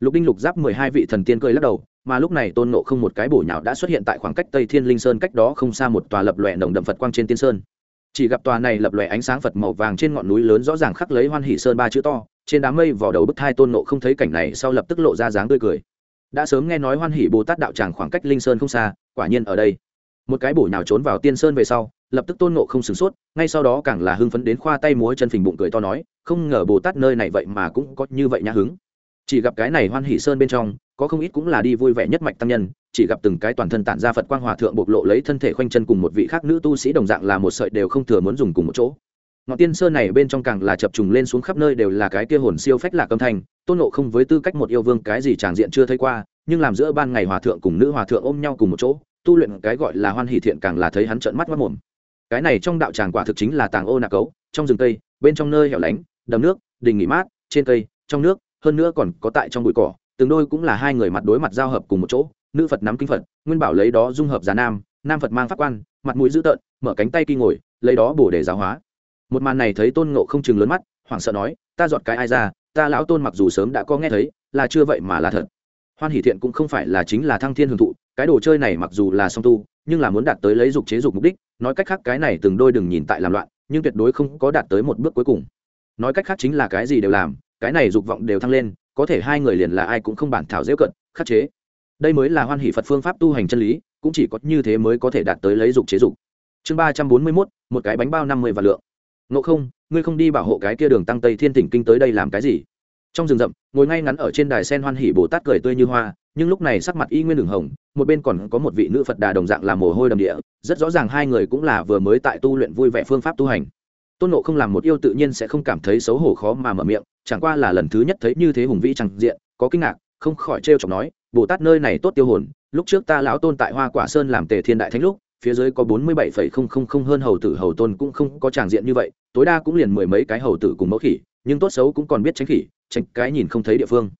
lục đinh lục giáp mười hai vị thần tiên cười lắc đầu, mà lúc này tôn nộ không một cái bổ nhào đã xuất hiện tại khoảng cách tây thiên linh sơn cách đó không xa một tòa lập lòe nồng đậm phật quang trên tiên sơn. Chỉ gặp tòa này lập lòe ánh sáng phật màu vàng trên ngọn núi lớn rõ ràng khắc lấy hoan hỷ sơn ba chữ to, trên đám mây vào đầu bức thai tôn nộ không thấy cảnh này sau lập tức lộ ra dáng tươi cười. Đã sớm nghe nói hoan hỷ bồ tát đạo tràng khoảng cách linh sơn không xa, quả nhiên ở đây. Một cái bổ nhào trốn vào tiên sơn về sau, lập tức tôn nộ không sửng sốt, ngay sau đó càng là hưng phấn đến khoa tay múa chân phình bụng cười to nói, không ngờ bồ tát nơi này vậy mà cũng có như vậy nhã hứng chỉ gặp cái này hoan hỷ sơn bên trong, có không ít cũng là đi vui vẻ nhất mạch tăng nhân, chỉ gặp từng cái toàn thân tản ra phật quang hòa thượng bộc lộ lấy thân thể khoanh chân cùng một vị khác nữ tu sĩ đồng dạng là một sợi đều không thừa muốn dùng cùng một chỗ. Ngọn tiên sơn này bên trong càng là chập trùng lên xuống khắp nơi đều là cái kia hồn siêu phách lạc âm thanh, tôn nộ không với tư cách một yêu vương cái gì tràng diện chưa thấy qua, nhưng làm giữa ban ngày hòa thượng cùng nữ hòa thượng ôm nhau cùng một chỗ, tu luyện cái gọi là hoan hỷ thiện càng là thấy hắn trợn mắt mất mồm. Cái này trong đạo tràng quả thực chính là tàng ô nạc cấu, trong rừng cây, bên trong nơi hẻo lánh, đầm nước, đình nghỉ mát, trên cây, trong nước hơn nữa còn có tại trong bụi cỏ, từng đôi cũng là hai người mặt đối mặt giao hợp cùng một chỗ, nữ phật nắm kinh phật, nguyên bảo lấy đó dung hợp giá nam nam phật mang pháp quan, mặt mũi dữ tợn, mở cánh tay kỳ ngồi, lấy đó bổ để giáo hóa. Một màn này thấy tôn ngộ không chừng lớn mắt, hoảng sợ nói, ta dọn cái ai ra, ta lão tôn mặc dù sớm đã có nghe thấy, là chưa vậy mà là thật. Hoan hỷ thiện cũng không phải là chính là thăng thiên hưởng thụ, cái đồ chơi này mặc dù là song tu, nhưng là muốn đạt tới lấy dục chế dục mục đích, nói cách khác cái này từng đôi đừng nhìn tại làm loạn, nhưng tuyệt đối không có đạt tới một bước cuối cùng. Nói cách khác chính là cái gì đều làm cái này dục vọng đều thăng lên, có thể hai người liền là ai cũng không bản thảo dễ cận, khắc chế. Đây mới là hoan hỷ phật phương pháp tu hành chân lý, cũng chỉ có như thế mới có thể đạt tới lấy dục chế dục. Chương ba trăm bốn mươi mốt, một cái bánh bao năm mươi vạn lượng. Ngộ không, ngươi không đi bảo hộ cái kia đường tăng tây thiên tỉnh kinh tới đây làm cái gì? Trong rừng rậm, ngồi ngay ngắn ở trên đài sen hoan hỷ bồ tát cười tươi như hoa, nhưng lúc này sắc mặt y nguyên đường hồng, một bên còn có một vị nữ phật đà đồng dạng làm mồ hôi đầm địa, rất rõ ràng hai người cũng là vừa mới tại tu luyện vui vẻ phương pháp tu hành. Tôn nộ không làm một yêu tự nhiên sẽ không cảm thấy xấu hổ khó mà mở miệng chẳng qua là lần thứ nhất thấy như thế hùng vĩ chẳng diện, có kinh ngạc, không khỏi trêu chọc nói, bồ tát nơi này tốt tiêu hồn, lúc trước ta lão tôn tại hoa quả sơn làm tề thiên đại thánh lúc, phía dưới có bốn mươi bảy phẩy không không không hơn hầu tử hầu tôn cũng không có tràng diện như vậy, tối đa cũng liền mười mấy cái hầu tử cùng mẫu khỉ, nhưng tốt xấu cũng còn biết tránh khỉ, tránh cái nhìn không thấy địa phương.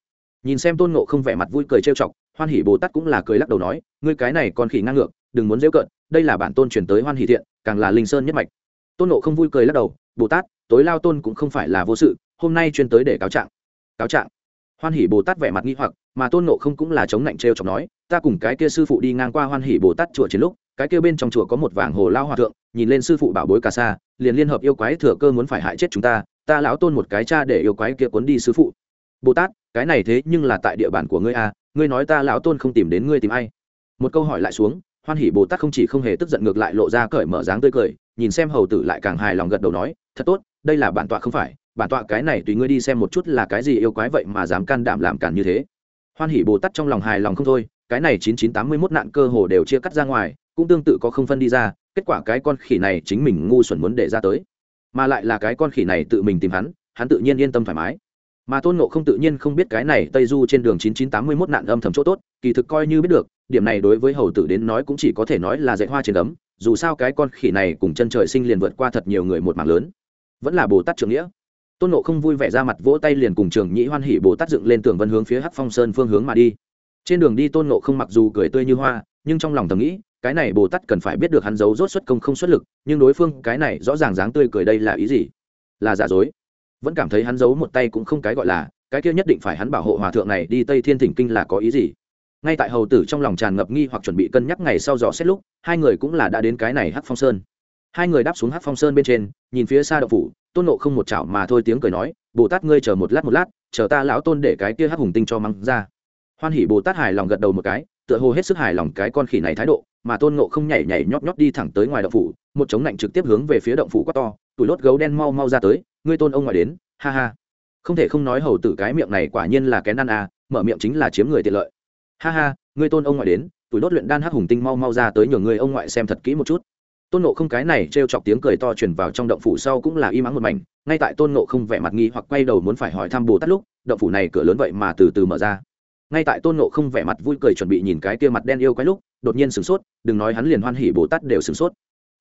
Nhìn xem tôn nộ không vẻ mặt vui cười trêu chọc, hoan hỷ bồ tát cũng là cười lắc đầu nói, ngươi cái này còn khỉ ngang ngược, đừng muốn dễu cận đây là bản tôn chuyển tới hoan hỷ thiện, càng là linh sơn nhất mạch. Tôn nộ không vui cười lắc đầu, bồ tát, tối lao tôn cũng không phải là vô sự hôm nay chuyên tới để cáo trạng. Cáo trạng? Hoan hỷ bồ tát vẻ mặt nghi hoặc, mà tôn nộ không cũng là chống lạnh t r chọc nói, ta cùng cái kia sư phụ đi ngang qua hoan hỷ bồ tát chùa chiến lúc, cái kia bên trong chùa có một vàng hồ lao hòa thượng, nhìn lên sư phụ bảo bối cà sa liền liên hợp yêu quái thừa cơ muốn phải hại chết chúng ta ta lão tôn một cái cha để yêu quái kia cuốn đi sư phụ. Bồ tát, cái này thế nhưng là tại địa bàn của ngươi à ngươi nói ta lão tôn không tìm đến ngươi tìm ai? Một câu hỏi lại xuống, hoan hỷ bồ tát không chỉ không hề tức giận ngược lại lộ ra cởi mở dáng tươi cười, nhìn xem hầu tử lại càng hài lòng gật đầu nói, thật tốt, đây là bản tọa không phải bản tọa cái này tùy ngươi đi xem một chút là cái gì yêu quái vậy mà dám can đảm làm cản như thế. Hoan hỷ bồ tát trong lòng hài lòng không thôi, cái này chín chín tám mươi mốt nạn cơ hồ đều chia cắt ra ngoài, cũng tương tự có không phân đi ra, kết quả cái con khỉ này chính mình ngu xuẩn muốn để ra tới. Mà lại là cái con khỉ này tự mình tìm hắn hắn tự nhiên yên tâm thoải mái. Mà tôn nộ không tự nhiên không biết cái này tây du trên đường chín chín tám mươi mốt nạn âm thầm chỗ tốt, kỳ thực coi như biết được, điểm này đối với hầu tử đến nói cũng chỉ có thể nói là dạy hoa trên ấm dù sao cái con khỉ này cùng chân trời sinh liền vượt qua thật nhiều người một mạng lớn. Vẫn là bồ tát trưởng nghĩa tôn nộ không vui vẻ ra mặt vỗ tay liền cùng trường nhĩ hoan hỉ bồ tát dựng lên tường vân hướng phía hắc phong sơn phương hướng mà đi. Trên đường đi tôn nộ không mặc dù cười tươi như hoa, nhưng trong lòng thầm nghĩ, cái này bồ tát cần phải biết được hắn giấu rốt xuất công không xuất lực, nhưng đối phương cái này rõ ràng dáng tươi cười đây là ý gì? Là giả dối. Vẫn cảm thấy hắn giấu một tay cũng không cái gọi là, cái kia nhất định phải hắn bảo hộ hòa thượng này đi tây thiên thỉnh kinh là có ý gì? Ngay tại hầu tử trong lòng tràn ngập nghi hoặc chuẩn bị cân nhắc ngày sau dò xét lúc, hai người cũng là đã đến cái này hắc phong sơn. Hai người đáp xuống hắc phong sơn bên trên, nhìn phía xa đậu phủ tôn nộ không một chảo mà thôi tiếng cười nói, bồ tát ngươi chờ một lát một lát, chờ ta lão tôn để cái kia hắc hùng tinh cho mắng ra. Hoan hỉ bồ tát hài lòng gật đầu một cái, tựa hồ hết sức hài lòng cái con khỉ này thái độ, mà tôn nộ không nhảy nhảy nhóp nhóp đi thẳng tới ngoài động phủ, một chống lạnh trực tiếp hướng về phía động phủ quá to, tủi lốt gấu đen mau mau ra tới, ngươi tôn ông ngoại đến, ha ha. Không thể không nói hầu tử cái miệng này quả nhiên là kén ăn à mở miệng chính là chiếm người tiện lợi. Ha ha, ngươi tôn ông ngoại đến tuổi đốt luyện đan hắc hùng tinh mau mau ra tới nhường người ông ngoại xem thật kỹ một chút tôn nộ không cái này t r e o chọc tiếng cười to truyền vào trong động phủ sau cũng là im ắng một mảnh, ngay tại tôn nộ không vẻ mặt nghi hoặc quay đầu muốn phải hỏi thăm bồ tát lúc, động phủ này cửa lớn vậy mà từ từ mở ra. Ngay tại tôn nộ không vẻ mặt vui cười chuẩn bị nhìn cái kia mặt đen yêu quái lúc, đột nhiên sửng sốt, đừng nói hắn liền hoan hỉ bồ tát đều sửng sốt.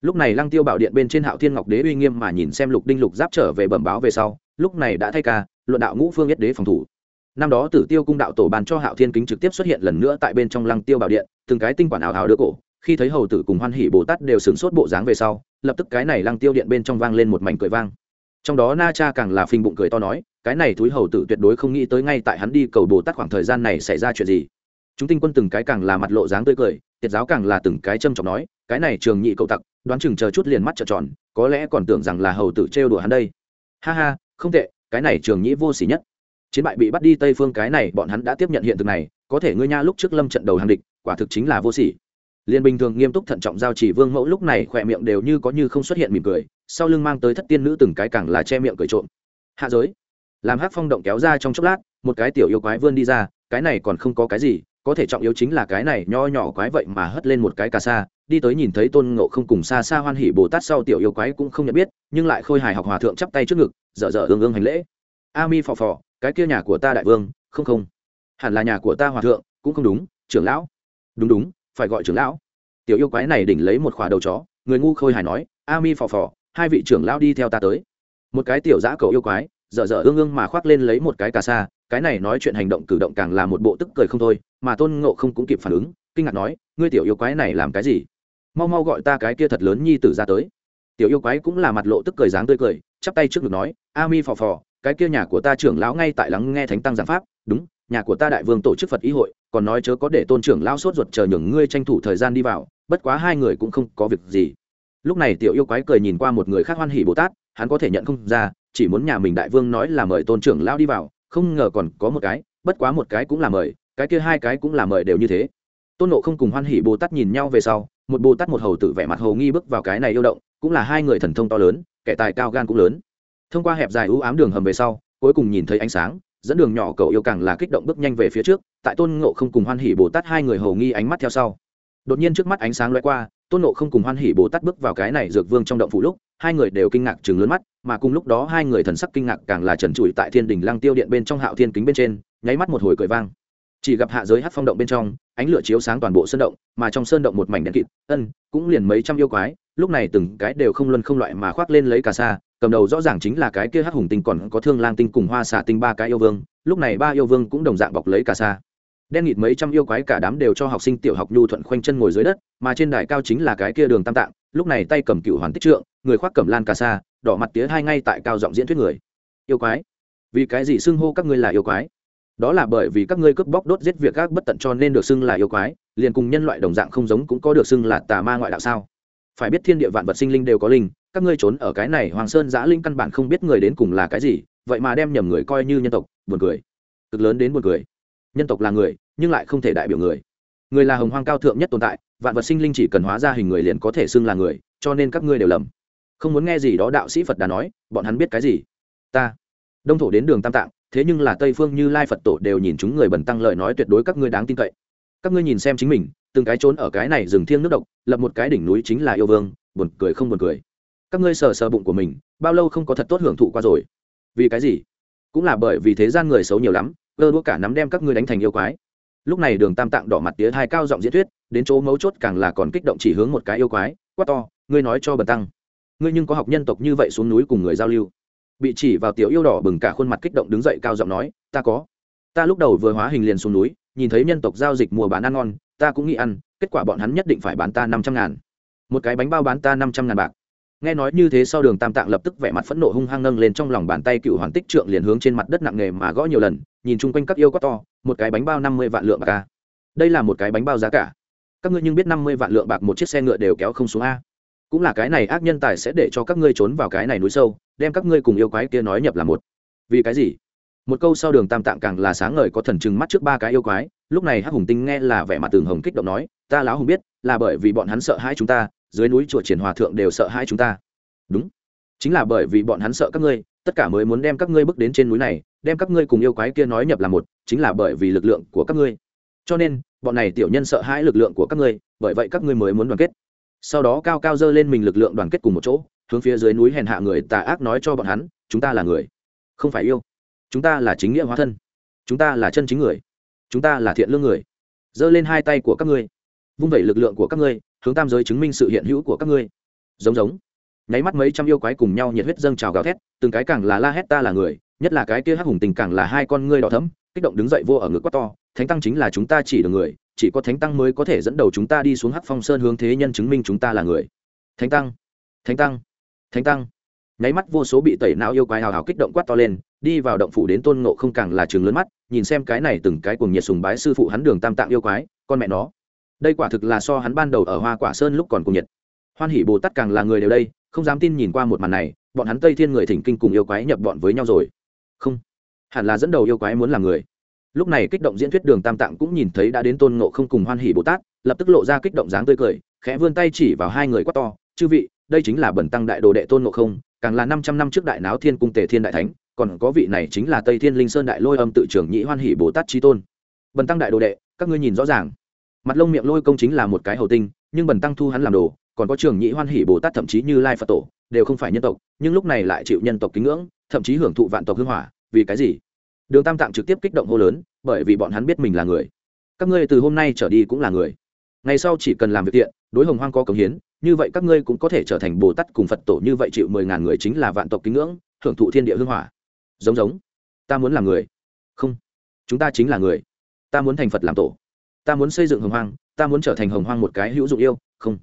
Lúc này lăng tiêu bảo điện bên trên hạo thiên ngọc đế uy nghiêm mà nhìn xem lục đinh lục giáp trở về bẩm báo về sau, lúc này đã thay ca, luận đạo ngũ phương nhất đế phòng thủ. Năm đó tử tiêu cung đạo tổ bàn cho hạo thiên kính trực tiếp xuất hiện lần nữa tại bên trong lăng tiêu bảo điện, từng cái tinh quản ảo ảo đưa cổ khi thấy hầu tử cùng hoan hỷ bồ tát đều sửng sốt bộ dáng về sau, lập tức cái này lăng tiêu điện bên trong vang lên một mảnh cười vang. Trong đó na cha càng là phình bụng cười to nói, cái này túi hầu tử tuyệt đối không nghĩ tới ngay tại hắn đi cầu bồ tát khoảng thời gian này xảy ra chuyện gì. Chúng tinh quân từng cái càng là mặt lộ dáng tươi cười tiệt giáo càng là từng cái châm trọng nói, cái này trường nhị cậu tặc, đoán chừng chờ chút liền mắt trợn tròn, có lẽ còn tưởng rằng là hầu tử trêu đùa hắn đây. Ha ha, không tệ, cái này trường nhị vô xỉ nhất. Chiến bại bị bắt đi tây phương, cái này bọn hắn đã tiếp nhận hiện thực này, có thể ngươi nha lúc trước lâm trận đầu hàng địch, quả thực chính là vô sỉ liên bình thường nghiêm túc thận trọng giao chỉ vương mẫu lúc này khỏe miệng đều như có như không xuất hiện mỉm cười, sau lưng mang tới thất tiên nữ từng cái càng là che miệng cười trộm. Hạ giới. Làm hát phong động kéo ra trong chốc lát, một cái tiểu yêu quái vươn đi ra, cái này còn không có cái gì, có thể trọng yếu chính là cái này nho nhỏ quái vậy mà hất lên một cái cà sa, đi tới nhìn thấy tôn ngộ không cùng xa xa hoan hỉ bồ tát sau tiểu yêu quái cũng không nhận biết, nhưng lại khôi hài học hòa thượng chắp tay trước ngực, dở dở ương ương hành lễ. A mi phò phò, cái kia nhà của ta đại vương, không không. Hẳn là nhà của ta hòa thượng, cũng không đúng, trưởng lão. Đúng đúng phải gọi trưởng lão. Tiểu yêu quái này đỉnh lấy một khỏa đầu chó, người ngu khôi hài nói, a mi phò phò, hai vị trưởng lão đi theo ta tới. Một cái tiểu giã cầu yêu quái, dở dở ương ương mà khoác lên lấy một cái cà sa, cái này nói chuyện hành động cử động càng là một bộ tức cười không thôi, mà tôn ngộ không cũng kịp phản ứng, kinh ngạc nói, ngươi tiểu yêu quái này làm cái gì? Mau mau gọi ta cái kia thật lớn nhi tử ra tới. Tiểu yêu quái cũng là mặt lộ tức cười dáng tươi cười, chắp tay trước ngực nói, a mi phò phò, cái kia nhà của ta trưởng lão ngay tại lắng nghe thánh tăng giảng pháp, đúng nhà của ta đại vương tổ chức phật ý hội, còn nói chớ có để tôn trưởng lão sốt ruột chờ nhường ngươi tranh thủ thời gian đi vào, bất quá hai người cũng không có việc gì. Lúc này tiểu yêu quái cười nhìn qua một người khác hoan hỉ bồ tát, hắn có thể nhận không ra, chỉ muốn nhà mình đại vương nói là mời tôn trưởng lão đi vào, không ngờ còn có một cái, bất quá một cái cũng là mời, cái kia hai cái cũng là mời đều như thế. Tôn nộ không cùng hoan hỉ bồ tát nhìn nhau về sau, một bồ tát một hầu tử vẻ mặt hầu nghi bước vào cái này yêu động, cũng là hai người thần thông to lớn, kẻ tài cao gan cũng lớn. Thông qua hẹp dài ưu ám đường hầm về sau, cuối cùng nhìn thấy ánh sáng dẫn đường nhỏ cậu yêu càng là kích động bước nhanh về phía trước, tại tôn ngộ không cùng hoan hỉ bồ tát hai người hầu nghi ánh mắt theo sau. Đột nhiên trước mắt ánh sáng loay qua, tôn ngộ không cùng hoan hỉ bồ tát bước vào cái này dược vương trong động phủ lúc, hai người đều kinh ngạc chừng lớn mắt, mà cùng lúc đó hai người thần sắc kinh ngạc càng là trần trụi tại thiên đình lăng tiêu điện bên trong hạo thiên kính bên trên, nháy mắt một hồi cười vang. Chỉ gặp hạ giới hát phong động bên trong, ánh lửa chiếu sáng toàn bộ sơn động, mà trong sơn động một mảnh đèn kịt, ân, cũng liền mấy trăm yêu quái, lúc này từng cái đều không luân không loại mà khoác lên lấy cả sa cầm đầu rõ ràng chính là cái kia hắc hùng tinh còn có thương lang tinh cùng hoa xà tinh ba cái yêu vương, lúc này ba yêu vương cũng đồng dạng bọc lấy cà sa. Đen nghịt mấy trăm yêu quái cả đám đều cho học sinh tiểu học nhu thuận khoanh chân ngồi dưới đất, mà trên đài cao chính là cái kia đường tam tạng, lúc này tay cầm cựu hoàn tích trượng, người khoác cầm lan cà sa, đỏ mặt tía hai ngay tại cao giọng diễn thuyết người. Yêu quái? Vì cái gì xưng hô các ngươi là yêu quái? Đó là bởi vì các ngươi cướp bóc đốt giết việc các bất tận cho nên được xưng là yêu quái, liền cùng nhân loại đồng dạng không giống cũng có được xưng là tà ma ngoại đạo sao? Phải biết thiên địa vạn vật sinh linh đều có linh các ngươi trốn ở cái này hoàng sơn giã linh căn bản không biết người đến cùng là cái gì, vậy mà đem nhầm người coi như nhân tộc, buồn cười. Cực lớn đến buồn cười. Nhân tộc là người, nhưng lại không thể đại biểu người. Người là hồng hoang cao thượng nhất tồn tại, vạn vật sinh linh chỉ cần hóa ra hình người liền có thể xưng là người, cho nên các ngươi đều lầm. Không muốn nghe gì đó đạo sĩ phật đã nói, bọn hắn biết cái gì? Ta. Đông thổ đến đường tam tạng, thế nhưng là tây phương như lai phật tổ đều nhìn chúng người bẩn tăng lời nói tuyệt đối các ngươi đáng tin cậy. Các ngươi nhìn xem chính mình, từng cái trốn ở cái này rừng thiêng nước độc, lập một cái đỉnh núi chính là yêu vương, buồn cười không buồn cười các ngươi sờ sờ bụng của mình, bao lâu không có thật tốt hưởng thụ qua rồi? Vì cái gì? Cũng là bởi vì thế gian người xấu nhiều lắm, cơ đua cả nắm đem các ngươi đánh thành yêu quái. Lúc này đường tam tạng đỏ mặt tía hai cao giọng diễn thuyết, đến chỗ mấu chốt càng là còn kích động chỉ hướng một cái yêu quái, quát to, ngươi nói cho bần tăng, ngươi nhưng có học nhân tộc như vậy xuống núi cùng người giao lưu? Bị chỉ vào tiểu yêu đỏ bừng cả khuôn mặt kích động đứng dậy cao giọng nói, ta có. Ta lúc đầu vừa hóa hình liền xuống núi, nhìn thấy nhân tộc giao dịch mùa bán ăn ngon, ta cũng nghĩ ăn, kết quả bọn hắn nhất định phải bán ta năm trăm ngàn. Một cái bánh bao bán ta năm trăm ngàn bạc nghe nói như thế sau đường tam tạng lập tức vẻ mặt phẫn nộ hung hăng nâng lên trong lòng bàn tay cựu hoàn tích trượng liền hướng trên mặt đất nặng nề mà gõ nhiều lần, nhìn chung quanh các yêu quát to, một cái bánh bao năm mươi vạn lượng bạc a. Đây là một cái bánh bao giá cả. Các ngươi nhưng biết năm mươi vạn lượng bạc một chiếc xe ngựa đều kéo không xuống a. Cũng là cái này ác nhân tài sẽ để cho các ngươi trốn vào cái này núi sâu, đem các ngươi cùng yêu quái kia nói nhập là một. Vì cái gì? Một câu sau đường tam tạng càng là sáng ngời có thần chừng mắt trước ba cái yêu quái, lúc này hắc hùng tinh nghe là vẻ mặt tường hồng kích động nói, ta lão hùng biết, là bởi vì bọn hắn sợ hãi chúng ta dưới núi chùa triển hòa thượng đều sợ hãi chúng ta. Đúng. Chính là bởi vì bọn hắn sợ các ngươi, tất cả mới muốn đem các ngươi bước đến trên núi này, đem các ngươi cùng yêu quái kia nói nhập là một, chính là bởi vì lực lượng của các ngươi. Cho nên, bọn này tiểu nhân sợ hãi lực lượng của các ngươi, bởi vậy các ngươi mới muốn đoàn kết. Sau đó cao cao dơ lên mình lực lượng đoàn kết cùng một chỗ, hướng phía dưới núi hèn hạ người tà ác nói cho bọn hắn, chúng ta là người, không phải yêu. Chúng ta là chính nghĩa hóa thân. Chúng ta là chân chính người. Chúng ta là thiện lương người. Giơ lên hai tay của các ngươi. Vung vẩy lực lượng của các ngươi hướng tam giới chứng minh sự hiện hữu của các ngươi. Giống giống. Nháy mắt mấy trăm yêu quái cùng nhau nhiệt huyết dâng trào gào thét, từng cái càng là la hét ta là người, nhất là cái kia hắc hùng tình càng là hai con ngươi đỏ thấm kích động đứng dậy vô ở ngực quát to, thánh tăng chính là chúng ta chỉ được người, chỉ có thánh tăng mới có thể dẫn đầu chúng ta đi xuống hắc phong sơn hướng thế nhân chứng minh chúng ta là người. Thánh tăng thánh tăng thánh tăng. Nháy mắt vô số bị tẩy não yêu quái hào hào kích động quát to lên, đi vào động phủ đến tôn ngộ không càng là trường lớn mắt, nhìn xem cái này từng cái cuồng nhiệt sùng bái sư phụ hắn đường tam tạng yêu quái, con mẹ nó đây quả thực là so hắn ban đầu ở hoa quả sơn lúc còn cùng nhiệt. Hoan hỷ bồ tát càng là người đều đây, không dám tin nhìn qua một màn này, bọn hắn tây thiên người thỉnh kinh cùng yêu quái nhập bọn với nhau rồi. Không, hẳn là dẫn đầu yêu quái muốn làm người. Lúc này kích động diễn thuyết đường tam tạng cũng nhìn thấy đã đến tôn ngộ không cùng hoan hỷ bồ tát, lập tức lộ ra kích động dáng tươi cười, khẽ vươn tay chỉ vào hai người quát to, chư vị, đây chính là bẩn tăng đại đồ đệ tôn ngộ không, càng là năm trăm năm trước đại náo thiên cung tề thiên đại thánh, còn có vị này chính là tây thiên linh sơn đại lôi âm tự trưởng nhị hoan hỷ bồ tát trí tôn. Bần tăng đại đồ đệ, các ngươi nhìn rõ ràng mặt lông miệng lôi công chính là một cái hầu tinh, nhưng bần tăng thu hắn làm đồ, còn có trường nhị hoan hỷ bồ tát thậm chí như lai phật tổ, đều không phải nhân tộc, nhưng lúc này lại chịu nhân tộc kính ngưỡng, thậm chí hưởng thụ vạn tộc hưng hỏa. Vì cái gì? Đường tam tạng trực tiếp kích động hô lớn, bởi vì bọn hắn biết mình là người. Các ngươi từ hôm nay trở đi cũng là người. Ngày sau chỉ cần làm việc thiện, đối hồng hoang có cống hiến, như vậy các ngươi cũng có thể trở thành bồ tát cùng phật tổ, như vậy chịu mười ngàn người chính là vạn tộc kính ngưỡng, hưởng thụ thiên địa hưng hỏa. Giống giống. Ta muốn làm người. Không. Chúng ta chính là người. Ta muốn thành phật làm tổ ta muốn xây dựng hồng hoang, ta muốn trở thành hồng hoang một cái hữu dụng yêu, không,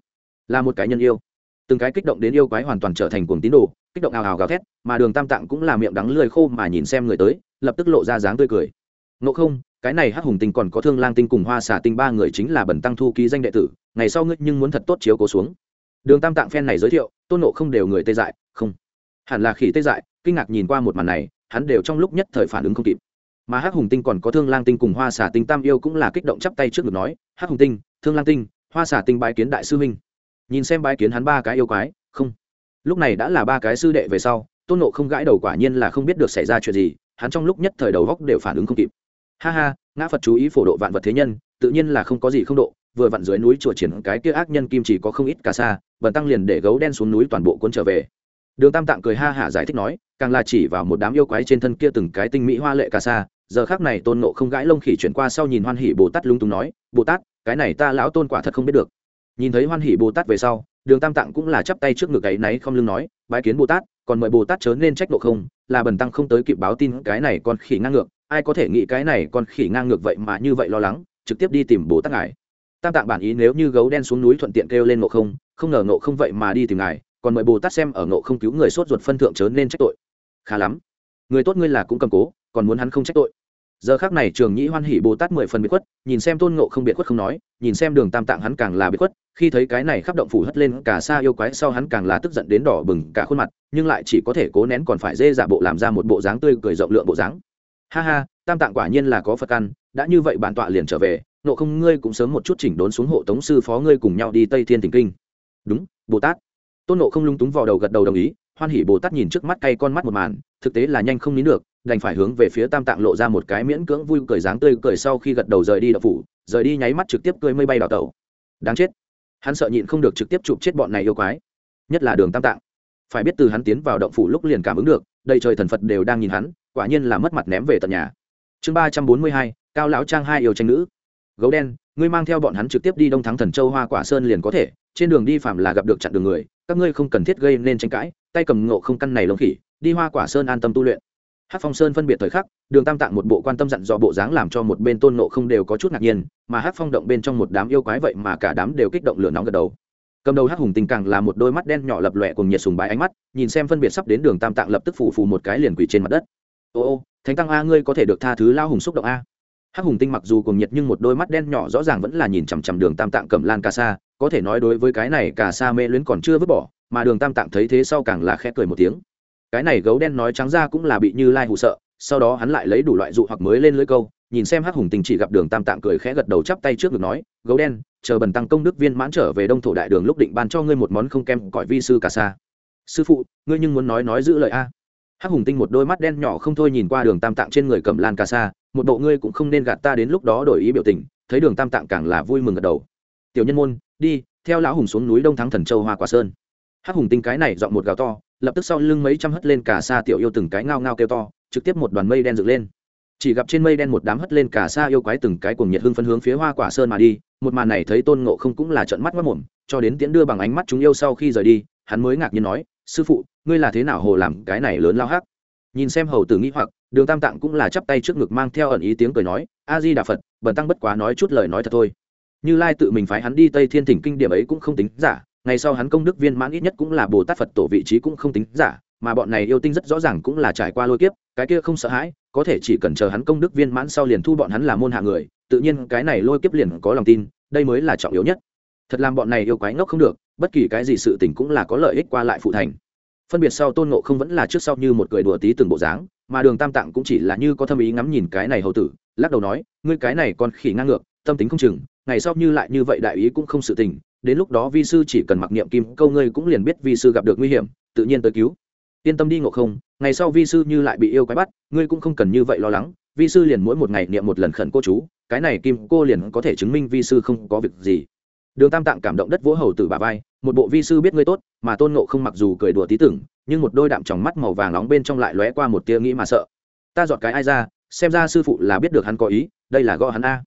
là một cái nhân yêu. Từng cái kích động đến yêu quái hoàn toàn trở thành cuồng tín đồ, kích động ào ào gào thét, mà đường tam tạng cũng là miệng đắng lười khô mà nhìn xem người tới, lập tức lộ ra dáng tươi cười. Ngộ không, cái này hắc hùng tinh còn có thương lang tinh cùng hoa xà tinh ba người chính là bẩn tăng thu ký danh đệ tử, ngày sau ngươi nhưng muốn thật tốt chiếu cố xuống. Đường tam tạng phen này giới thiệu, tôn nộ không đều người tê dại, không. Hẳn là khỉ tê dại, kinh ngạc nhìn qua một màn này, hắn đều trong lúc nhất thời phản ứng không kịp mà hắc hùng tinh còn có thương lang tinh cùng hoa xà tinh tam yêu cũng là kích động chắp tay trước ngực nói, hắc hùng tinh, thương lang tinh, hoa xà tinh bái kiến đại sư huynh. Nhìn xem bái kiến hắn ba cái yêu quái, không. Lúc này đã là ba cái sư đệ về sau, tôn nộ không gãi đầu quả nhiên là không biết được xảy ra chuyện gì, hắn trong lúc nhất thời đầu góc đều phản ứng không kịp. Ha ha, ngã phật chú ý phổ độ vạn vật thế nhân, tự nhiên là không có gì không độ, vừa vặn dưới núi chùa triển cái kia ác nhân kim chỉ có không ít cả xa, bần tăng liền để gấu đen xuống núi toàn bộ cuốn trở về. Đường tam tạng cười ha hả giải thích nói, càng là chỉ vào một đám yêu quái trên thân kia từng cái tinh mỹ hoa lệ cả xa giờ khác này tôn nộ không gãi lông khỉ chuyển qua sau nhìn hoan hỉ bồ tát lung tung nói, bồ tát, cái này ta lão tôn quả thật không biết được. Nhìn thấy hoan hỉ bồ tát về sau, đường tam tạng cũng là chắp tay trước ngực ấy náy không lưng nói, bái kiến bồ tát, còn mời bồ tát chớ nên trách nộ không, là bần tăng không tới kịp báo tin cái này còn khỉ ngang ngược, ai có thể nghĩ cái này còn khỉ ngang ngược vậy mà như vậy lo lắng, trực tiếp đi tìm bồ tát ngài. Tam tạng bản ý nếu như gấu đen xuống núi thuận tiện kêu lên ngộ không không ngờ ngộ không vậy mà đi tìm ngài, còn mời bồ tát xem ở ngộ không cứu người sốt ruột phân thượng chớ nên trách tội. Khá lắm. Người tốt ngươi là cũng cầm cố còn muốn hắn không trách tội. Giờ khác này trường nhĩ hoan hỉ bồ tát mười phần bị khuất, nhìn xem tôn ngộ không biệt khuất không nói, nhìn xem đường tam tạng hắn càng là bị khuất, khi thấy cái này khắp động phủ hất lên cả xa yêu quái sau hắn càng là tức giận đến đỏ bừng cả khuôn mặt, nhưng lại chỉ có thể cố nén còn phải dê giả bộ làm ra một bộ dáng tươi cười rộng lượng bộ dáng. Ha ha, tam tạng quả nhiên là có phật căn, đã như vậy bản tọa liền trở về nộ không ngươi cũng sớm một chút chỉnh đốn xuống hộ tống sư phó ngươi cùng nhau đi tây thiên thỉnh kinh. Đúng, bồ tát. Tôn nộ không lung túng vào đầu gật đầu đồng ý, hoan hỉ bồ tát nhìn trước mắt cay con mắt một màn, thực tế là nhanh không nín được đành phải hướng về phía tam tạng lộ ra một cái miễn cưỡng vui cười dáng tươi cười sau khi gật đầu rời đi đập phủ, rời đi nháy mắt trực tiếp cười mây bay đào tẩu. Đáng chết. Hắn sợ nhịn không được trực tiếp chụp chết bọn này yêu quái. Nhất là đường tam tạng. Phải biết từ hắn tiến vào động phủ lúc liền cảm ứng được, đầy trời thần phật đều đang nhìn hắn, quả nhiên là mất mặt ném về tận nhà. Chương ba trăm bốn mươi hai, cao lão trang hai yêu tranh nữ. Gấu đen, ngươi mang theo bọn hắn trực tiếp đi đông thắng thần châu hoa quả sơn liền có thể, trên đường đi phạm là gặp được chặn đường người, các ngươi không cần thiết gây nên tranh cãi, tay cầm ngộ không căn này lông khỉ, đi hoa quả sơn an tâm tu luyện hát phong sơn phân biệt thời khắc đường tam tạng một bộ quan tâm dặn dò bộ dáng làm cho một bên tôn nộ không đều có chút ngạc nhiên mà hát phong động bên trong một đám yêu quái vậy mà cả đám đều kích động lửa nóng gật đầu cầm đầu hát hùng tình càng là một đôi mắt đen nhỏ lập lòe cùng nhiệt sùng bái ánh mắt nhìn xem phân biệt sắp đến đường tam tạng lập tức phủ phù một cái liền quỷ trên mặt đất ô ô thánh tăng a ngươi có thể được tha thứ lao hùng xúc động a hắc hùng tinh mặc dù cùng nhiệt nhưng một đôi mắt đen nhỏ rõ ràng vẫn là nhìn chằm chằm đường tam tạng cầm lan cà sa có thể nói đối với cái này cà sa mê luyến còn chưa vứt bỏ mà đường tam tạng thấy thế sau càng là khẽ cười một tiếng cái này gấu đen nói trắng ra cũng là bị như lai hụ sợ, sau đó hắn lại lấy đủ loại dụ hoặc mới lên lưỡi câu, nhìn xem hắc hùng tinh chỉ gặp đường tam tạng cười khẽ gật đầu chắp tay trước ngực nói, gấu đen, chờ bần tăng công đức viên mãn trở về đông thổ đại đường lúc định ban cho ngươi một món không kem cõi vi sư cà sa. Sư phụ, ngươi nhưng muốn nói nói giữ lời a? Hắc hùng tinh một đôi mắt đen nhỏ không thôi nhìn qua đường tam tạng trên người cầm lan cà sa, một bộ ngươi cũng không nên gạt ta đến lúc đó đổi ý biểu tình. Thấy đường tam tạng càng là vui mừng gật đầu. Tiểu nhân môn, đi, theo lão hùng xuống núi đông thắng thần châu hoa quả sơn hắc hùng tinh cái này dọn một gào to, lập tức sau lưng mấy trăm hất lên cả xa tiểu yêu từng cái ngao ngao kêu to, trực tiếp một đoàn mây đen dựng lên. Chỉ gặp trên mây đen một đám hất lên cả xa yêu quái từng cái cuồng nhiệt hưng phân hướng phía hoa quả sơn mà đi, một màn này thấy tôn ngộ không cũng là trận mắt mất mồm, cho đến tiễn đưa bằng ánh mắt chúng yêu sau khi rời đi, hắn mới ngạc nhiên nói, sư phụ, ngươi là thế nào hồ làm cái này lớn lao hắc? Nhìn xem hầu tử nghĩ hoặc, đường tam tạng cũng là chắp tay trước ngực mang theo ẩn ý tiếng cười nói, a di đà phật, bần tăng bất quá nói chút lời nói thật thôi. Như lai tự mình phái hắn đi tây thiên thỉnh kinh điểm ấy cũng không tính giả ngày sau hắn công đức viên mãn ít nhất cũng là bồ tát phật tổ vị trí cũng không tính giả, mà bọn này yêu tinh rất rõ ràng cũng là trải qua lôi kiếp, cái kia không sợ hãi, có thể chỉ cần chờ hắn công đức viên mãn sau liền thu bọn hắn là môn hạ người, tự nhiên cái này lôi kiếp liền có lòng tin, đây mới là trọng yếu nhất. Thật làm bọn này yêu quái ngốc không được, bất kỳ cái gì sự tình cũng là có lợi ích qua lại phụ thành. Phân biệt sau tôn ngộ không vẫn là trước sau như một cười đùa tí từng bộ dáng, mà đường tam tạng cũng chỉ là như có thâm ý ngắm nhìn cái này hầu tử, lắc đầu nói, ngươi cái này còn khỉ ngang ngược, tâm tính không chừng, ngày sau như lại như vậy đại ý cũng không sự tình đến lúc đó vi sư chỉ cần mặc niệm kim câu ngươi cũng liền biết vi sư gặp được nguy hiểm, tự nhiên tới cứu. Yên tâm đi, ngộ không, ngày sau vi sư như lại bị yêu quái bắt, ngươi cũng không cần như vậy lo lắng. Vi sư liền mỗi một ngày niệm một lần khẩn cô chú, cái này kim cô liền có thể chứng minh vi sư không có việc gì. Đường tam tạng cảm động đất vỗ hầu tử bà vai, một bộ vi sư biết ngươi tốt, mà tôn ngộ không mặc dù cười đùa tí tưởng, nhưng một đôi đạm tròng mắt màu vàng nóng bên trong lại lóe qua một tia nghĩ mà sợ. Ta dọn cái ai ra, xem ra sư phụ là biết được hắn có ý, đây là gõ hắn a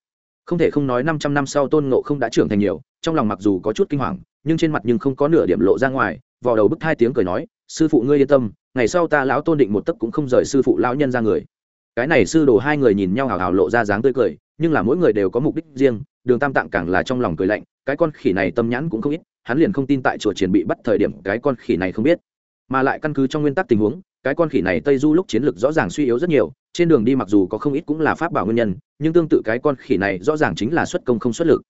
không thể không nói năm trăm năm sau tôn ngộ không đã trưởng thành nhiều, trong lòng mặc dù có chút kinh hoàng, nhưng trên mặt nhưng không có nửa điểm lộ ra ngoài vào đầu bức hai tiếng cười nói, sư phụ ngươi yên tâm, ngày sau ta lão tôn định một tấc cũng không rời sư phụ lão nhân ra người. Cái này sư đồ hai người nhìn nhau hào hào lộ ra dáng tươi cười, nhưng là mỗi người đều có mục đích riêng, đường tam tạng càng là trong lòng cười lạnh, cái con khỉ này tâm nhãn cũng không ít, hắn liền không tin tại chùa triển bị bắt thời điểm cái con khỉ này không biết. Mà lại căn cứ trong nguyên tắc tình huống cái con khỉ này tây du lúc chiến lược rõ ràng suy yếu rất nhiều, trên đường đi mặc dù có không ít cũng là pháp bảo nguyên nhân, nhưng tương tự cái con khỉ này rõ ràng chính là xuất công không xuất lực.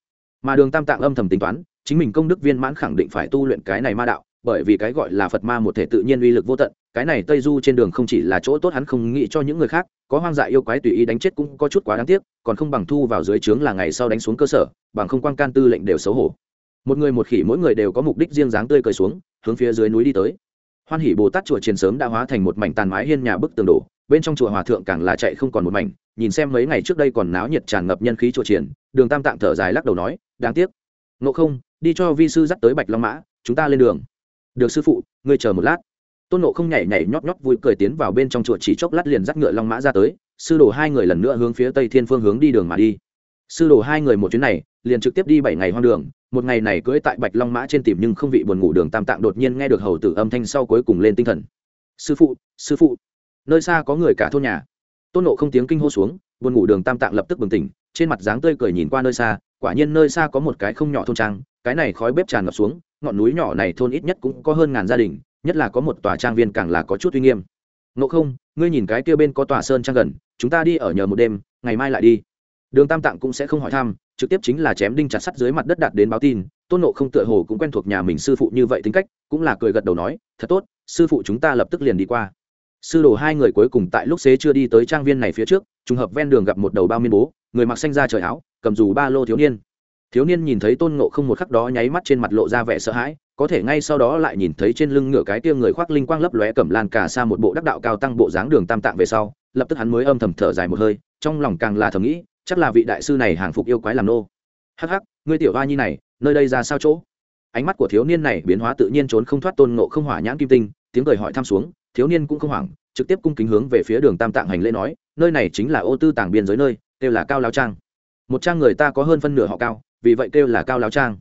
Mà đường tam tạng âm thầm tính toán, chính mình công đức viên mãn khẳng định phải tu luyện cái này ma đạo, bởi vì cái gọi là phật ma một thể tự nhiên uy lực vô tận, cái này tây du trên đường không chỉ là chỗ tốt hắn không nghĩ cho những người khác, có hoang dại yêu quái tùy ý đánh chết cũng có chút quá đáng tiếc, còn không bằng thu vào dưới trướng là ngày sau đánh xuống cơ sở, bằng không quan can tư lệnh đều xấu hổ. Một người một khỉ mỗi người đều có mục đích riêng dáng tươi cười xuống, hướng phía dưới núi đi tới hoan hỉ bồ tát chùa triền sớm đã hóa thành một mảnh tàn mái hiên nhà bức tường đổ, bên trong chùa hòa thượng càng là chạy không còn một mảnh, nhìn xem mấy ngày trước đây còn náo nhiệt tràn ngập nhân khí chùa triển đường tam tạng thở dài lắc đầu nói, đáng tiếc. Ngộ không, đi cho vi sư dắt tới bạch long mã, chúng ta lên đường. Được sư phụ, ngươi chờ một lát. Tôn nộ không nhảy nhảy nhót nhót vui cười tiến vào bên trong chùa chỉ chốc lát liền dắt ngựa long mã ra tới, sư đồ hai người lần nữa hướng phía tây thiên phương hướng đi đường mà đi sư đồ hai người một chuyến này, liền trực tiếp đi bảy ngày hoang đường, một ngày này cưỡi tại bạch long mã trên tìm nhưng không vị buồn ngủ đường tam tạng đột nhiên nghe được hầu tử âm thanh sau cuối cùng lên tinh thần. Sư phụ sư phụ. Nơi xa có người cả thôn nhà. Tôn nộ không tiếng kinh hô xuống, buồn ngủ đường tam tạng lập tức bừng tỉnh, trên mặt dáng tươi cười nhìn qua nơi xa, quả nhiên nơi xa có một cái không nhỏ thôn trang, cái này khói bếp tràn ngập xuống, ngọn núi nhỏ này thôn ít nhất cũng có hơn ngàn gia đình, nhất là có một tòa trang viên càng là có chút uy nghiêm. Ngộ không, ngươi nhìn cái kia bên có tòa sơn trang gần, chúng ta đi ở nhờ một đêm, ngày mai lại đi đường tam tạng cũng sẽ không hỏi thăm, trực tiếp chính là chém đinh chặt sắt dưới mặt đất đạt đến báo tin, tôn nộ không tựa hồ cũng quen thuộc nhà mình sư phụ như vậy tính cách, cũng là cười gật đầu nói, thật tốt, sư phụ chúng ta lập tức liền đi qua. Sư đồ hai người cuối cùng tại lúc xế chưa đi tới trang viên này phía trước, trùng hợp ven đường gặp một đầu bao miên bố, người mặc xanh ra trời áo, cầm dù ba lô thiếu niên. Thiếu niên nhìn thấy tôn nộ không một khắc đó nháy mắt trên mặt lộ ra vẻ sợ hãi, có thể ngay sau đó lại nhìn thấy trên lưng ngựa cái tia người khoác linh quang lấp lóe cầm lan cả xa một bộ đắc đạo cao tăng bộ dáng đường tam tạng về sau, lập tức hắn mới âm thầm thở dài một hơi, trong lòng càng là thầm nghĩ chắc là vị đại sư này hàng phục yêu quái làm nô. Hắc hắc, ngươi tiểu hoa nhi này, nơi đây ra sao chỗ? Ánh mắt của thiếu niên này biến hóa tự nhiên trốn không thoát tôn ngộ không hỏa nhãn kim tinh, tiếng cười hỏi thăm xuống, thiếu niên cũng không hoảng, trực tiếp cung kính hướng về phía đường tam tạng hành lễ nói, nơi này chính là ô tư tàng biên giới nơi, kêu là cao lao trang. Một trang người ta có hơn phân nửa họ cao, vì vậy kêu là cao lao trang.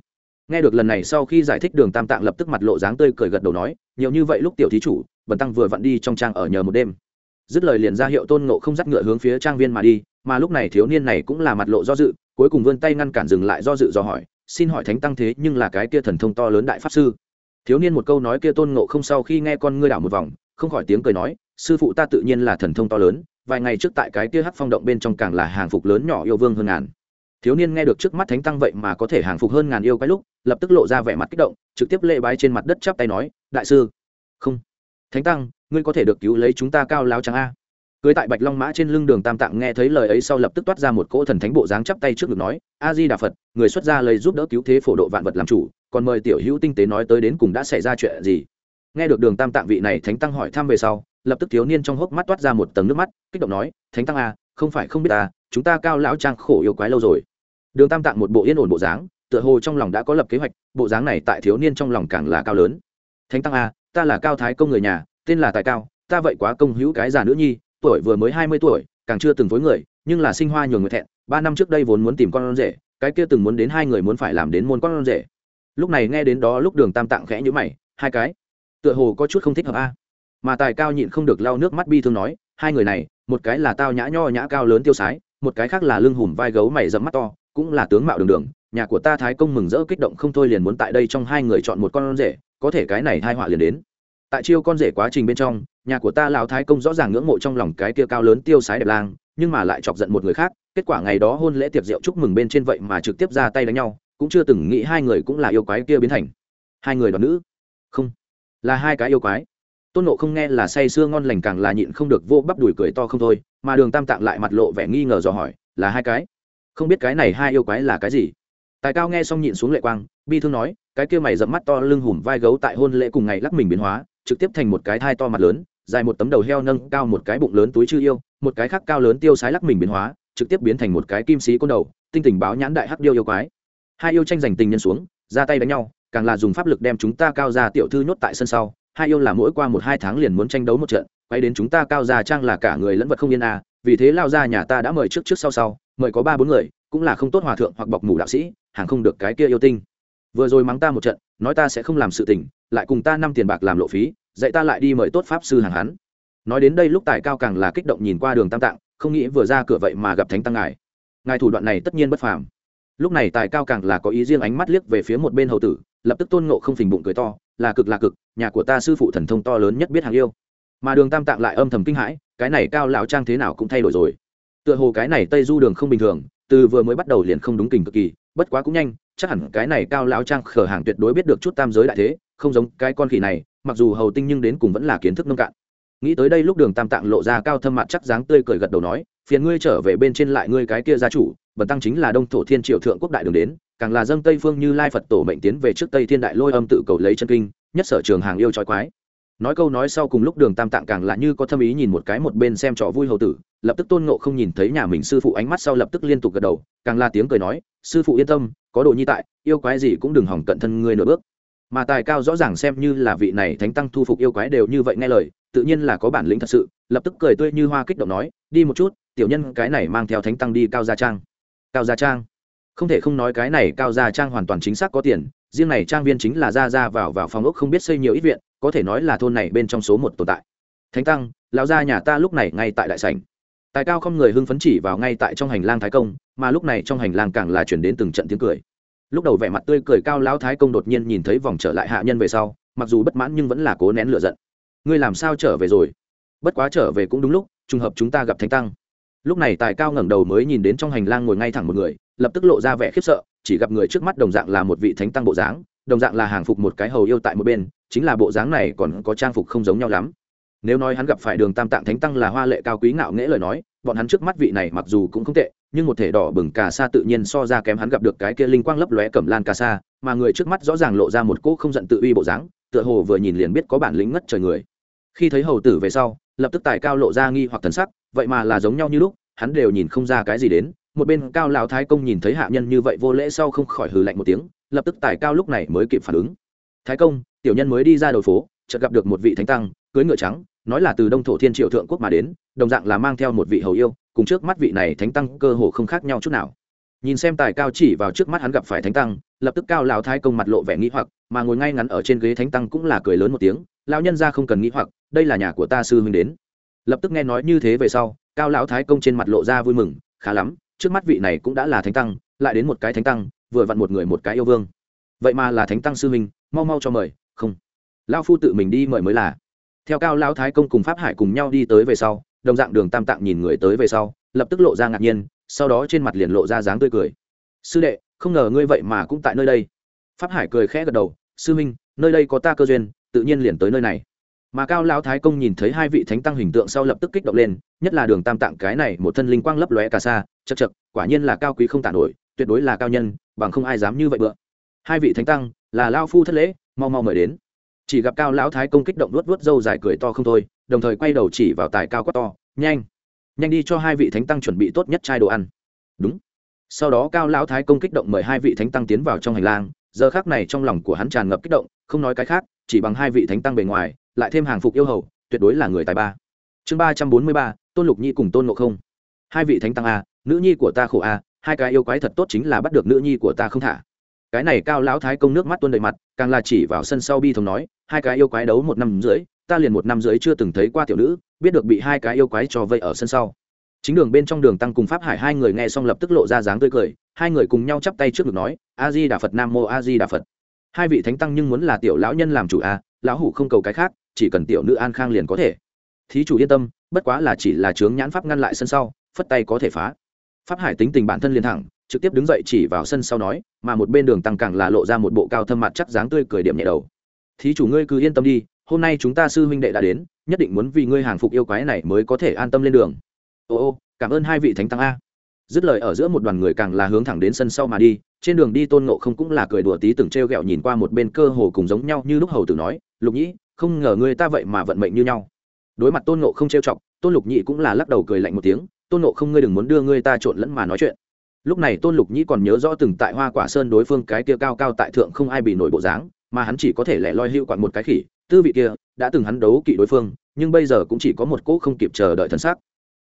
Nghe được lần này sau khi giải thích đường tam tạng lập tức mặt lộ dáng tươi cười gật đầu nói, nhiều như vậy lúc tiểu thí chủ, bần tăng vừa vặn đi trong trang ở nhờ một đêm. Dứt lời liền ra hiệu tôn ngộ không dắt ngựa hướng phía trang viên mà đi mà lúc này thiếu niên này cũng là mặt lộ do dự, cuối cùng vươn tay ngăn cản dừng lại do dự do hỏi, xin hỏi thánh tăng thế nhưng là cái kia thần thông to lớn đại pháp sư? Thiếu niên một câu nói kia tôn ngộ không sau khi nghe con ngươi đảo một vòng, không khỏi tiếng cười nói, sư phụ ta tự nhiên là thần thông to lớn, vài ngày trước tại cái kia hắc phong động bên trong càng là hàng phục lớn nhỏ yêu vương hơn ngàn. Thiếu niên nghe được trước mắt thánh tăng vậy mà có thể hàng phục hơn ngàn yêu cái lúc, lập tức lộ ra vẻ mặt kích động, trực tiếp lệ bái trên mặt đất chắp tay nói, đại sư. Không. Thánh tăng, ngươi có thể được cứu lấy chúng ta cao láo trắng a cưới tại bạch long mã trên lưng đường tam tạng nghe thấy lời ấy sau lập tức toát ra một cỗ thần thánh bộ dáng chắp tay trước ngực nói, a di đà phật, người xuất gia lấy giúp đỡ cứu thế phổ độ vạn vật làm chủ, còn mời tiểu hữu tinh tế nói tới đến cùng đã xảy ra chuyện gì. Nghe được đường tam tạng vị này thánh tăng hỏi thăm về sau, lập tức thiếu niên trong hốc mắt toát ra một tầng nước mắt, kích động nói, thánh tăng a không phải không biết ta chúng ta cao lão trang khổ yêu quái lâu rồi. Đường tam tạng một bộ yên ổn bộ dáng, tựa hồ trong lòng đã có lập kế hoạch, bộ dáng này tại thiếu niên trong lòng càng là cao lớn. Thánh tăng a ta là cao thái công người nhà, tên là tài cao, ta vậy quá công hữu cái già nữ nhi tuổi vừa mới hai mươi tuổi, càng chưa từng phối người, nhưng là sinh hoa nhường người thẹn. Ba năm trước đây vốn muốn tìm con rể, cái kia từng muốn đến hai người muốn phải làm đến môn con rể. Lúc này nghe đến đó lúc đường tam tạng khẽ nhữ mày, hai cái. Tựa hồ có chút không thích hợp a. Mà tài cao nhịn không được lau nước mắt bi thương nói, hai người này, một cái là tao nhã nho nhã cao lớn tiêu sái, một cái khác là lưng hùm vai gấu mày dẫm mắt to, cũng là tướng mạo đường đường. Nhà của ta thái công mừng rỡ kích động không thôi liền muốn tại đây trong hai người chọn một con rể, có thể cái này hai họa liền đến tại chiêu con rể quá trình bên trong, nhà của ta lão thái công rõ ràng ngưỡng mộ trong lòng cái kia cao lớn tiêu sái đẹp lang, nhưng mà lại chọc giận một người khác, kết quả ngày đó hôn lễ tiệc rượu chúc mừng bên trên vậy mà trực tiếp ra tay đánh nhau, cũng chưa từng nghĩ hai người cũng là yêu quái kia biến thành. Hai người đoàn nữ? Không. Là hai cái yêu quái. Tôn nộ không nghe là say sưa ngon lành càng là nhịn không được vô bắp đùi cười to không thôi, mà đường tam tạng lại mặt lộ vẻ nghi ngờ dò hỏi, là hai cái? Không biết cái này hai yêu quái là cái gì? Tài cao nghe xong nhịn xuống lệ quang, bi thương nói, cái kia mày dẫm mắt to lưng hùm vai gấu tại hôn lễ cùng ngày lắc mình biến hóa trực tiếp thành một cái thai to mặt lớn, dài một tấm đầu heo nâng cao một cái bụng lớn túi chư yêu, một cái khác cao lớn tiêu sái lắc mình biến hóa, trực tiếp biến thành một cái kim sĩ côn đầu, tinh tình báo nhãn đại hắc điêu yêu quái. Hai yêu tranh giành tình nhân xuống, ra tay đánh nhau, càng là dùng pháp lực đem chúng ta cao ra tiểu thư nhốt tại sân sau. Hai yêu là mỗi qua một hai tháng liền muốn tranh đấu một trận, quay đến chúng ta cao ra trang là cả người lẫn vật không yên à vì thế lao ra nhà ta đã mời trước trước sau sau, mời có ba bốn người, cũng là không tốt hòa thượng hoặc bọc mù đạo sĩ, hàng không được cái kia yêu tinh. Vừa rồi mắng ta một trận, nói ta sẽ không làm sự tình lại cùng ta năm tiền bạc làm lộ phí, dạy ta lại đi mời tốt pháp sư hàng hắn. Nói đến đây lúc tài cao càng là kích động nhìn qua đường tam tạng, không nghĩ vừa ra cửa vậy mà gặp thánh tăng ngài. Ngài thủ đoạn này tất nhiên bất phàm. Lúc này tài cao càng là có ý riêng ánh mắt liếc về phía một bên hầu tử, lập tức tôn ngộ không phình bụng cười to, là cực là cực, nhà của ta sư phụ thần thông to lớn nhất biết hàng yêu. Mà đường tam tạng lại âm thầm kinh hãi, cái này cao lão trang thế nào cũng thay đổi rồi. Tựa hồ cái này tây du đường không bình thường, từ vừa mới bắt đầu liền không đúng kình cực kỳ, bất quá cũng nhanh, chắc hẳn cái này cao lão trang khở hàng tuyệt đối biết được chút tam giới đại thế không giống cái con khỉ này, mặc dù hầu tinh nhưng đến cùng vẫn là kiến thức nông cạn. Nghĩ tới đây lúc đường tam tạng lộ ra cao thâm mặt chắc dáng tươi cười gật đầu nói, phiền ngươi trở về bên trên lại ngươi cái kia gia chủ, bần tăng chính là đông thổ thiên triều thượng quốc đại đường đến, càng là dâng tây phương như lai phật tổ mệnh tiến về trước tây thiên đại lôi âm tự cầu lấy chân kinh, nhất sở trường hàng yêu trói quái. Nói câu nói sau cùng lúc đường tam tạng càng là như có thâm ý nhìn một cái một bên xem trò vui hầu tử, lập tức tôn ngộ không nhìn thấy nhà mình sư phụ ánh mắt sau lập tức liên tục gật đầu, càng là tiếng cười nói, sư phụ yên tâm, có đồ nhi tại, yêu quái gì cũng đừng hỏng cận thân ngươi nửa bước mà tài cao rõ ràng xem như là vị này thánh tăng thu phục yêu quái đều như vậy nghe lời, tự nhiên là có bản lĩnh thật sự, lập tức cười tươi như hoa kích động nói, đi một chút, tiểu nhân cái này mang theo thánh tăng đi cao gia trang. Cao gia trang? Không thể không nói cái này cao gia trang hoàn toàn chính xác có tiền, riêng này trang viên chính là ra ra vào vào phòng ốc không biết xây nhiều ít viện, có thể nói là thôn này bên trong số một tồn tại. Thánh tăng, lão gia nhà ta lúc này ngay tại đại sảnh. Tài cao không người hưng phấn chỉ vào ngay tại trong hành lang thái công, mà lúc này trong hành lang càng là chuyển đến từng trận tiếng cười lúc đầu vẻ mặt tươi cười cao lão thái công đột nhiên nhìn thấy vòng trở lại hạ nhân về sau, mặc dù bất mãn nhưng vẫn là cố nén lửa giận. Ngươi làm sao trở về rồi? Bất quá trở về cũng đúng lúc, trùng hợp chúng ta gặp thánh tăng. Lúc này tài cao ngẩng đầu mới nhìn đến trong hành lang ngồi ngay thẳng một người, lập tức lộ ra vẻ khiếp sợ, chỉ gặp người trước mắt đồng dạng là một vị thánh tăng bộ dáng, đồng dạng là hàng phục một cái hầu yêu tại một bên, chính là bộ dáng này còn có trang phục không giống nhau lắm. Nếu nói hắn gặp phải đường tam tạng thánh tăng là hoa lệ cao quý ngạo nghễ lời nói bọn hắn trước mắt vị này mặc dù cũng không tệ, nhưng một thể đỏ bừng cà sa tự nhiên so ra kém hắn gặp được cái kia linh quang lấp lóe cẩm lan cà sa, mà người trước mắt rõ ràng lộ ra một cỗ không giận tự uy bộ dáng, tựa hồ vừa nhìn liền biết có bản lĩnh ngất trời người. Khi thấy hầu tử về sau, lập tức tài cao lộ ra nghi hoặc thần sắc, vậy mà là giống nhau như lúc, hắn đều nhìn không ra cái gì đến, một bên cao lão thái công nhìn thấy hạ nhân như vậy vô lễ sau không khỏi hừ lạnh một tiếng, lập tức tài cao lúc này mới kịp phản ứng. Thái công, tiểu nhân mới đi ra đầu phố, chợt gặp được một vị thánh tăng cưới ngựa trắng nói là từ đông thổ thiên triệu thượng quốc mà đến, đồng dạng là mang theo một vị hầu yêu, cùng trước mắt vị này thánh tăng cơ hồ không khác nhau chút nào. Nhìn xem tài cao chỉ vào trước mắt hắn gặp phải thánh tăng, lập tức cao lão thái công mặt lộ vẻ nghĩ hoặc, mà ngồi ngay ngắn ở trên ghế thánh tăng cũng là cười lớn một tiếng, lão nhân ra không cần nghĩ hoặc, đây là nhà của ta sư huynh đến. Lập tức nghe nói như thế về sau, cao lão thái công trên mặt lộ ra vui mừng, khá lắm, trước mắt vị này cũng đã là thánh tăng, lại đến một cái thánh tăng, vừa vặn một người một cái yêu vương. Vậy mà là thánh tăng sư huynh, mau mau cho mời, không. Lão phu tự mình đi mời mới là theo cao lão thái công cùng pháp hải cùng nhau đi tới về sau, đồng dạng đường tam tạng nhìn người tới về sau, lập tức lộ ra ngạc nhiên, sau đó trên mặt liền lộ ra dáng tươi cười. Sư đệ, không ngờ ngươi vậy mà cũng tại nơi đây. Pháp hải cười khẽ gật đầu, sư minh, nơi đây có ta cơ duyên, tự nhiên liền tới nơi này. Mà cao lão thái công nhìn thấy hai vị thánh tăng hình tượng sau lập tức kích động lên, nhất là đường tam tạng cái này một thân linh quang lấp lóe cả xa, chật chật, quả nhiên là cao quý không tản nổi, tuyệt đối là cao nhân, bằng không ai dám như vậy bựa. Hai vị thánh tăng là lao phu thất lễ, mau mau mời đến chỉ gặp cao lão thái công kích động luốt luốt râu dài cười to không thôi, đồng thời quay đầu chỉ vào tài cao quá to, nhanh nhanh đi cho hai vị thánh tăng chuẩn bị tốt nhất chai đồ ăn. Đúng. Sau đó cao lão thái công kích động mời hai vị thánh tăng tiến vào trong hành lang, giờ khác này trong lòng của hắn tràn ngập kích động, không nói cái khác, chỉ bằng hai vị thánh tăng bề ngoài, lại thêm hàng phục yêu hầu, tuyệt đối là người tài ba. Chương ba trăm bốn mươi ba, tôn lục nhi cùng tôn ngộ không. Hai vị thánh tăng a nữ nhi của ta khổ a hai cái yêu quái thật tốt chính là bắt được nữ nhi của ta không thả. Cái này cao lão thái công nước mắt tuôn đầy mặt, càng là chỉ vào sân sau bi thống nói hai cái yêu quái đấu một năm rưỡi ta liền một năm rưỡi chưa từng thấy qua tiểu nữ, biết được bị hai cái yêu quái cho vây ở sân sau. Chính đường bên trong đường tăng cùng pháp hải hai người nghe xong lập tức lộ ra dáng tươi cười, hai người cùng nhau chắp tay trước ngực nói a di đà phật nam mô a di đà phật hai vị thánh tăng nhưng muốn là tiểu lão nhân làm chủ a lão hủ không cầu cái khác, chỉ cần tiểu nữ an khang liền có thể. Thí chủ yên tâm, bất quá là chỉ là chướng nhãn pháp ngăn lại sân sau, phất tay có thể phá. Pháp hải tính tình bản thân liền thẳng, trực tiếp đứng dậy chỉ vào sân sau nói, mà một bên đường tăng càng là lộ ra một bộ cao thâm mặt chắc dáng tươi cười điểm nhẹ đầu thí chủ ngươi cứ yên tâm đi, hôm nay chúng ta sư huynh đệ đã đến, nhất định muốn vì ngươi hàng phục yêu quái này mới có thể an tâm lên đường. Ô ô, cảm ơn hai vị thánh tăng a. Dứt lời ở giữa một đoàn người càng là hướng thẳng đến sân sau mà đi, trên đường đi tôn ngộ không cũng là cười đùa tí từng t r e o g ẹ o nhìn qua một bên cơ hồ cùng giống nhau như lúc hầu tử nói, lục nhĩ, không ngờ ngươi ta vậy mà vận mệnh như nhau. Đối mặt tôn ngộ không trêu chọc, tôn lục nhĩ cũng là lắc đầu cười lạnh một tiếng, tôn ngộ không ngươi đừng muốn đưa ngươi ta trộn lẫn mà nói chuyện. Lúc này tôn lục nhĩ còn nhớ rõ từng tại hoa quả sơn đối phương cái kia cao cao tại thượng không ai bị nổi bộ dáng mà hắn chỉ có thể lẻ loi hữu quặn một cái khỉ, tư vị kia đã từng hắn đấu kỵ đối phương, nhưng bây giờ cũng chỉ có một cỗ không kịp chờ đợi thân xác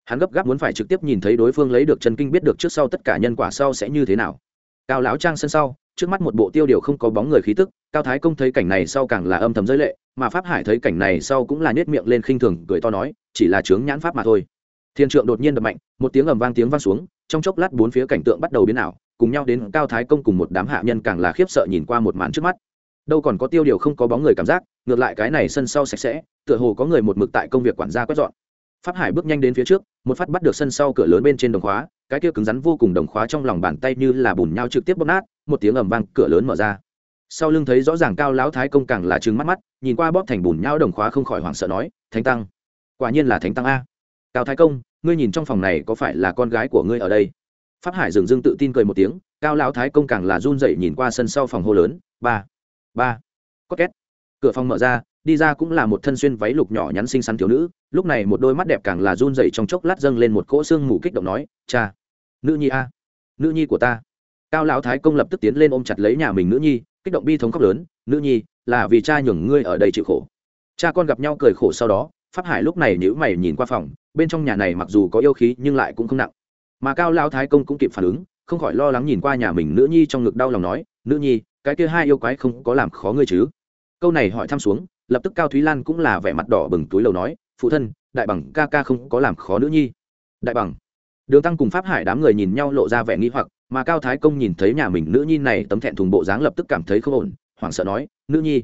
hắn gấp gáp muốn phải trực tiếp nhìn thấy đối phương lấy được chân kinh biết được trước sau tất cả nhân quả sau sẽ như thế nào. Cao lão trang sân sau, trước mắt một bộ tiêu điều không có bóng người khí tức, cao thái công thấy cảnh này sau càng là âm thầm giới lệ, mà pháp hải thấy cảnh này sau cũng là nhét miệng lên khinh thường, cười to nói, chỉ là chướng nhãn pháp mà thôi. Thiên trượng đột nhiên đập mạnh, một tiếng ầm vang tiếng vang xuống, trong chốc lát bốn phía cảnh tượng bắt đầu biến ảo, cùng nhau đến cao thái công cùng một đám hạ nhân càng là khiếp sợ nhìn qua một màn trước mắt đâu còn có tiêu điều không có bóng người cảm giác, ngược lại cái này sân sau sạch sẽ, tựa hồ có người một mực tại công việc quản gia quét dọn. Pháp hải bước nhanh đến phía trước, một phát bắt được sân sau cửa lớn bên trên đồng khóa, cái kia cứng rắn vô cùng đồng khóa trong lòng bàn tay như là bùn nhau trực tiếp bóp nát, một tiếng ầm vang, cửa lớn mở ra. Sau lưng thấy rõ ràng cao lão thái công càng là trừng mắt mắt, nhìn qua bóp thành bùn nhau đồng khóa không khỏi hoảng sợ nói, thánh tăng, quả nhiên là thánh tăng a. Cao thái công, ngươi nhìn trong phòng này có phải là con gái của ngươi ở đây? Pháp hải dừng dưng tự tin cười một tiếng, cao lão thái công càng là run dậy nhìn qua sân sau phòng hô lớn, ba ba có két cửa phòng mở ra, đi ra cũng là một thân xuyên váy lục nhỏ nhắn xinh xắn thiếu nữ. Lúc này một đôi mắt đẹp càng là run rẩy trong chốc lát dâng lên một cỗ xương mù kích động nói, cha, nữ nhi a, nữ nhi của ta. Cao lão thái công lập tức tiến lên ôm chặt lấy nhà mình nữ nhi, kích động bi thống khóc lớn, nữ nhi, là vì cha nhường ngươi ở đây chịu khổ. Cha con gặp nhau cười khổ sau đó, pháp hải lúc này nhữ mày nhìn qua phòng, bên trong nhà này mặc dù có yêu khí nhưng lại cũng không nặng. Mà cao lão thái công cũng kịp phản ứng, không khỏi lo lắng nhìn qua nhà mình nữ nhi trong ngực đau lòng nói, nữ nhi cái kia hai yêu quái không có làm khó ngươi chứ? Câu này hỏi thăm xuống, lập tức cao thúy lan cũng là vẻ mặt đỏ bừng túi lầu nói, phụ thân, đại bằng ca ca không có làm khó nữ nhi. Đại bằng? Đường tăng cùng pháp hải đám người nhìn nhau lộ ra vẻ nghi hoặc, mà cao thái công nhìn thấy nhà mình nữ nhi này tấm thẹn thùng bộ dáng lập tức cảm thấy không ổn, hoảng sợ nói, nữ nhi,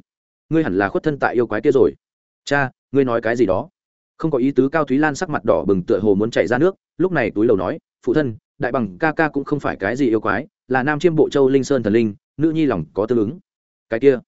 ngươi hẳn là khuất thân tại yêu quái kia rồi. Cha, ngươi nói cái gì đó? Không có ý tứ cao thúy lan sắc mặt đỏ bừng tựa hồ muốn chạy ra nước, lúc này túi lầu nói, phụ thân, đại bằng ca ca cũng không phải cái gì yêu quái, là nam chiêm bộ châu linh sơn thần linh nữ nhi lòng có tương ứng. Cái kia,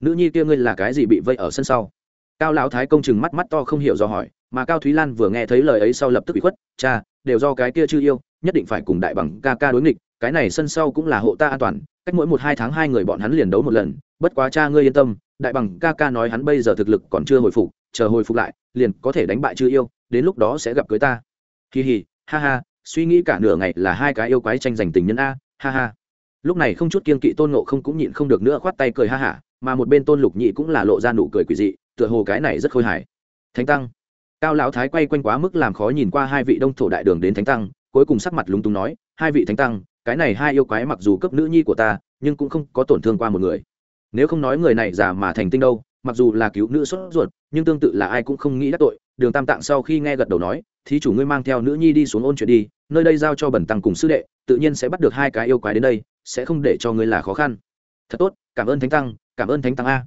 nữ nhi kia ngươi là cái gì bị vây ở sân sau? Cao lão thái công chừng mắt mắt to không hiểu do hỏi, mà cao thúy lan vừa nghe thấy lời ấy sau lập tức bị khuất, cha, đều do cái kia chưa yêu, nhất định phải cùng đại bằng ca ca đối nghịch, cái này sân sau cũng là hộ ta an toàn, cách mỗi một hai tháng hai người bọn hắn liền đấu một lần, bất quá cha ngươi yên tâm, đại bằng ca ca nói hắn bây giờ thực lực còn chưa hồi phục, chờ hồi phục lại, liền có thể đánh bại chưa yêu, đến lúc đó sẽ gặp cưới ta. Kỳ hì ha ha, suy nghĩ cả nửa ngày là hai cái yêu quái tranh giành tình nhân a, ha ha lúc này không chút kiên kỵ tôn ngộ không cũng nhịn không được nữa khoát tay cười ha hả, mà một bên tôn lục nhị cũng là lộ ra nụ cười quỷ dị, tựa hồ cái này rất khôi hài. Thánh tăng. Cao lão thái quay quanh quá mức làm khó nhìn qua hai vị đông thổ đại đường đến thánh tăng, cuối cùng sắc mặt lúng túng nói, hai vị thánh tăng, cái này hai yêu quái mặc dù cấp nữ nhi của ta, nhưng cũng không có tổn thương qua một người. Nếu không nói người này giả mà thành tinh đâu, mặc dù là cứu nữ sốt ruột, nhưng tương tự là ai cũng không nghĩ đắc tội. Đường tam tạng sau khi nghe gật đầu nói, thí chủ ngươi mang theo nữ nhi đi xuống ôn chuyện đi, nơi đây giao cho bẩn tăng cùng sư đệ, tự nhiên sẽ bắt được hai cái yêu quái đến đây sẽ không để cho ngươi là khó khăn. Thật tốt, cảm ơn thánh tăng, cảm ơn thánh tăng a.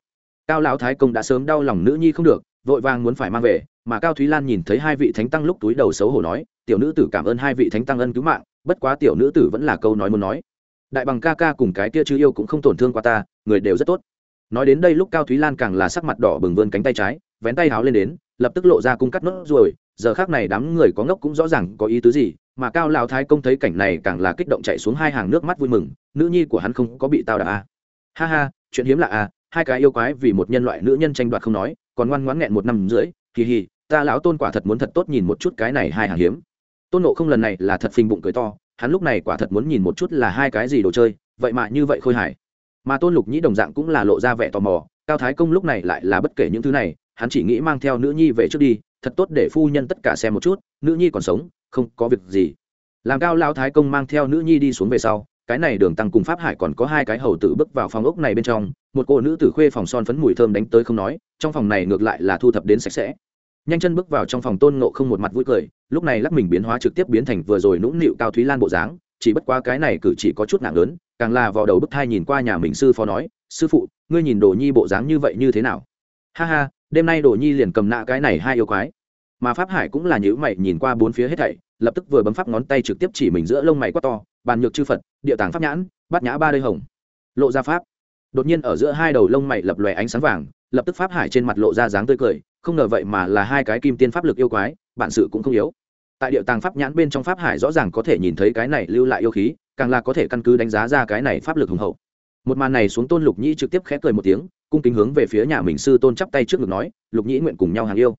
Cao lão thái công đã sớm đau lòng nữ nhi không được, vội vàng muốn phải mang về, mà cao thúy lan nhìn thấy hai vị thánh tăng lúc túi đầu xấu hổ nói, tiểu nữ tử cảm ơn hai vị thánh tăng ân cứu mạng, bất quá tiểu nữ tử vẫn là câu nói muốn nói. Đại bằng ca ca cùng cái kia chứ yêu cũng không tổn thương qua ta, người đều rất tốt. Nói đến đây lúc cao thúy lan càng là sắc mặt đỏ bừng vươn cánh tay trái, vén tay háo lên đến, lập tức lộ ra cung cắt nốt rồi giờ khác này đám người có ngốc cũng rõ ràng có ý tứ gì mà cao lão thái công thấy cảnh này càng là kích động chạy xuống hai hàng nước mắt vui mừng, nữ nhi của hắn không có bị tao đà à. ha ha, chuyện hiếm lạ à hai cái yêu quái vì một nhân loại nữ nhân tranh đoạt không nói, còn ngoan ngoãn nghẹn một năm rưỡi kỳ hì, ta lão tôn quả thật muốn thật tốt nhìn một chút cái này hai hàng hiếm tôn nộ không lần này là thật phình bụng cười to, hắn lúc này quả thật muốn nhìn một chút là hai cái gì đồ chơi, vậy mà như vậy khôi hài mà tôn lục nhĩ đồng dạng cũng là lộ ra vẻ tò mò, cao thái công lúc này lại là bất kể những thứ này, hắn chỉ nghĩ mang theo nữ nhi về trước đi, thật tốt để phu nhân tất cả xem một chút, nữ nhi còn sống không có việc gì. Làm cao lao thái công mang theo nữ nhi đi xuống về sau, cái này đường tăng cùng pháp hải còn có hai cái hầu tử bước vào phòng ốc này bên trong, một cô nữ tử khuê phòng son phấn mùi thơm đánh tới không nói, trong phòng này ngược lại là thu thập đến sạch sẽ. Nhanh chân bước vào trong phòng tôn nộ không một mặt vui cười, lúc này lắc mình biến hóa trực tiếp biến thành vừa rồi nũng nịu cao thúy lan bộ dáng, chỉ bất quá cái này cử chỉ có chút nặng lớn, càng là vào đầu bức thai nhìn qua nhà mình sư phó nói, sư phụ, ngươi nhìn đồ nhi bộ dáng như vậy như thế nào? Ha ha, đêm nay đồ nhi liền cầm nạ cái này hai yêu quái mà pháp hải cũng là nhữ mày nhìn qua bốn phía hết thảy, lập tức vừa bấm pháp ngón tay trực tiếp chỉ mình giữa lông mày quát to, bàn nhược chư phật, địa tàng pháp nhãn, bát nhã ba đây hồng. Lộ ra pháp. Đột nhiên ở giữa hai đầu lông mày lập lòe ánh sáng vàng, lập tức pháp hải trên mặt lộ ra dáng tươi cười, không ngờ vậy mà là hai cái kim tiên pháp lực yêu quái, bản sự cũng không yếu. Tại địa tàng pháp nhãn bên trong pháp hải rõ ràng có thể nhìn thấy cái này lưu lại yêu khí, càng là có thể căn cứ đánh giá ra cái này pháp lực hùng hậu. Một màn này xuống tôn lục nhĩ trực tiếp khẽ cười một tiếng, cung kính hướng về phía nhà mình sư tôn chắp tay trước ngực nói, lục nhĩ nguyện cùng nhau hàng yêu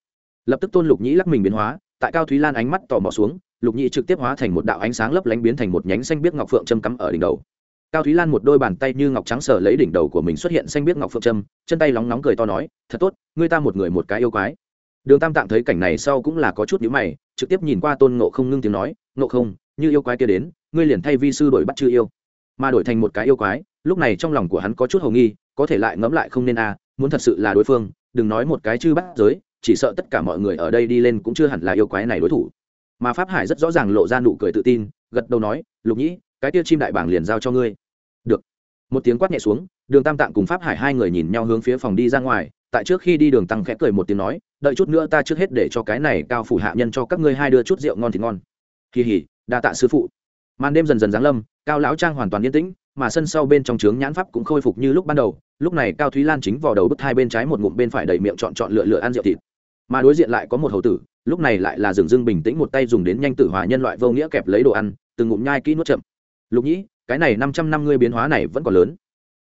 lập tức tôn lục nhĩ lắc mình biến hóa tại cao thúy lan ánh mắt tò mò xuống lục nhĩ trực tiếp hóa thành một đạo ánh sáng lấp lánh biến thành một nhánh xanh biết ngọc phượng châm cắm ở đỉnh đầu. cao thúy lan một đôi bàn tay như ngọc trắng sờ lấy đỉnh đầu của mình xuất hiện xanh biết ngọc phượng châm, chân tay lóng nóng cười to nói thật tốt ngươi ta một người một cái yêu quái. Đường tam tạng thấy cảnh này sau cũng là có chút nhữ mày trực tiếp nhìn qua tôn ngộ không ngưng tiếng nói ngộ không như yêu quái kia đến ngươi liền thay vi sư đổi bắt chư yêu. Mà đổi thành một cái yêu quái lúc này trong lòng của hắn có chút hầu nghi có thể lại ngẫm lại không nên a à, muốn thật sự là đối phương đừng nói một cái chư bắt giới chỉ sợ tất cả mọi người ở đây đi lên cũng chưa hẳn là yêu quái này đối thủ. Mà pháp hải rất rõ ràng lộ ra nụ cười tự tin, gật đầu nói, lục nhĩ, cái tia chim đại bảng liền giao cho ngươi. Được. Một tiếng quát nhẹ xuống, đường tam tạng cùng pháp hải hai người nhìn nhau hướng phía phòng đi ra ngoài, tại trước khi đi đường tăng khẽ cười một tiếng nói, đợi chút nữa ta trước hết để cho cái này cao phủ hạ nhân cho các ngươi hai đưa chút rượu ngon thì ngon. Kỳ hỉ đa tạ sư phụ. Màn đêm dần dần giáng lâm, cao lão trang hoàn toàn yên tĩnh, mà sân sau bên trong trướng nhãn pháp cũng khôi phục như lúc ban đầu, lúc này cao thúy lan chính vào đầu bức hai bên trái một ngụm bên phải đầy miệng chọn chọn lựa lựa ăn rượu thịt mà đối diện lại có một hầu tử, lúc này lại là dừng dưng bình tĩnh một tay dùng đến nhanh tử hòa nhân loại vô nghĩa kẹp lấy đồ ăn, từng ngụm nhai kỹ nuốt chậm. Lục nhĩ, cái này năm trăm năm ngươi biến hóa này vẫn còn lớn.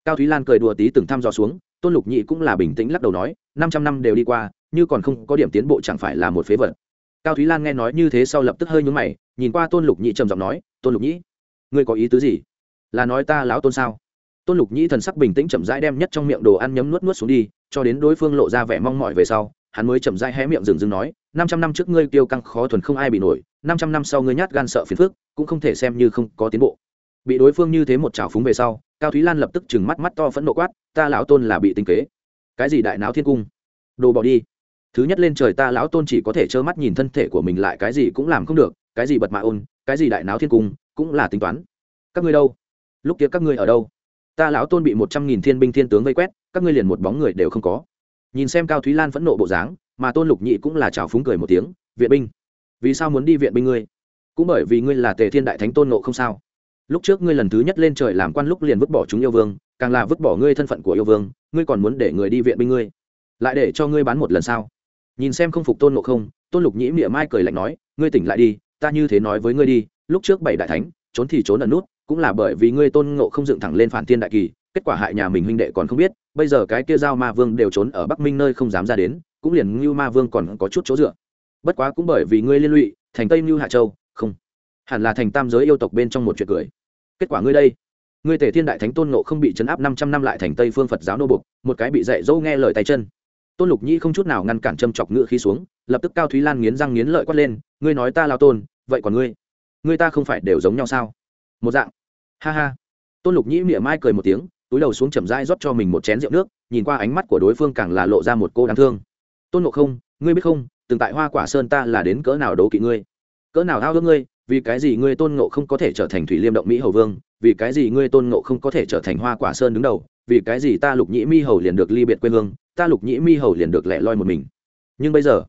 Cao thúy lan cười đùa tí từng thăm dò xuống, tôn lục nhị cũng là bình tĩnh lắc đầu nói, năm trăm năm đều đi qua, như còn không có điểm tiến bộ chẳng phải là một phế vật. Cao thúy lan nghe nói như thế sau lập tức hơi nhúng mày, nhìn qua tôn lục nhị trầm giọng nói, tôn lục nhĩ, ngươi có ý tứ gì? Là nói ta lão tôn sao? Tôn lục nhĩ thần sắc bình tĩnh chậm rãi đem nhất trong miệng đồ ăn nhấm nuốt nuốt xuống đi, cho đến đối phương lộ ra vẻ mong mỏi về sau hắn mới chậm rãi hé miệng dừng dừng nói, năm trăm năm trước ngươi tiêu căng khó thuần không ai bị nổi, năm trăm năm sau ngươi nhát gan sợ phiền phức, cũng không thể xem như không có tiến bộ. Bị đối phương như thế một trào phúng về sau, cao thúy lan lập tức chừng mắt mắt to phẫn nộ quát, ta lão tôn là bị tinh kế. Cái gì đại náo thiên cung? Đồ bỏ đi. Thứ nhất lên trời ta lão tôn chỉ có thể trơ mắt nhìn thân thể của mình lại cái gì cũng làm không được, cái gì bật mạ ôn, cái gì đại náo thiên cung, cũng là tính toán. Các ngươi đâu? Lúc kia các ngươi ở đâu? Ta lão tôn bị một trăm nghìn thiên binh thiên tướng vây quét, các ngươi liền một bóng người đều không có nhìn xem cao thúy lan phẫn nộ bộ dáng, mà tôn lục nhị cũng là trào phúng cười một tiếng, viện binh, vì sao muốn đi viện binh ngươi? Cũng bởi vì ngươi là tề thiên đại thánh tôn nộ không sao? Lúc trước ngươi lần thứ nhất lên trời làm quan lúc liền vứt bỏ chúng yêu vương, càng là vứt bỏ ngươi thân phận của yêu vương, ngươi còn muốn để người đi viện binh ngươi? Lại để cho ngươi bán một lần sao? Nhìn xem không phục tôn nộ không, tôn lục nhĩ miệng mai cười lạnh nói, ngươi tỉnh lại đi, ta như thế nói với ngươi đi, lúc trước bảy đại thánh, trốn thì trốn ẩn nút, cũng là bởi vì ngươi tôn ngộ không dựng thẳng lên phản tiên đại kỳ, kết quả hại nhà mình huynh đệ còn không biết bây giờ cái kia giao ma vương đều trốn ở bắc minh nơi không dám ra đến, cũng liền ngưu ma vương còn có chút chỗ dựa. Bất quá cũng bởi vì ngươi liên lụy, thành tây ngưu hạ châu, không. Hẳn là thành tam giới yêu tộc bên trong một chuyện cười. Kết quả ngươi đây, ngươi tể thiên đại thánh tôn nộ không bị chấn áp năm trăm năm lại thành tây phương phật giáo nô bục một cái bị dạy dỗ nghe lời tay chân. Tôn lục nhi không chút nào ngăn cản châm chọc ngựa khí xuống, lập tức cao thúy lan nghiến răng nghiến lợi quát lên, ngươi nói ta lao tôn, vậy còn ngươi? Ngươi ta không phải đều giống nhau sao? Một dạng. Ha ha. Tôn lục nhĩ mỉa mai cười một tiếng túi đầu xuống chậm rãi rót cho mình một chén rượu nước, nhìn qua ánh mắt của đối phương càng là lộ ra một cô đáng thương. Tôn ngộ không, ngươi biết không, từng tại hoa quả sơn ta là đến cỡ nào đấu kỵ ngươi? Cỡ nào hao ước ngươi, vì cái gì ngươi tôn ngộ không có thể trở thành thủy liêm động mỹ hầu vương, vì cái gì ngươi tôn ngộ không có thể trở thành hoa quả sơn đứng đầu, vì cái gì ta lục nhĩ mi hầu liền được ly biệt quê hương, ta lục nhĩ mi hầu liền được lẻ loi một mình? Nhưng bây giờ,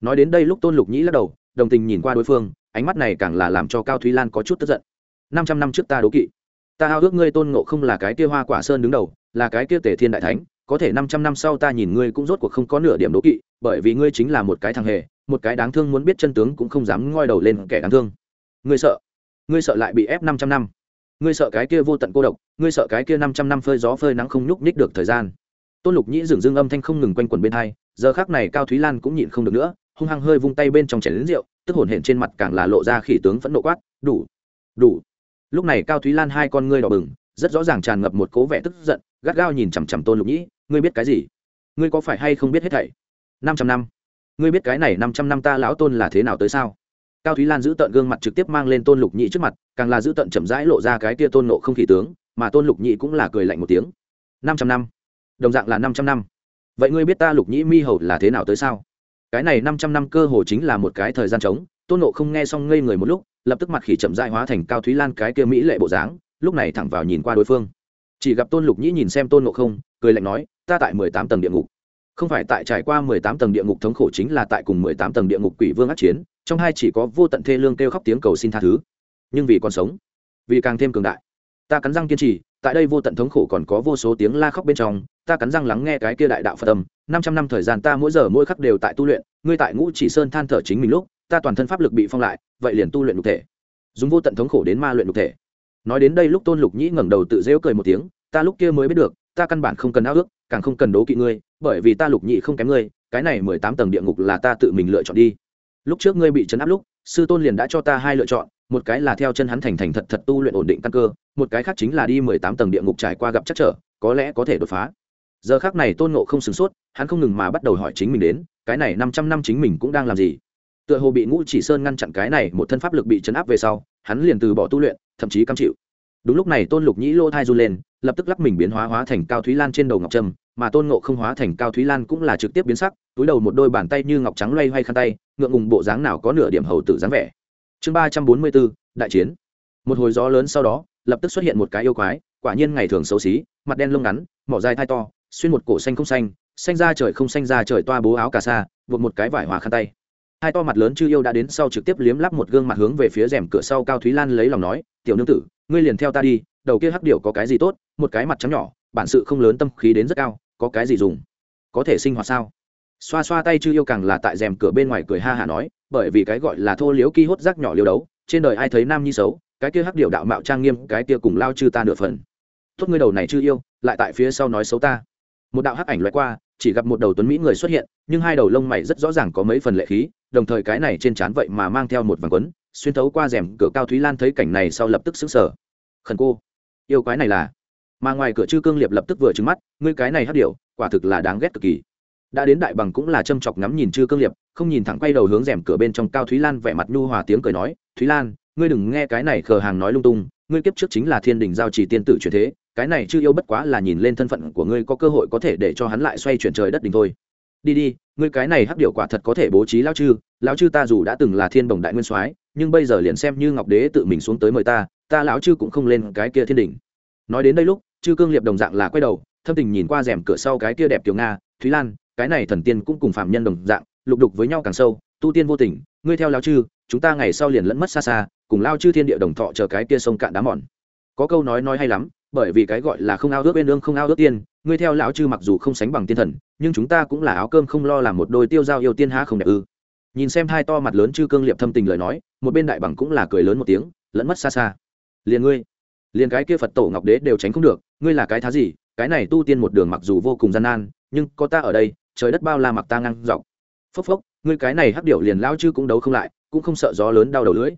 nói đến đây lúc tôn lục nhĩ lắc đầu, đồng tình nhìn qua đối phương, ánh mắt này càng là làm cho cao thúy lan có chút tức giận. Năm trăm năm trước ta đố kỵ ta ao ước ngươi tôn ngộ không là cái kia hoa quả sơn đứng đầu, là cái kia tể thiên đại thánh, có thể năm trăm năm sau ta nhìn ngươi cũng rốt cuộc không có nửa điểm đố kỵ, bởi vì ngươi chính là một cái thằng hề, một cái đáng thương muốn biết chân tướng cũng không dám ngoi đầu lên kẻ đáng thương. Ngươi sợ? Ngươi sợ lại bị ép năm trăm năm. Ngươi sợ cái kia vô tận cô độc, ngươi sợ cái kia năm trăm năm phơi gió phơi nắng không nhúc nhích được thời gian. Tôn lục nhĩ dừng dưng âm thanh không ngừng quanh quẩn bên hai, giờ khác này cao thúy lan cũng nhịn không được nữa, hung hăng hơi vung tay bên trong chảy đến rượu, tức hổn hển trên mặt càng là lộ ra khỉ tướng phẫn nộ quát, đủ đủ lúc này cao thúy lan hai con ngươi đỏ bừng, rất rõ ràng tràn ngập một cố vẻ tức giận, gắt gao nhìn chằm chằm tôn lục nhĩ, ngươi biết cái gì? Ngươi có phải hay không biết hết thảy? Năm trăm năm. Ngươi biết cái này năm trăm năm ta lão tôn là thế nào tới sao? Cao thúy lan giữ tận gương mặt trực tiếp mang lên tôn lục nhĩ trước mặt, càng là giữ tận chậm rãi lộ ra cái tia tôn nộ không khỉ tướng, mà tôn lục nhĩ cũng là cười lạnh một tiếng. Năm trăm năm. Đồng dạng là năm trăm năm. Vậy ngươi biết ta lục nhĩ mi hầu là thế nào tới sao? Cái này năm trăm năm cơ hồ chính là một cái thời gian trống. Tôn nộ không nghe xong ngây người một lúc lập tức mặt khỉ chậm dại hóa thành cao thúy lan cái kia mỹ lệ bộ dáng, lúc này thẳng vào nhìn qua đối phương. Chỉ gặp tôn lục nhĩ nhìn xem tôn ngộ không, cười lạnh nói, ta tại mười tám tầng địa ngục. Không phải tại trải qua mười tám tầng địa ngục thống khổ chính là tại cùng mười tám tầng địa ngục quỷ vương ác chiến, trong hai chỉ có vô tận thê lương kêu khóc tiếng cầu xin tha thứ. Nhưng vì còn sống, vì càng thêm cường đại, ta cắn răng kiên trì, tại đây vô tận thống khổ còn có vô số tiếng la khóc bên trong, ta cắn răng lắng nghe cái kia đại đạo phật tâm năm trăm năm thời gian ta mỗi giờ mỗi khắc đều tại tu luyện, ngươi tại ngũ chỉ sơn than thở chính mình lúc, ta toàn thân pháp lực bị phong lại vậy liền tu luyện nhục thể. Dùng vô tận thống khổ đến ma luyện nhục thể. Nói đến đây lúc tôn lục nhĩ ngẩng đầu tự rêu cười một tiếng, ta lúc kia mới biết được, ta căn bản không cần ao ước, càng không cần đố kỵ ngươi, bởi vì ta lục nhĩ không kém ngươi, cái này mười tám tầng địa ngục là ta tự mình lựa chọn đi. Lúc trước ngươi bị chấn áp lúc, sư tôn liền đã cho ta hai lựa chọn, một cái là theo chân hắn thành thành thật thật tu luyện ổn định căn cơ, một cái khác chính là đi mười tám tầng địa ngục trải qua gặp chắc trở, có lẽ có thể đột phá. Giờ khác này tôn nộ không sửng sốt, hắn không ngừng mà bắt đầu hỏi chính mình đến, cái này năm trăm năm chính mình cũng đang làm gì? Tựa hồ bị ngũ chỉ sơn ngăn chặn cái này, một thân pháp lực bị chấn áp về sau, hắn liền từ bỏ tu luyện, thậm chí cam chịu. Đúng lúc này, tôn lục nhĩ lô thai run lên, lập tức lắc mình biến hóa hóa thành cao thúy lan trên đầu ngọc trâm, mà tôn ngộ không hóa thành cao thúy lan cũng là trực tiếp biến sắc, túi đầu một đôi bàn tay như ngọc trắng loay hoay khăn tay, ngượng ngùng bộ dáng nào có nửa điểm hầu tử dáng vẻ. Chương ba trăm bốn mươi bốn, đại chiến. Một hồi gió lớn sau đó, lập tức xuất hiện một cái yêu quái, quả nhiên ngày thường xấu xí, mặt đen lông ngắn, mỏ dài thai to, xuyên một cổ xanh không xanh xanh ra trời không xanh ra trời toa bố áo cà sa, buộc một cái vải hòa khăn tay hai to mặt lớn chư yêu đã đến sau trực tiếp liếm lắp một gương mặt hướng về phía rèm cửa sau cao thúy lan lấy lòng nói, tiểu nương tử, ngươi liền theo ta đi, đầu kia hắc điệu có cái gì tốt, một cái mặt trắng nhỏ, bản sự không lớn tâm khí đến rất cao, có cái gì dùng? Có thể sinh hoạt sao? Xoa xoa tay chư yêu càng là tại rèm cửa bên ngoài cười ha hả nói, bởi vì cái gọi là thô liếu ki hốt rác nhỏ liêu đấu, trên đời ai thấy nam nhi xấu, cái kia hắc điệu đạo mạo trang nghiêm, cái kia cùng lao chư ta nửa phần. Tốt ngươi đầu này chư yêu, lại tại phía sau nói xấu ta. Một đạo hắc ảnh loại qua, chỉ gặp một đầu tuấn mỹ người xuất hiện, nhưng hai đầu lông mày rất rõ ràng có mấy phần lệ khí đồng thời cái này trên trán vậy mà mang theo một vàng quấn, xuyên thấu qua rèm cửa cao thúy lan thấy cảnh này sau lập tức xứng sở khẩn cô, yêu quái này là? Mà ngoài cửa chư cương liệp lập tức vừa trứng mắt, ngươi cái này hát điệu quả thực là đáng ghét cực kỳ. Đã đến đại bằng cũng là châm chọc ngắm nhìn chư cương liệp, không nhìn thẳng quay đầu hướng rèm cửa bên trong cao thúy lan vẻ mặt nhu hòa tiếng cười nói, thúy lan, ngươi đừng nghe cái này khờ hàng nói lung tung, ngươi kiếp trước chính là thiên đình giao chỉ tiên tử truyền thế, cái này chư yêu bất quá là nhìn lên thân phận của ngươi có cơ hội có thể để cho hắn lại xoay chuyển trời đất đình thôi đi đi, ngươi cái này hắc điệu quả thật có thể bố trí lao chư, lão chư ta dù đã từng là thiên đồng đại nguyên soái, nhưng bây giờ liền xem như ngọc đế tự mình xuống tới mời ta ta lão chư cũng không lên cái kia thiên đỉnh. nói đến đây lúc, chư cương liệp đồng dạng là quay đầu, thâm tình nhìn qua rèm cửa sau cái kia đẹp tiểu nga, thúy lan, cái này thần tiên cũng cùng phạm nhân đồng dạng, lục đục với nhau càng sâu, tu tiên vô tình, ngươi theo lao chư, chúng ta ngày sau liền lẫn mất xa xa, cùng lao chư thiên địa đồng thọ chờ cái kia sông cạn đá mòn có câu nói nói hay lắm bởi vì cái gọi là không ao ước bên lương không ao ước tiên, ngươi theo lão chư mặc dù không sánh bằng tiên thần, nhưng chúng ta cũng là áo cơm không lo làm một đôi tiêu dao yêu tiên há không đẹp ư? Nhìn xem hai to mặt lớn chư cương liệp thâm tình lời nói, một bên đại bằng cũng là cười lớn một tiếng, lẫn mất xa xa. Liền ngươi, liền cái kia phật tổ ngọc đế đều tránh không được, ngươi là cái thá gì? Cái này tu tiên một đường mặc dù vô cùng gian nan, nhưng có ta ở đây, trời đất bao la mặc ta ngăn dọc. Phốc phốc, ngươi cái này hắc điệu liền lao chư cũng đấu không lại, cũng không sợ gió lớn đau đầu lưỡi.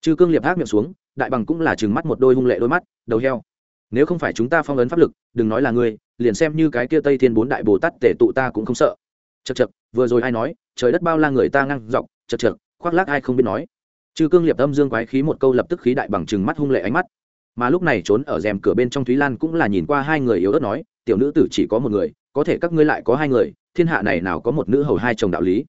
Chư cương liệp hắc miệng xuống, đại bằng cũng là trừng mắt một đôi hung lệ đôi mắt, đầu heo nếu không phải chúng ta phong ấn pháp lực, đừng nói là ngươi, liền xem như cái kia tây thiên bốn đại bồ tát tể tụ ta cũng không sợ. Chật chật vừa rồi ai nói, trời đất bao la người ta ngăn dọc chật chật khoác lác ai không biết nói. Chư cương liệp âm dương quái khí một câu lập tức khí đại bằng chừng mắt hung lệ ánh mắt. Mà lúc này trốn ở rèm cửa bên trong thúy lan cũng là nhìn qua hai người yếu ớt nói, tiểu nữ tử chỉ có một người, có thể các ngươi lại có hai người, thiên hạ này nào có một nữ hầu hai chồng đạo lý?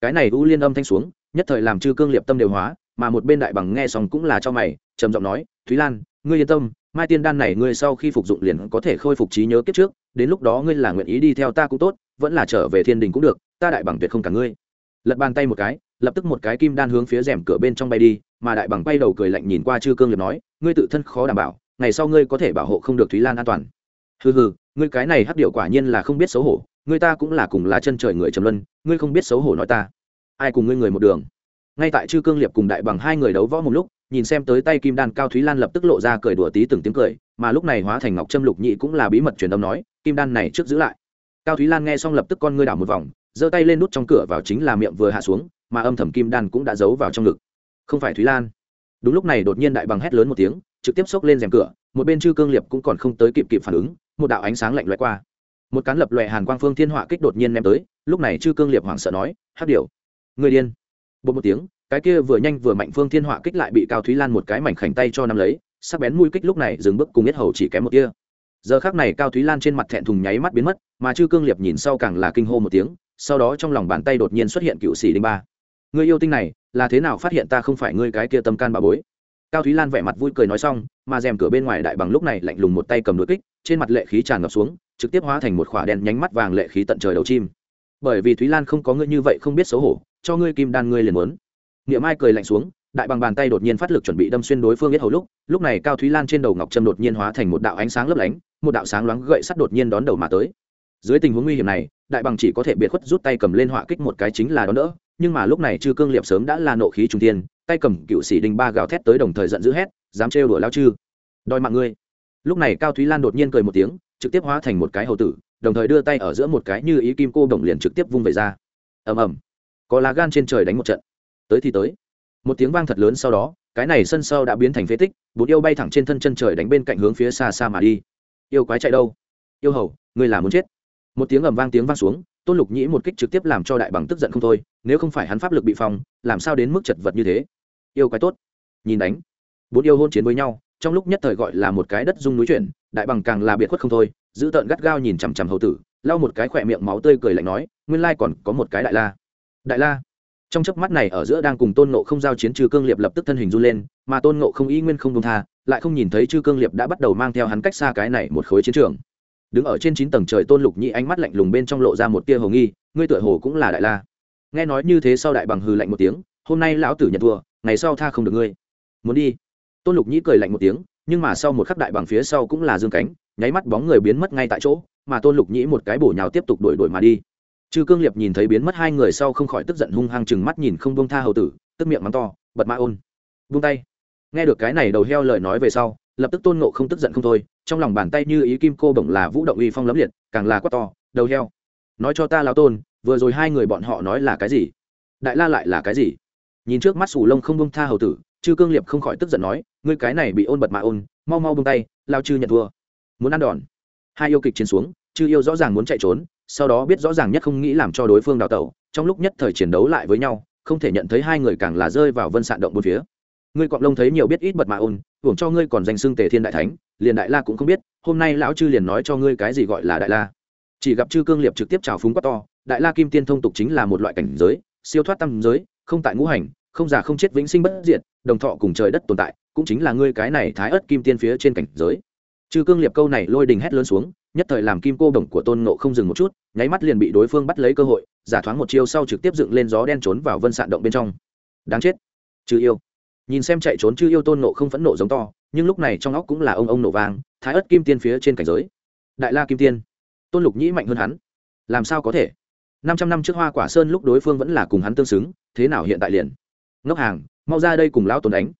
Cái này u liên âm thanh xuống, nhất thời làm chư cương liệp tâm đều hóa, mà một bên đại bằng nghe xong cũng là cho mày, trầm giọng nói, thúy lan, ngươi yên tâm mai tiên đan này ngươi sau khi phục dụng liền có thể khôi phục trí nhớ kiếp trước, đến lúc đó ngươi là nguyện ý đi theo ta cũng tốt, vẫn là trở về thiên đình cũng được, ta đại bằng tuyệt không cả ngươi. Lật bàn tay một cái, lập tức một cái kim đan hướng phía rèm cửa bên trong bay đi, mà đại bằng bay đầu cười lạnh nhìn qua chư cương liệp nói, ngươi tự thân khó đảm bảo, ngày sau ngươi có thể bảo hộ không được thúy lan an toàn. Hừ hừ, ngươi cái này hấp điệu quả nhiên là không biết xấu hổ, ngươi ta cũng là cùng lá chân trời người trầm luân, ngươi không biết xấu hổ nói ta. Ai cùng ngươi người một đường? Ngay tại chư cương liệp cùng đại bằng hai người đấu võ một lúc nhìn xem tới tay kim đan cao thúy lan lập tức lộ ra cười đùa tí từng tiếng cười, mà lúc này hóa thành ngọc trâm lục nhị cũng là bí mật truyền âm nói, kim đan này trước giữ lại. Cao thúy lan nghe xong lập tức con ngươi đảo một vòng, giơ tay lên nút trong cửa vào chính là miệng vừa hạ xuống, mà âm thầm kim đan cũng đã giấu vào trong ngực. Không phải thúy lan. Đúng lúc này đột nhiên đại bằng hét lớn một tiếng, trực tiếp xốc lên rèm cửa, một bên chư cương liệp cũng còn không tới kịp kịp phản ứng, một đạo ánh sáng lạnh loại qua. Một cán lập loại hàn quang phương thiên họa kích đột nhiên ném tới, lúc này chư cương liệp hoảng sợ nói hát điều người điên. Bột một tiếng cái kia vừa nhanh vừa mạnh phương thiên họa kích lại bị cao thúy lan một cái mảnh khảnh tay cho nắm lấy, sắc bén mũi kích lúc này dừng bước cùng biết hầu chỉ kém một kia giờ khác này cao thúy lan trên mặt thẹn thùng nháy mắt biến mất, mà chư cương liệp nhìn sau càng là kinh hô một tiếng, sau đó trong lòng bàn tay đột nhiên xuất hiện cựu sĩ đinh ba. Người yêu tinh này, là thế nào phát hiện ta không phải ngươi cái kia tâm can bà bối? Cao thúy lan vẻ mặt vui cười nói xong, mà rèm cửa bên ngoài đại bằng lúc này lạnh lùng một tay cầm đuổi kích, trên mặt lệ khí tràn ngập xuống, trực tiếp hóa thành một khỏa đen nhánh mắt vàng lệ khí tận trời đầu chim. Bởi vì thúy lan không có ngươi như vậy không biết xấu hổ, cho ngươi kim đan ngươi liền muốn niệm ai cười lạnh xuống, đại bằng bàn tay đột nhiên phát lực chuẩn bị đâm xuyên đối phương yết hầu lúc lúc này cao thúy lan trên đầu ngọc trâm đột nhiên hóa thành một đạo ánh sáng lấp lánh, một đạo sáng loáng gậy sắt đột nhiên đón đầu mà tới. Dưới tình huống nguy hiểm này, đại bằng chỉ có thể biệt khuất rút tay cầm lên họa kích một cái chính là đón đỡ, nhưng mà lúc này chư cương liệp sớm đã là nộ khí trung tiên tay cầm cựu sĩ đinh ba gào thét tới đồng thời giận dữ hét, dám trêu đuổi lao chư đòi mạng ngươi. Lúc này cao thúy lan đột nhiên cười một tiếng, trực tiếp hóa thành một cái hầu tử, đồng thời đưa tay ở giữa một cái như ý kim cô đồng liền trực tiếp vung về ra. Ầm ầm. Có lá gan trên trời đánh một trận tới thì tới. Một tiếng vang thật lớn sau đó, cái này sân sau đã biến thành phế tích, bốn yêu bay thẳng trên thân chân trời đánh bên cạnh hướng phía xa xa mà đi. Yêu quái chạy đâu? Yêu hầu, ngươi là muốn chết. Một tiếng ầm vang tiếng vang xuống, tôn lục nhĩ một kích trực tiếp làm cho đại bằng tức giận không thôi, nếu không phải hắn pháp lực bị phòng làm sao đến mức chật vật như thế? Yêu quái tốt. Nhìn đánh. Bốn yêu hôn chiến với nhau, trong lúc nhất thời gọi là một cái đất dung núi chuyển, đại bằng càng là biệt khuất không thôi, giữ tợn gắt gao nhìn chằm chằm hầu tử, lau một cái khỏe miệng máu tươi cười lạnh nói, nguyên lai còn có một cái đại la. Đại la? Trong chớp mắt này ở giữa đang cùng tôn nộ không giao chiến trừ cương liệp lập tức thân hình run lên, mà tôn nộ không ý nguyên không công tha, lại không nhìn thấy chư cương liệp đã bắt đầu mang theo hắn cách xa cái này một khối chiến trường. Đứng ở trên chín tầng trời tôn lục nhĩ ánh mắt lạnh lùng bên trong lộ ra một tia hồ nghi, ngươi tựa hồ cũng là đại la. Nghe nói như thế sau đại bằng hư lạnh một tiếng, hôm nay lão tử nhận thua, ngày sau tha không được ngươi. Muốn đi. Tôn lục nhĩ cười lạnh một tiếng, nhưng mà sau một khắc đại bằng phía sau cũng là dương cánh, nháy mắt bóng người biến mất ngay tại chỗ, mà tôn lục nhĩ một cái bổ nhào tiếp tục đuổi đuổi mà đi chư cương liệp nhìn thấy biến mất hai người sau không khỏi tức giận hung hăng chừng mắt nhìn không buông tha hầu tử, tức miệng mắng to, bật mã ôn. Buông tay. Nghe được cái này đầu heo lời nói về sau, lập tức tôn ngộ không tức giận không thôi, trong lòng bàn tay như ý kim cô bổng là vũ động uy phong lấm liệt, càng là quát to, đầu heo, nói cho ta lao tôn, vừa rồi hai người bọn họ nói là cái gì? Đại la lại là cái gì? Nhìn trước mắt sù lông không bông tha hầu tử chư cương liệp không khỏi tức giận nói, ngươi cái này bị ôn bật mạ ôn, mau mau bông tay, lao chư nhận thua. Muốn ăn đòn. Hai yêu kịch chiến xuống chư yêu rõ ràng muốn chạy trốn sau đó biết rõ ràng nhất không nghĩ làm cho đối phương đào tẩu, trong lúc nhất thời chiến đấu lại với nhau, không thể nhận thấy hai người càng là rơi vào vân sạn động bốn phía. Ngươi cọp lông thấy nhiều biết ít bật mạ ôn, hưởng cho ngươi còn danh xưng tề thiên đại thánh, liền đại la cũng không biết, hôm nay lão chư liền nói cho ngươi cái gì gọi là đại la. Chỉ gặp chư cương liệp trực tiếp trào phúng quát to, đại la kim tiên thông tục chính là một loại cảnh giới, siêu thoát tâm giới, không tại ngũ hành, không già không chết vĩnh sinh bất diệt, đồng thọ cùng trời đất tồn tại, cũng chính là ngươi cái này thái ớt kim tiên phía trên cảnh giới. Chư cương liệp câu này lôi đình hét lớn xuống nhất thời làm kim cô đồng của tôn nộ không dừng một chút, nháy mắt liền bị đối phương bắt lấy cơ hội, giả thoáng một chiêu sau trực tiếp dựng lên gió đen trốn vào vân sạn động bên trong. Đáng chết. Chư yêu. Nhìn xem chạy trốn chư yêu tôn nộ không phẫn nộ giống to, nhưng lúc này trong óc cũng là ông ông nổ vàng thái ớt kim tiên phía trên cảnh giới. Đại la kim tiên. Tôn lục nhĩ mạnh hơn hắn. Làm sao có thể? Năm trăm năm trước hoa quả sơn lúc đối phương vẫn là cùng hắn tương xứng, thế nào hiện tại liền? Ngốc hàng, mau ra đây cùng lão tồn đánh.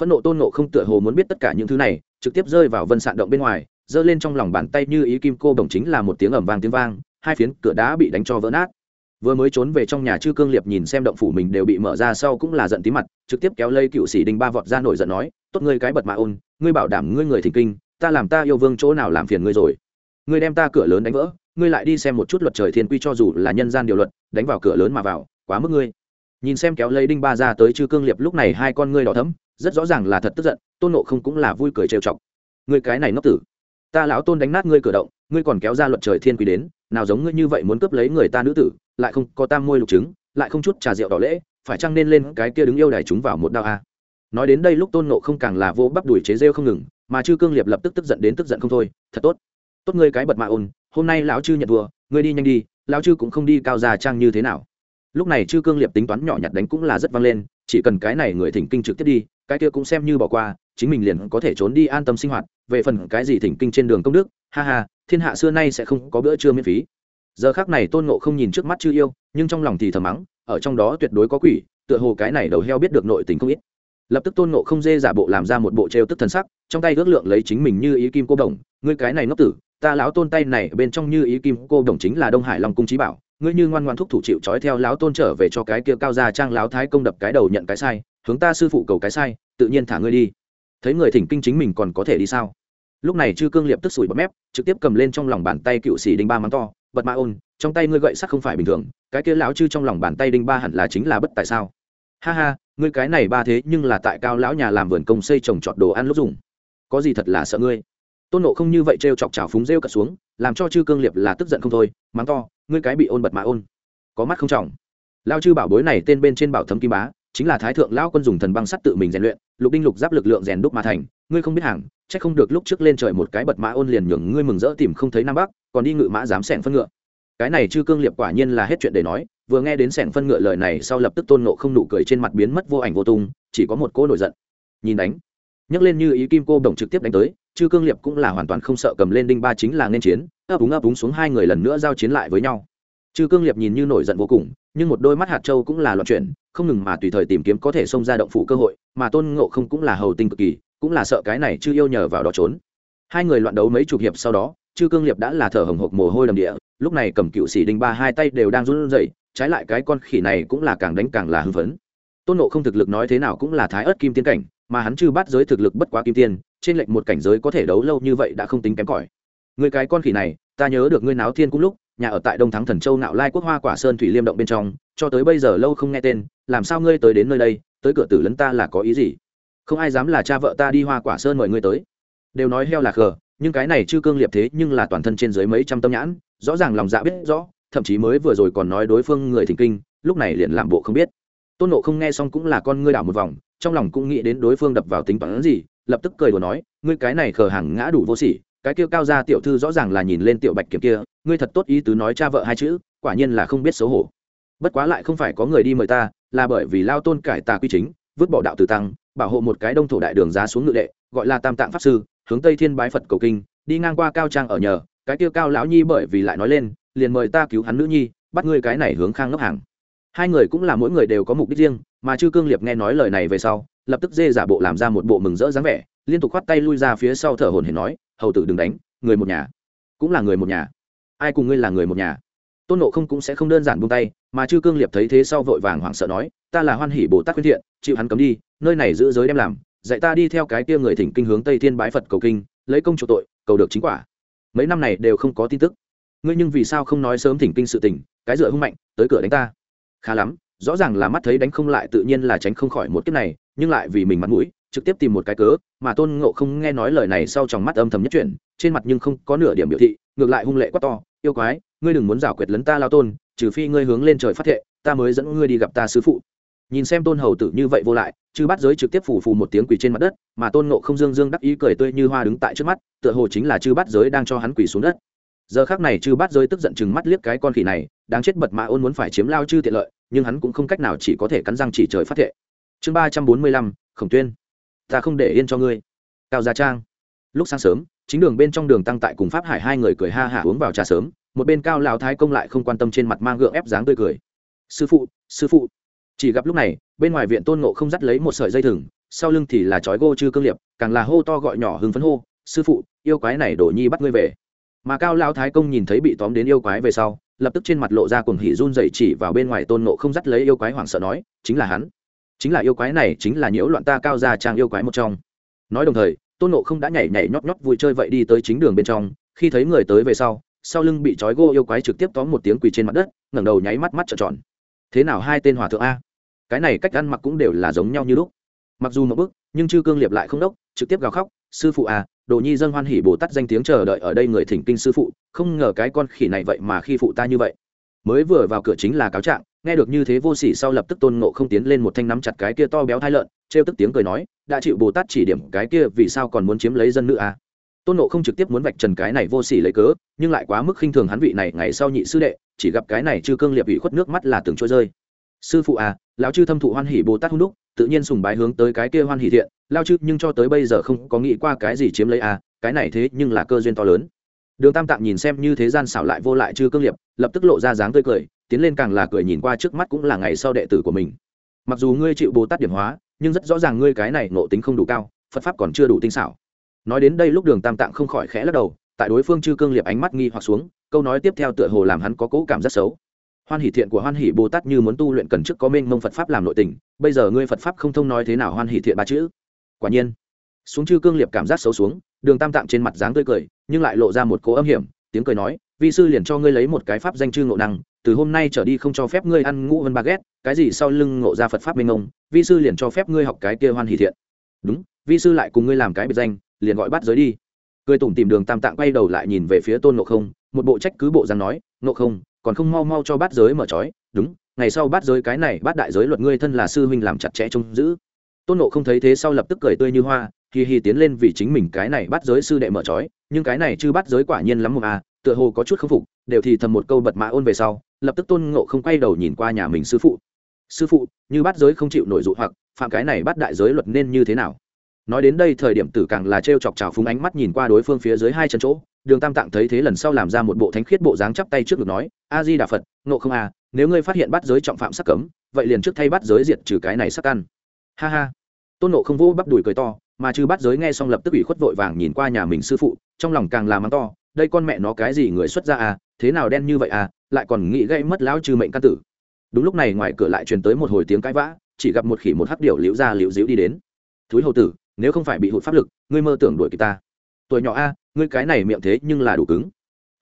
Phẫn nộ tôn nộ không tựa hồ muốn biết tất cả những thứ này, trực tiếp rơi vào vân sạn động bên ngoài giơ lên trong lòng bàn tay như ý kim cô đồng chính là một tiếng ầm vang tiếng vang, hai phiến cửa đá bị đánh cho vỡ nát. Vừa mới trốn về trong nhà chư cương liệp nhìn xem động phủ mình đều bị mở ra sau cũng là giận tí mặt, trực tiếp kéo lây cựu sĩ đinh ba vọt ra nổi giận nói, tốt ngươi cái bật mạ ôn, ngươi bảo đảm ngươi người thỉnh kinh, ta làm ta yêu vương chỗ nào làm phiền ngươi rồi. Ngươi đem ta cửa lớn đánh vỡ, ngươi lại đi xem một chút luật trời thiên quy cho dù là nhân gian điều luật, đánh vào cửa lớn mà vào, quá mức ngươi. Nhìn xem kéo lấy đinh ba ra tới chư cương liệp lúc này hai con ngươi đỏ thấm rất rõ ràng là thật tức giận, tôn nộ không cũng là vui cười trêu chọc. Ngươi cái này ngốc tử ta lão tôn đánh nát ngươi cửa động, ngươi còn kéo ra luật trời thiên quy đến, nào giống ngươi như vậy muốn cướp lấy người ta nữ tử, lại không có tam môi lục trứng lại không chút trà rượu đỏ lễ, phải chăng nên lên cái kia đứng yêu đài chúng vào một đao a? Nói đến đây lúc tôn nộ không càng là vô bắp đuổi chế rêu không ngừng, mà chư cương liệp lập tức tức giận đến tức giận không thôi, thật tốt. Tốt ngươi cái bật mạ ôn, hôm nay lão chư nhận thua, ngươi đi nhanh đi, lão chư cũng không đi cao già trang như thế nào. Lúc này chư cương liệp tính toán nhỏ nhặt đánh cũng là rất vang lên, chỉ cần cái này người thỉnh kinh trực tiếp đi, cái kia cũng xem như bỏ qua chính mình liền có thể trốn đi an tâm sinh hoạt, về phần cái gì thỉnh kinh trên đường công đức, ha ha, thiên hạ xưa nay sẽ không có bữa trưa miễn phí. Giờ khác này tôn ngộ không nhìn trước mắt chư yêu, nhưng trong lòng thì thầm mắng, ở trong đó tuyệt đối có quỷ, tựa hồ cái này đầu heo biết được nội tình không ít. Lập tức tôn ngộ không dê giả bộ làm ra một bộ trêu tức thần sắc, trong tay ước lượng lấy chính mình như ý kim cô đồng, ngươi cái này ngốc tử, ta lão tôn tay này bên trong như ý kim cô đồng chính là đông hải long cung trí bảo, ngươi như ngoan ngoan thúc thủ chịu trói theo lão tôn trở về cho cái kia cao gia trang lão thái công đập cái đầu nhận cái sai, hướng ta sư phụ cầu cái sai, tự nhiên thả ngươi đi thấy người thỉnh kinh chính mình còn có thể đi sao? Lúc này chư cương liệp tức sủi bọt mép, trực tiếp cầm lên trong lòng bàn tay cựu sĩ đinh ba mắng to, bật ma ôn, trong tay ngươi gậy sắt không phải bình thường, cái kia lão chư trong lòng bàn tay đinh ba hẳn là chính là bất tại sao? Ha ha, ngươi cái này ba thế nhưng là tại cao lão nhà làm vườn công xây trồng trọt đồ ăn lúc dùng. Có gì thật là sợ ngươi? Tôn nộ không như vậy trêu chọc chảo phúng rêu cật xuống, làm cho chư cương liệp là tức giận không thôi, mắng to, ngươi cái bị ôn bật mạ ôn. Có mắt không trọng. Lao chư bảo bối này tên bên trên bảo thấm kim bá, chính là thái thượng lão quân dùng thần băng sắt tự mình rèn luyện lục đinh lục giáp lực lượng rèn đúc mà thành, ngươi không biết hàng, chắc không được lúc trước lên trời một cái bật mã ôn liền nhường ngươi mừng rỡ tìm không thấy nam bắc, còn đi ngự mã dám sẻn phân ngựa. Cái này chư cương liệp quả nhiên là hết chuyện để nói, vừa nghe đến sẻng phân ngựa lời này sau lập tức tôn nộ không nụ cười trên mặt biến mất vô ảnh vô tung, chỉ có một cô nổi giận. Nhìn đánh. Nhấc lên như ý kim cô đồng trực tiếp đánh tới, chư cương liệp cũng là hoàn toàn không sợ cầm lên đinh ba chính là nên chiến, ấp úng ấp úng xuống hai người lần nữa giao chiến lại với nhau. Chư cương liệp nhìn như nổi giận vô cùng, nhưng một đôi mắt hạt châu cũng là loạn chuyển, không ngừng mà tùy thời tìm kiếm có thể xông ra động phủ cơ hội mà tôn ngộ không cũng là hầu tinh cực kỳ, cũng là sợ cái này chưa yêu nhờ vào đó trốn. Hai người loạn đấu mấy chục hiệp sau đó, chư cương liệp đã là thở hồng hộc mồ hôi đầm địa, lúc này cầm cựu sĩ đinh ba hai tay đều đang run rẩy, trái lại cái con khỉ này cũng là càng đánh càng là hưng phấn. Tôn nộ không thực lực nói thế nào cũng là thái ớt kim tiên cảnh, mà hắn chưa bắt giới thực lực bất quá kim tiên, trên lệnh một cảnh giới có thể đấu lâu như vậy đã không tính kém cỏi. Người cái con khỉ này, ta nhớ được ngươi náo thiên cũng lúc, nhà ở tại đông thắng thần châu nạo lai quốc hoa quả sơn thủy liêm động bên trong, cho tới bây giờ lâu không nghe tên, làm sao ngươi tới đến nơi đây tới cửa tử lấn ta là có ý gì? Không ai dám là cha vợ ta đi hoa quả sơn mời ngươi tới. Đều nói heo là khờ, nhưng cái này chưa cương liệp thế nhưng là toàn thân trên dưới mấy trăm tâm nhãn, rõ ràng lòng dạ biết rõ, thậm chí mới vừa rồi còn nói đối phương người thỉnh kinh, lúc này liền làm bộ không biết. Tôn nộ không nghe xong cũng là con ngươi đảo một vòng, trong lòng cũng nghĩ đến đối phương đập vào tính toán gì, lập tức cười đùa nói, ngươi cái này khờ hàng ngã đủ vô sỉ, cái kia cao ra tiểu thư rõ ràng là nhìn lên tiểu bạch kiểm kia, ngươi thật tốt ý tứ nói cha vợ hai chữ, quả nhiên là không biết xấu hổ bất quá lại không phải có người đi mời ta, là bởi vì lao tôn cải tà quy chính, vứt bỏ đạo tử tăng, bảo hộ một cái đông thổ đại đường giá xuống ngự đệ, gọi là tam tạng pháp sư, hướng tây thiên bái phật cầu kinh, đi ngang qua cao trang ở nhờ, cái kia cao lão nhi bởi vì lại nói lên, liền mời ta cứu hắn nữ nhi, bắt ngươi cái này hướng khang ngốc hàng. Hai người cũng là mỗi người đều có mục đích riêng, mà chư cương liệp nghe nói lời này về sau, lập tức dê giả bộ làm ra một bộ mừng rỡ dáng vẻ, liên tục khoát tay lui ra phía sau thở hồn hển nói, hầu tử đừng đánh, người một nhà. Cũng là người một nhà. Ai cùng ngươi là người một nhà? Tôn nộ không cũng sẽ không đơn giản buông tay, mà chư cương liệp thấy thế sau vội vàng hoảng sợ nói, ta là hoan hỷ bồ tát khuyên thiện, chịu hắn cấm đi, nơi này giữ giới đem làm, dạy ta đi theo cái kia người thỉnh kinh hướng tây thiên bái phật cầu kinh, lấy công chủ tội, cầu được chính quả. Mấy năm này đều không có tin tức. Ngươi nhưng vì sao không nói sớm thỉnh kinh sự tình, cái dựa hung mạnh, tới cửa đánh ta? Khá lắm, rõ ràng là mắt thấy đánh không lại tự nhiên là tránh không khỏi một kiếp này, nhưng lại vì mình mặt mũi, trực tiếp tìm một cái cớ, mà tôn ngộ không nghe nói lời này sau trong mắt âm thầm nhất chuyển, trên mặt nhưng không có nửa điểm biểu thị, ngược lại hung lệ quá to, yêu quái ngươi đừng muốn rào quyệt lấn ta lao tôn, trừ phi ngươi hướng lên trời phát thệ, ta mới dẫn ngươi đi gặp ta sứ phụ. Nhìn xem tôn hầu tử như vậy vô lại, chư bắt giới trực tiếp phủ phù một tiếng quỳ trên mặt đất, mà tôn nộ không dương dương đắc ý cười tươi như hoa đứng tại trước mắt, tựa hồ chính là chư bắt giới đang cho hắn quỳ xuống đất. Giờ khác này chư bắt giới tức giận chừng mắt liếc cái con khỉ này, đáng chết bật mạ ôn muốn phải chiếm lao chư tiện lợi, nhưng hắn cũng không cách nào chỉ có thể cắn răng chỉ trời phát thệ. Chương ba trăm bốn mươi lăm, khổng tuyên. Ta không để yên cho ngươi. Cao gia trang. Lúc sáng sớm, chính đường bên trong đường tăng tại cùng pháp hải hai người cười ha hả uống vào trà sớm một bên cao lão thái công lại không quan tâm trên mặt mang gượng ép dáng tươi cười. Sư phụ sư phụ. Chỉ gặp lúc này, bên ngoài viện tôn ngộ không dắt lấy một sợi dây thừng, sau lưng thì là chói gô chư cương liệp, càng là hô to gọi nhỏ hưng phấn hô, sư phụ, yêu quái này đổ nhi bắt ngươi về. Mà cao lão thái công nhìn thấy bị tóm đến yêu quái về sau, lập tức trên mặt lộ ra cuồng hỉ run dậy chỉ vào bên ngoài tôn ngộ không dắt lấy yêu quái hoảng sợ nói, chính là hắn. Chính là yêu quái này, chính là nhiễu loạn ta cao ra trang yêu quái một trong. Nói đồng thời, tôn ngộ không đã nhảy nhảy nhót nhót vui chơi vậy đi tới chính đường bên trong, khi thấy người tới về sau sau lưng bị trói gô yêu quái trực tiếp tóm một tiếng quỳ trên mặt đất, ngẩng đầu nháy mắt mắt trợn tròn. Thế nào hai tên hòa thượng a? Cái này cách ăn mặc cũng đều là giống nhau như lúc. Mặc dù một bức, nhưng chư cương liệp lại không đốc, trực tiếp gào khóc, sư phụ à đồ nhi dân hoan hỉ bồ tát danh tiếng chờ đợi ở đây người thỉnh kinh sư phụ, không ngờ cái con khỉ này vậy mà khi phụ ta như vậy. Mới vừa vào cửa chính là cáo trạng, nghe được như thế vô sỉ sau lập tức tôn ngộ không tiến lên một thanh nắm chặt cái kia to béo thai lợn, trêu tức tiếng cười nói, đã chịu bồ tát chỉ điểm cái kia vì sao còn muốn chiếm lấy dân nữ à? Tôn ngộ không trực tiếp muốn vạch trần cái này vô sỉ lấy cớ, nhưng lại quá mức khinh thường hắn vị này ngày sau nhị sư đệ, chỉ gặp cái này chư cương liệp ủy khuất nước mắt là từng trôi rơi. Sư phụ à lão chư thâm thụ hoan hỉ bồ tát hung đúc, tự nhiên sùng bái hướng tới cái kia hoan hỉ thiện lao chư, nhưng cho tới bây giờ không có nghĩ qua cái gì chiếm lấy à cái này thế nhưng là cơ duyên to lớn. Đường tam tạng nhìn xem như thế gian xảo lại vô lại chư cương liệp lập tức lộ ra dáng tươi cười, tiến lên càng là cười nhìn qua trước mắt cũng là ngày sau đệ tử của mình. Mặc dù ngươi chịu bồ tát điểm hóa, nhưng rất rõ ràng ngươi cái này ngộ tính không đủ cao, phật pháp còn chưa đủ tinh xảo nói đến đây lúc đường tam tạng không khỏi khẽ lắc đầu, tại đối phương chư cương liệp ánh mắt nghi hoặc xuống, câu nói tiếp theo tựa hồ làm hắn có cỗ cảm rất xấu. Hoan hỷ thiện của hoan hỷ bồ tát như muốn tu luyện cần trước có Minh mông phật pháp làm nội tình, bây giờ ngươi phật pháp không thông nói thế nào hoan hỷ thiện ba chữ. Quả nhiên, xuống chư cương liệp cảm giác xấu xuống, đường tam tạng trên mặt dáng tươi cười, nhưng lại lộ ra một cỗ âm hiểm, tiếng cười nói, vi sư liền cho ngươi lấy một cái pháp danh chư ngộ năng, từ hôm nay trở đi không cho phép ngươi ăn ngũ vân ba ghét, cái gì sau lưng ngộ ra phật pháp Minh mông, vi sư liền cho phép ngươi học cái kia hoan hỷ thiện. Đúng, vi sư lại cùng ngươi làm cái biệt danh liền gọi bắt giới đi. Cười tủm tìm đường tam tạng quay đầu lại nhìn về phía tôn ngộ không, một bộ trách cứ bộ rằng nói, ngộ không, còn không mau mau cho bát giới mở trói, đúng, ngày sau bát giới cái này bát đại giới luật ngươi thân là sư huynh làm chặt chẽ trông giữ. Tôn nộ không thấy thế sau lập tức cười tươi như hoa hì hì tiến lên vì chính mình cái này bắt giới sư đệ mở trói, nhưng cái này chưa bắt giới quả nhiên lắm một à tựa hồ có chút k phục, đều thì thầm một câu bật mã ôn về sau, lập tức tôn ngộ không quay đầu nhìn qua nhà mình sư phụ. Sư phụ, như bắt giới không chịu nổi dụ hoặc, phạm cái này bắt đại giới luật nên như thế nào? Nói đến đây thời điểm tử càng là t r e o chọc trào phúng ánh mắt nhìn qua đối phương phía dưới hai chân chỗ, đường tam tạng thấy thế lần sau làm ra một bộ thánh khiết bộ dáng chắp tay trước ngực nói, a di đà phật nộ không à nếu ngươi phát hiện bắt giới trọng phạm sắc cấm, vậy liền trước thay bắt giới diệt trừ cái này sắc ăn ha ha. Tôn nộ không vỗ bắp đùi cười to, mà trừ bắt giới nghe xong lập tức ủy khuất vội vàng nhìn qua nhà mình sư phụ, trong lòng càng làm mắng to, đây con mẹ nó cái gì người xuất ra à thế nào đen như vậy à lại còn nghĩ gây mất lão trừ mệnh căn tử. Đúng lúc này ngoài cửa lại truyền tới một hồi tiếng cãi vã, chỉ gặp một khỉ một hắc điệu liễu ra liễu diễu đi đến. Thúi hầu tử nếu không phải bị hụt pháp lực, ngươi mơ tưởng đuổi kịp ta. Tuổi nhỏ a, ngươi cái này miệng thế nhưng là đủ cứng.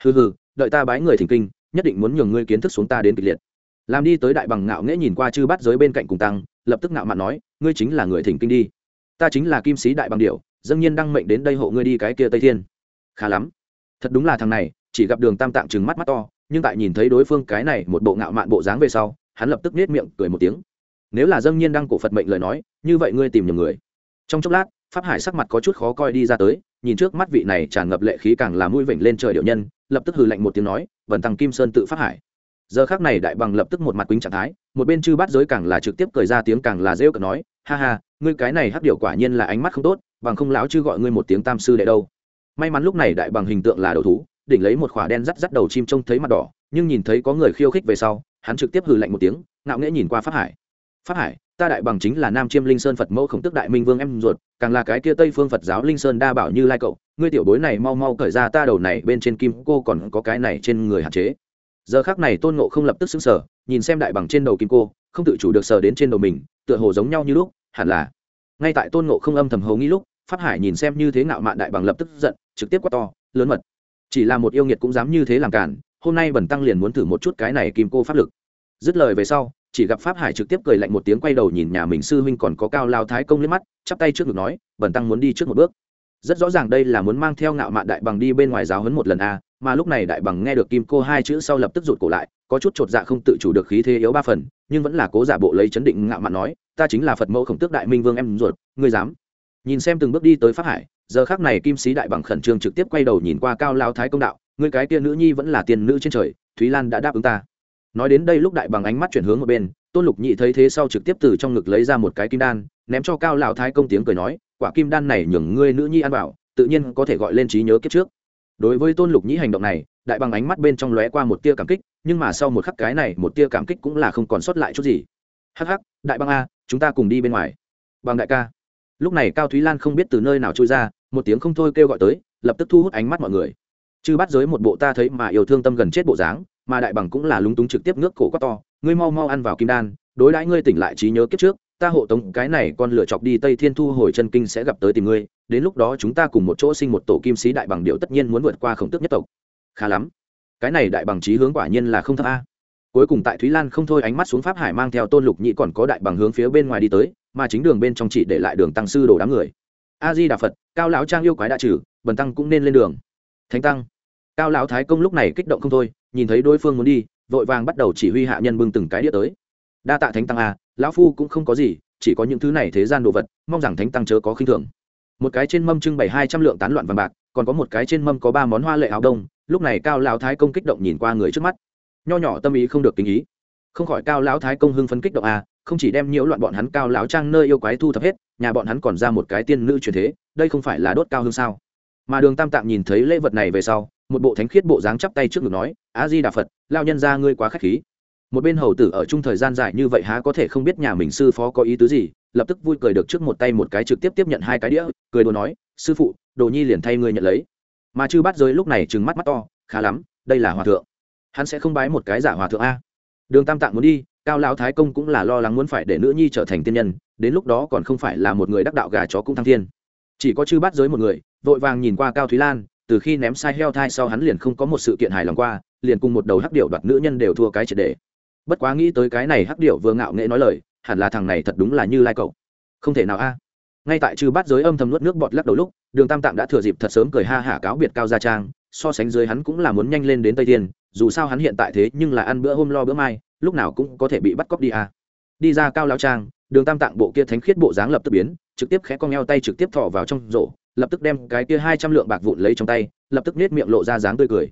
Hừ hừ, đợi ta bái người thỉnh kinh, nhất định muốn nhường ngươi kiến thức xuống ta đến kịch liệt. Làm đi tới đại bằng ngạo nghễ nhìn qua chư bắt giới bên cạnh cùng tăng, lập tức ngạo mạn nói, ngươi chính là người thỉnh kinh đi. Ta chính là kim sĩ đại bằng điệu dâng nhiên đăng mệnh đến đây hộ ngươi đi cái kia tây thiên. Khá lắm. Thật đúng là thằng này, chỉ gặp đường tam tạng trừng mắt mắt to, nhưng tại nhìn thấy đối phương cái này một bộ ngạo mạn bộ dáng về sau, hắn lập tức nết miệng cười một tiếng. Nếu là dâng nhiên đăng cổ phật mệnh lời nói, như vậy ngươi tìm nhầm người trong chốc lát, pháp hải sắc mặt có chút khó coi đi ra tới, nhìn trước mắt vị này tràn ngập lệ khí càng là mũi vểnh lên trời điệu nhân, lập tức hừ lạnh một tiếng nói, vần tăng kim sơn tự pháp hải. Giờ khác này đại bằng lập tức một mặt quýnh trạng thái, một bên chư bát giới càng là trực tiếp cười ra tiếng càng là rêu cờ nói, ha ha, ngươi cái này hắc điệu quả nhiên là ánh mắt không tốt, bằng không lão chư gọi ngươi một tiếng tam sư đệ đâu. May mắn lúc này đại bằng hình tượng là đầu thú, đỉnh lấy một khỏa đen rắt rắt đầu chim trông thấy mặt đỏ, nhưng nhìn thấy có người khiêu khích về sau, hắn trực tiếp hừ lạnh một tiếng, ngạo nghễ nhìn qua pháp hải. Pháp hải ta đại bằng chính là nam chiêm linh sơn phật mẫu khổng tức đại minh vương em ruột, càng là cái kia tây phương phật giáo linh sơn đa bảo như lai cậu, ngươi tiểu bối này mau mau cởi ra ta đầu này bên trên kim cô còn có cái này trên người hạn chế. Giờ khác này tôn ngộ không lập tức xứng sở nhìn xem đại bằng trên đầu kim cô, không tự chủ được sờ đến trên đầu mình, tựa hồ giống nhau như lúc, hẳn là. Ngay tại tôn ngộ không âm thầm hầu nghĩ lúc, pháp hải nhìn xem như thế ngạo mạn đại bằng lập tức giận, trực tiếp quát to, lớn mật. Chỉ là một yêu nghiệt cũng dám như thế làm cản, hôm nay bẩn tăng liền muốn thử một chút cái này kim cô pháp lực. Dứt lời về sau chỉ gặp pháp hải trực tiếp cười lạnh một tiếng quay đầu nhìn nhà mình sư huynh còn có cao lao thái công liếc mắt, chắp tay trước ngực nói bẩn tăng muốn đi trước một bước. Rất rõ ràng đây là muốn mang theo ngạo mạn đại bằng đi bên ngoài giáo hấn một lần a, mà lúc này đại bằng nghe được kim cô hai chữ sau lập tức rụt cổ lại, có chút chột dạ không tự chủ được khí thế yếu ba phần, nhưng vẫn là cố giả bộ lấy chấn định ngạo mạn nói, ta chính là phật mẫu khổng tước đại minh vương em ruột, ngươi dám? Nhìn xem từng bước đi tới pháp hải, giờ khác này kim sĩ đại bằng khẩn trương trực tiếp quay đầu nhìn qua cao lao thái công đạo, ngươi cái tia nữ nhi vẫn là tiền nữ trên trời, thúy lan đã đáp ứng ta nói đến đây lúc đại bằng ánh mắt chuyển hướng một bên, tôn lục nhị thấy thế sau trực tiếp từ trong ngực lấy ra một cái kim đan, ném cho cao lão thái công tiếng cười nói, quả kim đan này nhường ngươi nữ nhi ăn bảo, tự nhiên có thể gọi lên trí nhớ kiếp trước. Đối với tôn lục nhị hành động này, đại bằng ánh mắt bên trong lóe qua một tia cảm kích, nhưng mà sau một khắc cái này một tia cảm kích cũng là không còn sót lại chút gì. Hắc hắc, đại băng a, chúng ta cùng đi bên ngoài. Bằng đại ca. Lúc này cao thúy lan không biết từ nơi nào trôi ra, một tiếng không thôi kêu gọi tới, lập tức thu hút ánh mắt mọi người. Chư bắt giới một bộ ta thấy mà yêu thương tâm gần chết bộ dáng mà đại bằng cũng là lúng túng trực tiếp ngước cổ quá to, ngươi mau mau ăn vào kim đan, đối đãi ngươi tỉnh lại trí nhớ kiếp trước, ta hộ tống cái này con lựa chọc đi tây thiên thu hồi chân kinh sẽ gặp tới tìm ngươi, đến lúc đó chúng ta cùng một chỗ sinh một tổ kim sĩ đại bằng điệu tất nhiên muốn vượt qua khổng tước nhất tộc. Khá lắm. Cái này đại bằng trí hướng quả nhiên là không thấp a. Cuối cùng tại thúy lan không thôi ánh mắt xuống pháp hải mang theo tôn lục nhị còn có đại bằng hướng phía bên ngoài đi tới, mà chính đường bên trong chỉ để lại đường tăng sư đồ đám người. A di đà phật, cao lão trang yêu quái đã trừ, bần tăng cũng nên lên đường. Thánh tăng, cao lão thái công lúc này kích động không thôi nhìn thấy đối phương muốn đi, vội vàng bắt đầu chỉ huy hạ nhân bưng từng cái đĩa tới. Đa tạ thánh tăng a, lão phu cũng không có gì, chỉ có những thứ này thế gian đồ vật, mong rằng thánh tăng chớ có khinh thường. Một cái trên mâm trưng bày hai trăm lượng tán loạn vàng bạc, còn có một cái trên mâm có ba món hoa lệ áo đông, lúc này cao lão thái công kích động nhìn qua người trước mắt. Nho nhỏ tâm ý không được kính ý. Không khỏi cao lão thái công hưng phấn kích động à không chỉ đem nhiễu loạn bọn hắn cao lão trang nơi yêu quái thu thập hết, nhà bọn hắn còn ra một cái tiên nữ truyền thế, đây không phải là đốt cao hương sao? Mà đường tam tạng nhìn thấy lễ vật này về sau một bộ thánh khiết bộ dáng chắp tay trước ngực nói, a di đà phật lao nhân ra ngươi quá k h á c h khí. Một bên hầu tử ở chung thời gian dài như vậy há có thể không biết nhà mình sư phó có ý tứ gì, lập tức vui cười được trước một tay một cái trực tiếp tiếp nhận hai cái đĩa, cười đồ nói, sư phụ, đồ nhi liền thay ngươi nhận lấy. Mà chư bắt giới lúc này trừng mắt mắt to, khá lắm, đây là hòa thượng. Hắn sẽ không bái một cái giả hòa thượng a. Đường tam tạng muốn đi, cao lão thái công cũng là lo lắng muốn phải để nữ nhi trở thành tiên nhân, đến lúc đó còn không phải là một người đắc đạo gà chó cũng thăng thiên. Chỉ có chư bắt giới một người, vội vàng nhìn qua cao thúy lan từ khi ném sai heo thai sau hắn liền không có một sự kiện hài lòng qua, liền cùng một đầu hắc điệu đoạt nữ nhân đều thua cái triệt đề bất quá nghĩ tới cái này hắc điệu vừa ngạo nghệ nói lời, hẳn là thằng này thật đúng là như lai cậu. Không thể nào a. Ngay tại trừ bát giới âm thầm nuốt nước bọt lắc đầu lúc, đường tam tạng đã thừa dịp thật sớm cười ha hả cáo biệt cao gia trang, so sánh dưới hắn cũng là muốn nhanh lên đến tây thiên, dù sao hắn hiện tại thế nhưng là ăn bữa hôm lo bữa mai, lúc nào cũng có thể bị bắt cóc đi a. Đi ra cao lao trang, đường tam tạng bộ kia thánh khiết bộ dáng lập tức biến, trực tiếp khẽ con eo tay trực tiếp thọ vào trong rổ lập tức đem cái kia hai trăm lượng bạc vụn lấy trong tay, lập tức nết miệng lộ ra dáng tươi cười.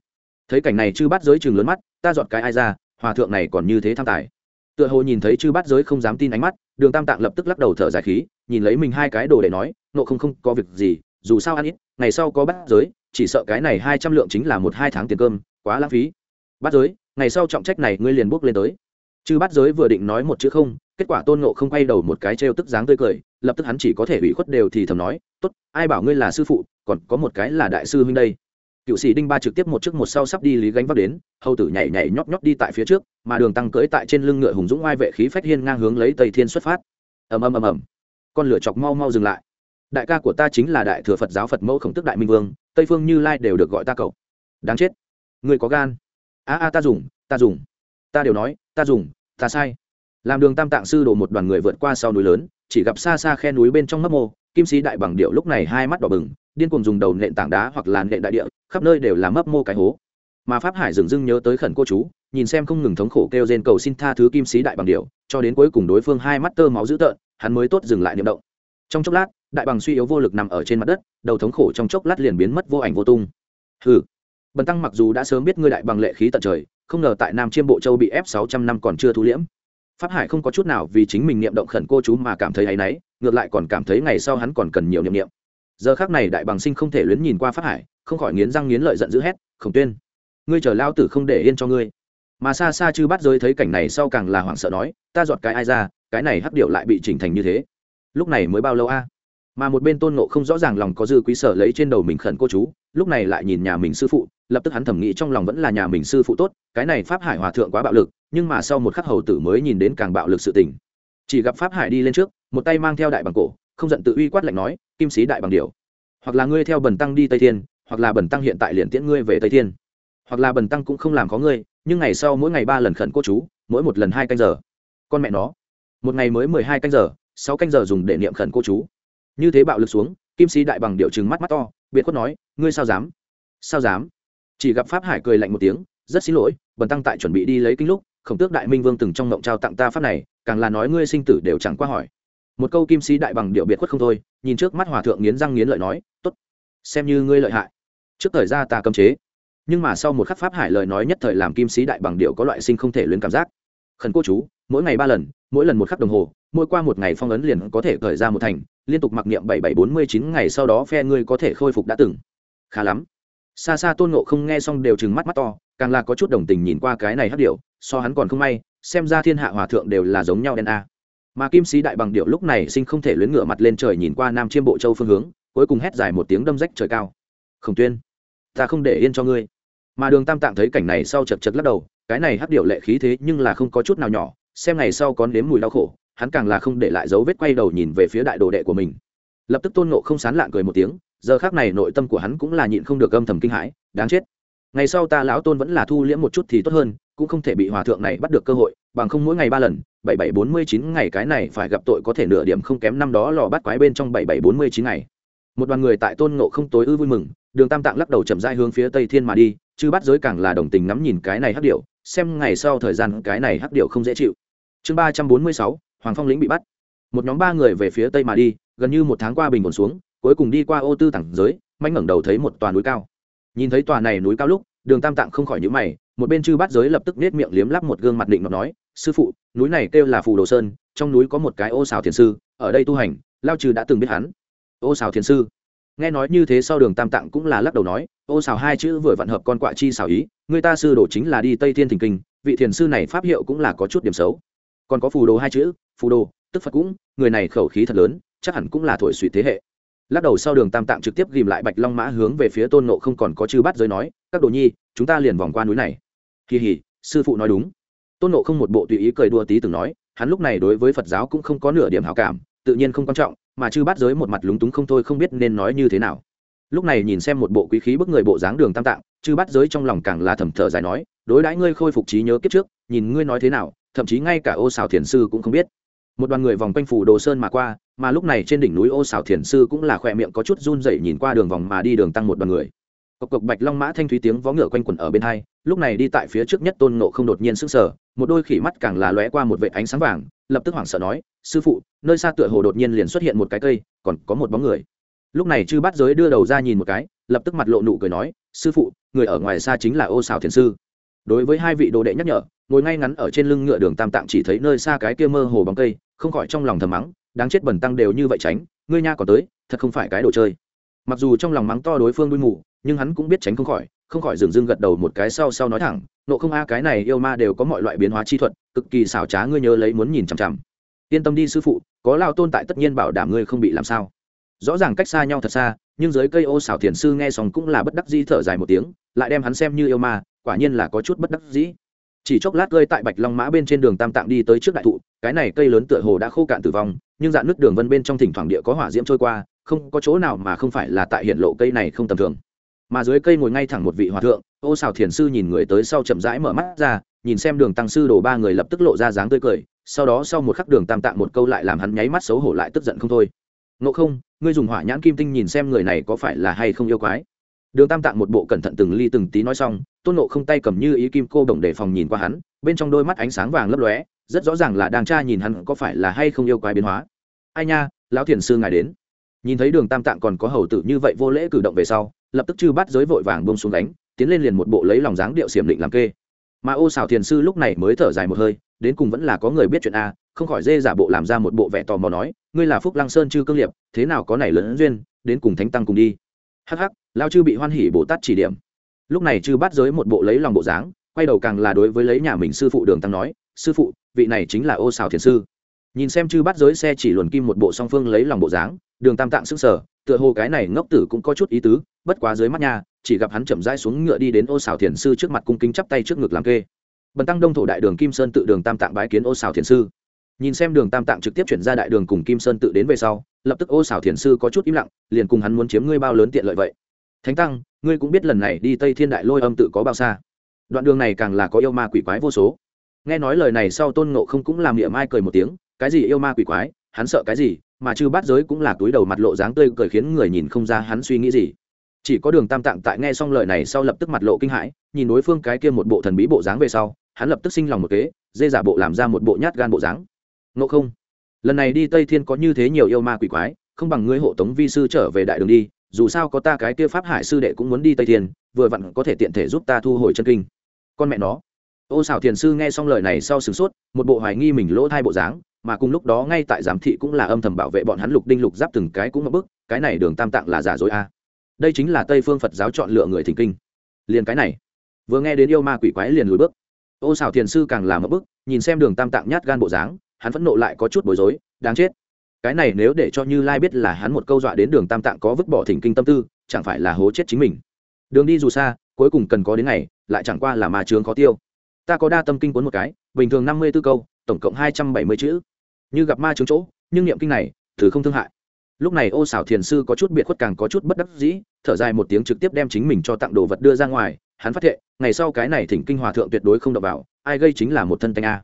Thấy cảnh này chư bắt giới chừng lớn mắt, ta dọn cái ai ra, hòa thượng này còn như thế tham tài. Tựa hồ nhìn thấy chư bắt giới không dám tin ánh mắt, đường tam tạng lập tức lắc đầu thở dài khí, nhìn lấy mình hai cái đồ để nói, nộ không không, có việc gì, dù sao ăn ít, ngày sau có bắt giới, chỉ sợ cái này hai trăm lượng chính là một hai tháng tiền cơm, quá lãng phí. Bắt giới, ngày sau trọng trách này ngươi liền bước lên tới. Chư bắt giới vừa định nói một chữ không, kết quả tôn nộ không quay đầu một cái trêu tức dáng tươi cười lập tức hắn chỉ có thể ủy khuất đều thì thầm nói, tốt, ai bảo ngươi là sư phụ, còn có một cái là đại sư huynh đây. Cựu sĩ đinh ba trực tiếp một trước một sau sắp đi lý gánh vác đến, hầu tử nhảy nhảy nhóp nhóp đi tại phía trước, mà đường tăng cưỡi tại trên lưng ngựa hùng dũng oai vệ khí phách hiên ngang hướng lấy tây thiên xuất phát. Ầm ầm ầm ầm. Con lửa chọc mau mau dừng lại. Đại ca của ta chính là đại thừa phật giáo phật mẫu khổng tức đại minh vương, tây phương như lai đều được gọi ta cậu. Đáng chết. Người có gan. A a, ta dùng ta dùng. Ta đều nói, ta dùng, ta sai. Làm đường tam tạng sư đổ một đoàn người vượt qua sau núi lớn chỉ gặp xa xa khe núi bên trong mấp mô, kim sĩ đại bằng điệu lúc này hai mắt đỏ bừng, điên cuồng dùng đầu nện tảng đá hoặc là nện đại địa, khắp nơi đều là mấp mô cái hố. Mà pháp hải dừng dưng nhớ tới khẩn cô chú, nhìn xem không ngừng thống khổ kêu rên cầu xin tha thứ kim sĩ đại bằng điệu, cho đến cuối cùng đối phương hai mắt tơ máu dữ tợn, hắn mới tốt dừng lại niệm động. Trong chốc lát, đại bằng suy yếu vô lực nằm ở trên mặt đất, đầu thống khổ trong chốc lát liền biến mất vô ảnh vô tung. Hừ. Bần tăng mặc dù đã sớm biết ngươi đại bằng lệ khí tận trời, không ngờ tại nam chiêm bộ châu bị ép sáu trăm năm còn chưa thu liễm pháp hải không có chút nào vì chính mình niệm động khẩn cô chú mà cảm thấy áy náy, ngược lại còn cảm thấy ngày sau hắn còn cần nhiều niệm niệm. Giờ khác này đại bằng sinh không thể luyến nhìn qua pháp hải, không khỏi nghiến răng nghiến lợi giận dữ hét, khổng tuyên, ngươi chờ lao tử không để yên cho ngươi. Mà xa xa chư bắt giới thấy cảnh này sau càng là hoảng sợ nói, ta dọn cái ai ra, cái này hắc điệu lại bị chỉnh thành như thế. Lúc này mới bao lâu a? Mà một bên tôn nộ không rõ ràng lòng có dư quý sở lấy trên đầu mình khẩn cô chú, lúc này lại nhìn nhà mình sư phụ, lập tức hắn thẩm nghĩ trong lòng vẫn là nhà mình sư phụ tốt, cái này pháp hải hòa thượng quá bạo lực, nhưng mà sau một khắc hầu tử mới nhìn đến càng bạo lực sự tình. Chỉ gặp pháp hải đi lên trước, một tay mang theo đại bằng cổ, không giận tự uy quát lạnh nói, kim sĩ đại bằng điều hoặc là ngươi theo bần tăng đi tây thiên, hoặc là bần tăng hiện tại liền tiễn ngươi về tây thiên, hoặc là bần tăng cũng không làm có ngươi, nhưng ngày sau mỗi ngày ba lần khẩn cô chú, mỗi một lần hai canh giờ. Con mẹ nó, một ngày mới mười hai canh giờ, sáu canh giờ dùng để niệm khẩn cô chú như thế bạo lực xuống, kim sĩ đại bằng điệu chừng mắt mắt to, biệt khuất nói, ngươi sao dám? Sao dám? Chỉ gặp pháp hải cười lạnh một tiếng, rất xin lỗi, bần tăng tại chuẩn bị đi lấy kinh lúc, khổng tước đại minh vương từng trong mộng trao tặng ta pháp này, càng là nói ngươi sinh tử đều chẳng qua hỏi. Một câu kim sĩ đại bằng điệu biệt khuất không thôi, nhìn trước mắt hòa thượng nghiến răng nghiến lợi nói t ố t xem như ngươi lợi hại. Trước thời ra ta cấm chế. Nhưng mà sau một khắc pháp hải lời nói nhất thời làm kim sĩ đại bằng điệu có loại sinh không thể luyến cảm giác. Khẩn cô chú, mỗi ngày ba lần mỗi lần một khắc đồng hồ, mỗi qua một ngày phong ấn liền có thể khởi ra một thành, liên tục mặc niệm bảy bảy bốn mươi chín ngày sau đó phe ngươi có thể khôi phục đã từng. Khá lắm. Xa xa tôn ngộ không nghe xong đều trừng mắt mắt to, càng là có chút đồng tình nhìn qua cái này hắc điệu so hắn còn không may, xem ra thiên hạ hòa thượng đều là giống nhau đen a. Mà kim sĩ đại bằng điệu lúc này sinh không thể luyến ngửa mặt lên trời nhìn qua nam chiêm bộ châu phương hướng, cuối cùng hét dài một tiếng đâm rách trời cao. Khổng tuyên, ta không để yên cho ngươi. Mà đường tam tạng thấy cảnh này sau chật chật lắc đầu, cái này hắc điệu lệ khí thế nhưng là không có chút nào nhỏ xem ngày sau có nếm mùi đau khổ, hắn càng là không để lại dấu vết quay đầu nhìn về phía đại đồ đệ của mình. Lập tức tôn nộ không sán lạng cười một tiếng, giờ khác này nội tâm của hắn cũng là nhịn không được âm thầm kinh hãi, đáng chết. Ngày sau ta lão tôn vẫn là thu liễm một chút thì tốt hơn, cũng không thể bị hòa thượng này bắt được cơ hội, bằng không mỗi ngày ba lần, bảy bảy bốn mươi chín ngày cái này phải gặp tội có thể nửa điểm không kém năm đó lò bắt quái bên trong bảy bảy bốn mươi chín ngày. Một đoàn người tại tôn nộ không tối ư vui mừng, đường tam tạng lắc đầu chậm dai hướng phía tây thiên mà đi chứ bắt giới càng là đồng tình ngắm nhìn cái này hắc điệu xem ngày sau thời gian cái này hắc điệu không dễ chịu chương ba trăm bốn mươi sáu, hoàng phong lĩnh bị bắt. Một nhóm ba người về phía tây mà đi, gần như một tháng qua bình ổn xuống, cuối cùng đi qua ô tư tảng giới mạnh ngẩng đầu thấy một tòa núi cao. Nhìn thấy tòa này núi cao lúc, đường tam tạng không khỏi nhữ mày, một bên chư bát giới lập tức nết miệng liếm lắp một gương mặt định ngọc nói, sư phụ, núi này kêu là phù đồ sơn, trong núi có một cái ô xào thiền sư, ở đây tu hành, lao trừ đã từng biết hắn. Ô xào thiền sư? Nghe nói như thế sau đường tam tạng cũng là lắc đầu nói, ô xào hai chữ vừa vặn hợp con quạ chi xào ý, người ta sư đồ chính là đi tây thiên thình kinh, vị thiền sư này pháp hiệu cũng là có chút điểm xấu còn có phù đồ hai chữ, phù đồ, tức phật cũng, người này khẩu khí thật lớn, chắc hẳn cũng là thổi suy thế hệ. Lắc đầu sau đường tam tạng trực tiếp ghìm lại bạch long mã hướng về phía tôn nộ không còn có chư bắt giới nói, các đồ nhi, chúng ta liền vòng qua núi này. Kỳ hỉ, sư phụ nói đúng. Tôn nộ không một bộ tùy ý cười đua tí từng nói, hắn lúc này đối với phật giáo cũng không có nửa điểm hảo cảm, tự nhiên không quan trọng, mà chư bắt giới một mặt lúng túng không thôi không biết nên nói như thế nào. Lúc này nhìn xem một bộ quý khí bức người bộ dáng đường tam tạng, chư bắt giới trong lòng càng là thầm thở dài nói, đối đãi ngươi khôi phục trí nhớ kiếp trước, nhìn ngươi nói thế nào thậm chí ngay cả ô xào thiền sư cũng không biết. Một đoàn người vòng quanh phủ đồ sơn mà qua, mà lúc này trên đỉnh núi ô xào thiền sư cũng là khỏe miệng có chút run dậy nhìn qua đường vòng mà đi đường tăng một đoàn người. Cộc cộc bạch long mã thanh thúy tiếng vó ngựa quanh quẩn ở bên hai, lúc này đi tại phía trước nhất tôn nộ không đột nhiên sững sờ, một đôi khỉ mắt càng là lóe qua một vệ ánh sáng vàng, lập tức hoảng sợ nói, sư phụ, nơi xa tựa hồ đột nhiên liền xuất hiện một cái cây, còn có một bóng người. Lúc này chư Bát giới đưa đầu ra nhìn một cái, lập tức mặt lộ nụ cười nói, sư phụ, người ở ngoài xa chính là ô xào thiền sư. Đối với hai vị đồ đệ nhắc nhở ngồi ngay ngắn ở trên lưng ngựa đường tam tạng chỉ thấy nơi xa cái kia mơ hồ bóng cây, không khỏi trong lòng thầm mắng, đáng chết bẩn tăng đều như vậy tránh, ngươi nha còn tới, thật không phải cái đồ chơi. Mặc dù trong lòng mắng to đối phương đuôi mù, nhưng hắn cũng biết tránh không khỏi không khỏi dừng dưng gật đầu một cái sau sau nói thẳng, nộ không a, cái này yêu ma đều có mọi loại biến hóa chi thuật, cực kỳ xảo trá, ngươi nhớ lấy muốn nhìn chằm chằm. Yên tâm đi sư phụ, có lao tôn tại tất nhiên bảo đảm ngươi không bị làm sao. Rõ ràng cách xa nhau thật xa, nhưng dưới cây ô xảo thiền sư nghe xong cũng là bất đắc dĩ thở dài một tiếng, lại đem hắn xem như yêu ma, quả nhiên là có chút bất đắc dĩ chỉ chốc lát cơi tại bạch long mã bên trên đường tam tạng đi tới trước đại thụ, cái này cây lớn tựa hồ đã khô cạn tử vong, nhưng dạn nước đường vân bên trong thỉnh thoảng địa có hỏa diễm trôi qua, không có chỗ nào mà không phải là tại hiện lộ cây này không tầm thường. Mà dưới cây ngồi ngay thẳng một vị hòa thượng, ô xào thiền sư nhìn người tới sau chậm rãi mở mắt ra, nhìn xem đường tăng sư đồ ba người lập tức lộ ra dáng tươi cười, sau đó sau một khắc đường tam tạng một câu lại làm hắn nháy mắt xấu hổ lại tức giận không thôi. Ngộ không, ngươi dùng hỏa nhãn kim tinh nhìn xem người này có phải là hay không yêu quái? Đường tam tạng một bộ cẩn thận từng ly từng tí nói xong, tôn nộ không tay cầm như ý kim cô đồng để phòng nhìn qua hắn, bên trong đôi mắt ánh sáng vàng lấp lóe, rất rõ ràng là đang tra nhìn hắn có phải là hay không yêu quái biến hóa. Ai nha, lão thiền sư ngài đến. Nhìn thấy đường tam tạng còn có hầu tử như vậy vô lễ cử động về sau, lập tức chư bắt giới vội vàng bông xuống đánh tiến lên liền một bộ lấy lòng dáng điệu xiểm định làm kê. Mà ô xào thiền sư lúc này mới thở dài một hơi, đến cùng vẫn là có người biết chuyện a, không khỏi dê giả bộ làm ra một bộ vẻ tò mò nói, ngươi là phúc lăng sơn chư cương liệp thế nào có này lớn duyên, đến cùng thánh tăng cùng đi hắc hắc, lao chư bị hoan hỉ bồ tát chỉ điểm. Lúc này chư bắt giới một bộ lấy lòng bộ dáng, quay đầu càng là đối với lấy nhà mình sư phụ đường tăng nói, sư phụ, vị này chính là ô xào thiền sư. Nhìn xem chư bắt giới xe chỉ luồn kim một bộ song phương lấy lòng bộ dáng, đường tam tạng sức sở tựa hồ cái này ngốc tử cũng có chút ý tứ, bất quá dưới mắt nha, chỉ gặp hắn chậm rãi xuống ngựa đi đến ô xào thiền sư trước mặt cung kính chắp tay trước ngực làm kê. Bần tăng đông thổ đại đường kim sơn tự đường tam tạng bái kiến ô xào thiền sư. Nhìn xem đường tam tạng trực tiếp chuyển ra đại đường cùng kim sơn tự đến về sau lập tức ô xảo thiền sư có chút im lặng, liền cùng hắn muốn chiếm ngươi bao lớn tiện lợi vậy. Thánh tăng, ngươi cũng biết lần này đi tây thiên đại lôi âm tự có bao xa. Đoạn đường này càng là có yêu ma quỷ quái vô số. Nghe nói lời này sau tôn ngộ không cũng làm miệng mai cười một tiếng, cái gì yêu ma quỷ quái, hắn sợ cái gì, mà chư bát giới cũng là túi đầu mặt lộ dáng tươi cười khiến người nhìn không ra hắn suy nghĩ gì. Chỉ có đường tam tạng tại nghe xong lời này sau lập tức mặt lộ kinh hãi, nhìn đối phương cái kia một bộ thần bí bộ dáng về sau, hắn lập tức sinh lòng một kế, dê giả bộ làm ra một bộ nhát gan bộ dáng. Ngộ không lần này đi tây thiên có như thế nhiều yêu ma quỷ quái, không bằng ngươi hộ tống vi sư trở về đại đường đi, dù sao có ta cái kia pháp hải sư đệ cũng muốn đi tây thiên, vừa vặn có thể tiện thể giúp ta thu hồi chân kinh. Con mẹ nó. Ô xảo thiền sư nghe xong lời này sau sửng sốt, một bộ hoài nghi mình lỗ thai bộ dáng, mà cùng lúc đó ngay tại giám thị cũng là âm thầm bảo vệ bọn hắn lục đinh lục giáp từng cái cũng ngập bức, cái này đường tam tạng là giả dối a. Đây chính là tây phương phật giáo chọn lựa người thỉnh kinh. Liền cái này. Vừa nghe đến yêu ma quỷ quái liền lùi bước. Ô xảo thiền sư càng làm một bức, nhìn xem đường tam tạng nhát gan bộ dáng hắn phẫn nộ lại có chút bối rối, đáng chết. Cái này nếu để cho như lai biết là hắn một câu dọa đến đường tam tạng có vứt bỏ thỉnh kinh tâm tư, chẳng phải là hố chết chính mình. Đường đi dù xa, cuối cùng cần có đến ngày, lại chẳng qua là mà trường khó tiêu. Ta có đa tâm kinh cuốn một cái, bình thường năm mươi b ố câu, tổng cộng hai trăm bảy mươi chữ. Như gặp ma trướng chỗ, nhưng niệm kinh này, thử không thương hại. Lúc này ô xảo thiền sư có chút biệt khuất càng có chút bất đắc dĩ, thở dài một tiếng trực tiếp đem chính mình cho tặng đồ vật đưa ra ngoài, hắn phát hiện ngày sau cái này thỉnh kinh hòa thượng tuyệt đối không đập vào, ai gây chính là một thân tanh a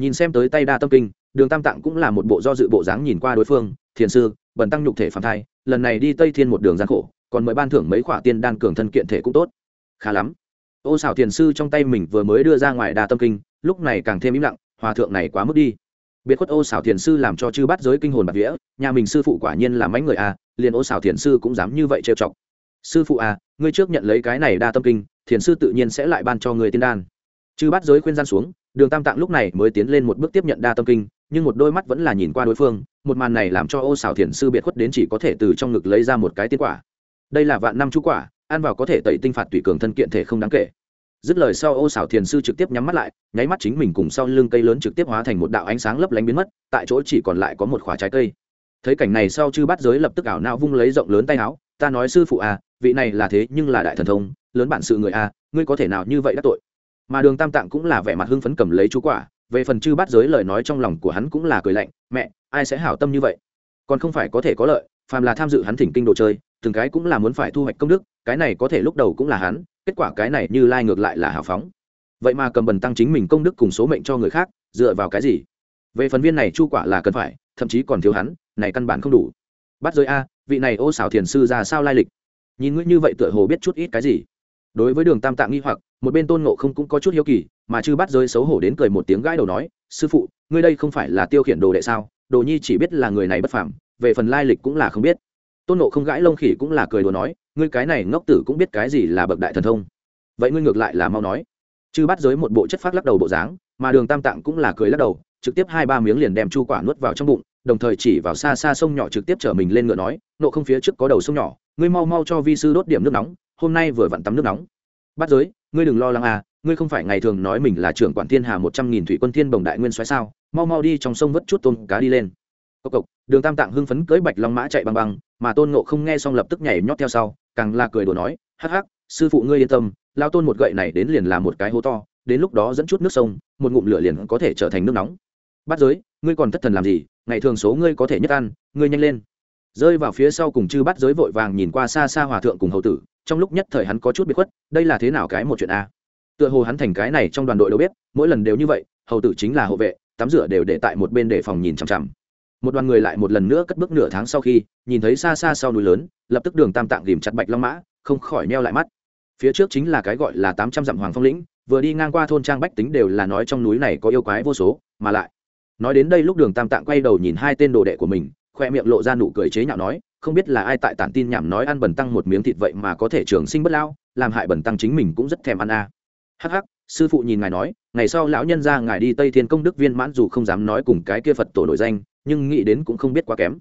nhìn xem tới tay đa tâm kinh, đường tam tạng cũng là một bộ do dự bộ dáng nhìn qua đối phương, thiền sư, bần tăng nhục thể phạm thai, lần này đi tây thiên một đường gian khổ, còn mới ban thưởng mấy khỏa tiên đan cường thân kiện thể cũng tốt. Khá lắm. Ô xảo thiền sư trong tay mình vừa mới đưa ra ngoài đa tâm kinh, lúc này càng thêm im lặng, hòa thượng này quá mức đi. Biệt khuất ô xảo thiền sư làm cho chư bắt giới kinh hồn bạc vía, nhà mình sư phụ quả nhiên là mấy người à liền ô xảo thiền sư cũng dám như vậy trêu chọc. Sư phụ à ngươi trước nhận lấy cái này đa tâm kinh, thiền sư tự nhiên sẽ lại ban cho người tiên đan chư Bát giới khuyên gian xuống, đường tam tạng lúc này mới tiến lên một bước tiếp nhận đa tâm kinh, nhưng một đôi mắt vẫn là nhìn qua đối phương, một màn này làm cho ô xảo thiền sư biệt khuất đến chỉ có thể từ trong ngực lấy ra một cái tiên quả. Đây là vạn năm chú quả, ăn vào có thể tẩy tinh phạt tùy cường thân kiện thể không đáng kể. Dứt lời sau ô xảo thiền sư trực tiếp nhắm mắt lại, nháy mắt chính mình cùng sau lưng cây lớn trực tiếp hóa thành một đạo ánh sáng lấp lánh biến mất, tại chỗ chỉ còn lại có một khóa trái cây. Thấy cảnh này sau chư Bát giới lập tức ảo não vung lấy rộng lớn tay áo, ta nói sư phụ à vị này là thế nhưng là đại thần thông, lớn bản sự người à ngươi có thể nào như vậy đã tội? Mà đường tam tạng cũng là vẻ mặt hưng phấn cầm lấy chú quả, về phần chư bắt giới lời nói trong lòng của hắn cũng là cười lạnh, mẹ, ai sẽ hảo tâm như vậy? Còn không phải có thể có lợi, phàm là tham dự hắn thỉnh kinh đồ chơi, từng cái cũng là muốn phải thu hoạch công đức, cái này có thể lúc đầu cũng là hắn, kết quả cái này như lai ngược lại là hào phóng. Vậy mà cầm bần tăng chính mình công đức cùng số mệnh cho người khác, dựa vào cái gì? Về phần viên này chu quả là cần phải, thậm chí còn thiếu hắn, này căn bản không đủ. Bắt giới a, vị này ô xảo thiền sư ra sao lai lịch? Nhìn ngươi như vậy tựa hồ biết chút ít cái gì? Đối với đường tam tạng nghi hoặc một bên tôn ngộ không cũng có chút hiếu kỳ, mà chư bắt giới xấu hổ đến cười một tiếng gãi đầu nói, sư phụ, ngươi đây không phải là tiêu khiển đồ đệ sao? Đồ nhi chỉ biết là người này bất phàm, về phần lai lịch cũng là không biết. Tôn nộ không gãi lông khỉ cũng là cười đùa nói, ngươi cái này ngốc tử cũng biết cái gì là bậc đại thần thông. Vậy ngươi ngược lại là mau nói. Chư bắt giới một bộ chất phát lắc đầu bộ dáng, mà đường tam tạng cũng là cười lắc đầu, trực tiếp hai ba miếng liền đem chu quả nuốt vào trong bụng, đồng thời chỉ vào xa xa sông nhỏ trực tiếp chở mình lên ngựa nói nộ không phía trước có đầu sông nhỏ, ngươi mau mau cho vi sư đốt điểm nước nóng, hôm nay vừa vặn tắm nước nóng bắt giới, ngươi đừng lo lắng à ngươi không phải ngày thường nói mình là trưởng quản thiên hà một trăm nghìn thủy quân thiên bồng đại nguyên xoáy sao, mau mau đi trong sông vất chút tôm cá đi lên. Cộc cộc đường tam tạng hưng phấn cưỡi bạch long mã chạy băng băng, mà tôn nộ không nghe xong lập tức nhảy nhót theo sau, càng là cười đùa nói, hắc hắc, sư phụ ngươi yên tâm lao tôn một gậy này đến liền là một cái hố to, đến lúc đó dẫn chút nước sông, một ngụm lửa liền có thể trở thành nước nóng. Bắt giới, ngươi còn thất thần làm gì? Ngày thường số ngươi có thể nhất ăn, ngươi nhanh lên. Rơi vào phía sau cùng chư bắt giới vội vàng nhìn qua xa xa hòa thượng cùng hầu tử trong lúc nhất thời hắn có chút bị khuất, đây là thế nào cái một chuyện a? Tựa hồ hắn thành cái này trong đoàn đội đâu biết, mỗi lần đều như vậy, hầu tử chính là hộ vệ, tắm rửa đều để tại một bên để phòng nhìn chằm chằm. Một đoàn người lại một lần nữa cất bước nửa tháng sau khi, nhìn thấy xa xa sau núi lớn, lập tức đường tam tạng ghìm chặt bạch long mã, không khỏi meo lại mắt. Phía trước chính là cái gọi là tám trăm dặm hoàng phong lĩnh, vừa đi ngang qua thôn trang bách tính đều là nói trong núi này có yêu quái vô số, mà lại, nói đến đây lúc đường tam tạng quay đầu nhìn hai tên đồ đệ của mình khoe miệng lộ ra nụ cười chế nhạo nói, không biết là ai tại tản tin nhảm nói ăn bẩn tăng một miếng thịt vậy mà có thể trường sinh bất lao làm hại bẩn tăng chính mình cũng rất thèm ăn a à. hắc hắc, sư phụ nhìn ngài nói, ngày sau lão nhân ra ngài đi tây thiên công đức viên mãn dù không dám nói cùng cái kia phật tổ nổi danh, nhưng nghĩ đến cũng không biết quá kém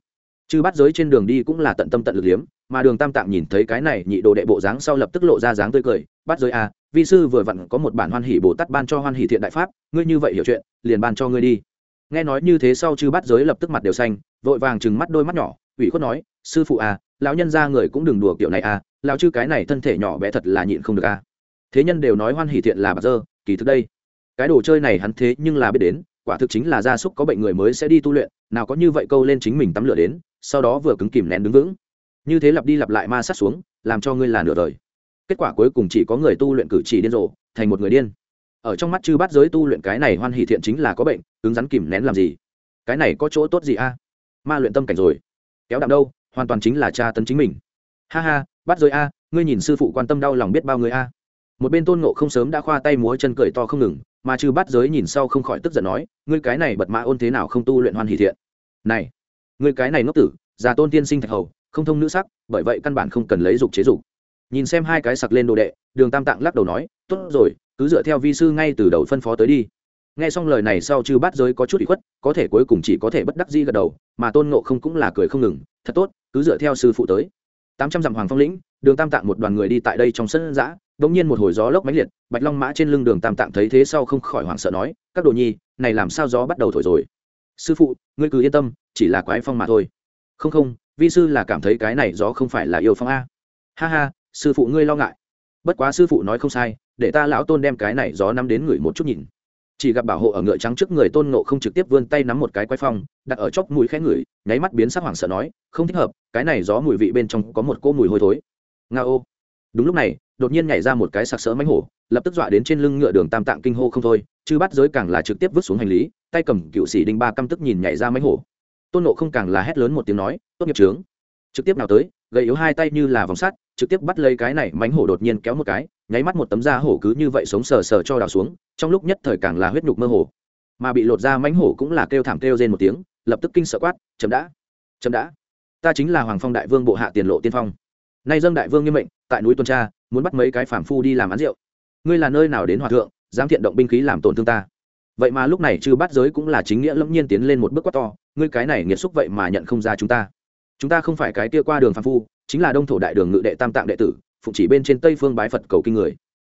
chư bắt giới trên đường đi cũng là tận tâm tận lực liếm, mà đường tam tạng nhìn thấy cái này nhị đồ đệ bộ dáng sau lập tức lộ ra dáng tươi cười bắt giới à vi sư vừa vặn có một bản hoan hỷ bồ tát ban cho hoan hỷ thiện đại pháp, ngươi như vậy hiểu chuyện, liền ban cho ngươi đi nghe nói như thế sau chư bắt giới lập tức mặt đều xanh, vội vàng chừng mắt đôi mắt nhỏ, ủy khuất nói, sư phụ à lão nhân ra người cũng đừng đùa kiểu này à lão chư cái này thân thể nhỏ bé thật là nhịn không được à. Thế nhân đều nói hoan hỷ thiện là bạc dơ, kỳ thực đây, cái đồ chơi này hắn thế nhưng là biết đến, quả thực chính là gia súc có bệnh người mới sẽ đi tu luyện, nào có như vậy câu lên chính mình tắm lửa đến, sau đó vừa cứng kìm nén đứng vững. Như thế lặp đi lặp lại ma sát xuống, làm cho ngươi là nửa đời. Kết quả cuối cùng chỉ có người tu luyện cử chỉ điên rồ, thành một người điên ở trong mắt chư bắt giới tu luyện cái này hoan hỷ thiện chính là có bệnh, cứng rắn kìm nén làm gì? Cái này có chỗ tốt gì a? Ma luyện tâm cảnh rồi. Kéo đạm đâu, hoàn toàn chính là cha tấn chính mình. Ha ha bắt giới a, ngươi nhìn sư phụ quan tâm đau lòng biết bao người a. Một bên tôn ngộ không sớm đã khoa tay múa chân cười to không ngừng, mà chư bắt giới nhìn sau không khỏi tức giận nói, ngươi cái này bật mã ôn thế nào không tu luyện hoan hỷ thiện? Này, ngươi cái này ngốc tử, già tôn tiên sinh thạch hầu, không thông nữ sắc, bởi vậy căn bản không cần lấy dục chế dục. Nhìn xem hai cái sặc lên đồ đệ, đường tam tạng lắc đầu nói, tốt rồi cứ dựa theo vi sư ngay từ đầu phân phó tới đi. Nghe xong lời này sau chư bát giới có chút bị khuất, có thể cuối cùng chỉ có thể bất đắc dĩ gật đầu, mà tôn ngộ không cũng là cười không ngừng, thật tốt, cứ dựa theo sư phụ tới. Tám trăm dặm hoàng phong lĩnh, đường tam tạng một đoàn người đi tại đây trong sân giã đ nhiên một hồi gió lốc mánh liệt, bạch long mã trên lưng đường tam tạng thấy thế sau không khỏi hoảng sợ nói, các đồ nhi, này làm sao gió bắt đầu thổi rồi? Sư phụ, ngươi cứ yên tâm, chỉ là quái phong mà thôi. Không không, vi sư là cảm thấy cái này gió không phải là yêu phong a. Ha ha, sư phụ ngươi lo ngại bất quá sư phụ nói không sai, để ta lão tôn đem cái này gió nắm đến người một chút nhìn. Chỉ gặp bảo hộ ở ngựa trắng trước người tôn nộ không trực tiếp vươn tay nắm một cái quái phong, đặt ở chóc mũi khẽ ngửi, nháy mắt biến sắc hoảng sợ nói, không thích hợp, cái này gió mùi vị bên trong có một cỗ mùi hôi thối. Nga ô. Đúng lúc này, đột nhiên nhảy ra một cái sặc sỡ mánh hổ, lập tức dọa đến trên lưng ngựa đường tam tạng kinh hô không thôi chứ bắt giới càng là trực tiếp vứt xuống hành lý, tay cầm cựu sĩ đinh ba căm tức nhìn nhảy ra mánh hổ. Tôn nộ không càng là hét lớn một tiếng nói, tốt nghiệp trướng trực tiếp nào tới, gầy yếu hai tay như là vòng sắt trực tiếp bắt lấy cái này mánh hổ đột nhiên kéo một cái, nháy mắt một tấm da hổ cứ như vậy sống sờ sờ cho đào xuống, trong lúc nhất thời càng là huyết nhục mơ hồ. Mà bị lột ra mánh hổ cũng là kêu thảm kêu rên một tiếng, lập tức kinh sợ quát, chấm đã chấm đã. Ta chính là hoàng phong đại vương bộ hạ tiền lộ tiên phong. Nay dâng đại vương nghiêm mệnh, tại núi tuần tra, muốn bắt mấy cái phản phu đi làm án rượu. Ngươi là nơi nào đến hòa thượng, dám thiện động binh khí làm tổn thương ta? Vậy mà lúc này chư bắt giới cũng là chính nghĩa lẫm nhiên tiến lên một bước quát to, ngươi cái này nghiệt xúc vậy mà nhận không ra chúng ta. Chúng ta không phải cái kia qua đường phản phu chính là đông thổ đại đường ngự đệ tam tạng đệ tử, phụng chỉ bên trên tây phương bái phật cầu kinh người.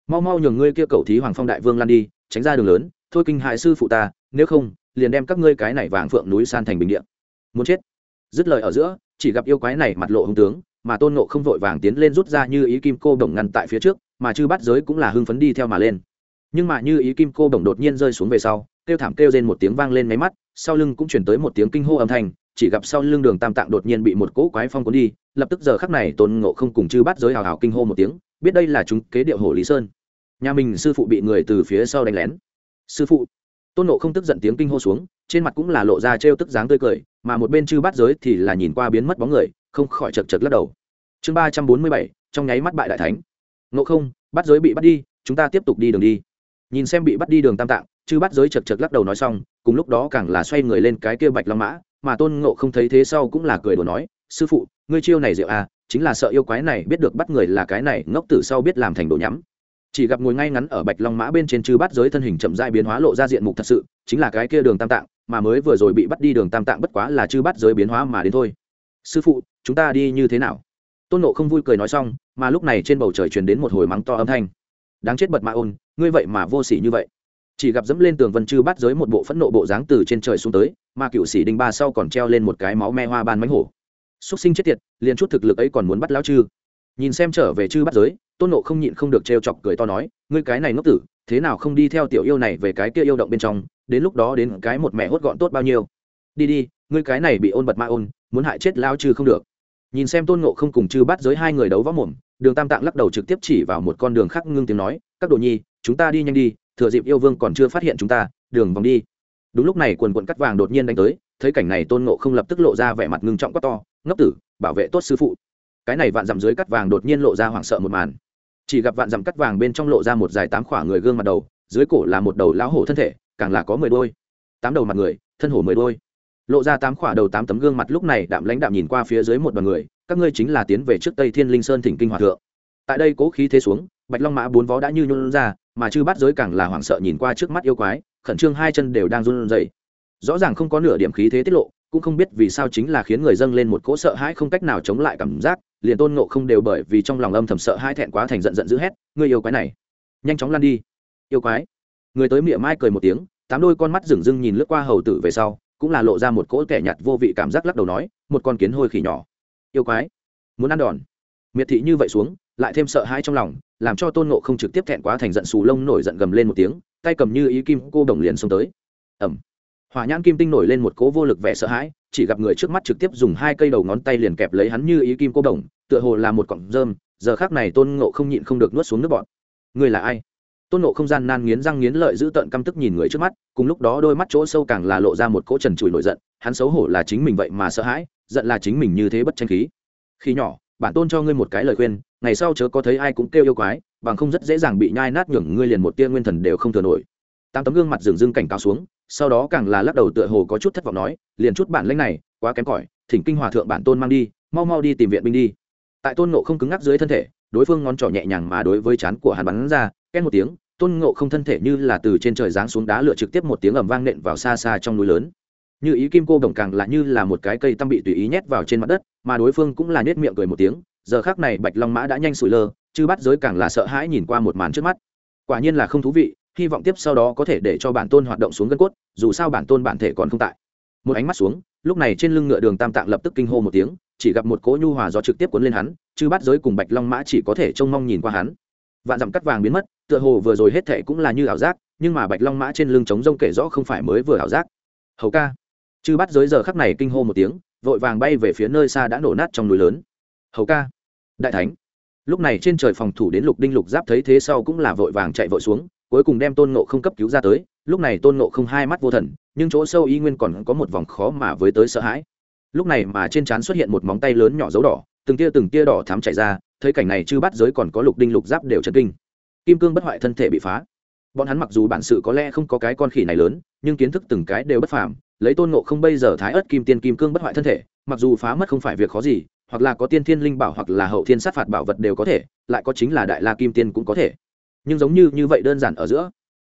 Mau mau nhường ngươi kia cầu thí hoàng phong đại vương lan đi, tránh ra đường lớn, thôi kinh hại sư phụ ta, nếu không, liền đem các ngươi cái này vàng phượng núi san thành bình địa. Muốn chết. Dứt lời ở giữa, chỉ gặp yêu quái này mặt lộ hung tướng, mà tôn nộ không vội vàng tiến lên rút ra như ý kim cô đồng ngăn tại phía trước, mà chư bắt giới cũng là hưng phấn đi theo mà lên. Nhưng mà như ý kim cô đồng đột nhiên rơi xuống về sau, kêu thảm kêu lên một tiếng vang lên máy mắt, sau lưng cũng chuyển tới một tiếng kinh hô âm thanh chỉ gặp sau lưng đường tam tạng đột nhiên bị một cỗ quái phong cuốn đi, lập tức giờ khắc này tôn ngộ không cùng chư bắt giới hào hào kinh hô một tiếng, biết đây là chúng kế điệu hồ lý sơn. Nhà mình sư phụ bị người từ phía sau đánh lén. Sư phụ. Tôn ngộ không tức giận tiếng kinh hô xuống, trên mặt cũng là lộ ra trêu tức dáng tươi cười, mà một bên chư bắt giới thì là nhìn qua biến mất bóng người, không khỏi chật chật lắc đầu. Chương ba trăm bốn mươi bảy, trong nháy mắt bại đại thánh. Ngộ không bắt giới bị bắt đi, chúng ta tiếp tục đi đường đi. Nhìn xem bị bắt đi đường tam tạng, chư bắt giới chật chật lắc đầu nói xong, cùng lúc đó càng là xoay người lên cái kia bạch long mã mà tôn ngộ không thấy thế sau cũng là cười đùa nói, sư phụ, ngươi chiêu này rượu à chính là sợ yêu quái này biết được bắt người là cái này, ngốc tử sau biết làm thành đồ nhắm. Chỉ gặp ngồi ngay ngắn ở bạch long mã bên trên chư bắt giới thân hình chậm dại biến hóa lộ ra diện mục thật sự, chính là cái kia đường tam tạng, mà mới vừa rồi bị bắt đi đường tam tạng bất quá là chư bắt giới biến hóa mà đến thôi. Sư phụ, chúng ta đi như thế nào? Tôn nộ không vui cười nói xong, mà lúc này trên bầu trời truyền đến một hồi mắng to âm thanh. Đáng chết bật mạ ôn, ngươi vậy mà vô s ỉ như vậy chỉ gặp dẫm lên tường vân chư bắt giới một bộ phẫn nộ bộ dáng từ trên trời xuống tới, mà cựu sĩ đinh ba sau còn treo lên một cái máu me hoa ban mánh hổ. Xúc sinh chết tiệt, liền chút thực lực ấy còn muốn bắt lão chư. Nhìn xem trở về chư bắt giới, tôn nộ không nhịn không được trêu chọc cười to nói, ngươi cái này ngốc tử, thế nào không đi theo tiểu yêu này về cái kia yêu động bên trong, đến lúc đó đến cái một mẹ hốt gọn tốt bao nhiêu? Đi đi, ngươi cái này bị ôn bật ma ôn, muốn hại chết lao chư không được. Nhìn xem tôn nộ không cùng chư bắt giới hai người đấu võ mồm, đường tam tạng lắc đầu trực tiếp chỉ vào một con đường khác ngưng tiếng nói, các đồ nhi, chúng ta đi nhanh đi thừa dịp yêu vương còn chưa phát hiện chúng ta, đường vòng đi. Đúng lúc này quần quận cắt vàng đột nhiên đánh tới, thấy cảnh này tôn nộ không lập tức lộ ra vẻ mặt ngưng trọng quá to, ngốc tử, bảo vệ tốt sư phụ. Cái này vạn dặm dưới cắt vàng đột nhiên lộ ra hoảng sợ một màn. Chỉ gặp vạn dặm cắt vàng bên trong lộ ra một dài tám khỏa người gương mặt đầu, dưới cổ là một đầu lão hổ thân thể, càng là có mười đôi. Tám đầu mặt người, thân hổ mười đôi. Lộ ra tám khỏa đầu tám tấm gương mặt lúc này đạm lãnh đạm nhìn qua phía dưới một đoàn người, các ngươi chính là tiến về trước tây thiên linh sơn thỉnh kinh hòa thượng. Tại đây cố khí thế xuống bạch long mã bốn vó đã như nhún ra, mà chư bắt giới càng là hoảng sợ nhìn qua trước mắt yêu quái, khẩn trương hai chân đều đang run rẩy. Rõ ràng không có nửa điểm khí thế tiết lộ, cũng không biết vì sao chính là khiến người dâng lên một cỗ sợ hãi không cách nào chống lại cảm giác, liền tôn ngộ không đều bởi vì trong lòng âm thầm sợ hai thẹn quá thành giận giận dữ hét người yêu quái này, nhanh chóng lăn đi. Yêu quái? Người tới miệng mai cười một tiếng, tám đôi con mắt rừng rưng nhìn lướt qua hầu tử về sau, cũng là lộ ra một cỗ kẻ nhạt vô vị cảm giác lắc đầu nói, một con kiến hôi khỉ nhỏ. Yêu quái, muốn ăn đòn. Miệt thị như vậy xuống, lại thêm sợ hãi trong lòng làm cho tôn ngộ không trực tiếp thẹn quá thành giận xù lông nổi giận gầm lên một tiếng, tay cầm như ý kim cô đồng liền xông tới. Ẩm hỏa nhãn kim tinh nổi lên một cố vô lực vẻ sợ hãi, chỉ gặp người trước mắt trực tiếp dùng hai cây đầu ngón tay liền kẹp lấy hắn như ý kim cô đồng, tựa hồ là một cọng rơm, giờ khác này tôn ngộ không nhịn không được nuốt xuống nước bọn người là ai? Tôn ngộ không gian nan nghiến răng nghiến lợi giữ tợn căm tức nhìn người trước mắt, cùng lúc đó đôi mắt chỗ sâu càng là lộ ra một cỗ trần trụi nổi giận, hắn xấu hổ là chính mình vậy mà sợ hãi, giận là chính mình như thế bất tranh khí. Khi nhỏ, bản tôn cho ngươi một cái lời khuyên ngày sau chớ có thấy ai cũng kêu yêu quái, bằng không rất dễ dàng bị nhai nát nhường ngươi liền một tia nguyên thần đều không thừa nổi. Tám tấm gương mặt dường dưng cảnh cáo xuống, sau đó càng là lắc đầu tựa hồ có chút thất vọng nói, liền chút bản lãnh này, quá kém cỏi, thỉnh kinh hòa thượng bản tôn mang đi, mau mau đi tìm viện binh đi. Tại tôn nộ không cứng ngắc dưới thân thể, đối phương ngón trỏ nhẹ nhàng mà đối với chán của hắn bắn ra, két một tiếng, tôn ngộ không thân thể như là từ trên trời giáng xuống đá lửa trực tiếp một tiếng ầm vang nện vào xa xa trong núi lớn. Như ý kim cô đồng càng là như là một cái cây tăm bị tùy ý nhét vào trên mặt đất, mà đối phương cũng là nhét miệng cười một tiếng giờ khác này bạch long mã đã nhanh sủi lơ, chứ bắt giới càng là sợ hãi nhìn qua một màn trước mắt. Quả nhiên là không thú vị, hy vọng tiếp sau đó có thể để cho bản tôn hoạt động xuống gân cốt, dù sao bản tôn bản thể còn không tại. Một ánh mắt xuống, lúc này trên lưng ngựa đường tam tạng lập tức kinh hô một tiếng, chỉ gặp một cỗ nhu hòa do trực tiếp cuốn lên hắn, chứ bắt giới cùng bạch long mã chỉ có thể trông mong nhìn qua hắn. Vạn dặm cắt vàng biến mất, tựa hồ vừa rồi hết thệ cũng là như ảo giác, nhưng mà bạch long mã trên lưng trống rông kể rõ không phải mới vừa ảo giác. Hầu ca. Chư bắt giới giờ khắc này kinh hô một tiếng, vội vàng bay về phía nơi xa đã nổ nát trong núi lớn. Hầu ca đại thánh. Lúc này trên trời phòng thủ đến lục đinh lục giáp thấy thế sau cũng là vội vàng chạy vội xuống, cuối cùng đem tôn nộ không cấp cứu ra tới. Lúc này tôn nộ không hai mắt vô thần, nhưng chỗ sâu y nguyên còn có một vòng khó mà với tới sợ hãi. Lúc này mà trên trán xuất hiện một móng tay lớn nhỏ dấu đỏ, từng tia từng tia đỏ thám chảy ra, thấy cảnh này chư bắt giới còn có lục đinh lục giáp đều chấn kinh. Kim cương bất hoại thân thể bị phá. Bọn hắn mặc dù bản sự có lẽ không có cái con khỉ này lớn, nhưng kiến thức từng cái đều bất phàm, lấy tôn nộ không bây giờ thái ớt kim tiên kim cương bất hoại thân thể, mặc dù phá mất không phải việc khó gì hoặc là có tiên thiên linh bảo hoặc là hậu thiên sát phạt bảo vật đều có thể, lại có chính là đại la kim tiên cũng có thể. Nhưng giống như như vậy đơn giản ở giữa,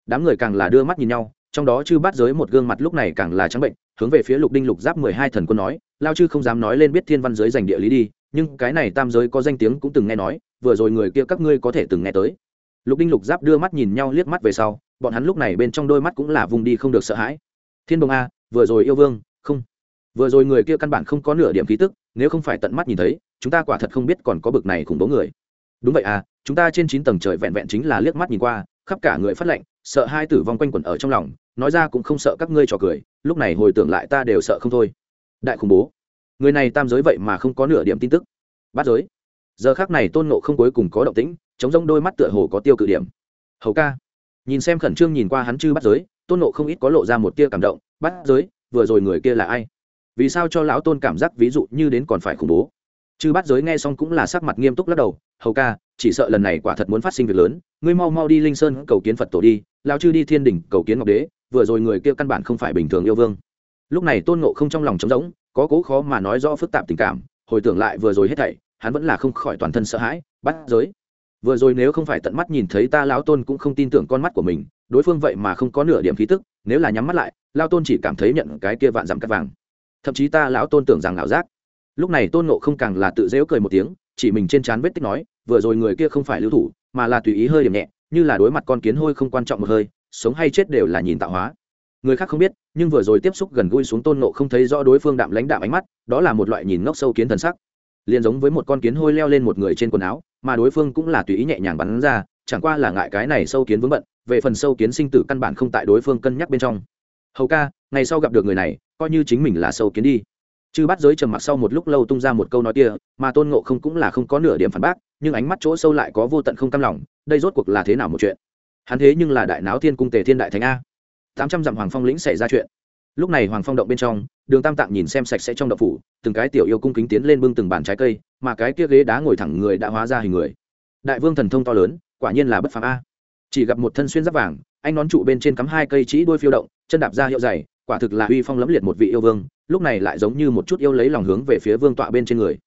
đám người càng là đưa mắt nhìn nhau, trong đó chư bắt giới một gương mặt lúc này càng là trắng bệnh, hướng về phía lục đinh lục giáp mười hai thần quân nói, lao chư không dám nói lên biết thiên văn giới giành địa lý đi, nhưng cái này tam giới có danh tiếng cũng từng nghe nói, vừa rồi người kia các ngươi có thể từng nghe tới. Lục đinh lục giáp đưa mắt nhìn nhau liếc mắt về sau, bọn hắn lúc này bên trong đôi mắt cũng là vùng đi không được sợ hãi. Thiên đồng a, vừa rồi yêu vương, không. Vừa rồi người kia căn bản không có nửa điểm khí tức nếu không phải tận mắt nhìn thấy, chúng ta quả thật không biết còn có bực này khủng bố người. Đúng vậy à chúng ta trên chín tầng trời vẹn vẹn chính là liếc mắt nhìn qua, khắp cả người phát lệnh sợ hai tử vong quanh quẩn ở trong lòng, nói ra cũng không sợ các ngươi trò cười, lúc này hồi tưởng lại ta đều sợ không thôi. Đại khủng bố, người này tam giới vậy mà không có nửa điểm tin tức. Bắt giới, giờ khác này tôn nộ không cuối cùng có động tĩnh chống rông đôi mắt tựa hồ có tiêu cự điểm. Hầu ca, nhìn xem khẩn trương nhìn qua hắn chư bắt giới, tôn nộ không ít có lộ ra một tia cảm động bắt giới, vừa rồi người kia là ai? Vì sao cho lão tôn cảm giác ví dụ như đến còn phải khủng bố? Chư bát giới nghe xong cũng là sắc mặt nghiêm túc lắc đầu, hầu ca, chỉ sợ lần này quả thật muốn phát sinh việc lớn, ngươi mau mau đi linh sơn cầu kiến phật tổ đi lao chư đi thiên đình cầu kiến ngọc đế, vừa rồi người kia căn bản không phải bình thường yêu vương. Lúc này tôn ngộ không trong lòng trống rỗng, có cố khó mà nói rõ phức tạp tình cảm, hồi tưởng lại vừa rồi hết thảy, hắn vẫn là không khỏi toàn thân sợ hãi bắt giới, vừa rồi nếu không phải tận mắt nhìn thấy ta, lão tôn cũng không tin tưởng con mắt của mình, đối phương vậy mà không có nửa điểm khí tức, nếu là nhắm mắt lại lao tôn chỉ cảm thấy nhận cái kia vạn dặm cắt vàng thậm chí ta lão tôn tưởng rằng ảo giác. Lúc này tôn nộ không càng là tự dễu cười một tiếng, chỉ mình trên trán vết tích nói, vừa rồi người kia không phải lưu thủ, mà là tùy ý hơi điểm nhẹ, như là đối mặt con kiến hôi không quan trọng một hơi, sống hay chết đều là nhìn tạo hóa. Người khác không biết, nhưng vừa rồi tiếp xúc gần gũi xuống tôn nộ không thấy rõ đối phương đạm lãnh đạm ánh mắt, đó là một loại nhìn ngốc sâu kiến thần sắc. Liền giống với một con kiến hôi leo lên một người trên quần áo, mà đối phương cũng là tùy ý nhẹ nhàng bắn ra, chẳng qua là ngại cái này sâu kiến vướng bận, về phần sâu kiến sinh tử căn bản không tại đối phương cân nhắc bên trong. Hầu ca ngày sau gặp được người này, coi như chính mình là sâu kiến đi. Chư bắt giới trầm mặc sau một lúc lâu tung ra một câu nói kia, mà tôn ngộ không cũng là không có nửa điểm phản bác, nhưng ánh mắt chỗ sâu lại có vô tận không cam lòng, đây rốt cuộc là thế nào một chuyện? Hắn thế nhưng là đại náo thiên cung tề thiên đại thánh a. Tám trăm dặm hoàng phong lĩnh xảy ra chuyện. Lúc này hoàng phong động bên trong, đường tam tạng nhìn xem sạch sẽ trong động phủ, từng cái tiểu yêu cung kính tiến lên bưng từng bàn trái cây, mà cái kia ghế đá ngồi thẳng người đã hóa ra hình người. Đại vương thần thông to lớn, quả nhiên là bất phàm a. Chỉ gặp một thân xuyên giáp vàng anh nón trụ bên trên cắm hai cây chỉ đuôi phiêu động, chân đạp ra hiệu dày quả thực là uy phong lẫm liệt một vị yêu vương, lúc này lại giống như một chút yêu lấy lòng hướng về phía vương tọa bên trên người.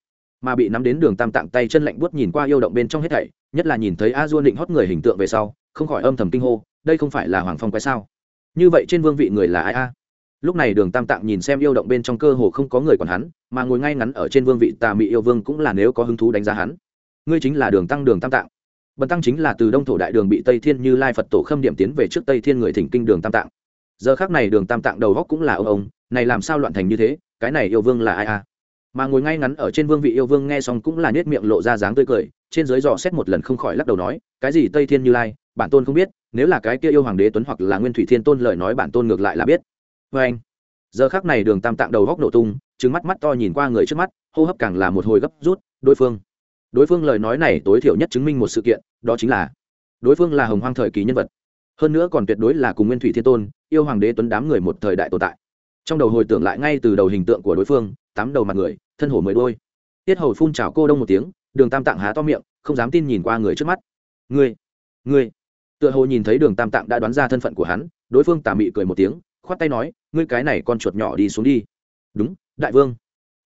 Mà bị nắm đến đường tam tạng tay chân lạnh buốt nhìn qua yêu động bên trong hết thảy, nhất là nhìn thấy a dua định hót người hình tượng về sau, không khỏi âm thầm kinh hô, đây không phải là hoàng phong quái sao? Như vậy trên vương vị người là ai a? Lúc này đường tam tạng nhìn xem yêu động bên trong cơ hồ không có người còn hắn, mà ngồi ngay ngắn ở trên vương vị tà mị yêu vương cũng là nếu có hứng thú đánh giá hắn. Ngươi chính là đường tăng đường tam tạng. Bần tăng chính là từ đông thổ đại đường bị tây thiên như lai phật tổ khâm điểm tiến về trước tây thiên người thỉnh kinh đường tam tạng giờ khác này đường tam tạng đầu góc cũng là ông ông, này làm sao loạn thành như thế, cái này yêu vương là ai à? Mà ngồi ngay ngắn ở trên vương vị yêu vương nghe xong cũng là nết miệng lộ ra dáng tươi cười, trên dưới dò xét một lần không khỏi lắc đầu nói, cái gì tây thiên như lai, bản tôn không biết, nếu là cái kia yêu hoàng đế tuấn hoặc là nguyên thủy thiên tôn lời nói bản tôn ngược lại là biết. Vê anh, giờ khác này đường tam tạng đầu góc nổ tung trứng mắt mắt to nhìn qua người trước mắt, hô hấp càng là một hồi gấp rút, đối phương. Đối phương lời nói này tối thiểu nhất chứng minh một sự kiện, đó chính là, đối phương là hồng hoang thời kỳ nhân vật hơn nữa còn tuyệt đối là cùng nguyên thủy thiên tôn, yêu hoàng đế tuấn đám người một thời đại tồn tại. Trong đầu hồi tưởng lại ngay từ đầu hình tượng của đối phương, tám đầu mặt người, thân hổ mười đôi. Tiết hầu phun trào cô đông một tiếng, đường tam tạng há to miệng, không dám tin nhìn qua người trước mắt. Ngươi ngươi. Tựa hồ nhìn thấy đường tam tạng đã đoán ra thân phận của hắn, đối phương tà mị cười một tiếng, khoát tay nói, ngươi cái này con chuột nhỏ đi xuống đi. Đúng, đại vương.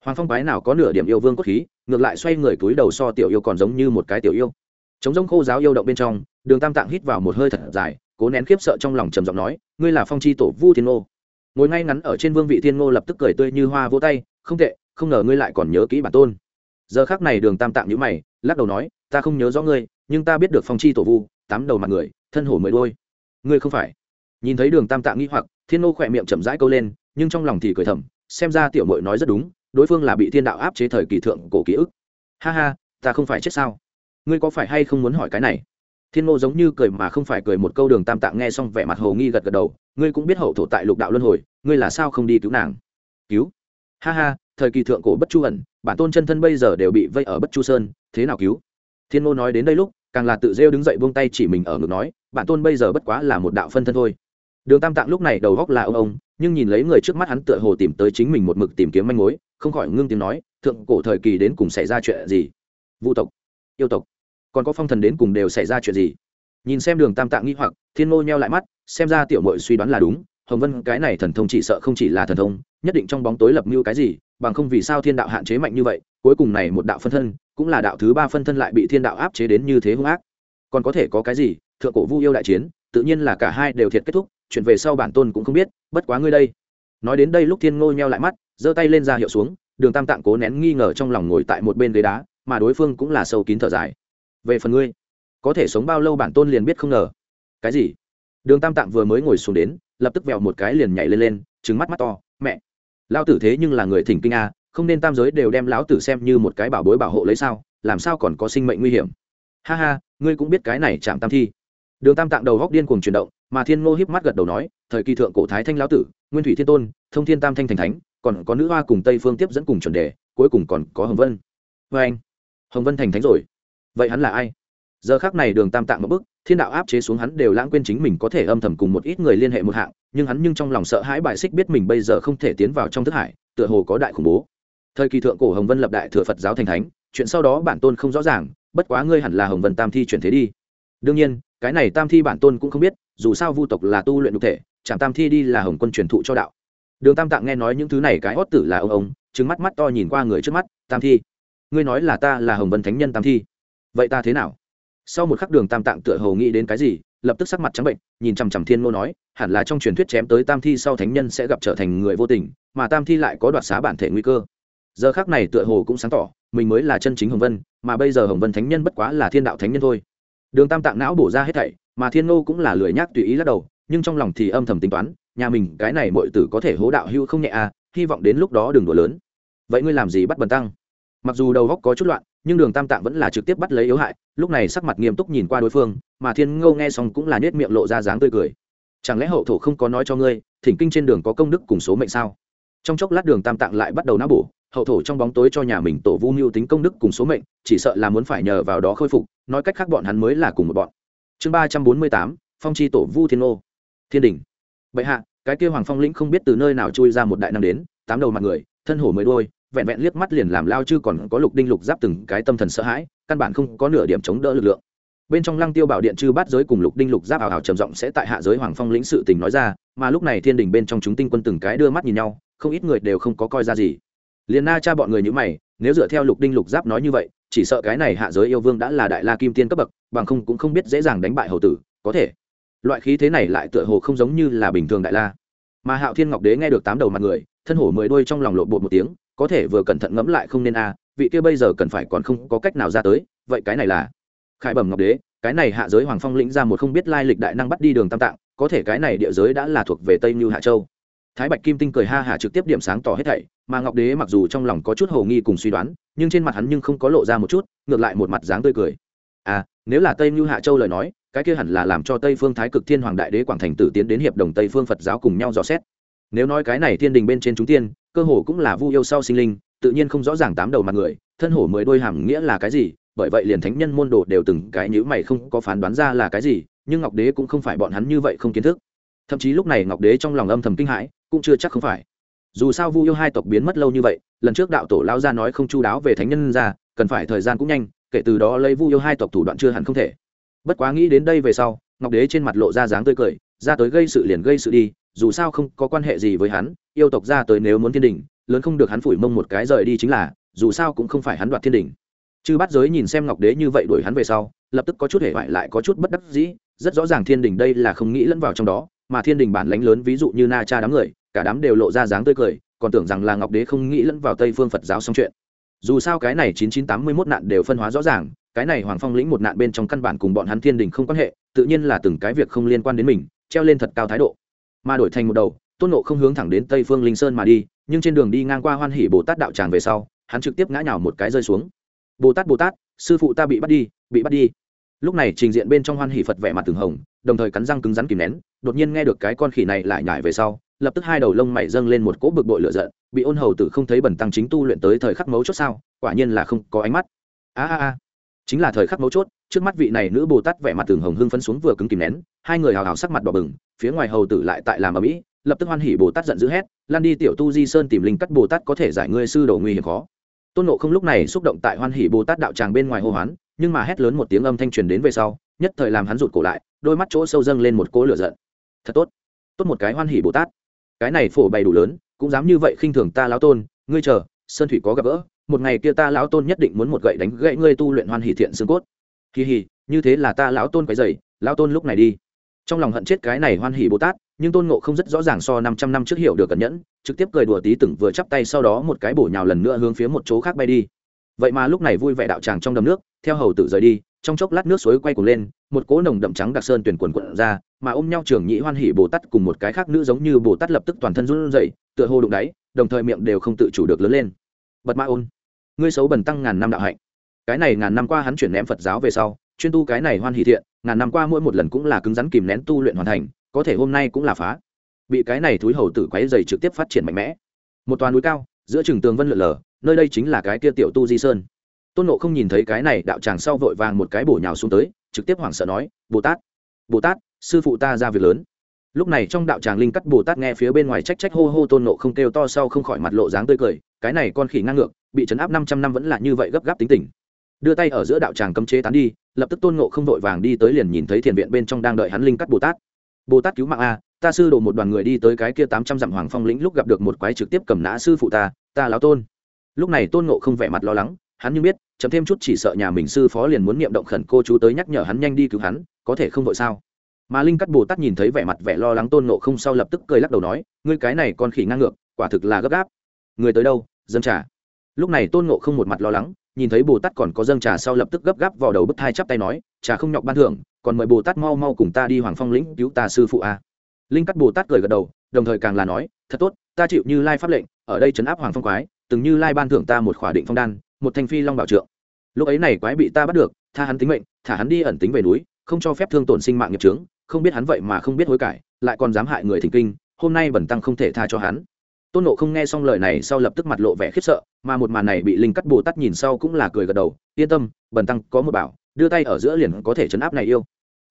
Hoàng phong bái nào có nửa điểm yêu vương cốt khí, ngược lại xoay người túi đầu so tiểu yêu còn giống như một cái tiểu yêu. Chống giống khô giáo yêu động bên trong, đường tam tạng hít vào một hơi thật dài cố nén khiếp sợ trong lòng trầm giọng nói, ngươi là phong chi tổ vu thiên ngô. Ngồi ngay ngắn ở trên vương vị thiên ngô lập tức cười tươi như hoa vỗ tay, không tệ, không ngờ ngươi lại còn nhớ kỹ bản tôn. Giờ khác này đường tam tạng nhữ mày, lắc đầu nói, ta không nhớ rõ ngươi, nhưng ta biết được phong chi tổ vu, tám đầu mặt người, thân hổ mười đôi. Ngươi không phải. Nhìn thấy đường tam tạng nghĩ hoặc, thiên ngô khỏe miệng chậm rãi câu lên, nhưng trong lòng thì cười thầm, xem ra tiểu mội nói rất đúng, đối phương là bị thiên đạo áp chế thời kỳ thượng cổ ký ức. Ha ha, ta không phải chết sao? Ngươi có phải hay không muốn hỏi cái này? Thiên ngô giống như cười mà không phải cười một câu đường tam tạng nghe xong vẻ mặt hồ nghi gật gật đầu, ngươi cũng biết hậu thổ tại lục đạo luân hồi, ngươi là sao không đi cứu nàng? Cứu? Ha ha, thời kỳ thượng cổ bất chu ẩn, bản tôn chân thân bây giờ đều bị vây ở bất chu sơn, thế nào cứu? Thiên ngô nói đến đây lúc, càng là tự rêu đứng dậy buông tay chỉ mình ở ngực nói, bản tôn bây giờ bất quá là một đạo phân thân thôi. Đường tam tạng lúc này đầu góc là ông ông, nhưng nhìn lấy người trước mắt hắn tựa hồ tìm tới chính mình một mực tìm kiếm manh mối, không khỏi ngưng tiếng nói, thượng cổ thời kỳ đến cùng xảy ra chuyện gì? Vũ tộc, yêu tộc còn có phong thần đến cùng đều xảy ra chuyện gì? Nhìn xem đường tam tạng nghi hoặc, thiên ngô nheo lại mắt, xem ra tiểu mội suy đoán là đúng, hồng vân, cái này thần thông chỉ sợ không chỉ là thần thông, nhất định trong bóng tối lập mưu cái gì, bằng không vì sao thiên đạo hạn chế mạnh như vậy, cuối cùng này một đạo phân thân, cũng là đạo thứ ba phân thân lại bị thiên đạo áp chế đến như thế hung ác. Còn có thể có cái gì, thượng cổ vu yêu đại chiến, tự nhiên là cả hai đều thiệt kết thúc, chuyện về sau bản tôn cũng không biết, bất quá ngươi đây. Nói đến đây lúc thiên ngô nheo lại mắt, giơ tay lên ra hiệu xuống, đường tam tạng cố nén nghi ngờ trong lòng ngồi tại một bên ghế đá, mà đối phương cũng là sâu kín thở dài về phần ngươi, có thể sống bao lâu bản tôn liền biết không ngờ. Cái gì? Đường tam tạng vừa mới ngồi xuống đến, lập tức vẹo một cái liền nhảy lên lên trứng mắt mắt to, mẹ lao tử thế nhưng là người thỉnh kinh a, không nên tam giới đều đem lão tử xem như một cái bảo bối bảo hộ lấy sao, làm sao còn có sinh mệnh nguy hiểm? Ha ha, ngươi cũng biết cái này chạm tam thi. Đường tam tạng đầu góc điên cuồng chuyển động, mà thiên ngô híp mắt gật đầu nói, thời kỳ thượng cổ thái thanh lão tử, nguyên thủy thiên tôn, thông thiên tam thanh thành thánh, còn có nữ hoa cùng tây phương tiếp dẫn cùng chuẩn đề, cuối cùng còn có hồng vân. Vê anh hồng vân thành thánh rồi vậy hắn là ai? Giờ khác này đường tam tạng một bức thiên đạo áp chế xuống hắn đều lãng quên chính mình có thể âm thầm cùng một ít người liên hệ một hạng, nhưng hắn nhưng trong lòng sợ hãi bại xích biết mình bây giờ không thể tiến vào trong thức hải, tựa hồ có đại khủng bố. Thời kỳ thượng cổ hồng vân lập đại thừa phật giáo thành thánh, chuyện sau đó bản tôn không rõ ràng, bất quá ngươi hẳn là hồng vân tam thi chuyển thế đi. Đương nhiên, cái này tam thi bản tôn cũng không biết, dù sao vu tộc là tu luyện đục thể chẳng tam thi đi là hồng quân truyền thụ cho đạo. Đường tam tạng nghe nói những thứ này cái hót tử là ông ông trứng mắt mắt to nhìn qua người trước mắt, tam thi, ngươi nói là ta là hồng vân thánh nhân tam thi? Vậy ta thế nào? Sau một khắc đường tam tạng tựa hồ nghĩ đến cái gì, lập tức sắc mặt trắng bệnh, nhìn chằm chằm thiên ngô nói, hẳn là trong truyền thuyết chém tới tam thi sau thánh nhân sẽ gặp trở thành người vô tình, mà tam thi lại có đoạt xá bản thể nguy cơ. Giờ khác này tựa hồ cũng sáng tỏ, mình mới là chân chính hồng vân, mà bây giờ hồng vân thánh nhân bất quá là thiên đạo thánh nhân thôi. Đường tam tạng não bổ ra hết thảy, mà thiên ngô cũng là lười nhác tùy ý lắc đầu, nhưng trong lòng thì âm thầm tính toán, nhà mình cái này mọi tử có thể hố đạo hưu không nhẹ à hy vọng đến lúc đó đừng đùa lớn. Vậy ngươi làm gì bắt bần tăng? Mặc dù đầu góc có chút loạn nhưng đường tam tạng vẫn là trực tiếp bắt lấy yếu hại, lúc này sắc mặt nghiêm túc nhìn qua đối phương, mà thiên ngô nghe xong cũng là nết miệng lộ ra dáng tươi cười. Chẳng lẽ hậu thổ không có nói cho ngươi, thỉnh kinh trên đường có công đức cùng số mệnh sao? Trong chốc lát đường tam tạng lại bắt đầu não bổ, hậu thổ trong bóng tối cho nhà mình tổ vu mưu tính công đức cùng số mệnh, chỉ sợ là muốn phải nhờ vào đó khôi phục, nói cách khác bọn hắn mới là cùng một bọn. Chương ba trăm bốn mươi tám, phong chi tổ vu thiên ô thiên đình bệ hạ, cái kia hoàng phong lĩnh không biết từ nơi nào chui ra một đại năng đến, tám đầu mặt người, thân hổ mới đôi vẹn vẹn liếc mắt liền làm lao chư còn có lục đinh lục giáp từng cái tâm thần sợ hãi, căn bản không có nửa điểm chống đỡ lực lượng. Bên trong lăng tiêu bảo điện chư bát giới cùng lục đinh lục giáp ảo ảo trầm giọng sẽ tại hạ giới hoàng phong lĩnh sự tình nói ra, mà lúc này thiên đình bên trong chúng tinh quân từng cái đưa mắt nhìn nhau, không ít người đều không có coi ra gì. Liền na cha bọn người như mày, nếu dựa theo lục đinh lục giáp nói như vậy, chỉ sợ cái này hạ giới yêu vương đã là đại la kim tiên cấp bậc, bằng không cũng không biết dễ dàng đánh bại hầu tử, có thể. Loại khí thế này lại tựa hồ không giống như là bình thường đại la. Mà hạo thiên ngọc đế nghe được tám đầu mặt người, thân hổ mười đuôi trong lòng lộ bột một tiếng có thể vừa cẩn thận ngẫm lại không nên a, vị kia bây giờ cần phải còn không có cách nào ra tới, vậy cái này là khải bẩm ngọc đế, cái này hạ giới hoàng phong lĩnh ra một không biết lai lịch đại năng bắt đi đường tam tạng, có thể cái này địa giới đã là thuộc về tây như hạ châu. Thái bạch kim tinh cười ha hả trực tiếp điểm sáng tỏ hết thảy, mà ngọc đế mặc dù trong lòng có chút hồ nghi cùng suy đoán, nhưng trên mặt hắn nhưng không có lộ ra một chút, ngược lại một mặt dáng tươi cười. À nếu là tây như hạ châu lời nói, cái kia hẳn là làm cho tây phương thái cực thiên hoàng đại đế quảng thành tử tiến đến hiệp đồng tây phương phật giáo cùng nhau dò xét. Nếu nói cái này thiên đình bên trên chúng tiên cơ hồ cũng là vu yêu sau sinh linh, tự nhiên không rõ ràng tám đầu mặt người, thân hổ mười đôi hàm nghĩa là cái gì, bởi vậy liền thánh nhân môn đồ đều từng cái nhữ mày không có phán đoán ra là cái gì, nhưng ngọc đế cũng không phải bọn hắn như vậy không kiến thức. Thậm chí lúc này ngọc đế trong lòng âm thầm kinh hãi, cũng chưa chắc không phải. Dù sao vu yêu hai tộc biến mất lâu như vậy, lần trước đạo tổ lao ra nói không chu đáo về thánh nhân ra, cần phải thời gian cũng nhanh, kể từ đó lấy vu yêu hai tộc thủ đoạn chưa hẳn không thể. Bất quá nghĩ đến đây về sau, ngọc đế trên mặt lộ ra dáng tươi cười, ra tới gây sự liền gây sự đi dù sao không có quan hệ gì với hắn, yêu tộc ra tới nếu muốn thiên đình, lớn không được hắn phủi mông một cái rời đi chính là, dù sao cũng không phải hắn đoạt thiên đình. Chư bắt giới nhìn xem ngọc đế như vậy đuổi hắn về sau, lập tức có chút hề hoại lại có chút bất đắc dĩ, rất rõ ràng thiên đình đây là không nghĩ lẫn vào trong đó, mà thiên đình bản lãnh lớn ví dụ như na cha đám người, cả đám đều lộ ra dáng tươi cười, còn tưởng rằng là ngọc đế không nghĩ lẫn vào tây phương phật giáo xong chuyện. Dù sao cái này chín chín tám mươi mốt nạn đều phân hóa rõ ràng, cái này hoàng phong lĩnh một nạn bên trong căn bản cùng bọn hắn thiên đình không quan hệ, tự nhiên là từng cái việc không liên quan đến mình, treo lên thật cao thái độ mà đổi thành một đầu, tôn nộ không hướng thẳng đến tây phương linh sơn mà đi, nhưng trên đường đi ngang qua hoan hỉ bồ tát đạo tràng về sau, hắn trực tiếp ngã nhào một cái rơi xuống. Bồ tát bồ tát, sư phụ ta bị bắt đi, bị bắt đi. Lúc này trình diện bên trong hoan hỉ phật vẻ mặt từng hồng, đồng thời cắn răng cứng rắn kìm nén, đột nhiên nghe được cái con khỉ này lại nhải về sau, lập tức hai đầu lông mày dâng lên một cỗ bực bội lửa giận, bị ôn hầu tử không thấy bẩn tăng chính tu luyện tới thời khắc mấu chốt sao, quả nhiên là không có ánh mắt. A a a, chính là thời khắc mấu chốt trước mắt vị này nữ bồ tát vẻ mặt tường hồng hưng phấn xuống vừa cứng kìm nén, hai người hào hào sắc mặt đỏ bừng, phía ngoài hầu tử lại tại làm ở mỹ lập tức hoan hỉ bồ tát giận dữ hét, lan đi tiểu tu di sơn tìm linh cắt bồ tát có thể giải ngươi sư đồ nguy hiểm khó. Tôn nộ không lúc này xúc động tại hoan hỉ bồ tát đạo tràng bên ngoài hô hoán, nhưng mà hét lớn một tiếng âm thanh truyền đến về sau, nhất thời làm hắn rụt cổ lại, đôi mắt chỗ sâu dâng lên một cỗ lửa giận. Thật tốt tốt một cái hoan hỉ bồ tát. Cái này phổ bày đủ lớn, cũng dám như vậy khinh thường ta lão tôn, ngươi chờ, sơn thủy có gặp gỡ, một ngày kia ta lão tôn nhất định muốn một gậy đánh gậy ngươi tu luyện hoan hỷ thiện xương cốt kỳ hì, như thế là ta lão tôn quấy dày lão tôn lúc này đi. Trong lòng hận chết cái này hoan hỷ bồ tát, nhưng tôn ngộ không rất rõ ràng so năm trăm năm trước hiểu được cẩn nhẫn, trực tiếp cười đùa tí từng vừa chắp tay sau đó một cái bổ nhào lần nữa hướng phía một chỗ khác bay đi. Vậy mà lúc này vui vẻ đạo tràng trong đầm nước, theo hầu tự rời đi, trong chốc lát nước suối quay cuồng lên, một cỗ nồng đậm trắng đặc sơn tuyển quần quận ra, mà ôm nhau trường nhị hoan hỷ bồ tát cùng một cái khác nữ giống như bồ tát lập tức toàn thân run rẩy, tựa hồ đụng đáy, đồng thời miệng đều không tự chủ được lớn lên. Bật ma ôn, ngươi xấu bần tăng ngàn năm đạo hạnh cái này ngàn năm qua hắn chuyển ném phật giáo về sau, chuyên tu cái này hoan hỷ thiện, ngàn năm qua mỗi một lần cũng là cứng rắn kìm nén tu luyện hoàn thành, có thể hôm nay cũng là phá. Bị cái này thúi hầu tử quáy dày trực tiếp phát triển mạnh mẽ. Một toàn núi cao, giữa trường tường vân lượn lờ, nơi đây chính là cái kia tiểu tu di sơn. Tôn nộ không nhìn thấy cái này, đạo tràng sau vội vàng một cái bổ nhào xuống tới, trực tiếp hoảng sợ nói, bồ tát bồ tát, sư phụ ta ra việc lớn. Lúc này trong đạo tràng linh cắt bồ tát nghe phía bên ngoài trách trách hô hô tôn nộ không kêu to sau không khỏi mặt lộ dáng tươi cười, cái này con khỉ ngang ngược, bị chấn áp năm trăm năm vẫn là như vậy gấp gáp tính tình đưa tay ở giữa đạo tràng cấm chế tán đi, lập tức tôn ngộ không vội vàng đi tới liền nhìn thấy thiền viện bên trong đang đợi hắn linh cắt bồ tát. Bồ tát cứu mạng a, ta sư đổ một đoàn người đi tới cái kia tám trăm dặm hoàng phong lĩnh lúc gặp được một quái trực tiếp cầm nã sư phụ ta ta láo tôn. Lúc này tôn ngộ không vẻ mặt lo lắng, hắn như biết chấm thêm chút chỉ sợ nhà mình sư phó liền muốn niệm động khẩn cô chú tới nhắc nhở hắn nhanh đi cứu hắn, có thể không vội sao? Mà linh cắt bồ tát nhìn thấy vẻ mặt vẻ lo lắng tôn ngộ không sau lập tức cười lắc đầu nói, ngươi cái này con khỉ ngang ngược, quả thực là gấp gáp. Người tới đâu, dân trà? Lúc này tôn ngộ không một mặt lo lắng nhìn thấy bồ tát còn có dâng trà sau lập tức gấp gáp vào đầu bức thai chắp tay nói, trà không nhọc ban thưởng, còn mời bồ tát mau mau cùng ta đi hoàng phong lĩnh cứu ta sư phụ a. Linh cắt bồ tát cười gật đầu, đồng thời càng là nói, thật tốt, ta chịu như lai pháp lệnh, ở đây trấn áp hoàng phong quái, từng như lai ban thưởng ta một khỏa định phong đan, một thanh phi long bảo trượng. Lúc ấy này quái bị ta bắt được, tha hắn tính mệnh, thả hắn đi ẩn tính về núi, không cho phép thương tổn sinh mạng nghiệp trướng không biết hắn vậy mà không biết hối cải, lại còn dám hại người thỉnh kinh, hôm nay bẩn tăng không thể tha cho hắn tôn nộ không nghe xong lời này sau lập tức mặt lộ vẻ khiếp sợ, mà một màn này bị linh cắt bồ tát nhìn sau cũng là cười gật đầu, yên tâm, bần tăng có một bảo, đưa tay ở giữa liền có thể chấn áp này yêu.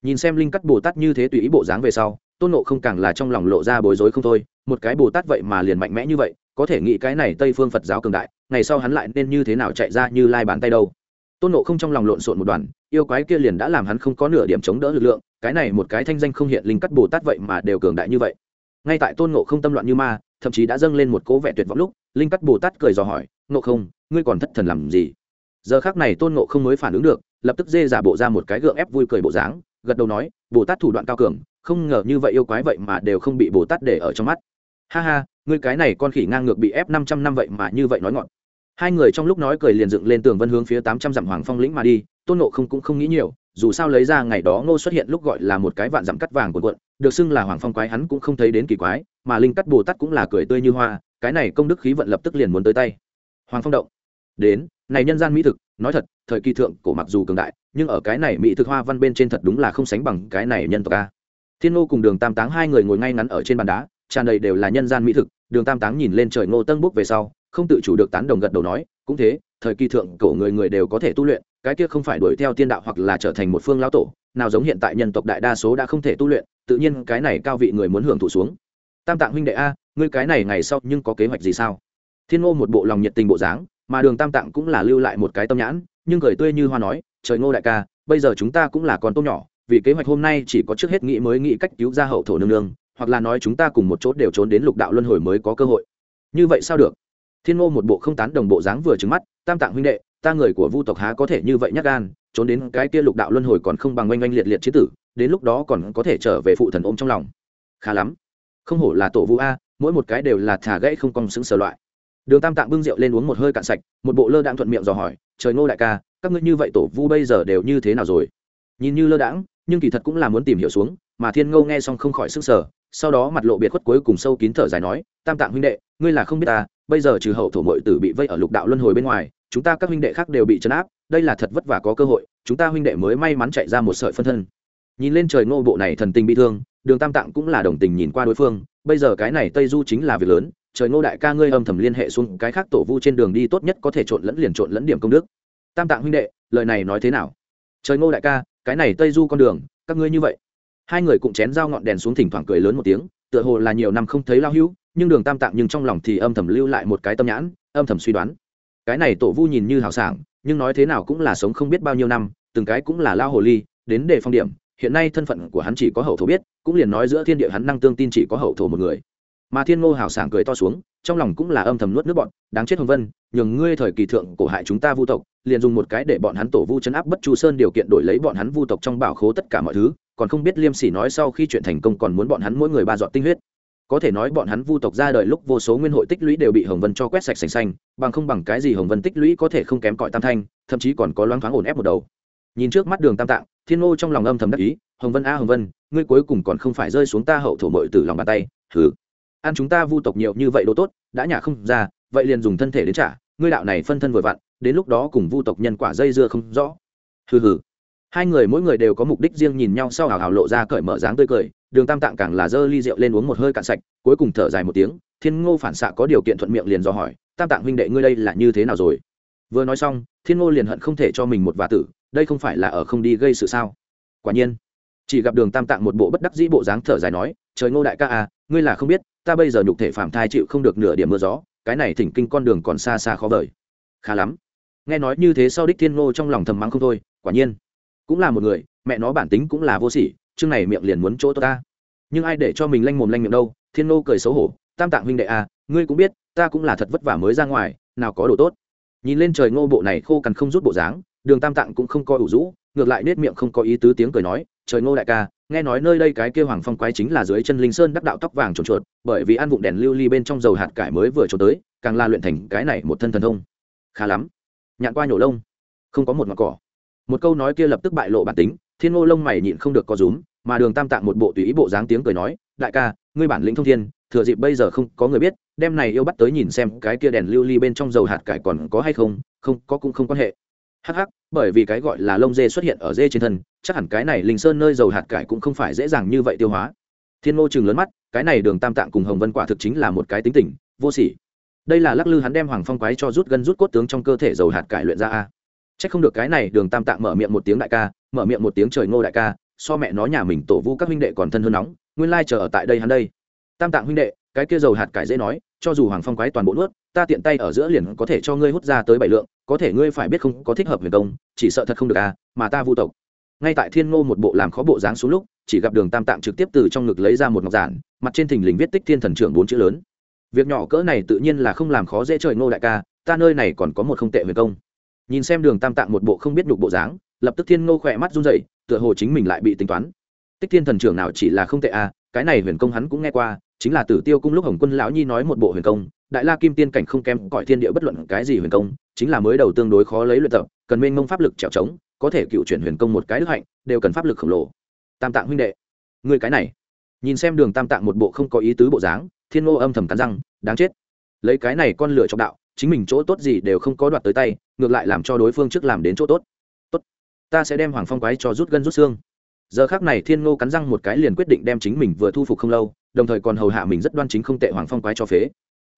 Nhìn xem linh cắt bồ tát như thế tùy ý bộ dáng về sau, tôn nộ không càng là trong lòng lộ ra bối rối không thôi, một cái bồ tát vậy mà liền mạnh mẽ như vậy, có thể nghĩ cái này tây phương phật giáo cường đại, ngày sau hắn lại nên như thế nào chạy ra như lai bàn tay đâu. Tôn nộ không trong lòng lộn xộn một đoàn, yêu quái kia liền đã làm hắn không có nửa điểm chống đỡ lực lượng, cái này một cái thanh danh không hiện linh cắt bồ tát vậy mà đều cường đại như vậy. Ngay tại tôn nộ không tâm loạn như ma thậm chí đã dâng lên một cố vẻ tuyệt vọng lúc, linh cắt bồ tát cười dò hỏi nộ không, ngươi còn thất thần làm gì? Giờ khác này tôn nộ không mới phản ứng được, lập tức dê giả bộ ra một cái gượng ép vui cười bộ dáng, gật đầu nói, bồ tát thủ đoạn cao cường, không ngờ như vậy yêu quái vậy mà đều không bị bồ tát để ở trong mắt. Ha ha, ngươi cái này con khỉ ngang ngược bị ép năm trăm năm vậy mà như vậy nói ngọn hai người trong lúc nói cười liền dựng lên tường vân hướng phía tám trăm dặm hoàng phong lĩnh mà đi, tôn nộ không cũng không nghĩ nhiều dù sao lấy ra ngày đó ngô xuất hiện lúc gọi là một cái vạn dặm cắt vàng cuộn cuộn, được xưng là hoàng phong quái hắn cũng không thấy đến kỳ quái, mà linh cắt bồ tát cũng là cười tươi như hoa, cái này công đức khí vận lập tức liền muốn tới tay. Hoàng phong động. Đến, này nhân gian mỹ thực, nói thật, thời kỳ thượng cổ mặc dù cường đại, nhưng ở cái này mỹ thực hoa văn bên trên thật đúng là không sánh bằng cái này nhân tộc a. Thiên ngô cùng đường tam táng hai người ngồi ngay ngắn ở trên bàn đá, tràn đầy đều là nhân gian mỹ thực, đường tam táng nhìn lên trời ngô tân búc về sau, không tự chủ được tán đồng gật đầu nói, cũng thế, thời kỳ thượng cổ người người đều có thể tu luyện cái kia không phải đuổi theo tiên đạo hoặc là trở thành một phương lão tổ, nào giống hiện tại nhân tộc đại đa số đã không thể tu luyện, tự nhiên cái này cao vị người muốn hưởng thụ xuống. Tam tạng huynh đệ a, ngươi cái này ngày sau nhưng có kế hoạch gì sao? Thiên ngô một bộ lòng nhiệt tình bộ dáng, mà đường tam tạng cũng là lưu lại một cái tâm nhãn, nhưng cười tươi như hoa nói, trời ngô đại ca, bây giờ chúng ta cũng là con tôm nhỏ, vì kế hoạch hôm nay chỉ có trước hết nghĩ mới nghĩ cách cứu ra hậu thổ nương nương, hoặc là nói chúng ta cùng một chỗ đều trốn đến lục đạo luân hồi mới có cơ hội. Như vậy sao được? Thiên ngô một bộ không tán đồng bộ dáng vừa trứng mắt, tam tạng huynh đệ ta người của vu tộc há có thể như vậy nhắc gan, trốn đến cái kia lục đạo luân hồi còn không bằng oanh oanh liệt liệt chế tử, đến lúc đó còn có thể trở về phụ thần ôm trong lòng. Khá lắm. Không hổ là tổ vu a, mỗi một cái đều là thả gãy không cong xứng sở loại. Đường tam tạng bưng rượu lên uống một hơi cạn sạch, một bộ lơ đãng thuận miệng dò hỏi, trời ngô đại ca, các ngươi như vậy tổ vu bây giờ đều như thế nào rồi? Nhìn như lơ đãng, nhưng kỳ thật cũng là muốn tìm hiểu xuống, mà thiên ngô nghe xong không khỏi sức sở sau đó mặt lộ biệt khuất cuối cùng sâu kín thở dài nói, tam tạng huynh đệ, ngươi là không biết ta, bây giờ trừ hậu thổ mội tử bị vây ở lục đạo luân hồi bên ngoài chúng ta các huynh đệ khác đều bị chấn áp, đây là thật vất vả có cơ hội, chúng ta huynh đệ mới may mắn chạy ra một sợi phân thân. Nhìn lên trời ngô bộ này thần tình bị thương, đường tam tạng cũng là đồng tình nhìn qua đối phương, bây giờ cái này tây du chính là việc lớn, trời ngô đại ca ngươi âm thầm liên hệ xuống cái khác tổ vu trên đường đi tốt nhất có thể trộn lẫn liền trộn lẫn điểm công đức. Tam tạng huynh đệ, lời này nói thế nào? Trời ngô đại ca, cái này tây du con đường, các ngươi như vậy. Hai người cũng chén dao ngọn đèn xuống thỉnh thoảng cười lớn một tiếng, tựa hồ là nhiều năm không thấy lao hữu, nhưng đường tam tạng nhưng trong lòng thì âm thầm lưu lại một cái tâm nhãn, âm thầm suy đoán cái này tổ vu nhìn như hào sảng, nhưng nói thế nào cũng là sống không biết bao nhiêu năm, từng cái cũng là lao hồ ly, đến để phong điểm, hiện nay thân phận của hắn chỉ có hậu thổ biết, cũng liền nói giữa thiên địa hắn năng tương tin chỉ có hậu thổ một người. Mà thiên ngô hào sảng cười to xuống, trong lòng cũng là âm thầm nuốt nước bọn đáng chết hồng vân, nhường ngươi thời kỳ thượng cổ hại chúng ta vu tộc, liền dùng một cái để bọn hắn tổ vu chấn áp bất chu sơn điều kiện đổi lấy bọn hắn vu tộc trong bảo khố tất cả mọi thứ, còn không biết liêm sỉ nói sau khi chuyện thành công còn muốn bọn hắn mỗi người ba dọn tinh huyết có thể nói bọn hắn vu tộc ra đời lúc vô số nguyên hội tích lũy đều bị hồng vân cho quét sạch sành xanh, bằng không bằng cái gì hồng vân tích lũy có thể không kém cỏi tam thanh, thậm chí còn có loáng thoáng ổn ép một đầu. Nhìn trước mắt đường tam tạng, thiên ngô trong lòng âm thầm đắc ý, hồng vân a, hồng vân, ngươi cuối cùng còn không phải rơi xuống ta hậu thổ mội từ lòng bàn tay thử ăn chúng ta vu tộc nhiều như vậy đồ tốt, đã nhả không ra, vậy liền dùng thân thể đến trả, ngươi đạo này phân thân vừa vặn, đến lúc đó cùng vu tộc nhân quả dây dưa không rõ. Hừ hừ hai người mỗi người đều có mục đích riêng nhìn nhau sau hào hào lộ ra cởi mở dáng tươi cười, đường tam tạng càng là dơ ly rượu lên uống một hơi cạn sạch, cuối cùng thở dài một tiếng, thiên ngô phản xạ có điều kiện thuận miệng liền do hỏi, tam tạng huynh đệ ngươi đây là như thế nào rồi? Vừa nói xong, thiên ngô liền hận không thể cho mình một vả tử, đây không phải là ở không đi gây sự sao? Quả nhiên, chỉ gặp đường tam tạng một bộ bất đắc dĩ bộ dáng thở dài nói, trời ngô đại ca à ngươi là không biết, ta bây giờ nhục thể phạm thai chịu không được nửa điểm mưa gió, cái này thỉnh kinh con đường còn xa xa khó vời. Khá lắm. Nghe nói như thế sau đích thiên ngô trong lòng thầm mắng không thôi, quả nhiên cũng là một người, mẹ nó bản tính cũng là vô sỉ, chương này miệng liền muốn chỗ tôi ta. Nhưng ai để cho mình lanh mồm lanh miệng đâu, thiên ngô cười xấu hổ, tam tạng huynh đệ à ngươi cũng biết, ta cũng là thật vất vả mới ra ngoài, nào có đồ tốt. Nhìn lên trời ngô bộ này khô cằn không rút bộ dáng, đường tam tạng cũng không coi ủ rũ, ngược lại nết miệng không có ý tứ tiếng cười nói, trời ngô đại ca, nghe nói nơi đây cái kêu hoàng phong quái chính là dưới chân linh sơn đắc đạo tóc vàng trồn chuột bởi vì ăn vụng đèn lưu ly bên trong dầu hạt cải mới vừa trốn tới, càng la luyện thành cái này một thân thần thông. Khá lắm. Nhạn qua nhổ lông. Không có một mặt cỏ một câu nói kia lập tức bại lộ bản tính, thiên ngô lông mày nhịn không được có rúm, mà đường tam tạng một bộ tùy ý bộ dáng tiếng cười nói, đại ca, ngươi bản lĩnh thông thiên, thừa dịp bây giờ không có người biết, đem này yêu bắt tới nhìn xem cái kia đèn lưu ly bên trong dầu hạt cải còn có hay không không, có cũng không quan hệ. Hắc hắc, bởi vì cái gọi là lông dê xuất hiện ở dê trên thân, chắc hẳn cái này linh sơn nơi dầu hạt cải cũng không phải dễ dàng như vậy tiêu hóa. Thiên ngô chừng lớn mắt, cái này đường tam tạng cùng hồng vân quả thực chính là một cái tính tình, vô sỉ. Đây là lắc lư hắn đem hoàng phong quái cho rút gân rút cốt tướng trong cơ thể dầu hạt cải luyện ra a. Chắc không được cái này đường tam tạng mở miệng một tiếng đại ca, mở miệng một tiếng trời ngô đại ca, so mẹ nó nhà mình tổ vu các huynh đệ còn thân hơn nóng, nguyên lai chờ ở tại đây hắn đây. Tam tạng huynh đệ, cái kia dầu hạt cải dễ nói, cho dù hoàng phong quái toàn bộ nuốt, ta tiện tay ở giữa liền có thể cho ngươi hút ra tới bảy lượng, có thể ngươi phải biết không có thích hợp huyền công, chỉ sợ thật không được à mà ta vu tộc. Ngay tại thiên ngô một bộ làm khó bộ dáng xuống lúc, chỉ gặp đường tam tạng trực tiếp từ trong ngực lấy ra một ngọc giản, mặt trên thình lình viết tích thiên thần trưởng bốn chữ lớn. Việc nhỏ cỡ này tự nhiên là không làm khó dễ trời ngô đại ca, ta nơi này còn có một không tệ huyền công nhìn xem đường tam tạng một bộ không biết nhục bộ dáng, lập tức thiên ngô khỏe mắt run dậy tựa hồ chính mình lại bị tính toán. Tích thiên thần trưởng nào chỉ là không tệ à cái này huyền công hắn cũng nghe qua, chính là tử tiêu cung lúc hồng quân lão nhi nói một bộ huyền công, đại la kim tiên cảnh không kém cõi thiên địa bất luận cái gì huyền công, chính là mới đầu tương đối khó lấy luyện tập, cần mênh mông pháp lực trèo trống, có thể cựu chuyển huyền công một cái đức hạnh, đều cần pháp lực khổng lồ. Tam tạng huynh đệ người cái này, nhìn xem đường tam tạng một bộ không có ý tứ bộ dáng, thiên ngô âm thầm cắn răng, đáng chết. Lấy cái này con lửa trong đạo, chính mình chỗ tốt gì đều không có đoạt tới tay ngược lại làm cho đối phương trước làm đến chỗ tốt. Tốt. Ta sẽ đem hoàng phong quái cho rút gân rút xương. Giờ khác này thiên ngô cắn răng một cái liền quyết định đem chính mình vừa thu phục không lâu, đồng thời còn hầu hạ mình rất đoan chính không tệ hoàng phong quái cho phế.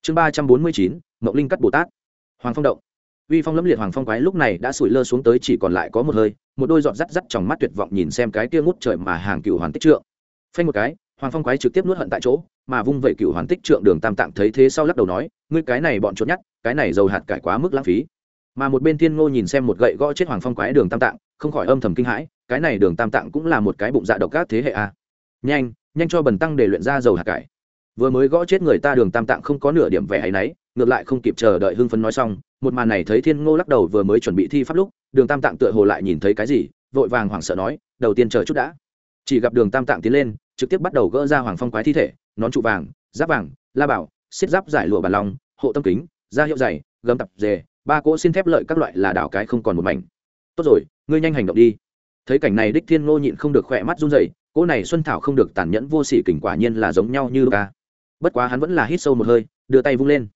Chương ba trăm bốn mươi chín mộng linh cắt bồ tát. Hoàng phong động. Uy phong lẫm liệt hoàng phong quái lúc này đã sủi lơ xuống tới chỉ còn lại có một hơi, một đôi giọt rắt rắt trong mắt tuyệt vọng nhìn xem cái kia ngút trời mà hàng cựu hoàn tích trượng. Phanh một cái, hoàng phong quái trực tiếp nuốt hận tại chỗ, mà vung vẩy cựu hoàn tích trượng đường tam tạng thấy thế sau lắc đầu nói, ngươi cái này bọn trốn nhát cái này dầu hạt cải quá mức lãng phí mà một bên thiên ngô nhìn xem một gậy gõ chết hoàng phong quái đường tam tạng, không khỏi âm thầm kinh hãi, cái này đường tam tạng cũng là một cái bụng dạ độc các thế hệ a. Nhanh nhanh cho bần tăng để luyện ra dầu hạt cải. Vừa mới gõ chết người ta đường tam tạng không có nửa điểm vẻ hay náy, ngược lại không kịp chờ đợi hưng phấn nói xong, một màn này thấy thiên ngô lắc đầu vừa mới chuẩn bị thi pháp lúc, đường tam tạng tựa hồ lại nhìn thấy cái gì, vội vàng hoảng sợ nói, đầu tiên chờ chút đã. Chỉ gặp đường tam tạng tiến lên, trực tiếp bắt đầu gỡ ra hoàng phong quái thi thể, nón trụ vàng, giáp vàng, la bảo, xiết giáp giải lụa bàn lòng, hộ tâm kính, da hiệu dày, gấm tập dề ba cỗ xin thép lợi các loại là đảo cái không còn một mảnh. Tốt rồi, ngươi nhanh hành động đi. Thấy cảnh này đích thiên ngô nhịn không được khỏe mắt run rẩy, cỗ này xuân thảo không được tàn nhẫn vô sỉ kình quả nhiên là giống nhau như ca bất quá hắn vẫn là hít sâu một hơi, đưa tay vung lên.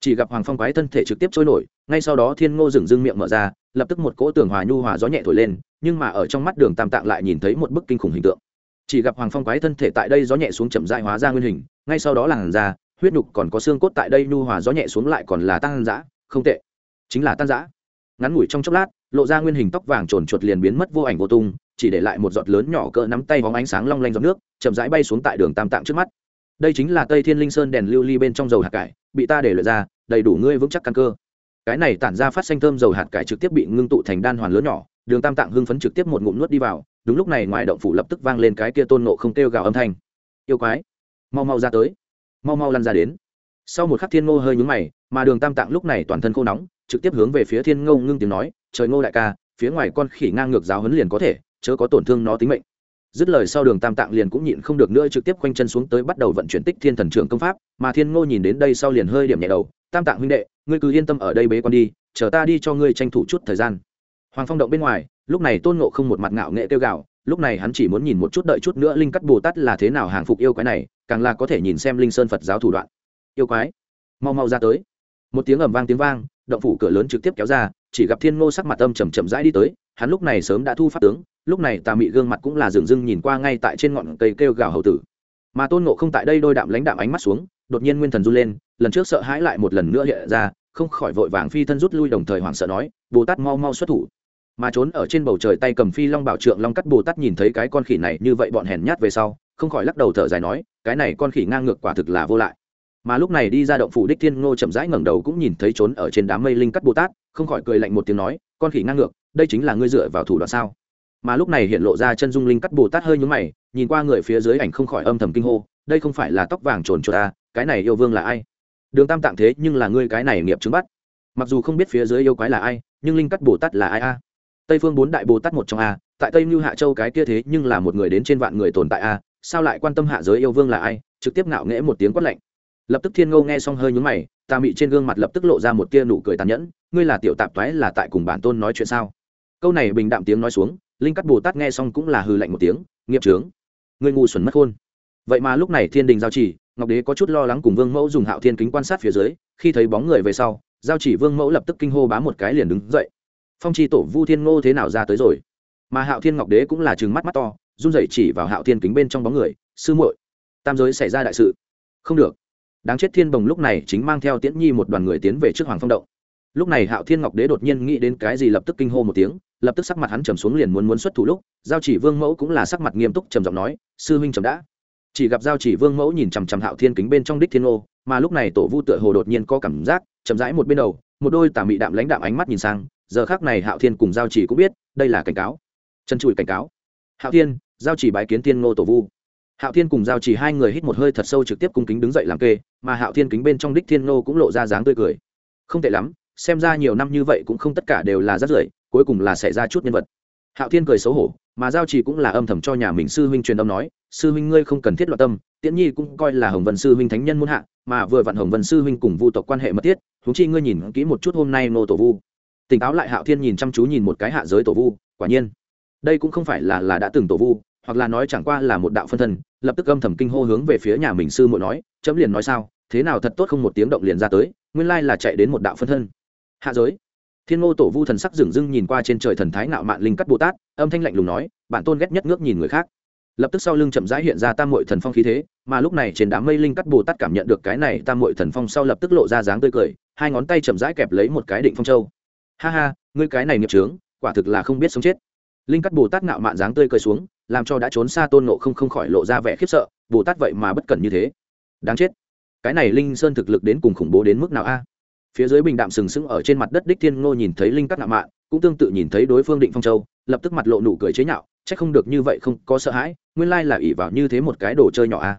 Chỉ gặp hoàng phong quái thân thể trực tiếp trôi nổi, ngay sau đó thiên ngô dừng dưng miệng mở ra, lập tức một cỗ tường hòa nhu hòa gió nhẹ thổi lên, nhưng mà ở trong mắt đường tam tạng lại nhìn thấy một bức kinh khủng hình tượng. Chỉ gặp hoàng phong quái thân thể tại đây gió nhẹ xuống chậm dại hóa ra nguyên hình, ngay sau đó làn da, huyết nhục còn có xương cốt tại đây nhu hòa gió nhẹ xuống lại còn là tăng giã không tệ chính là tan giã ngắn ngủi trong chốc lát, lộ ra nguyên hình tóc vàng trồn chuột liền biến mất vô ảnh vô tung, chỉ để lại một giọt lớn nhỏ cỡ nắm tay bóng ánh sáng long lanh giọt nước, chậm rãi bay xuống tại đường tam tạng trước mắt. Đây chính là tây thiên linh sơn đèn lưu ly bên trong dầu hạt cải, bị ta để lượt ra, đầy đủ ngươi vững chắc căn cơ. Cái này tản ra phát xanh thơm dầu hạt cải trực tiếp bị ngưng tụ thành đan hoàn lớn nhỏ, đường tam tạng hưng phấn trực tiếp một ngụm nuốt đi vào, đúng lúc này ngoài động phủ lập tức vang lên cái kia tôn nộ không kêu gào âm thanh. Yêu quái, mau mau ra tới, mau mau lăn ra đến. Sau một khắc thiên ngô hơi nhúng mày, mà đường tam tạng lúc này toàn thân khô nóng trực tiếp hướng về phía thiên ngô ngưng tiếng nói, trời ngô đại ca, phía ngoài con khỉ ngang ngược giáo huấn liền có thể, chớ có tổn thương nó tính mệnh. Dứt lời sau đường tam tạng liền cũng nhịn không được nữa trực tiếp khoanh chân xuống tới bắt đầu vận chuyển tích thiên thần trưởng công pháp, mà thiên ngô nhìn đến đây sau liền hơi điểm nhẹ đầu, tam tạng huynh đệ, ngươi cứ yên tâm ở đây bế con đi, chờ ta đi cho ngươi tranh thủ chút thời gian. Hoàng phong động bên ngoài, lúc này tôn ngộ không một mặt ngạo nghệ tiêu gạo lúc này hắn chỉ muốn nhìn một chút đợi chút nữa linh cắt bồ tát là thế nào hàng phục yêu quái này, càng là có thể nhìn xem linh sơn phật giáo thủ đoạn. Yêu quái, mau mau ra tới một tiếng ầm vang tiếng vang, động phủ cửa lớn trực tiếp kéo ra, chỉ gặp thiên ngô sắc mặt âm chầm chậm rãi đi tới, hắn lúc này sớm đã thu pháp tướng, lúc này tà mị gương mặt cũng là dừng dưng nhìn qua ngay tại trên ngọn cây kêu gào hầu tử. Mà tôn ngộ không tại đây đôi đạm lãnh đạm ánh mắt xuống, đột nhiên nguyên thần run lên, lần trước sợ hãi lại một lần nữa hiện ra, không khỏi vội vàng phi thân rút lui đồng thời hoảng sợ nói, bồ tát mau mau xuất thủ. Mà trốn ở trên bầu trời tay cầm phi long bảo trượng long cắt bồ tát nhìn thấy cái con khỉ này như vậy bọn hèn nhát về sau, không khỏi lắc đầu thở dài nói, cái này con khỉ ngang ngược quả thực là vô lại mà lúc này đi ra động phủ đích thiên ngô chậm rãi ngẩng đầu cũng nhìn thấy trốn ở trên đám mây linh cắt bồ tát, không khỏi cười lạnh một tiếng nói, con khỉ ngang ngược, đây chính là ngươi dựa vào thủ đoạn sao? Mà lúc này hiện lộ ra chân dung linh cắt bồ tát hơi nhúng mày, nhìn qua người phía dưới ảnh không khỏi âm thầm kinh hô, đây không phải là tóc vàng trồn chuột ta à, cái này yêu vương là ai? Đường tam tạng thế, nhưng là ngươi cái này nghiệp chứng bắt. Mặc dù không biết phía dưới yêu quái là ai, nhưng linh cắt bồ tát là ai a? Tây phương bốn đại bồ tát một trong a, tại tây mưu hạ châu cái kia thế, nhưng là một người đến trên vạn người tồn tại a, sao lại quan tâm hạ giới yêu vương là ai? Trực tiếp ngạo nghễ một tiếng quát lạnh lập tức thiên ngô nghe xong hơi nhúng mày, tà mị trên gương mặt lập tức lộ ra một tia nụ cười tàn nhẫn, ngươi là tiểu tạp toái là tại cùng bản tôn nói chuyện sao? Câu này bình đạm tiếng nói xuống, linh cắt bồ tát nghe xong cũng là hư lạnh một tiếng, nghiệp trướng ngươi ngu xuẩn mất khôn. Vậy mà lúc này thiên đình giao chỉ, ngọc đế có chút lo lắng cùng vương mẫu dùng hạo thiên kính quan sát phía dưới, khi thấy bóng người về sau, giao chỉ vương mẫu lập tức kinh hô bá một cái liền đứng dậy. Phong tri tổ vu thiên ngô thế nào ra tới rồi? Mà hạo thiên ngọc đế cũng là chừng mắt mắt to, run rẩy chỉ vào hạo thiên kính bên trong bóng người, sư muội, tam giới xảy ra đại sự. Không được đáng chết thiên bồng lúc này chính mang theo tiễn nhi một đoàn người tiến về trước hoàng phong động. Lúc này hạo thiên ngọc đế đột nhiên nghĩ đến cái gì lập tức kinh hô một tiếng, lập tức sắc mặt hắn trầm xuống liền muốn muốn xuất thủ lúc, giao chỉ vương mẫu cũng là sắc mặt nghiêm túc trầm giọng nói, sư huynh trầm đã. Chỉ gặp giao chỉ vương mẫu nhìn chằm chằm hạo thiên kính bên trong đích thiên ô mà lúc này tổ vu tựa hồ đột nhiên có cảm giác, chậm rãi một bên đầu, một đôi tà mị đạm lãnh đạm ánh mắt nhìn sang, giờ khác này hạo thiên cùng giao chỉ cũng biết, đây là cảnh cáo. Chân chùi cảnh cáo. Hạo thiên, giao chỉ bái kiến thiên ngô tổ vu hạo thiên cùng giao chỉ hai người hít một hơi thật sâu trực tiếp cung kính đứng dậy làm kê, mà hạo thiên kính bên trong đích thiên ngô cũng lộ ra dáng tươi cười. Không tệ lắm, xem ra nhiều năm như vậy cũng không tất cả đều là rất rưởi, cuối cùng là xảy ra chút nhân vật. Hạo thiên cười xấu hổ, mà giao chỉ cũng là âm thầm cho nhà mình sư huynh truyền âm nói, sư huynh ngươi không cần thiết loạn tâm, tiễn nhi cũng coi là hồng vân sư huynh thánh nhân muốn hạ, mà vừa vặn hồng vân sư huynh cùng vu tộc quan hệ mật thiết húng chi ngươi nhìn kỹ một chút hôm nay nô tổ vu. Tỉnh táo lại, hạo thiên nhìn chăm chú nhìn một cái hạ giới tổ vu, quả nhiên, đây cũng không phải là là đã từng tổ vu hoặc là nói chẳng qua là một đạo phân thân, lập tức âm thầm kinh hô hướng về phía nhà mình sư muội nói, chấm liền nói sao, thế nào thật tốt không một tiếng động liền ra tới, nguyên lai là chạy đến một đạo phân thân. Hạ giới. Thiên ngô tổ vu thần sắc dửng dưng nhìn qua trên trời thần thái ngạo mạn linh cắt bồ tát, âm thanh lạnh lùng nói bản tôn ghét nhất ngước nhìn người khác. Lập tức sau lưng chậm rãi hiện ra tam mội thần phong khí thế, mà lúc này trên đám mây linh cắt bồ tát cảm nhận được cái này tam mội thần phong sau lập tức lộ ra dáng tươi cười, hai ngón tay chậm rãi kẹp lấy một cái định phong châu. Ha ha, ngươi cái này nghiệp trướng quả thực là không biết sống chết. Linh cắt bồ tát ngạo mạn dáng tươi cười xuống làm cho đã trốn xa tôn nộ không không khỏi lộ ra vẻ khiếp sợ, bồ tát vậy mà bất cẩn như thế. Đáng chết. Cái này linh sơn thực lực đến cùng khủng bố đến mức nào a? Phía dưới bình đạm sừng sững ở trên mặt đất đích thiên ngô nhìn thấy linh cắt nạ mạn, cũng tương tự nhìn thấy đối phương định phong châu, lập tức mặt lộ nụ cười chế nhạo c h ắ c không được như vậy không có sợ hãi, nguyên lai là ỉ vào như thế một cái đồ chơi nhỏ a.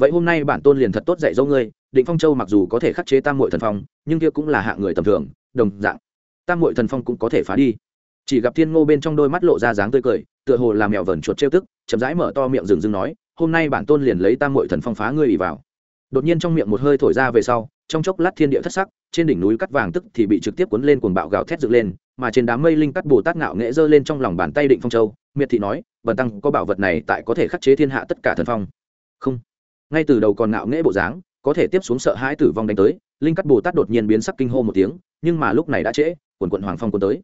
Vậy hôm nay bản tôn liền thật tốt dạy dỗ ngươi, định phong châu mặc dù có thể khắc chế tam mội thần phong, nhưng kia cũng là hạng người tầm thường, đồng dạng, tam mội thần phong cũng có thể phá đi chỉ gặp thiên ngô bên trong đôi mắt lộ ra dáng tươi cười, tựa hồ làm mèo vẩn chuột trêu tức, chậm rãi mở to miệng rừng rừng nói, hôm nay bản tôn liền lấy tam mội thần phong phá ngươi ỉ vào. Đột nhiên trong miệng một hơi thổi ra về sau, trong chốc lát thiên địa thất sắc, trên đỉnh núi cắt vàng tức thì bị trực tiếp cuốn lên cuồng bạo gào thét dựng lên, mà trên đám mây linh cắt bồ tát ngạo nghễ giơ lên trong lòng bàn tay định phong châu, miệt thị nói, bần tăng, có bảo vật này tại có thể khắc chế thiên hạ tất cả thần phong. Không. Ngay từ đầu còn ngạo nghễ bộ dáng, có thể tiếp xuống sợ hãi tử vong đánh tới, linh cắt bồ tát đột nhiên biến sắc kinh hô một tiếng, nhưng mà lúc này đã trễ, quần quận hoàng phong cuốn tới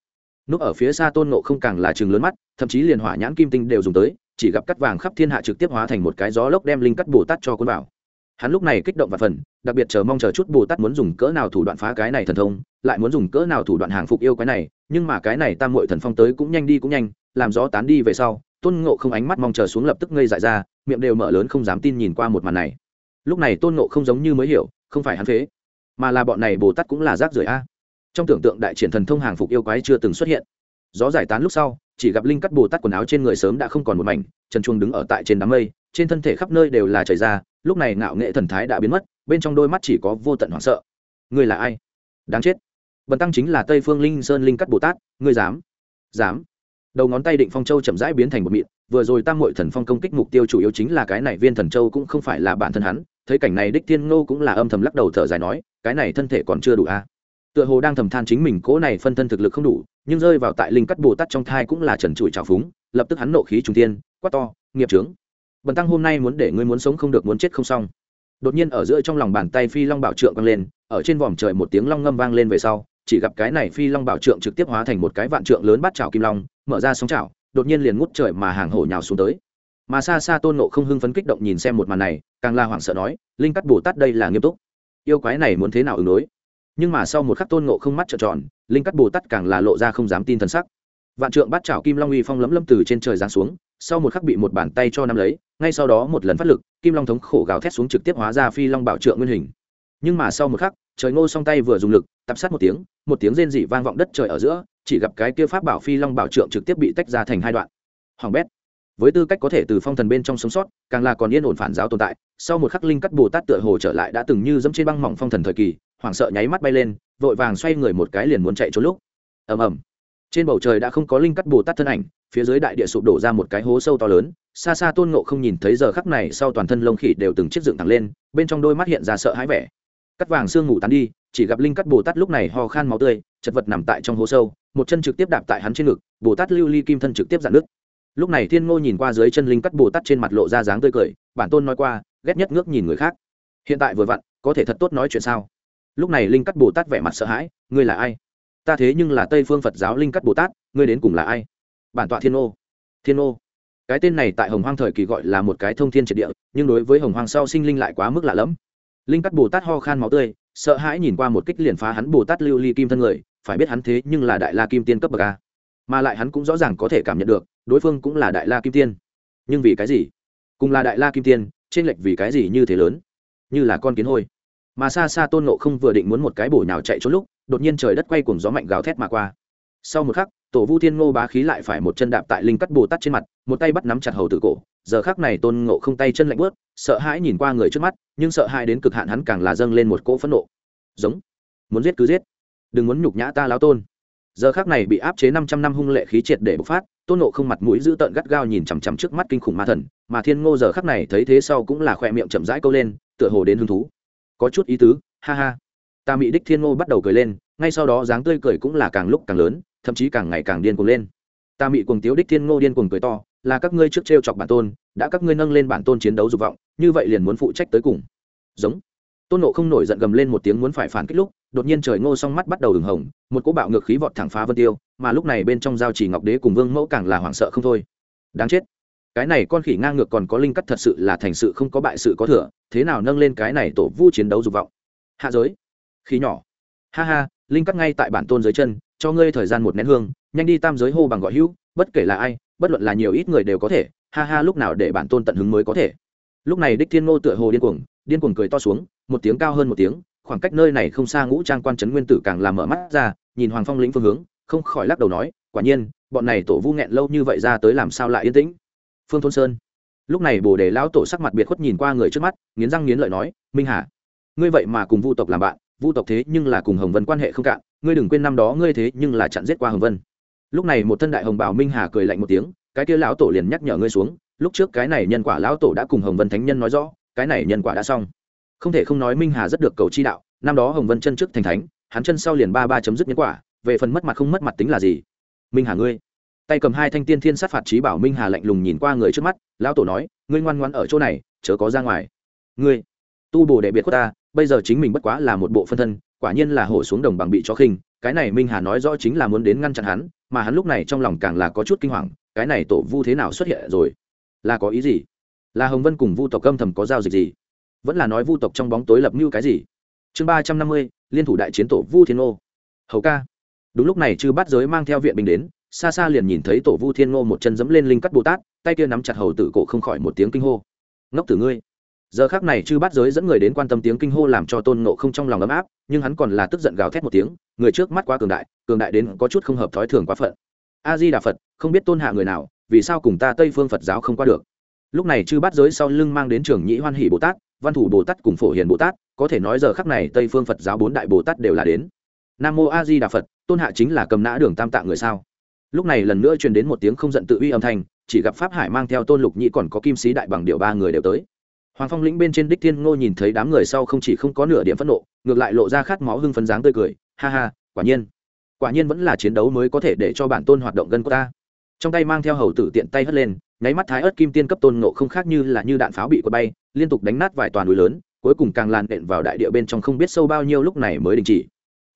núp ở phía xa tôn nộ không càng là chừng lớn mắt, thậm chí liền hỏa nhãn kim tinh đều dùng tới, chỉ gặp cắt vàng khắp thiên hạ trực tiếp hóa thành một cái gió lốc đem linh cắt bồ tát cho cuốn vào. Hắn lúc này kích động và phần, đặc biệt chờ mong chờ chút bồ tát muốn dùng cỡ nào thủ đoạn phá cái này thần thông, lại muốn dùng cỡ nào thủ đoạn hàng phục yêu cái này, nhưng mà cái này tam mội thần phong tới cũng nhanh đi cũng nhanh, làm gió tán đi về sau, tôn ngộ không ánh mắt mong chờ xuống lập tức ngây dại ra, miệng đều mở lớn không dám tin nhìn qua một màn này. Lúc này tôn ngộ không giống như mới hiểu, không phải hắn phế, mà là bọn này bồ tát cũng là rác rưởi a trong tưởng tượng đại triển thần thông hàng phục yêu quái chưa từng xuất hiện. Gió giải tán lúc sau, chỉ gặp linh cắt bồ tát quần áo trên người sớm đã không còn một mảnh, trần chuông đứng ở tại trên đám mây, trên thân thể khắp nơi đều là trời ra, lúc này ngạo nghệ thần thái đã biến mất, bên trong đôi mắt chỉ có vô tận hoảng sợ. Ngươi là ai? Đáng chết. Bần tăng chính là tây phương linh sơn linh cắt bồ tát, ngươi dám? Dám. Đầu ngón tay định phong châu chậm rãi biến thành một mịn, vừa rồi tam mội thần phong công kích mục tiêu chủ yếu chính là cái này viên thần châu cũng không phải là bản thân hắn, thấy cảnh này đích thiên ngô cũng là âm thầm lắc đầu thở dài nói, cái này thân thể còn chưa đủ a. à? Tựa hồ đang thầm than chính mình cố này phân thân thực lực không đủ, nhưng rơi vào tại linh cắt bồ tát trong thai cũng là trần trụi trào phúng, lập tức hắn nộ khí trung tiên quát to, nghiệp trướng bần tăng hôm nay muốn để ngươi muốn sống không được muốn chết không xong. Đột nhiên ở giữa trong lòng bàn tay phi long bảo trượng vang lên, ở trên vòm trời một tiếng long ngâm vang lên về sau, chỉ gặp cái này phi long bảo trượng trực tiếp hóa thành một cái vạn trượng lớn bắt chảo kim long, mở ra sóng chảo, đột nhiên liền ngút trời mà hàng hổ nhào xuống tới. Mà xa xa tôn nộ không hưng phấn kích động nhìn xem một màn này, càng la hoảng sợ nói, linh cắt bồ tát đây là nghiêm túc. Yêu quái này muốn thế nào ứng đối? Nhưng mà sau một khắc tôn ngộ không mắt trợn tròn, linh cắt bồ tát càng là lộ ra không dám tin thần sắc. Vạn trượng bắt chảo kim long uy phong lấm lâm từ trên trời giáng xuống, sau một khắc bị một bàn tay cho nắm lấy, ngay sau đó một lần phát lực, kim long thống khổ gào thét xuống trực tiếp hóa ra phi long bảo trượng nguyên hình. Nhưng mà sau một khắc, trời ngô song tay vừa dùng lực tập sát một tiếng một tiếng rên dị vang vọng đất trời ở giữa, chỉ gặp cái kia pháp bảo phi long bảo trượng trực tiếp bị tách ra thành hai đoạn. Hoàng bét với tư cách có thể từ phong thần bên trong sống sót, càng là còn yên ổn phản giáo tồn tại, sau một khắc linh cắt bồ tát tựa hồ trở lại đã từng như dẫm trên băng mỏng phong thần thời kỳ, hoảng sợ nháy mắt bay lên, vội vàng xoay người một cái liền muốn chạy trốn lúc. Ầm ầm. Trên bầu trời đã không có linh cắt bồ tát thân ảnh, phía dưới đại địa sụp đổ ra một cái hố sâu to lớn, xa xa tôn ngộ không nhìn thấy giờ khắc này sau toàn thân lông khỉ đều từng chiếc dựng thẳng lên, bên trong đôi mắt hiện ra sợ hãi vẻ. Cắt vàng sương ngủ tán đi, chỉ gặp linh cắt bồ tát lúc này ho khan máu tươi, chật vật nằm tại trong hố sâu, một chân trực tiếp đạp tại hắn trên ngực, bồ tát lưu ly kim thân trực tiếp dạn nước lúc này thiên ngô nhìn qua dưới chân linh cắt bồ tát trên mặt lộ ra dáng tươi cười, bản tôn nói qua, ghét nhất ngước nhìn người khác. Hiện tại vừa vặn, có thể thật tốt nói chuyện sao? Lúc này linh cắt bồ tát vẻ mặt sợ hãi, ngươi là ai? Ta thế nhưng là tây phương phật giáo linh cắt bồ tát, ngươi đến cùng là ai? Bản tọa thiên ngô. Thiên ngô. Cái tên này tại hồng hoang thời kỳ gọi là một cái thông thiên triệt địa, nhưng đối với hồng hoang sau sinh linh lại quá mức lạ lẫm. Linh cắt bồ tát ho khan máu tươi, sợ hãi nhìn qua một kích liền phá hắn bồ tát lưu ly kim thân người, phải biết hắn thế nhưng là đại la kim tiên cấp bậc a mà lại hắn cũng rõ ràng có thể cảm nhận được, đối phương cũng là đại la kim tiên. Nhưng vì cái gì? Cùng là đại la kim tiên, trên lệch vì cái gì như thế lớn? Như là con kiến hôi. Mà xa xa tôn nộ không vừa định muốn một cái bổ nào chạy trốn lúc, đột nhiên trời đất quay cùng gió mạnh gào thét mà qua. Sau một khắc, tổ vu thiên ngô bá khí lại phải một chân đạp tại linh cắt bồ tát trên mặt, một tay bắt nắm chặt hầu tử cổ. Giờ khắc này tôn ngộ không tay chân lạnh bớt sợ hãi nhìn qua người trước mắt, nhưng sợ hãi đến cực hạn hắn càng là dâng lên một cỗ phẫn nộ. Giống. Muốn giết cứ giết. Đừng muốn nhục nhã ta lao tôn giờ khắc này bị áp chế năm trăm năm hung lệ khí triệt để bộc phát, tôn nộ không mặt mũi giữ tợn gắt gao nhìn chằm chằm trước mắt kinh khủng ma thần, mà thiên ngô giờ khắc này thấy thế sau cũng là khoe miệng chậm rãi câu lên, tựa hồ đến hứng thú. Có chút ý tứ, ha ha. Ta mỹ đích thiên ngô bắt đầu cười lên, ngay sau đó dáng tươi cười cũng là càng lúc càng lớn, thậm chí càng ngày càng điên cuồng lên. Ta mỹ cuồng tiếu đích thiên ngô điên cuồng cười to, là các ngươi trước t chọc bản tôn, đã các ngươi nâng lên bản tôn chiến đấu dục vọng, như vậy liền muốn phụ trách tới cùng. Giống tôn nộ không nổi giận gầm lên một tiếng muốn phải phản kích lúc, đột nhiên trời ngô s mắt bắt đầu ửng hồng, một cỗ bạo ngược khí vọt thẳng phá vân tiêu, mà lúc này bên trong giao chỉ ngọc đế cùng vương mẫu càng là hoảng sợ không thôi. Đáng chết. Cái này con khỉ ngang ngược còn có linh cắt thật sự là thành sự không có bại sự có thừa, thế nào nâng lên cái này tổ vu chiến đấu dục vọng? Hạ giới. Khí nhỏ. Ha ha, linh cắt ngay tại bản tôn dưới chân, cho ngươi thời gian một nén hương, nhanh đi tam giới hô bằng gọi hữu, bất kể là ai, bất luận là nhiều ít người đều có thể. Ha ha, lúc nào để bản tôn tận hứng mới có thể? Lúc này đích thiên ngô tựa hồ điên cuồng điên cuồng cười to xuống, một tiếng cao hơn một tiếng, khoảng cách nơi này không xa ngũ trang quan trấn nguyên tử càng làm mở mắt ra, nhìn hoàng phong lĩnh phương hướng, không khỏi lắc đầu nói, quả nhiên, bọn này tổ vu nghẹn lâu như vậy ra tới làm sao lại yên tĩnh? Phương thôn sơn. Lúc này bồ đề lão tổ sắc mặt biệt khuất nhìn qua người trước mắt, nghiến răng nghiến lợi nói, minh hà, ngươi vậy mà cùng vu tộc làm bạn, vu tộc thế nhưng là cùng hồng vân quan hệ không cạn, ngươi đừng quên năm đó ngươi thế nhưng là chặn giết qua hồng vân. Lúc này một thân đại hồng bảo minh hà cười lạnh một tiếng, cái kia lão tổ liền nhắc nhở ngươi xuống lúc trước cái này nhân quả lão tổ đã cùng hồng vân thánh nhân nói rõ, cái này nhân quả đã xong. Không thể không nói minh hà rất được cầu chi đạo, năm đó hồng vân chân trước thành thánh, hắn chân sau liền ba ba chấm dứt nhân quả, về phần mất mặt không mất mặt tính là gì? Minh hà ngươi. Tay cầm hai thanh tiên thiên sát phạt trí bảo minh hà lạnh lùng nhìn qua người trước mắt, lão tổ nói, ngươi ngoan ngoan ở chỗ này, chớ có ra ngoài. Ngươi, tu bổ đệ biệt của ta, bây giờ chính mình bất quá là một bộ phân thân, quả nhiên là hổ xuống đồng bằng bị cho khinh, cái này minh hà nói rõ chính là muốn đến ngăn chặn hắn, mà hắn lúc này trong lòng càng là có chút kinh hoàng, cái này tổ vu thế nào xuất hiện rồi? Là có ý gì? Là hồng vân cùng vu tộc âm thầm có giao dịch gì? Vẫn là nói vu tộc trong bóng tối lập mưu cái gì? Chương ba trăm năm mươi, liên thủ đại chiến tổ vu thiên ngô. Hầu ca. Đúng lúc này chư bắt giới mang theo viện binh đến, xa xa liền nhìn thấy tổ vu thiên ngô một chân dẫm lên linh cắt bồ tát, tay kia nắm chặt hầu tử cổ không khỏi một tiếng kinh hô. Ngốc tử ngươi. Giờ khác này chư bắt giới dẫn người đến quan tâm tiếng kinh hô làm cho tôn nộ không trong lòng ấm áp, nhưng hắn còn là tức giận gào thét một tiếng, người trước mắt quá cường đại cường đại đến có chút không hợp thói thường quá phận. A di đà phật, không biết tôn hạ người nào vì sao cùng ta tây phương phật giáo không qua được? Lúc này chư bát giới sau lưng mang đến trường nhĩ hoan hỷ bồ tát, văn thủ bồ tát cùng phổ hiền bồ tát, có thể nói giờ khắc này tây phương phật giáo bốn đại bồ tát đều là đến. Nam mô a di đà phật, tôn hạ chính là cầm nã đường tam tạng người sao? Lúc này lần nữa truyền đến một tiếng không giận tự uy âm thanh, chỉ gặp pháp hải mang theo tôn lục nhĩ còn có kim sĩ đại bằng điệu ba người đều tới. Hoàng phong lĩnh bên trên đích thiên ngô nhìn thấy đám người sau không chỉ không có nửa điểm phẫn nộ, ngược lại lộ ra khát máu hưng phấn dáng tươi cười, ha ha, quả nhiên. Quả nhiên vẫn là chiến đấu mới có thể để cho bản tôn hoạt động gân của ta trong tay mang theo hầu tử tiện tay hất lên, nháy mắt thái ớt kim tiên cấp tôn nộ không khác như là như đạn pháo bị quật bay, liên tục đánh nát vài toàn núi lớn, cuối cùng càng làn đện vào đại địa bên trong không biết sâu bao nhiêu lúc này mới đình chỉ.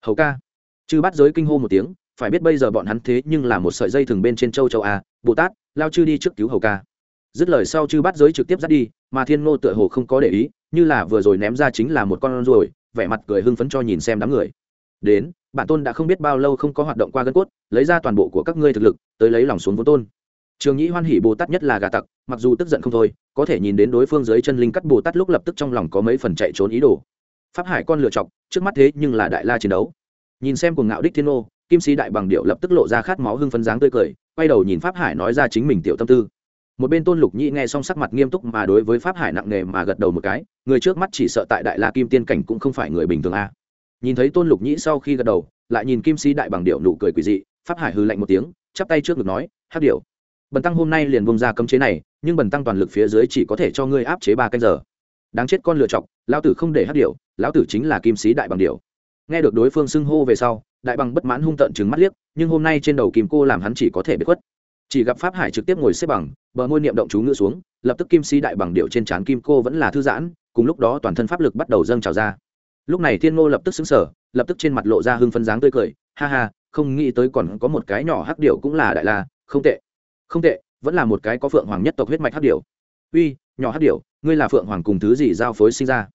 Hầu ca, chư bắt giới kinh hô một tiếng, phải biết bây giờ bọn hắn thế nhưng là một sợi dây thừng bên trên châu châu a, bồ tát, lao chư đi trước cứu hầu ca. Dứt lời sau chư bắt giới trực tiếp dắt đi, mà thiên ngô tựa hồ không có để ý, như là vừa rồi ném ra chính là một con ruồi, vẻ mặt cười hưng phấn cho nhìn xem đám người đến, bản tôn đã không biết bao lâu không có hoạt động qua gân cốt, lấy ra toàn bộ của các ngươi thực lực, tới lấy lòng xuống vốn tôn. Trường nhĩ hoan hỉ bồ tát nhất là gà tặc, mặc dù tức giận không thôi, có thể nhìn đến đối phương dưới chân linh cắt bồ tát lúc lập tức trong lòng có mấy phần chạy trốn ý đồ. Pháp hải con lựa chọc, trước mắt thế nhưng là đại la chiến đấu. Nhìn xem cùng ngạo đích thiên ô kim sĩ đại bằng điệu lập tức lộ ra khát máu hưng phấn dáng tươi cười, quay đầu nhìn pháp hải nói ra chính mình tiểu tâm tư. Một bên tôn lục nhĩ nghe xong sắc mặt nghiêm túc mà đối với pháp hải nặng nề mà gật đầu một cái, người trước mắt chỉ sợ tại đại la kim tiên cảnh cũng không phải người bình thường a nhìn thấy tôn lục nhĩ sau khi gật đầu, lại nhìn kim sĩ đại bằng điệu nụ cười quỳ dị, pháp hải hư lạnh một tiếng, chắp tay trước ngực nói hát điệu bần tăng hôm nay liền bông ra cấm chế này, nhưng bần tăng toàn lực phía dưới chỉ có thể cho ngươi áp chế ba canh giờ. Đáng chết con lựa chọc, lão tử không để hát điệu lão tử chính là kim sĩ đại bằng điệu nghe được đối phương xưng hô về sau, đại bằng bất mãn hung tợn trừng mắt liếc, nhưng hôm nay trên đầu kim cô làm hắn chỉ có thể bị khuất. Chỉ gặp pháp hải trực tiếp ngồi xếp bằng, bờ môi niệm động chú ngựa xuống, lập tức kim sĩ đại bằng điệu trên trán kim cô vẫn là thư giãn, cùng lúc đó toàn thân pháp lực bắt đầu dâng trào ra lúc này thiên ngô lập tức xứng sở lập tức trên mặt lộ ra hưng phấn dáng tươi cười. Ha ha, không nghĩ tới còn có một cái nhỏ hắc điệu cũng là đại la, không tệ. Không tệ, vẫn là một cái có phượng hoàng nhất tộc huyết mạch hắc điệu uy, nhỏ hắc điệu ngươi là phượng hoàng cùng thứ gì giao phối sinh ra?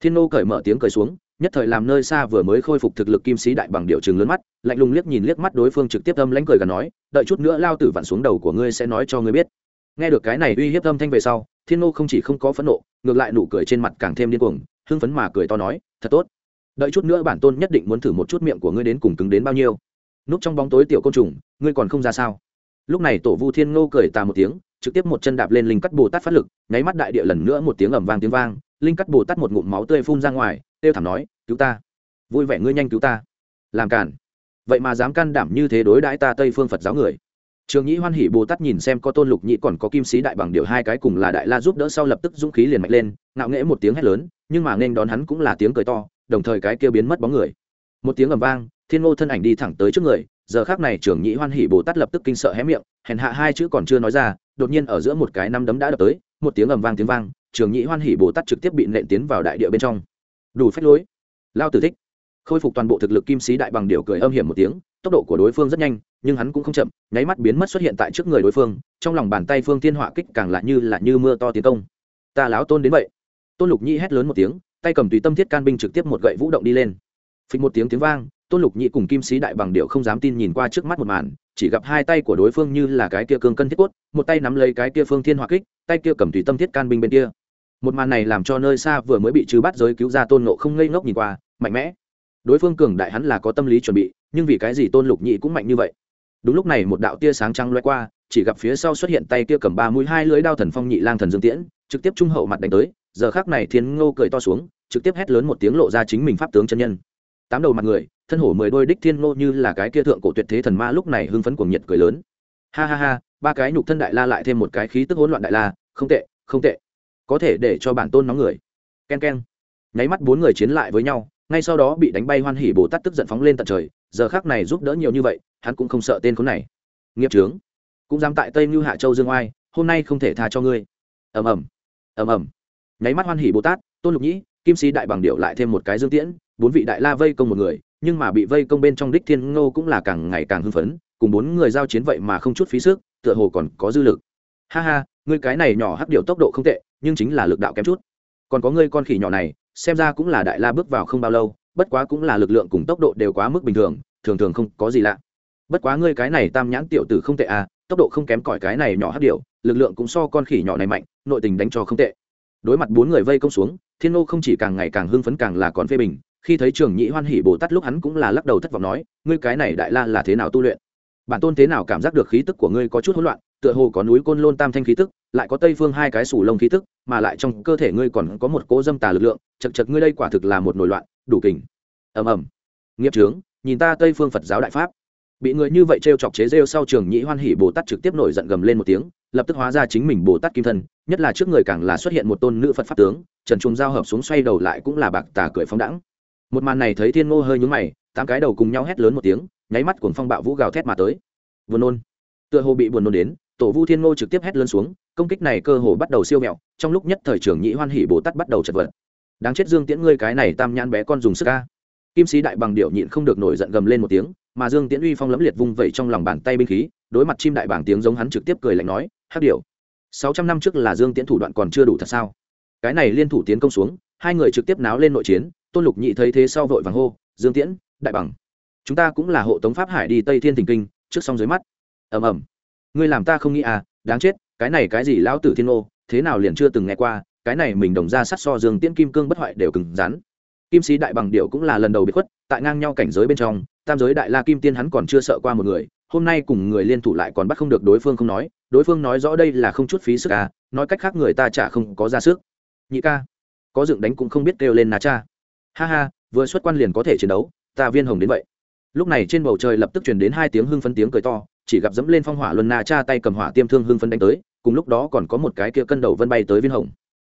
Thiên ngô cởi mở tiếng cười xuống, nhất thời làm nơi xa vừa mới khôi phục thực lực kim sĩ đại bằng điệu chừng lớn mắt, lạnh lùng liếc nhìn liếc mắt đối phương trực tiếp âm lãnh cười gần nói, đợi chút nữa lao tử vặn xuống đầu của ngươi sẽ nói cho ngươi biết. Nghe được cái này uy hiếp âm thanh về sau, thiên ngô không chỉ không có phẫn nộ, ngược lại nụ cười trên mặt càng thêm điên cuồng hưng phấn mà cười to nói, thật tốt. Đợi chút nữa bản tôn nhất định muốn thử một chút miệng của ngươi đến cùng cứng đến bao nhiêu. Núp trong bóng tối tiểu côn trùng, ngươi còn không ra sao? Lúc này tổ vu thiên ngô cười tà một tiếng, trực tiếp một chân đạp lên linh cắt bồ tát phát lực, nháy mắt đại địa lần nữa một tiếng ầm vang tiếng vang, linh cắt bồ tát một ngụm máu tươi phun ra ngoài têu thảm nói, cứu ta. Vui vẻ ngươi nhanh cứu ta. Làm cản vậy mà dám can đảm như thế đối đãi ta tây phương phật giáo người trường nhĩ hoan hỉ bồ tát nhìn xem có tôn lục nhĩ còn có kim sĩ đại bằng điều hai cái cùng là đại la giúp đỡ sau lập tức dũng khí liền mạnh lên, ngạo nghễ một tiếng hét lớn, nhưng mà nên đón hắn cũng là tiếng cười to, đồng thời cái kia biến mất bóng người. Một tiếng ầm vang, thiên ngô thân ảnh đi thẳng tới trước người, giờ khác này trưởng nhĩ hoan hỉ bồ tát lập tức kinh sợ hé miệng, hèn hạ hai chữ còn chưa nói ra, đột nhiên ở giữa một cái năm đấm đã đập tới, một tiếng ầm vang tiếng vang, trường nhĩ hoan hỉ bồ tát trực tiếp bị nện tiến vào đại địa bên trong. Đủ phách lối. Lao tử thích. Khôi phục toàn bộ thực lực kim sĩ đại bằng điều cười âm hiểm một tiếng tốc độ của đối phương rất nhanh, nhưng hắn cũng không chậm, nháy mắt biến mất xuất hiện tại trước người đối phương, trong lòng bàn tay phương tiên họa kích càng lại như là như mưa to tiến công. Ta láo tôn đến vậy. Tôn lục Nhi hét lớn một tiếng, tay cầm tùy tâm thiết can binh trực tiếp một gậy vũ động đi lên. Phịch một tiếng tiếng vang, tôn lục Nhi cùng kim sĩ đại bằng điệu không dám tin nhìn qua trước mắt một màn, chỉ gặp hai tay của đối phương như là cái kia cương cân thiết cốt, một tay nắm lấy cái kia phương thiên họa kích, tay kia cầm tùy tâm thiết can binh bên kia. Một màn này làm cho nơi xa vừa mới bị trừ bắt giới cứu ra tôn nộ không ngây ngốc nhìn qua, mạnh mẽ đối phương cường đại hắn là có tâm lý chuẩn bị nhưng vì cái gì tôn lục nhị cũng mạnh như vậy? Đúng lúc này một đạo tia sáng trăng loay qua chỉ gặp phía sau xuất hiện tay kia cầm ba mũi hai lưới đao thần phong nhị lang thần dương tiễn trực tiếp trung hậu mặt đánh tới giờ khác này thiên ngô cười to xuống trực tiếp hét lớn một tiếng lộ ra chính mình pháp tướng chân nhân. Tám đầu mặt người thân hổ mười đôi đích thiên ngô như là cái kia thượng cổ tuyệt thế thần ma lúc này hưng phấn cuồng nhiệt cười lớn. Ha ha ha ba cái nhục thân đại la lại thêm một cái khí tức hỗn loạn đại la không tệ không tệ. Có thể để cho bản tôn nóng người. Ken ken, nháy mắt bốn người chiến lại với nhau ngay sau đó bị đánh bay hoan hỉ bồ tát tức giận phóng lên tận trời, giờ khác này giúp đỡ nhiều như vậy, hắn cũng không sợ tên khốn này. Nghiệp trướng cũng dám tại tây mưu hạ châu dương oai, hôm nay không thể tha cho ngươi. Ầm ầm. Ầm ầm. Nháy mắt hoan hỉ bồ tát, tôn lục nhĩ, kim sĩ đại bằng điệu lại thêm một cái dương tiễn, bốn vị đại la vây công một người, nhưng mà bị vây công bên trong đích thiên ngô cũng là càng ngày càng hưng phấn, cùng bốn người giao chiến vậy mà không chút phí sức, tựa hồ còn có dư lực. Ha ha, ngươi cái này nhỏ hắc điệu tốc độ không tệ, nhưng chính là lực đạo kém chút. Còn có ngươi con khỉ nhỏ này xem ra cũng là đại la bước vào không bao lâu, bất quá cũng là lực lượng cùng tốc độ đều quá mức bình thường thường thường không có gì lạ. Bất quá ngươi cái này tam nhãn tiểu tử không tệ à tốc độ không kém cỏi cái này nhỏ hát điệu lực lượng cũng so con khỉ nhỏ này mạnh, nội tình đánh cho không tệ. Đối mặt bốn người vây công xuống, thiên nô không chỉ càng ngày càng hưng phấn càng là còn phê bình, khi thấy trường nhị hoan hỉ bồ tát lúc hắn cũng là lắc đầu thất vọng nói, ngươi cái này đại la là thế nào tu luyện? Bản tôn thế nào cảm giác được khí tức của ngươi có chút hỗn loạn tựa hồ có núi côn lôn tam thanh khí tức, lại có tây phương hai cái sủ lông khí tức, mà lại trong cơ thể ngươi còn có một cỗ dâm tà lực lượng, chật chật ngươi đây quả thực là một nổi loạn, đủ kình. Ầm ầm. Nghiệp trướng nhìn ta tây phương phật giáo đại pháp. Bị người như vậy t r e o chọc chế rêu sau trường nhĩ hoan hỉ bồ tát trực tiếp nổi giận gầm lên một tiếng, lập tức hóa ra chính mình bồ tát kim thân, nhất là trước người càng là xuất hiện một tôn nữ phật pháp tướng, trần trung giao hợp xuống xoay đầu lại cũng là bạc tà cười phóng đẳng một màn này thấy thiên ngô hơi nhúng mày, tám cái đầu cùng nhau hét lớn một tiếng, nháy mắt cuồng phong bạo vũ gào thét mà tới. Buồn nôn. Tựa hồ bị buồn nôn đến tổ vu thiên ngô trực tiếp hét lớn xuống, công kích này cơ hồ bắt đầu siêu mẹo, trong lúc nhất thời trưởng nhĩ hoan hỉ bồ tát bắt đầu chật vật. Đáng chết dương tiễn ngươi cái này tam nhãn bé con dùng sức ca kim sĩ đại bằng điệu nhịn không được nổi giận gầm lên một tiếng, mà dương tiễn uy phong lẫm liệt vung vẩy trong lòng bàn tay binh khí, đối mặt chim đại bảng tiếng giống hắn trực tiếp cười lạnh nói hát điệu sáu trăm năm trước là dương tiễn thủ đoạn còn chưa đủ thật sao? Cái này liên thủ tiến công xuống, hai người trực tiếp náo lên nội chiến, tôn lục nhị thấy thế sau vội vàng hô, dương tiễn, đại bằng, chúng ta cũng là hộ tống pháp hải đi tây thiên thình kinh, trước song dưới mắt. Ầm ầm ngươi làm ta không nghĩ à đáng chết, cái này cái gì lão tử thiên ô thế nào liền chưa từng nghe qua, cái này mình đồng ra sát so dương tiễn kim cương bất hoại đều cứng rắn. Kim sĩ đại bằng điệu cũng là lần đầu bị khuất, tại ngang nhau cảnh giới bên trong, tam giới đại la kim tiên hắn còn chưa sợ qua một người, hôm nay cùng người liên thủ lại còn bắt không được đối phương không nói, đối phương nói rõ đây là không chút phí sức à nói cách khác người ta chả không có ra sức. Nhị ca, có dựng đánh cũng không biết kêu lên na cha. Ha ha, vừa xuất quan liền có thể chiến đấu, ta viên hồng đến vậy. Lúc này trên bầu trời lập tức chuyển đến hai tiếng hưng phấn tiếng cười to chỉ gặp dẫm lên phong hỏa luân na cha tay cầm hỏa tiêm thương hưng phấn đánh tới, cùng lúc đó còn có một cái kia cân đầu vân bay tới viên hồng.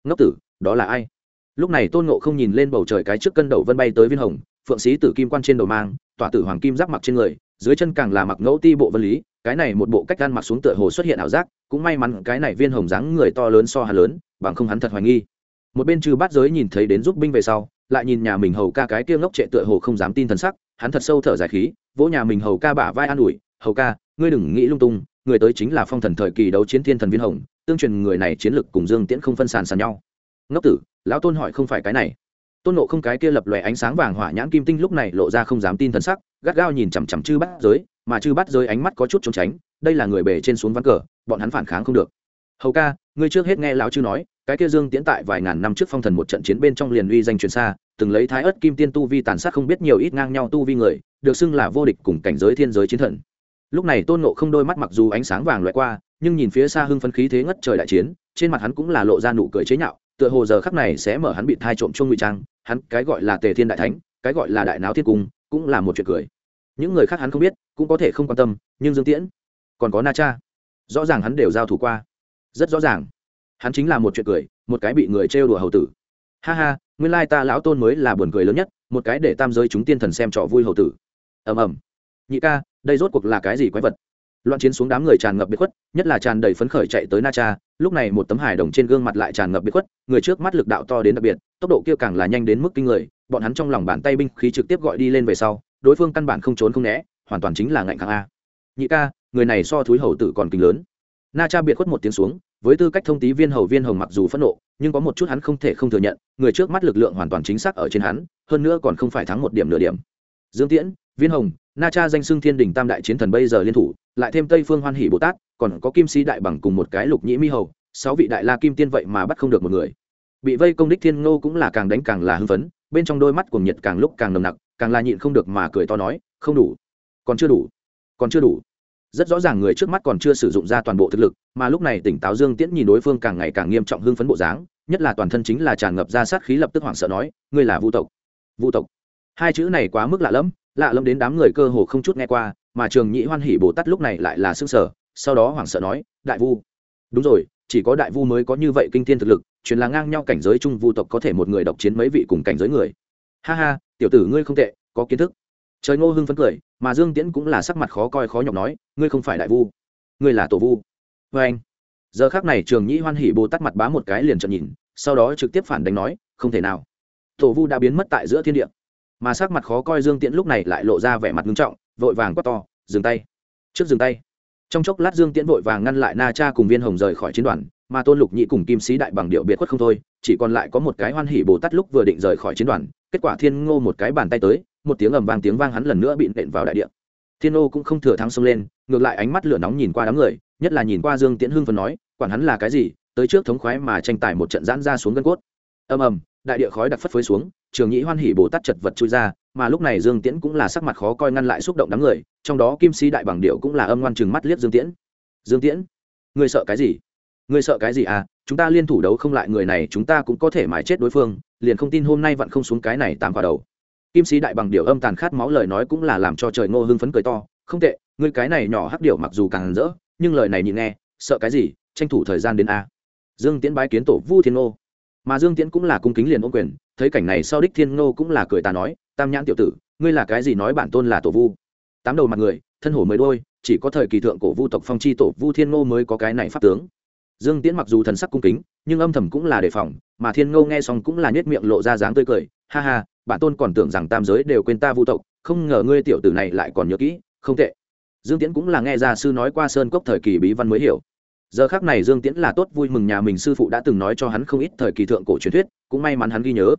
Ngốc tử, đó là ai? Lúc này tôn ngộ không nhìn lên bầu trời cái trước cân đầu vân bay tới viên hồng, phượng sĩ tử kim quan trên đầu mang, tỏa tử hoàng kim giáp mặc trên người, dưới chân càng là mặc ngẫu ti bộ vân lý, cái này một bộ cách gan mặc xuống tựa hồ xuất hiện ảo giác, cũng may mắn cái này viên hồng dáng người to lớn so hà lớn, bằng không hắn thật hoài nghi. Một bên trừ bát giới nhìn thấy đến giúp binh về sau, lại nhìn nhà mình hầu ca cái kia ngốc trệ tựa hồ không dám tin thần sắc, hắn thật sâu thở dài khí, vỗ nhà mình hầu ca bả vai an ủi, hầu ca ngươi đừng nghĩ lung tung, người tới chính là phong thần thời kỳ đấu chiến thiên thần viên hồng, tương truyền người này chiến lực cùng dương tiễn không phân sàn sàn nhau. Ngốc tử, lão tôn hỏi không phải cái này. Tôn nộ không cái kia lập lòe ánh sáng vàng hỏa nhãn kim tinh lúc này lộ ra không dám tin thần sắc, gắt gao nhìn chằm chằm chư bắt giới, mà chư bắt giới ánh mắt có chút trốn tránh, đây là người bề trên xuống ván cờ, bọn hắn phản kháng không được. Hầu ca, ngươi trước hết nghe lão chư nói, cái kia dương tiễn tại vài ngàn năm trước phong thần một trận chiến bên trong liền uy danh truyền xa, từng lấy thái ớt kim tiên tu vi tàn sát không biết nhiều ít ngang nhau tu vi người, được xưng là vô địch cùng cảnh giới thiên giới chiến thần lúc này tôn nộ không đôi mắt mặc dù ánh sáng vàng loại qua, nhưng nhìn phía xa hưng phấn khí thế ngất trời đại chiến, trên mặt hắn cũng là lộ ra nụ cười chế nhạo, tựa hồ giờ khắc này sẽ mở hắn bị thai trộm chung ngụy trang, hắn cái gọi là tề thiên đại thánh, cái gọi là đại náo thiên cung, cũng là một chuyện cười. Những người khác hắn không biết, cũng có thể không quan tâm, nhưng dương tiễn còn có na cha, rõ ràng hắn đều giao thủ qua. Rất rõ ràng. Hắn chính là một chuyện cười, một cái bị người trêu đùa hầu tử. Ha ha, nguyên lai ta lão tôn mới là buồn cười lớn nhất, một cái để tam giới chúng tiên thần xem trò vui hầu tử. Ầm ầm nhị ca, đây rốt cuộc là cái gì quái vật? Loạn chiến xuống đám người tràn ngập biệt khuất, nhất là tràn đầy phấn khởi chạy tới na cha, lúc này một tấm hài đồng trên gương mặt lại tràn ngập biệt khuất, người trước mắt lực đạo to đến đặc biệt, tốc độ kia càng là nhanh đến mức kinh người, bọn hắn trong lòng bàn tay binh khí trực tiếp gọi đi lên về sau, đối phương căn bản không trốn không né, hoàn toàn chính là ngạnh kháng a. Nhị ca, người này so thúi hầu tử còn kinh lớn. Na cha biệt khuất một tiếng xuống, với tư cách thông tí viên hầu viên hồng mặc dù phẫn nộ, nhưng có một chút hắn không thể không thừa nhận, người trước mắt lực lượng hoàn toàn chính xác ở trên hắn, hơn nữa còn không phải thắng một điểm nửa điểm. Dương tiễn, viên hồng na cha danh xưng thiên đình tam đại chiến thần bây giờ liên thủ, lại thêm tây phương hoan hỷ bồ tát, còn có kim sĩ đại bằng cùng một cái lục nhĩ mi hầu, sáu vị đại la kim tiên vậy mà bắt không được một người. Bị vây công đích thiên ngô cũng là càng đánh càng là hưng phấn, bên trong đôi mắt cuồng nhiệt càng lúc càng nồng nặc, càng là nhịn không được mà cười to nói, không đủ, còn chưa đủ, còn chưa đủ. Rất rõ ràng người trước mắt còn chưa sử dụng ra toàn bộ thực lực, mà lúc này tỉnh táo dương tiễn nhìn đối phương càng ngày càng nghiêm trọng hưng phấn bộ dáng, nhất là toàn thân chính là tràn ngập ra sát khí lập tức hoảng sợ nói, ngươi là vu tộc vu tộc. Hai chữ này quá mức lạ lẫm lạ lẫm đến đám người cơ hồ không chút nghe qua, mà trường nhị hoan hỉ bồ tát lúc này lại là sững sở sau đó hoảng sợ nói, đại vu. Đúng rồi, chỉ có đại vu mới có như vậy kinh thiên thực lực, truyền là ngang nhau cảnh giới chung vu tộc có thể một người độc chiến mấy vị cùng cảnh giới người. Ha ha, tiểu tử ngươi không tệ, có kiến thức. Trời ngô hưng phấn cười, mà dương tiễn cũng là sắc mặt khó coi khó nhọc nói, ngươi không phải đại vu, ngươi là tổ vu. Vê anh. Giờ khác này trường nhĩ hoan hỉ bồ tát mặt bá một cái liền trợn nhìn, sau đó trực tiếp phản đánh nói, không thể nào. Tổ vu đã biến mất tại giữa thiên địa mà sắc mặt khó coi dương tiễn lúc này lại lộ ra vẻ mặt nghiêm trọng, vội vàng quát to, dừng tay, trước dừng tay. Trong chốc lát dương tiễn vội vàng ngăn lại na cha cùng viên hồng rời khỏi chiến đoàn, mà tôn lục nhị cùng kim sĩ đại bằng điệu biệt khuất không thôi, chỉ còn lại có một cái hoan hỉ bồ tát lúc vừa định rời khỏi chiến đoàn, kết quả thiên ngô một cái bàn tay tới, một tiếng ầm vang tiếng vang hắn lần nữa bị nện vào đại địa. Thiên ngô cũng không thừa thắng xông lên, ngược lại ánh mắt lửa nóng nhìn qua đám người, nhất là nhìn qua dương tiễn hưng phần nói, quản hắn là cái gì, tới trước thống khoái mà tranh tài một trận giãn ra xuống gân cốt. Ầm ầm đại địa khói đặc phất phới xuống, trường nhĩ hoan hỉ bồ tát chật vật chui ra, mà lúc này dương tiễn cũng là sắc mặt khó coi ngăn lại xúc động đám người, trong đó kim sĩ đại bằng điệu cũng là âm ngoan chừng mắt liếc dương tiễn. Dương tiễn, ngươi sợ cái gì? Ngươi sợ cái gì à? Chúng ta liên thủ đấu không lại người này, chúng ta cũng có thể mãi chết đối phương, liền không tin hôm nay vẫn không xuống cái này tám vào đầu. Kim sĩ đại bằng điệu âm tàn khát máu lời nói cũng là làm cho trời ngô hưng phấn cười to, không tệ, ngươi cái này nhỏ hắc điệu mặc dù càng rỡ, nhưng lời này nhịn nghe, sợ cái gì? Tranh thủ thời gian đến a. Dương tiễn bái kiến tổ vu thiên ngô mà dương tiễn cũng là cung kính liền ôm quyền, thấy cảnh này sau đích thiên ngô cũng là cười ta nói, tam nhãn tiểu tử, ngươi là cái gì nói bản tôn là tổ vu? Tám đầu mặt người, thân hổ mới đôi, chỉ có thời kỳ thượng cổ vu tộc phong chi tổ vu thiên ngô mới có cái này pháp tướng. Dương tiễn mặc dù thần sắc cung kính, nhưng âm thầm cũng là đề phòng, mà thiên ngô nghe xong cũng là nhét miệng lộ ra dáng tươi cười, ha ha, bản tôn còn tưởng rằng tam giới đều quên ta vu tộc, không ngờ ngươi tiểu tử này lại còn nhớ kỹ, không tệ. Dương tiễn cũng là nghe gia sư nói qua sơn cốc thời kỳ bí văn mới hiểu giờ khác này dương tiễn là tốt vui mừng nhà mình sư phụ đã từng nói cho hắn không ít thời kỳ thượng cổ truyền thuyết, cũng may mắn hắn ghi nhớ.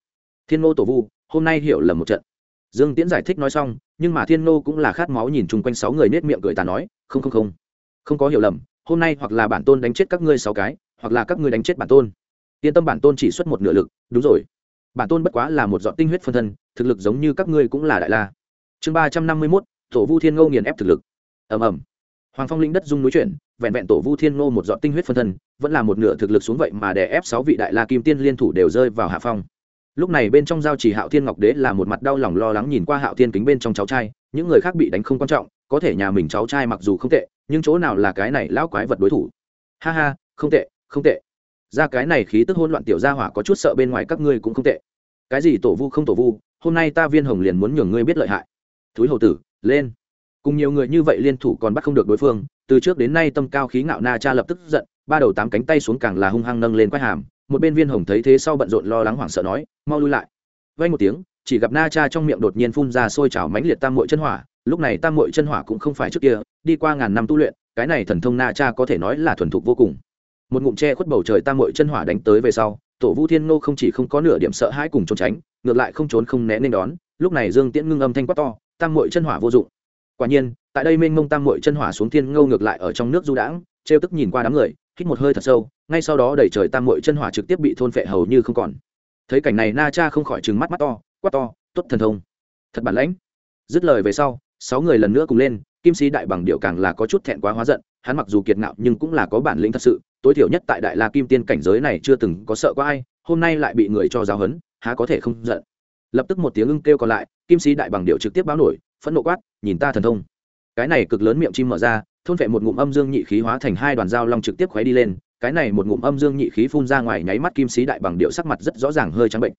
Thiên ngô tổ vu, hôm nay hiểu lầm một trận. Dương tiễn giải thích nói xong, nhưng mà thiên ngô cũng là khát máu nhìn chung quanh sáu người nết miệng cười ta nói, không không không. Không có hiểu lầm, hôm nay hoặc là bản tôn đánh chết các ngươi sáu cái, hoặc là các ngươi đánh chết bản tôn. Yên tâm bản tôn chỉ xuất một nửa lực, đúng rồi. Bản tôn bất quá là một dọn tinh huyết phân thân, thực lực giống như các ngươi cũng là đại la. Chương ba trăm năm mươi mốt, tổ vu thiên ngô nghiền ép thực lực. Ầm ầm hoàng phong linh đất dung núi chuyển, vẹn vẹn tổ vu thiên ngô một dọn tinh huyết phân thân, vẫn là một nửa thực lực xuống vậy mà đè ép sáu vị đại la kim tiên liên thủ đều rơi vào hạ phong. Lúc này bên trong giao chỉ hạo thiên ngọc đế là một mặt đau lòng lo lắng nhìn qua hạo thiên kính bên trong cháu trai, những người khác bị đánh không quan trọng, có thể nhà mình cháu trai mặc dù không tệ, nhưng chỗ nào là cái này lão quái vật đối thủ? Ha ha, không tệ không tệ. Ra cái này khí tức hôn loạn tiểu gia hỏa có chút sợ bên ngoài các ngươi cũng không tệ. Cái gì tổ vu không tổ vu, hôm nay ta viên hồng liền muốn nhường ngươi biết lợi hại. Thúi hầu tử, lên cùng nhiều người như vậy liên thủ còn bắt không được đối phương, từ trước đến nay tâm cao khí ngạo na cha lập tức giận, ba đầu tám cánh tay xuống càng là hung hăng nâng lên quái hàm, một bên viên hồng thấy thế sau bận rộn lo lắng hoảng sợ nói, mau lui lại. Vay một tiếng, chỉ gặp na cha trong miệng đột nhiên phun ra sôi trào mãnh liệt tam mội chân hỏa, lúc này tam mội chân hỏa cũng không phải trước kia, đi qua ngàn năm tu luyện, cái này thần thông na cha có thể nói là thuần thục vô cùng. Một ngụm tre khuất bầu trời tam mội chân hỏa đánh tới về sau, tổ vu thiên ngô không chỉ không có nửa điểm sợ hãi cùng trốn tránh, ngược lại không trốn không né nên đón, lúc này dương tiễn ngưng âm thanh quát to, tam mội chân hỏa vô dụng quả nhiên, tại đây mênh mông tam mội chân hỏa xuống thiên ngâu ngược lại ở trong nước du đãng, trêu tức nhìn qua đám người, hít một hơi thật sâu, ngay sau đó đẩy trời tam mội chân hỏa trực tiếp bị thôn phệ hầu như không còn. Thấy cảnh này na cha không khỏi trừng mắt mắt to, quát to t ố t thần thông, thật bản lãnh. Dứt lời về sau, sáu người lần nữa cùng lên, kim sĩ đại bằng điệu càng là có chút thẹn quá hóa giận, hắn mặc dù kiệt ngạo nhưng cũng là có bản lĩnh thật sự, tối thiểu nhất tại đại la kim tiên cảnh giới này chưa từng có sợ có ai, hôm nay lại bị người cho giáo hấn há có thể không giận. Lập tức một tiếng ưng kêu còn lại, kim sĩ đại bằng điệu trực tiếp báo nổi phẫn nộ quát, nhìn ta thần thông. Cái này cực lớn miệng chim mở ra, thôn vệ một ngụm âm dương nhị khí hóa thành hai đoàn dao long trực tiếp khoé đi lên, cái này một ngụm âm dương nhị khí phun ra ngoài nháy mắt kim sĩ đại bằng điệu sắc mặt rất rõ ràng hơi trắng bệnh.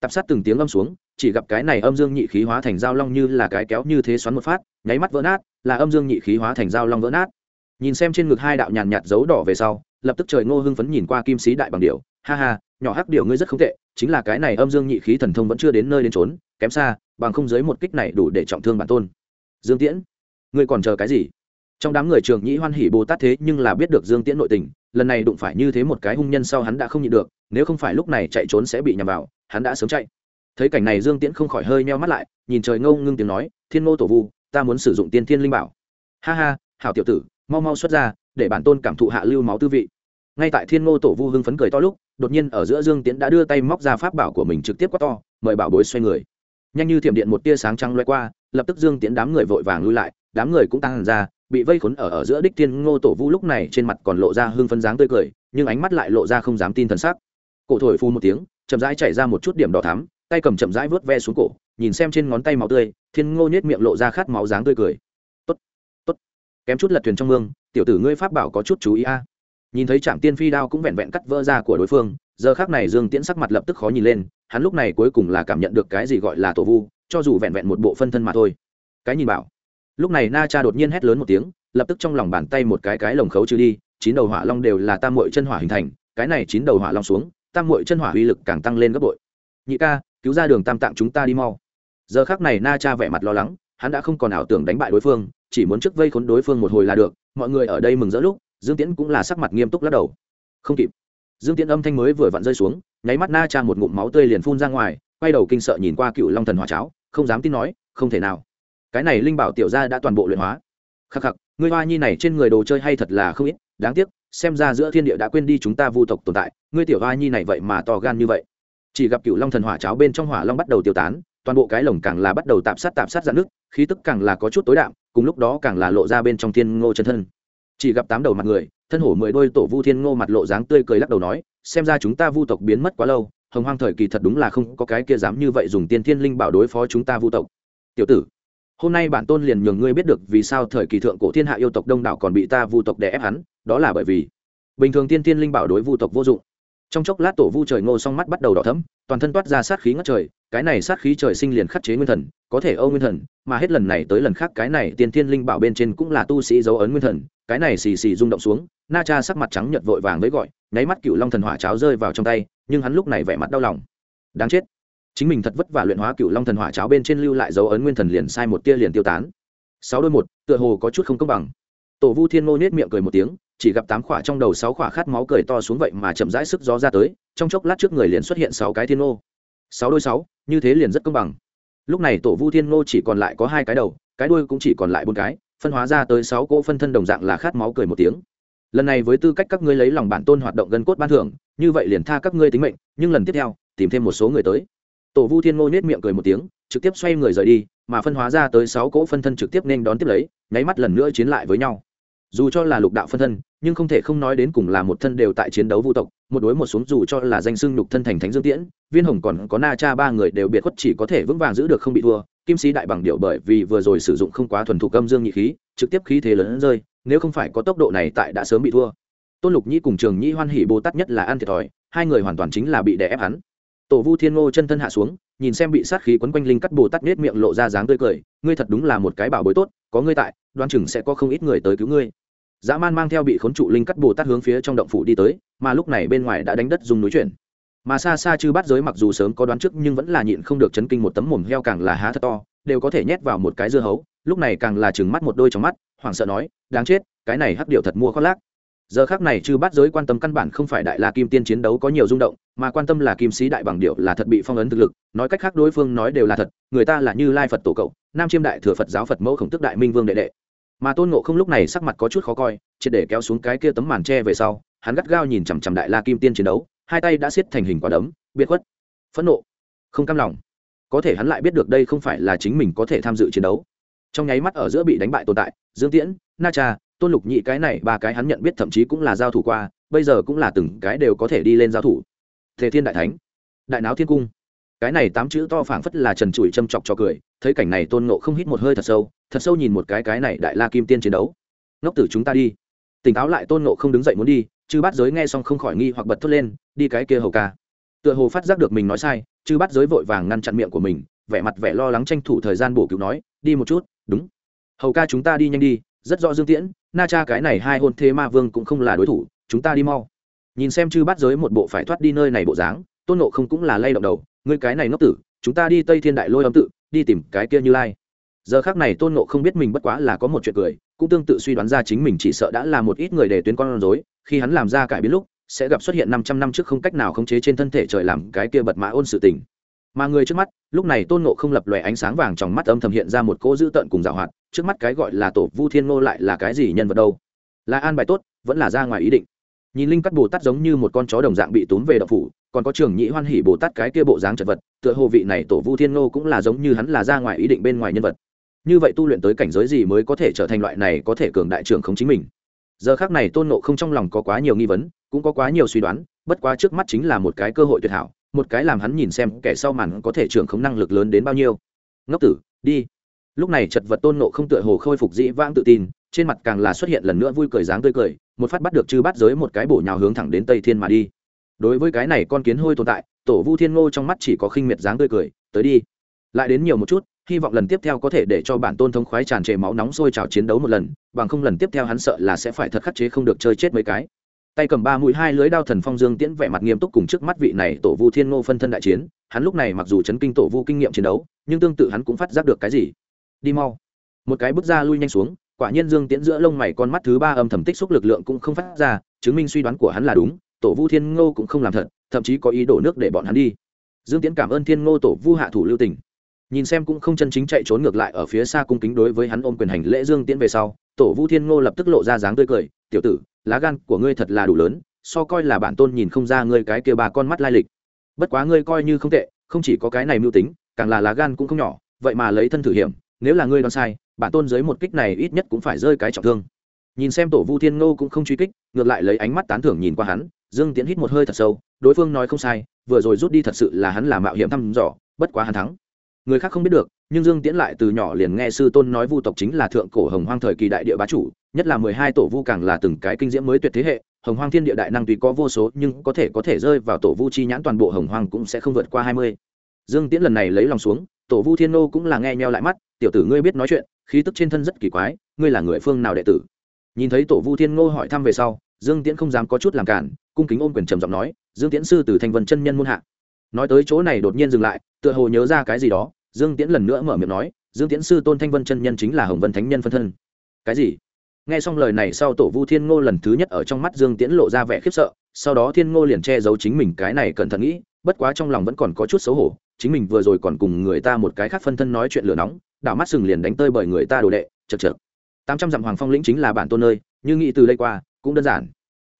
Tập sát từng tiếng âm xuống, chỉ gặp cái này âm dương nhị khí hóa thành dao long như là cái kéo như thế xoắn một phát, nháy mắt vỡ nát, là âm dương nhị khí hóa thành dao long vỡ nát. Nhìn xem trên ngực hai đạo nhàn nhạt dấu đỏ về sau, lập tức trời ngô hưng phấn nhìn qua kim sĩ đại bằng điệu, ha ha, nhỏ hắc điệu ngươi rất không tệ, chính là cái này âm dương nhị khí thần thông vẫn chưa đến nơi đến trốn kém xa bằng không giới một kích này đủ để trọng thương bản tôn. Dương tiễn, ngươi còn chờ cái gì? Trong đám người trường nhĩ hoan hỉ bồ tát thế nhưng là biết được dương tiễn nội tình, lần này đụng phải như thế một cái hung nhân sau hắn đã không nhịn được, nếu không phải lúc này chạy trốn sẽ bị nhầm vào, hắn đã sớm chạy. Thấy cảnh này dương tiễn không khỏi hơi meo mắt lại, nhìn trời ngông ngưng tiếng nói, thiên ngô tổ vu, ta muốn sử dụng tiên thiên linh bảo. Ha ha, hảo tiểu tử, mau mau xuất ra, để bản tôn cảm thụ hạ lưu máu tư vị. Ngay tại thiên ngô tổ vu hưng phấn cười to lúc, đột nhiên ở giữa dương tiễn đã đưa tay móc ra pháp bảo của mình trực tiếp quát to, mời bảo bối xoay người nhanh như thiểm điện một tia sáng trắng loay qua, lập tức dương tiễn đám người vội vàng lui lại, đám người cũng tăng hẳn ra, bị vây khốn ở ở giữa đích thiên ngô tổ vũ lúc này trên mặt còn lộ ra hương phấn dáng tươi cười, nhưng ánh mắt lại lộ ra không dám tin thần sắc. Cổ thổi phu một tiếng, chậm rãi chảy ra một chút điểm đỏ thắm, tay cầm chậm rãi vớt ve xuống cổ, nhìn xem trên ngón tay máu tươi, thiên ngô nhếch miệng lộ ra khát máu dáng tươi cười. Tốt tốt, kém chút lật thuyền trong mương, tiểu tử ngươi pháp bảo có chút chú ý a. Nhìn thấy trạm tiên phi đao cũng vẹn vẹn cắt vỡ ra của đối phương giờ khác này dương tiễn sắc mặt lập tức khó nhìn lên, hắn lúc này cuối cùng là cảm nhận được cái gì gọi là tổ vu, cho dù vẹn vẹn một bộ phân thân mà thôi. Cái nhìn bảo. Lúc này na cha đột nhiên hét lớn một tiếng, lập tức trong lòng bàn tay một cái cái lồng khấu trừ đi, chín đầu hỏa long đều là tam mội chân hỏa hình thành, cái này chín đầu hỏa long xuống, tam mội chân hỏa uy lực càng tăng lên gấp bội. Nhị ca, cứu ra đường tam tạng chúng ta đi mau. Giờ khác này na cha vẻ mặt lo lắng, hắn đã không còn ảo tưởng đánh bại đối phương, chỉ muốn trước vây khốn đối phương một hồi là được, mọi người ở đây mừng rỡ lúc, dương tiễn cũng là sắc mặt nghiêm túc lắc đầu. Không kịp dương tiễn âm thanh mới vừa vặn rơi xuống, nháy mắt na cha một ngụm máu tươi liền phun ra ngoài, quay đầu kinh sợ nhìn qua cựu long thần hỏa cháo, không dám tin nói, không thể nào. Cái này linh bảo tiểu gia đã toàn bộ luyện hóa. Khắc khắc, ngươi hoa nhi này trên người đồ chơi hay thật là không ít, đáng tiếc, xem ra giữa thiên địa đã quên đi chúng ta vu tộc tồn tại, ngươi tiểu hoa nhi này vậy mà to gan như vậy. Chỉ gặp cựu long thần hỏa cháo bên trong hỏa long bắt đầu tiêu tán, toàn bộ cái lồng càng là bắt đầu tạm sát tạm sát dạn nước, khí tức càng là có chút tối đạm, cùng lúc đó càng là lộ ra bên trong thiên ngô chân thân. Chỉ gặp tám đầu mặt người thân hổ mười đôi tổ vu thiên ngô mặt lộ dáng tươi cười lắc đầu nói, xem ra chúng ta vu tộc biến mất quá lâu, hồng hoang thời kỳ thật đúng là không có cái kia dám như vậy dùng tiên thiên linh bảo đối phó chúng ta vu tộc. Tiểu tử, hôm nay bản tôn liền nhường ngươi biết được vì sao thời kỳ thượng cổ thiên hạ yêu tộc đông đảo còn bị ta vu tộc đè ép hắn, đó là bởi vì bình thường tiên thiên linh bảo đối vu tộc vô dụng. Trong chốc lát tổ vu trời ngô song mắt bắt đầu đỏ thấm toàn thân toát ra sát khí ngất trời, cái này sát khí trời sinh liền khắc chế nguyên thần, có thể âu nguyên thần, mà hết lần này tới lần khác cái này tiên thiên linh bảo bên trên cũng là tu sĩ dấu ấn nguyên thần, cái này xì xì rung động xuống na cha sắc mặt trắng nhợt vội vàng với gọi, nháy mắt cựu long thần hỏa cháo rơi vào trong tay, nhưng hắn lúc này vẻ mặt đau lòng. Đáng chết. Chính mình thật vất vả luyện hóa cựu long thần hỏa cháo bên trên lưu lại dấu ấn nguyên thần liền sai một tia liền tiêu tán. Sáu đôi một, tựa hồ có chút không công bằng. Tổ vu thiên ngô nết miệng cười một tiếng, chỉ gặp tám khỏa trong đầu sáu khỏa khát máu cười to xuống vậy mà chậm rãi sức gió ra tới, trong chốc lát trước người liền xuất hiện sáu cái thiên ngô sáu đôi sáu, như thế liền rất công bằng. Lúc này tổ vu thiên ngô chỉ còn lại có hai cái đầu, cái đuôi cũng chỉ còn lại bốn cái, phân hóa ra tới sáu cỗ phân thân đồng dạng là khát máu cười một tiếng lần này với tư cách các ngươi lấy lòng bản tôn hoạt động gân cốt ban thưởng, như vậy liền tha các ngươi tính mệnh, nhưng lần tiếp theo, tìm thêm một số người tới. Tổ vu thiên ngô nhét miệng cười một tiếng, trực tiếp xoay người rời đi, mà phân hóa ra tới sáu cỗ phân thân trực tiếp nên đón tiếp lấy, nháy mắt lần nữa chiến lại với nhau. Dù cho là lục đạo phân thân, nhưng không thể không nói đến cùng là một thân đều tại chiến đấu vũ tộc, một đối một xuống dù cho là danh xưng lục thân thành thánh dương tiễn, viên hồng còn có na cha ba người đều biệt khuất chỉ có thể vững vàng giữ được không bị thua. Kim sĩ đại bằng điệu bởi vì vừa rồi sử dụng không quá thuần thục âm dương nhị khí, trực tiếp khí thế lớn rơi nếu không phải có tốc độ này tại đã sớm bị thua. Tôn lục nhĩ cùng trường nhĩ hoan hỉ bồ tát nhất là ăn thiệt thòi, hai người hoàn toàn chính là bị đè ép hắn. Tổ vu thiên ngô chân thân hạ xuống, nhìn xem bị sát khí quấn quanh linh cắt bồ tát nết miệng lộ ra dáng tươi cười, ngươi thật đúng là một cái bảo bối tốt, có ngươi tại đoan chừng sẽ có không ít người tới cứu ngươi. Dã man mang theo bị khốn trụ linh cắt bồ tát hướng phía trong động phủ đi tới, mà lúc này bên ngoài đã đánh đất dùng núi chuyển. Mà xa xa chư bắt giới mặc dù sớm có đoán trước nhưng vẫn là nhịn không được chấn kinh một tấm mồm heo càng là há thật to, đều có thể nhét vào một cái dưa hấu, lúc này càng là chừng mắt một đôi trong mắt hoảng sợ nói, đáng chết, cái này hắc điệu thật mua khoác lác. Giờ khác này chư bát giới quan tâm căn bản không phải đại la kim tiên chiến đấu có nhiều rung động, mà quan tâm là kim sĩ đại bằng điệu là thật bị phong ấn thực lực, nói cách khác đối phương nói đều là thật, người ta là như lai phật tổ cậu, nam chiêm đại thừa phật giáo phật mẫu khổng tức đại minh vương đệ đệ. Mà tôn ngộ không lúc này sắc mặt có chút khó coi, triệt để kéo xuống cái kia tấm màn tre về sau, hắn gắt gao nhìn chằm chằm đại la kim tiên chiến đấu, hai tay đã xiết thành hình quả đấm, biệt khuất. Phẫn nộ. Không cam lòng. Có thể hắn lại biết được đây không phải là chính mình có thể tham dự chiến đấu trong nháy mắt ở giữa bị đánh bại tồn tại, dương tiễn, na cha, tôn lục nhị cái này ba cái hắn nhận biết thậm chí cũng là giao thủ qua, bây giờ cũng là từng cái đều có thể đi lên giao thủ. Thế thiên đại thánh, đại náo thiên cung. Cái này tám chữ to phảng phất là trần trụi châm chọc cho cười, thấy cảnh này tôn nộ không hít một hơi thật sâu thật sâu nhìn một cái cái này đại la kim tiên chiến đấu. Ngốc tử chúng ta đi. Tỉnh táo lại tôn nộ không đứng dậy muốn đi, chư bát giới nghe xong không khỏi nghi hoặc bật thốt lên, đi cái kia hầu ca. Tựa hồ phát giác được mình nói sai, chư bát giới vội vàng ngăn chặn miệng của mình vẻ mặt vẻ lo lắng tranh thủ thời gian bổ cứu nói, đi một chút, đúng. Hầu ca chúng ta đi nhanh đi, rất rõ dương tiễn, na cha cái này hai hôn thế ma vương cũng không là đối thủ, chúng ta đi mau. Nhìn xem chư bắt giới một bộ phải thoát đi nơi này bộ dáng, tôn nộ không cũng là lay động đầu, ngươi cái này ngốc tử, chúng ta đi tây thiên đại lôi âm tự, đi tìm cái kia như lai. Giờ khác này tôn nộ không biết mình bất quá là có một chuyện cười, cũng tương tự suy đoán ra chính mình chỉ sợ đã là một ít người để tuyến con rối, khi hắn làm ra cải biến lúc, sẽ gặp xuất hiện năm trăm năm trước không cách nào khống chế trên thân thể trời làm cái kia bật mã ôn sự tình mà người trước mắt, lúc này tôn nộ không lập lòe ánh sáng vàng trong mắt âm thầm hiện ra một cỗ dữ tợn cùng dạo hoạt, trước mắt cái gọi là tổ vu thiên ngô lại là cái gì nhân vật đâu? Là an bài tốt, vẫn là ra ngoài ý định. Nhìn linh cắt bồ tát giống như một con chó đồng dạng bị túm về đậu phủ, còn có trường nhị hoan hỉ bồ tát cái kia bộ dáng chật vật, tựa hồ vị này tổ vu thiên ngô cũng là giống như hắn là ra ngoài ý định bên ngoài nhân vật. Như vậy tu luyện tới cảnh giới gì mới có thể trở thành loại này có thể cường đại trưởng không chính mình? Giờ khác này tôn nộ không trong lòng có quá nhiều nghi vấn, cũng có quá nhiều suy đoán, bất quá trước mắt chính là một cái cơ hội tuyệt hảo một cái làm hắn nhìn xem kẻ sau màn có thể trưởng không năng lực lớn đến bao nhiêu. Ngốc tử, đi. Lúc này chật vật tôn nộ không tựa hồ khôi phục dĩ vãng tự tin, trên mặt càng là xuất hiện lần nữa vui cười dáng tươi cười, một phát bắt được chư bắt giới một cái bổ nhào hướng thẳng đến tây thiên mà đi. Đối với cái này con kiến hôi tồn tại, tổ vu thiên ngô trong mắt chỉ có khinh miệt dáng tươi cười, tới đi. Lại đến nhiều một chút, hy vọng lần tiếp theo có thể để cho bản tôn thống khoái tràn trề máu nóng sôi trào chiến đấu một lần, bằng không lần tiếp theo hắn sợ là sẽ phải thật khắc chế không được chơi chết mấy cái tay cầm ba mũi, hai lưới đao thần phong dương tiễn vẻ mặt nghiêm túc cùng trước mắt vị này tổ vu thiên ngô phân thân đại chiến, hắn lúc này mặc dù chấn kinh tổ vu kinh nghiệm chiến đấu, nhưng tương tự hắn cũng phát giác được cái gì? Đi mau. Một cái bước ra lui nhanh xuống, quả nhiên dương tiễn giữa lông mày con mắt thứ ba âm thầm tích xúc lực lượng cũng không phát ra, chứng minh suy đoán của hắn là đúng, tổ vu thiên ngô cũng không làm thật, thậm chí có ý đổ nước để bọn hắn đi. Dương tiễn cảm ơn thiên ngô tổ vu hạ thủ lưu tỉnh nhìn xem cũng không chân chính chạy trốn ngược lại ở phía xa cung kính đối với hắn ôm quyền hành lễ dương tiễn về sau tổ vu thiên ngô lập tức lộ ra dáng tươi cười, tiểu tử, lá gan của ngươi thật là đủ lớn, so coi là bản tôn nhìn không ra ngươi cái kia bà con mắt lai lịch. Bất quá ngươi coi như không tệ, không chỉ có cái này mưu tính, càng là lá gan cũng không nhỏ, vậy mà lấy thân thử hiểm, nếu là ngươi đoán sai, bản tôn dưới một kích này ít nhất cũng phải rơi cái trọng thương. Nhìn xem tổ vu thiên ngô cũng không truy kích, ngược lại lấy ánh mắt tán thưởng nhìn qua hắn, dương tiễn hít một hơi thật sâu, đối phương nói không sai, vừa rồi rút đi thật sự là hắn là mạo hiểm thăm dò, bất quá hắn thắng. Người khác không biết được nhưng dương tiễn lại từ nhỏ liền nghe sư tôn nói vu tộc chính là thượng cổ hồng hoang thời kỳ đại địa bá chủ, nhất là mười hai tổ vu càng là từng cái kinh diễm mới tuyệt thế hệ, hồng hoang thiên địa đại năng tuy có vô số, nhưng có thể có thể rơi vào tổ vu chi nhãn toàn bộ hồng hoang cũng sẽ không vượt qua hai mươi. Dương tiễn lần này lấy lòng xuống, tổ vu thiên nô cũng là nghe nheo lại mắt, tiểu tử ngươi biết nói chuyện, khí tức trên thân rất kỳ quái, ngươi là người phương nào đệ tử? Nhìn thấy tổ vu thiên ngô hỏi thăm về sau, dương tiễn không dám có chút làm cản, cung kính ôm quyền trầm giọng nói, dương tiễn sư từ thành vân chân nhân muôn hạ. Nói tới chỗ này đột nhiên dừng lại, tựa hồ nhớ ra cái gì đó dương tiễn lần nữa mở miệng nói, dương tiễn sư tôn thanh vân chân nhân chính là hồng vân thánh nhân phân thân. Cái gì? Nghe xong lời này sau tổ vu thiên ngô lần thứ nhất ở trong mắt dương tiễn lộ ra vẻ khiếp sợ, sau đó thiên ngô liền che giấu chính mình cái này cẩn thận nghĩ, bất quá trong lòng vẫn còn có chút xấu hổ, chính mình vừa rồi còn cùng người ta một cái khác phân thân nói chuyện lửa nóng, đảo mắt sừng liền đánh tơi bởi người ta đồ đệ, chật chật. Tám trăm dặm hoàng phong lĩnh chính là bản tôn nơi, như nghĩ từ đây qua, cũng đơn giản.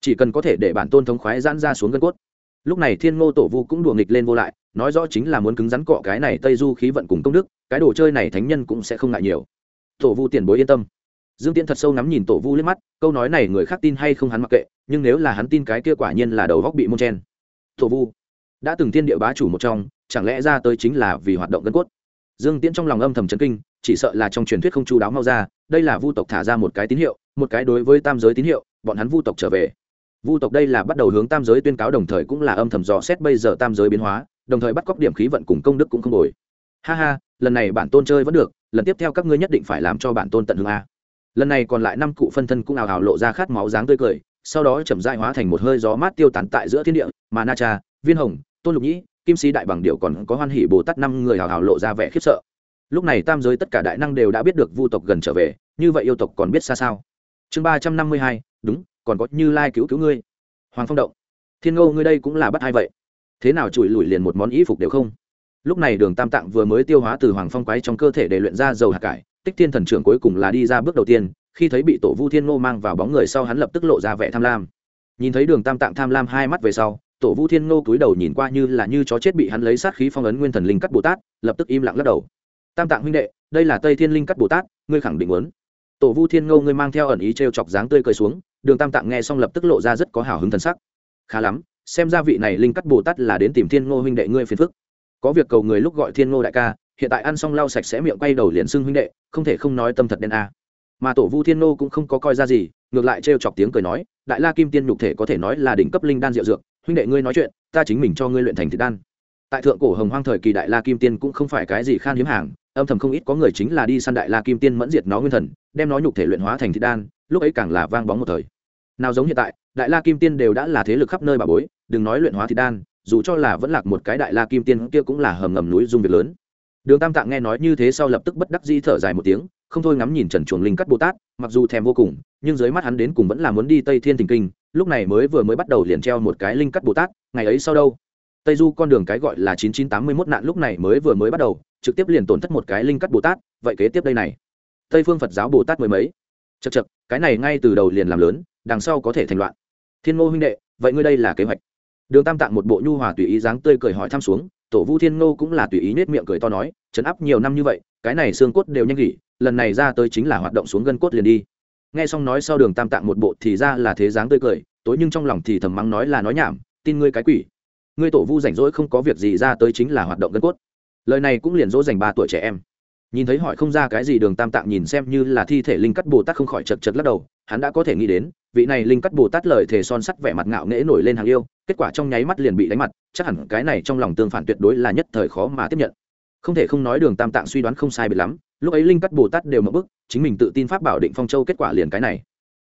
Chỉ cần có thể để bản tôn thống khoái giãn ra xuống gân cốt. Lúc này thiên ngô tổ vu cũng đùa nghịch lên vô lại nói rõ chính là muốn cứng rắn cọ cái này tây du khí vận cùng công đức, cái đồ chơi này thánh nhân cũng sẽ không ngại nhiều. Tổ vu tiền bối yên tâm. Dương tiễn thật sâu ngắm nhìn tổ vu liếc mắt, câu nói này người khác tin hay không hắn mặc kệ, nhưng nếu là hắn tin cái kia quả nhiên là đầu góc bị môn chen. Tổ vu, đã từng tiên địa bá chủ một trong, chẳng lẽ ra tới chính là vì hoạt động gân cốt? Dương tiễn trong lòng âm thầm chấn kinh, chỉ sợ là trong truyền thuyết không chu đáo mau ra, đây là vu tộc thả ra một cái tín hiệu, một cái đối với tam giới tín hiệu, bọn hắn vu tộc trở về. Vu tộc đây là bắt đầu hướng tam giới tuyên cáo đồng thời cũng là âm thầm dò xét bây giờ tam giới biến hóa đồng thời bắt cóc điểm khí vận cùng công đức cũng không đổi. Ha ha, lần này bản tôn chơi vẫn được, lần tiếp theo các ngươi nhất định phải làm cho bản tôn tận hương a. Lần này còn lại năm cụ phân thân cũng ào ào lộ ra khát máu dáng tươi cười, sau đó chậm dại hóa thành một hơi gió mát tiêu tán tại giữa thiên địa, mà na cha, viên hồng, tôn lục nhĩ, kim sĩ đại bằng điệu còn có hoan hỷ bồ tát năm người hào hào lộ ra vẻ khiếp sợ. Lúc này tam giới tất cả đại năng đều đã biết được vu tộc gần trở về, như vậy yêu tộc còn biết xa sao? Chương ba trăm năm mươi hai, đúng, còn có như lai cứu cứu ngươi. Hoàng phong động. Thiên ngô, ngươi đây cũng là bắt ai vậy? Thế nào chùi lùi liền một món y phục đều không? Lúc này đường tam tạng vừa mới tiêu hóa từ hoàng phong quái trong cơ thể để luyện ra dầu hạt cải, tích thiên thần trưởng cuối cùng là đi ra bước đầu tiên, khi thấy bị tổ vu thiên ngô mang vào bóng người sau hắn lập tức lộ ra vẻ tham lam. Nhìn thấy đường tam tạng tham lam hai mắt về sau, tổ vu thiên ngô cúi đầu nhìn qua như là như chó chết bị hắn lấy sát khí phong ấn nguyên thần linh cắt bồ tát, lập tức im lặng lắc đầu. Tam tạng huynh đệ, đây là tây thiên linh cắt bồ tát, ngươi khẳng định muốn. Tổ vu thiên ngô ngươi mang theo ẩn ý t r e o chọc dáng tươi cười xuống, đường tam tạng nghe xong lập tức lộ ra rất có hào hứng thần sắc. Khá lắm xem ra vị này linh cắt bồ tát là đến tìm thiên ngô huynh đệ ngươi phiền phức. Có việc cầu người lúc gọi thiên ngô đại ca, hiện tại ăn xong lau sạch sẽ miệng quay đầu liền xưng huynh đệ, không thể không nói tâm thật đen a. Mà tổ vu thiên ngô cũng không có coi ra gì, ngược lại trêu chọc tiếng cười nói, đại la kim tiên nhục thể có thể nói là đỉnh cấp linh đan diệu dược, huynh đệ ngươi nói chuyện, ta chính mình cho ngươi luyện thành thịt đan. Tại thượng cổ hồng hoang thời kỳ đại la kim tiên cũng không phải cái gì khan hiếm hàng, âm thầm không ít có người chính là đi săn đại la kim tiên mẫn diệt nó nguyên thần, đem nó nhục thể luyện hóa thành thịt đan, lúc ấy càng là vang bóng một thời. Nào giống hiện tại đại la kim tiên đều đã là thế lực khắp nơi bà bối, đừng nói luyện hóa thì đan, dù cho là vẫn lạc một cái đại la kim tiên kia cũng là hầm ngầm núi dung việc lớn. Đường tam tạng nghe nói như thế sau lập tức bất đắc di thở dài một tiếng, không thôi ngắm nhìn trần chuồng linh cắt bồ tát, mặc dù thèm vô cùng, nhưng dưới mắt hắn đến cùng vẫn là muốn đi tây thiên thình kinh, lúc này mới vừa mới bắt đầu liền treo một cái linh cắt bồ tát, ngày ấy sau đâu? Tây du con đường cái gọi là chín chín tám mươi mốt nạn lúc này mới vừa mới bắt đầu, trực tiếp liền tổn thất một cái linh cắt bồ tát, vậy kế tiếp đây này. Tây phương phật giáo bồ tát mười mấy. Chật chật cái này ngay từ đầu liền làm lớn, đằng sau có thể thành loạn thiên ngô huynh đệ, vậy ngươi đây là kế hoạch. Đường tam tạng một bộ nhu hòa tùy ý dáng tươi cười hỏi thăm xuống, tổ vu thiên ngô cũng là tùy ý nết miệng cười to nói chấn áp nhiều năm như vậy, cái này xương cốt đều nhanh nghỉ, lần này ra tới chính là hoạt động xuống gân cốt liền đi. Nghe xong nói sau đường tam tạng một bộ thì ra là thế dáng tươi cười, tối nhưng trong lòng thì thầm mắng nói là nói nhảm, tin ngươi cái quỷ. Ngươi tổ vu rảnh rỗi không có việc gì ra tới chính là hoạt động gân cốt. Lời này cũng liền dỗ dành ba tuổi trẻ em nhìn thấy hỏi không ra cái gì, đường tam tạng nhìn xem như là thi thể linh cắt bồ tát không khỏi chật chật lắc đầu, hắn đã có thể nghĩ đến, vị này linh cắt bồ tát lời thề son sắt vẻ mặt ngạo nghễ nổi lên hàng yêu, kết quả trong nháy mắt liền bị đánh mặt, chắc hẳn cái này trong lòng tương phản tuyệt đối là nhất thời khó mà tiếp nhận. Không thể không nói đường tam tạng suy đoán không sai biệt lắm, lúc ấy linh cắt bồ tát đều mở bức, chính mình tự tin pháp bảo định phong châu kết quả liền cái này.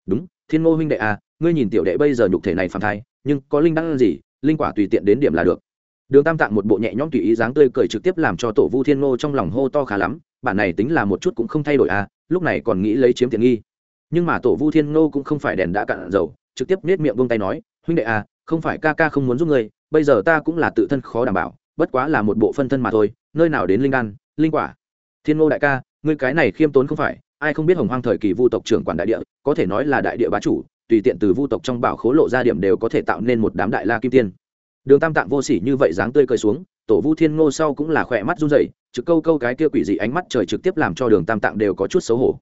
Đúng, thiên ngô huynh đệ à ngươi nhìn tiểu đệ bây giờ nhục thể này phản thai, nhưng có linh đăng gì, linh quả tùy tiện đến điểm là được. Đường tam tạng một bộ nhẹ nhõm tùy ý dáng tươi cười trực tiếp làm cho tổ vu thiên ngô trong lòng hô to khá lắm bản này tính là một chút cũng không thay đổi à lúc này còn nghĩ lấy chiếm tiện nghi. Nhưng mà tổ vu thiên ngô cũng không phải đèn đã cạn dầu, trực tiếp nết miệng vung tay nói, huynh đệ à không phải ca ca không muốn giúp ngươi, bây giờ ta cũng là tự thân khó đảm bảo, bất quá là một bộ phân thân mà thôi, nơi nào đến linh đan, linh quả. Thiên ngô đại ca, ngươi cái này khiêm tốn không phải, ai không biết hồng hoang thời kỳ vu tộc trưởng quản đại địa, có thể nói là đại địa bá chủ, tùy tiện từ vu tộc trong bảo khố lộ ra điểm đều có thể tạo nên một đám đại la kim tiên. Đường tam tạng vô sỉ như vậy dáng tươi cười xuống, tổ vu thiên ngô sau cũng là khỏe mắt run rẩy trực câu câu cái kia quỷ dị ánh mắt trời trực tiếp làm cho đường tam tạng đều có chút xấu hổ.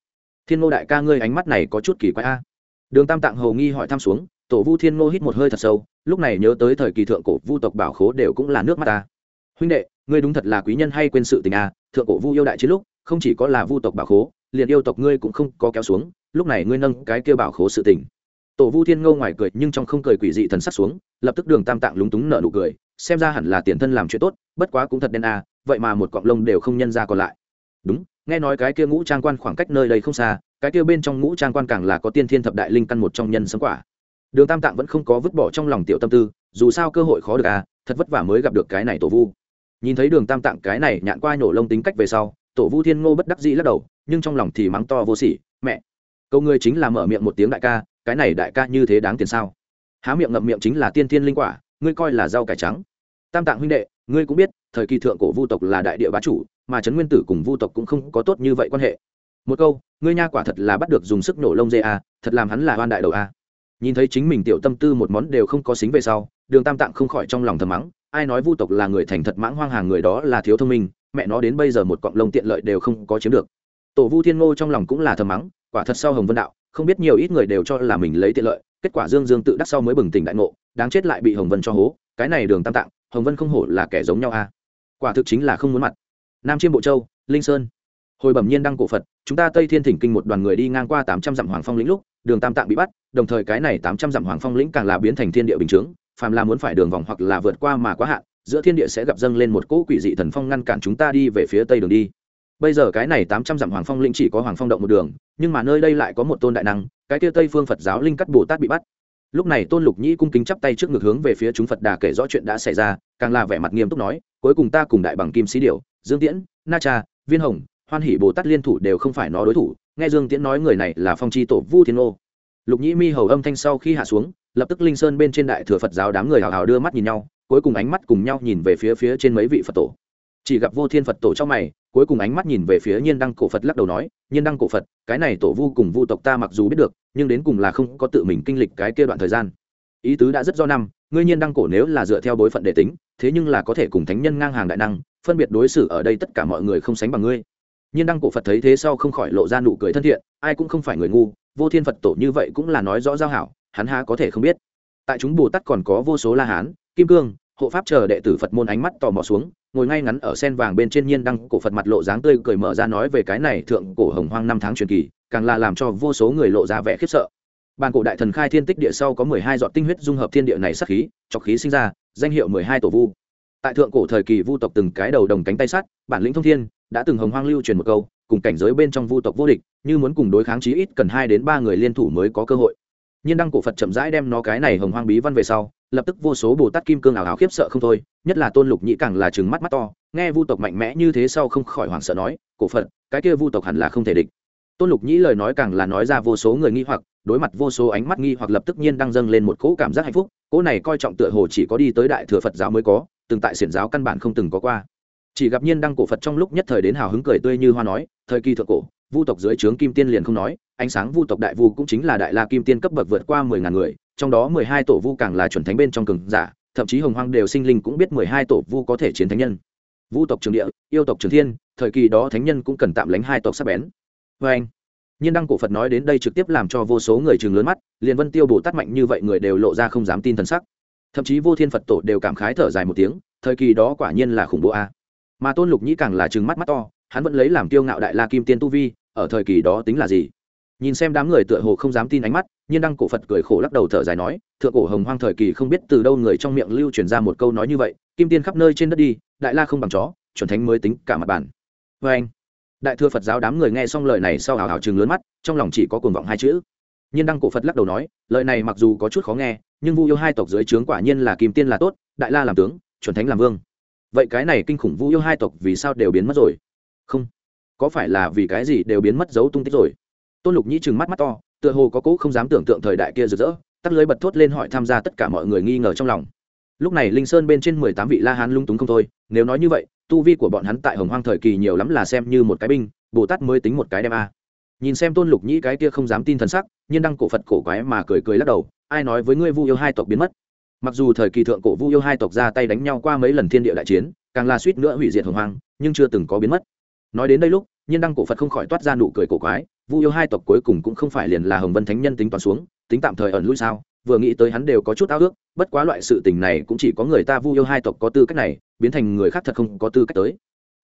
Thiên ngô đại ca ngươi ánh mắt này có chút kỳ quái a. Đường tam tạng hầu nghi hỏi thăm xuống, tổ vu thiên ngô hít một hơi thật sâu, lúc này nhớ tới thời kỳ thượng cổ vu tộc bảo khố đều cũng là nước mắt ta. Huynh đệ, ngươi đúng thật là quý nhân hay quên sự tình a, thượng cổ vu yêu đại chiến lúc, không chỉ có là vu tộc bảo khố, liền yêu tộc ngươi cũng không có kéo xuống, lúc này ngươi nâng cái kia bảo khố sự tình. Tổ vu thiên ngô ngoài cười nhưng trong không cười quỷ dị thần sắc xuống, lập tức đường tam tạng lúng túng nợ nụ cười xem ra hẳn là tiền thân làm chuyện tốt, bất quá cũng thật đen à vậy mà một cọng lông đều không nhân ra còn lại. Đúng, nghe nói cái kia ngũ trang quan khoảng cách nơi đây không xa, cái kia bên trong ngũ trang quan càng là có tiên thiên thập đại linh căn một trong nhân sống quả. Đường tam tạng vẫn không có vứt bỏ trong lòng tiểu tâm tư, dù sao cơ hội khó được à thật vất vả mới gặp được cái này tổ vu. Nhìn thấy đường tam tạng cái này nhạn qua nhổ lông tính cách về sau, tổ vu thiên ngô bất đắc dĩ lắc đầu, nhưng trong lòng thì mắng to vô sỉ, mẹ câu ngươi chính là mở miệng một tiếng đại ca, cái này đại ca như thế đáng tiền sao? Há miệng ngậm miệng chính là tiên thiên linh quả ngươi coi là rau cải trắng. Tam tạng huynh đệ, ngươi cũng biết, thời kỳ thượng cổ vu tộc là đại địa bá chủ, mà trấn nguyên tử cùng vu tộc cũng không có tốt như vậy quan hệ. Một câu, ngươi nha quả thật là bắt được dùng sức nổ lông dê a thật làm hắn là oan đại đầu a nhìn thấy chính mình tiểu tâm tư một món đều không có xính về sau, đường tam tạng không khỏi trong lòng thầm mắng, ai nói vu tộc là người thành thật mãng hoang hàng người đó là thiếu thông minh, mẹ nó đến bây giờ một cọng lông tiện lợi đều không có chiếm được. Tổ vu thiên ngô trong lòng cũng là thầm mắng, quả thật sau hồng vân đạo, không biết nhiều ít người đều cho là mình lấy tiện lợi kết quả dương dương tự đắc sau mới bừng tỉnh đại ngộ, đáng chết lại bị hồng vân cho hố, cái này đường tam tạng, hồng vân không hổ là kẻ giống nhau a. À? quả thực chính là không muốn mặt. Nam chiêm bộ châu, linh sơn. Hồi bẩm nhiên đăng cổ phật, chúng ta tây thiên thỉnh kinh một đoàn người đi ngang qua tám trăm dặm hoàng phong lĩnh lúc, đường tam tạng bị bắt, đồng thời cái này tám trăm dặm hoàng phong lĩnh càng là biến thành thiên địa bình chướng, phàm là muốn phải đường vòng hoặc là vượt qua mà quá hạn, giữa thiên địa sẽ gặp dâng lên một cỗ quỷ dị thần phong ngăn cản chúng ta đi về phía tây đường đi bây giờ cái này tám trăm dặm hoàng phong linh chỉ có hoàng phong động một đường, nhưng mà nơi đây lại có một tôn đại năng, cái kia tây phương phật giáo linh cắt bồ tát bị bắt. Lúc này tôn lục nhĩ cung kính chắp tay trước ngực hướng về phía chúng phật đà kể rõ chuyện đã xảy ra, càng là vẻ mặt nghiêm túc nói, cuối cùng ta cùng đại bằng kim sĩ điệu dương tiễn, na cha, viên hồng, hoan hỷ bồ tát liên thủ đều không phải nó đối thủ. Nghe dương tiễn nói người này là phong chi tổ vu thiên ô lục nhĩ mi hầu âm thanh sau khi hạ xuống, lập tức linh sơn bên trên đại thừa phật giáo đám người hào hào đưa mắt nhìn nhau, cuối cùng ánh mắt cùng nhau nhìn về phía phía trên mấy vị phật tổ chỉ gặp vô thiên phật tổ trong mày, cuối cùng ánh mắt nhìn về phía nhiên đăng cổ phật lắc đầu nói, nhiên đăng cổ phật, cái này tổ vu cùng vu tộc ta mặc dù biết được, nhưng đến cùng là không có tự mình kinh lịch cái kia đoạn thời gian. Ý tứ đã rất do năm, ngươi nhiên đăng cổ nếu là dựa theo bối phận để tính, thế nhưng là có thể cùng thánh nhân ngang hàng đại năng, phân biệt đối xử ở đây tất cả mọi người không sánh bằng ngươi. Nhiên đăng cổ phật thấy thế sau không khỏi lộ ra nụ cười thân thiện, ai cũng không phải người ngu, vô thiên phật tổ như vậy cũng là nói rõ giao hảo, hắn há có thể không biết. Tại chúng bồ tát còn có vô số la hán, kim cương hộ pháp chờ đệ tử phật môn ánh mắt tò mò xuống, ngồi ngay ngắn ở sen vàng bên trên nhiên đăng cổ phật mặt lộ dáng tươi cười mở ra nói về cái này thượng cổ hồng hoang năm tháng truyền kỳ, càng là làm cho vô số người lộ ra vẻ khiếp sợ. Bàn cổ đại thần khai thiên tích địa sau có mười hai giọt tinh huyết dung hợp thiên địa này sắc khí trọc khí sinh ra, danh hiệu mười hai tổ vu. Tại thượng cổ thời kỳ vu tộc từng cái đầu đồng cánh tay sát, bản lĩnh thông thiên, đã từng hồng hoang lưu truyền một câu, cùng cảnh giới bên trong vu tộc vô địch, như muốn cùng đối kháng chí ít cần hai đến ba người liên thủ mới có cơ hội nhiên đăng cổ phật chậm rãi đem nó cái này hồng hoang bí văn về sau, lập tức vô số bồ tát kim cương ảo ảo khiếp sợ không thôi, nhất là tôn lục nhĩ càng là chừng mắt mắt to, nghe vu tộc mạnh mẽ như thế sau không khỏi hoảng sợ nói, cổ phật, cái kia vu tộc hẳn là không thể địch. Tôn lục nhĩ lời nói càng là nói ra vô số người nghi hoặc, đối mặt vô số ánh mắt nghi hoặc lập tức nhiên đang dâng lên một cỗ cảm giác hạnh phúc, cỗ này coi trọng tựa hồ chỉ có đi tới đại thừa phật giáo mới có, từng tại xiển giáo căn bản không từng có qua. Chỉ gặp nhiên đăng cổ phật trong lúc nhất thời đến hào hứng cười tươi như hoa nói, thời kỳ thượng cổ, vu tộc dưới trướng kim tiên liền không nói ánh sáng vu tộc đại vu cũng chính là đại la kim tiên cấp bậc vượt qua mười ngàn người, trong đó mười hai tổ vu càng là chuẩn thánh bên trong cường giả, thậm chí hồng hoang đều sinh linh cũng biết mười hai tổ vu có thể chiến thánh nhân. Vu tộc trường địa, yêu tộc trường thiên, thời kỳ đó thánh nhân cũng cần tạm lánh hai tộc sắp bén. Vê anh, nhiên đăng cổ phật nói đến đây trực tiếp làm cho vô số người chừng lớn mắt, liền vân tiêu bồ tát mạnh như vậy người đều lộ ra không dám tin thần sắc. Thậm chí vô thiên phật tổ đều cảm khái thở dài một tiếng, thời kỳ đó quả nhiên là khủng bố a. Mà tôn lục nhĩ càng là chừng mắt mắt to, hắn vẫn lấy làm tiêu ngạo đại la kim tiên tu vi, ở thời kỳ đó tính là gì? Nhìn xem đám người tựa hồ không dám tin ánh mắt, nhiên đăng cổ phật cười khổ lắc đầu thở dài nói, thượng cổ hồng hoang thời kỳ không biết từ đâu người trong miệng lưu truyền ra một câu nói như vậy, kim tiên khắp nơi trên đất đi, đại la không bằng chó, chuẩn thánh mới tính cả mặt bản vê anh, đại thừa phật giáo đám người nghe xong lời này sau hào hào chừng lớn mắt, trong lòng chỉ có cuồng vọng hai chữ. Nhiên đăng cổ phật lắc đầu nói, lời này mặc dù có chút khó nghe, nhưng vu yêu hai tộc dưới trướng quả nhiên là kim tiên là tốt, đại la làm tướng, chuẩn thánh làm vương. Vậy cái này kinh khủng vu yêu hai tộc vì sao đều biến mất rồi? Không, có phải là vì cái gì đều biến mất dấu tung tích rồi? Tôn lục nhĩ trừng mắt mắt to, tựa hồ có cỗ không dám tưởng tượng thời đại kia rực rỡ, tắt lưới bật thốt lên hỏi tham gia tất cả mọi người nghi ngờ trong lòng. Lúc này linh sơn bên trên mười tám vị la hán lung túng không thôi, nếu nói như vậy, tu vi của bọn hắn tại hồng hoang thời kỳ nhiều lắm là xem như một cái binh, bồ tát mới tính một cái đem a. Nhìn xem tôn lục nhĩ cái kia không dám tin thần sắc, Nhiên đăng cổ phật cổ quái mà cười cười lắc đầu, ai nói với ngươi vu yêu hai tộc biến mất? Mặc dù thời kỳ thượng cổ vu yêu hai tộc ra tay đánh nhau qua mấy lần thiên địa đại chiến, càng là suýt nữa hủy diệt hồng hoang, nhưng chưa từng có biến mất. Nói đến đây lúc, nhiên đăng cổ phật không khỏi toát ra nụ cười cổ quái vu yêu hai tộc cuối cùng cũng không phải liền là hồng vân thánh nhân tính toán xuống, tính tạm thời ẩn lui sao? Vừa nghĩ tới hắn đều có chút ao ước, bất quá loại sự tình này cũng chỉ có người ta vu yêu hai tộc có tư cách này, biến thành người khác thật không có tư cách tới.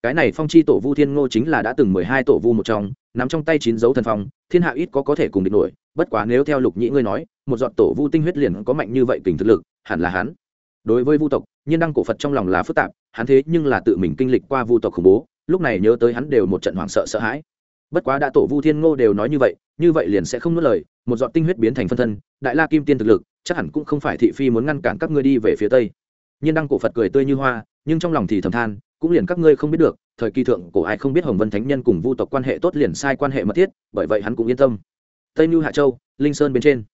Cái này phong chi tổ vu thiên ngô chính là đã từng mười hai tổ vu một trong, nắm trong tay chín dấu thần phong, thiên hạ ít có có thể cùng địch nổi, bất quá nếu theo lục nhĩ ngươi nói, một dọn tổ vu tinh huyết liền có mạnh như vậy kình thực lực, hẳn là hắn. Đối với vu tộc, nhiên đăng cổ phật trong lòng là phức tạp, hắn thế nhưng là tự mình kinh lịch qua vu tộc khủng bố, lúc này nhớ tới hắn đều một trận hoảng sợ sợ hãi bất quá đã tổ vu thiên ngô đều nói như vậy như vậy liền sẽ không nuốt lời, một giọt tinh huyết biến thành phân thân, đại la kim tiên thực lực, chắc hẳn cũng không phải thị phi muốn ngăn cản các ngươi đi về phía tây. Nhiên đăng cổ phật cười tươi như hoa, nhưng trong lòng thì thầm than, cũng liền các ngươi không biết được, thời kỳ thượng cổ ai không biết hồng vân thánh nhân cùng vu tộc quan hệ tốt liền sai quan hệ mật thiết, bởi vậy hắn cũng yên tâm. Tây mưu hạ châu, linh sơn bên trên.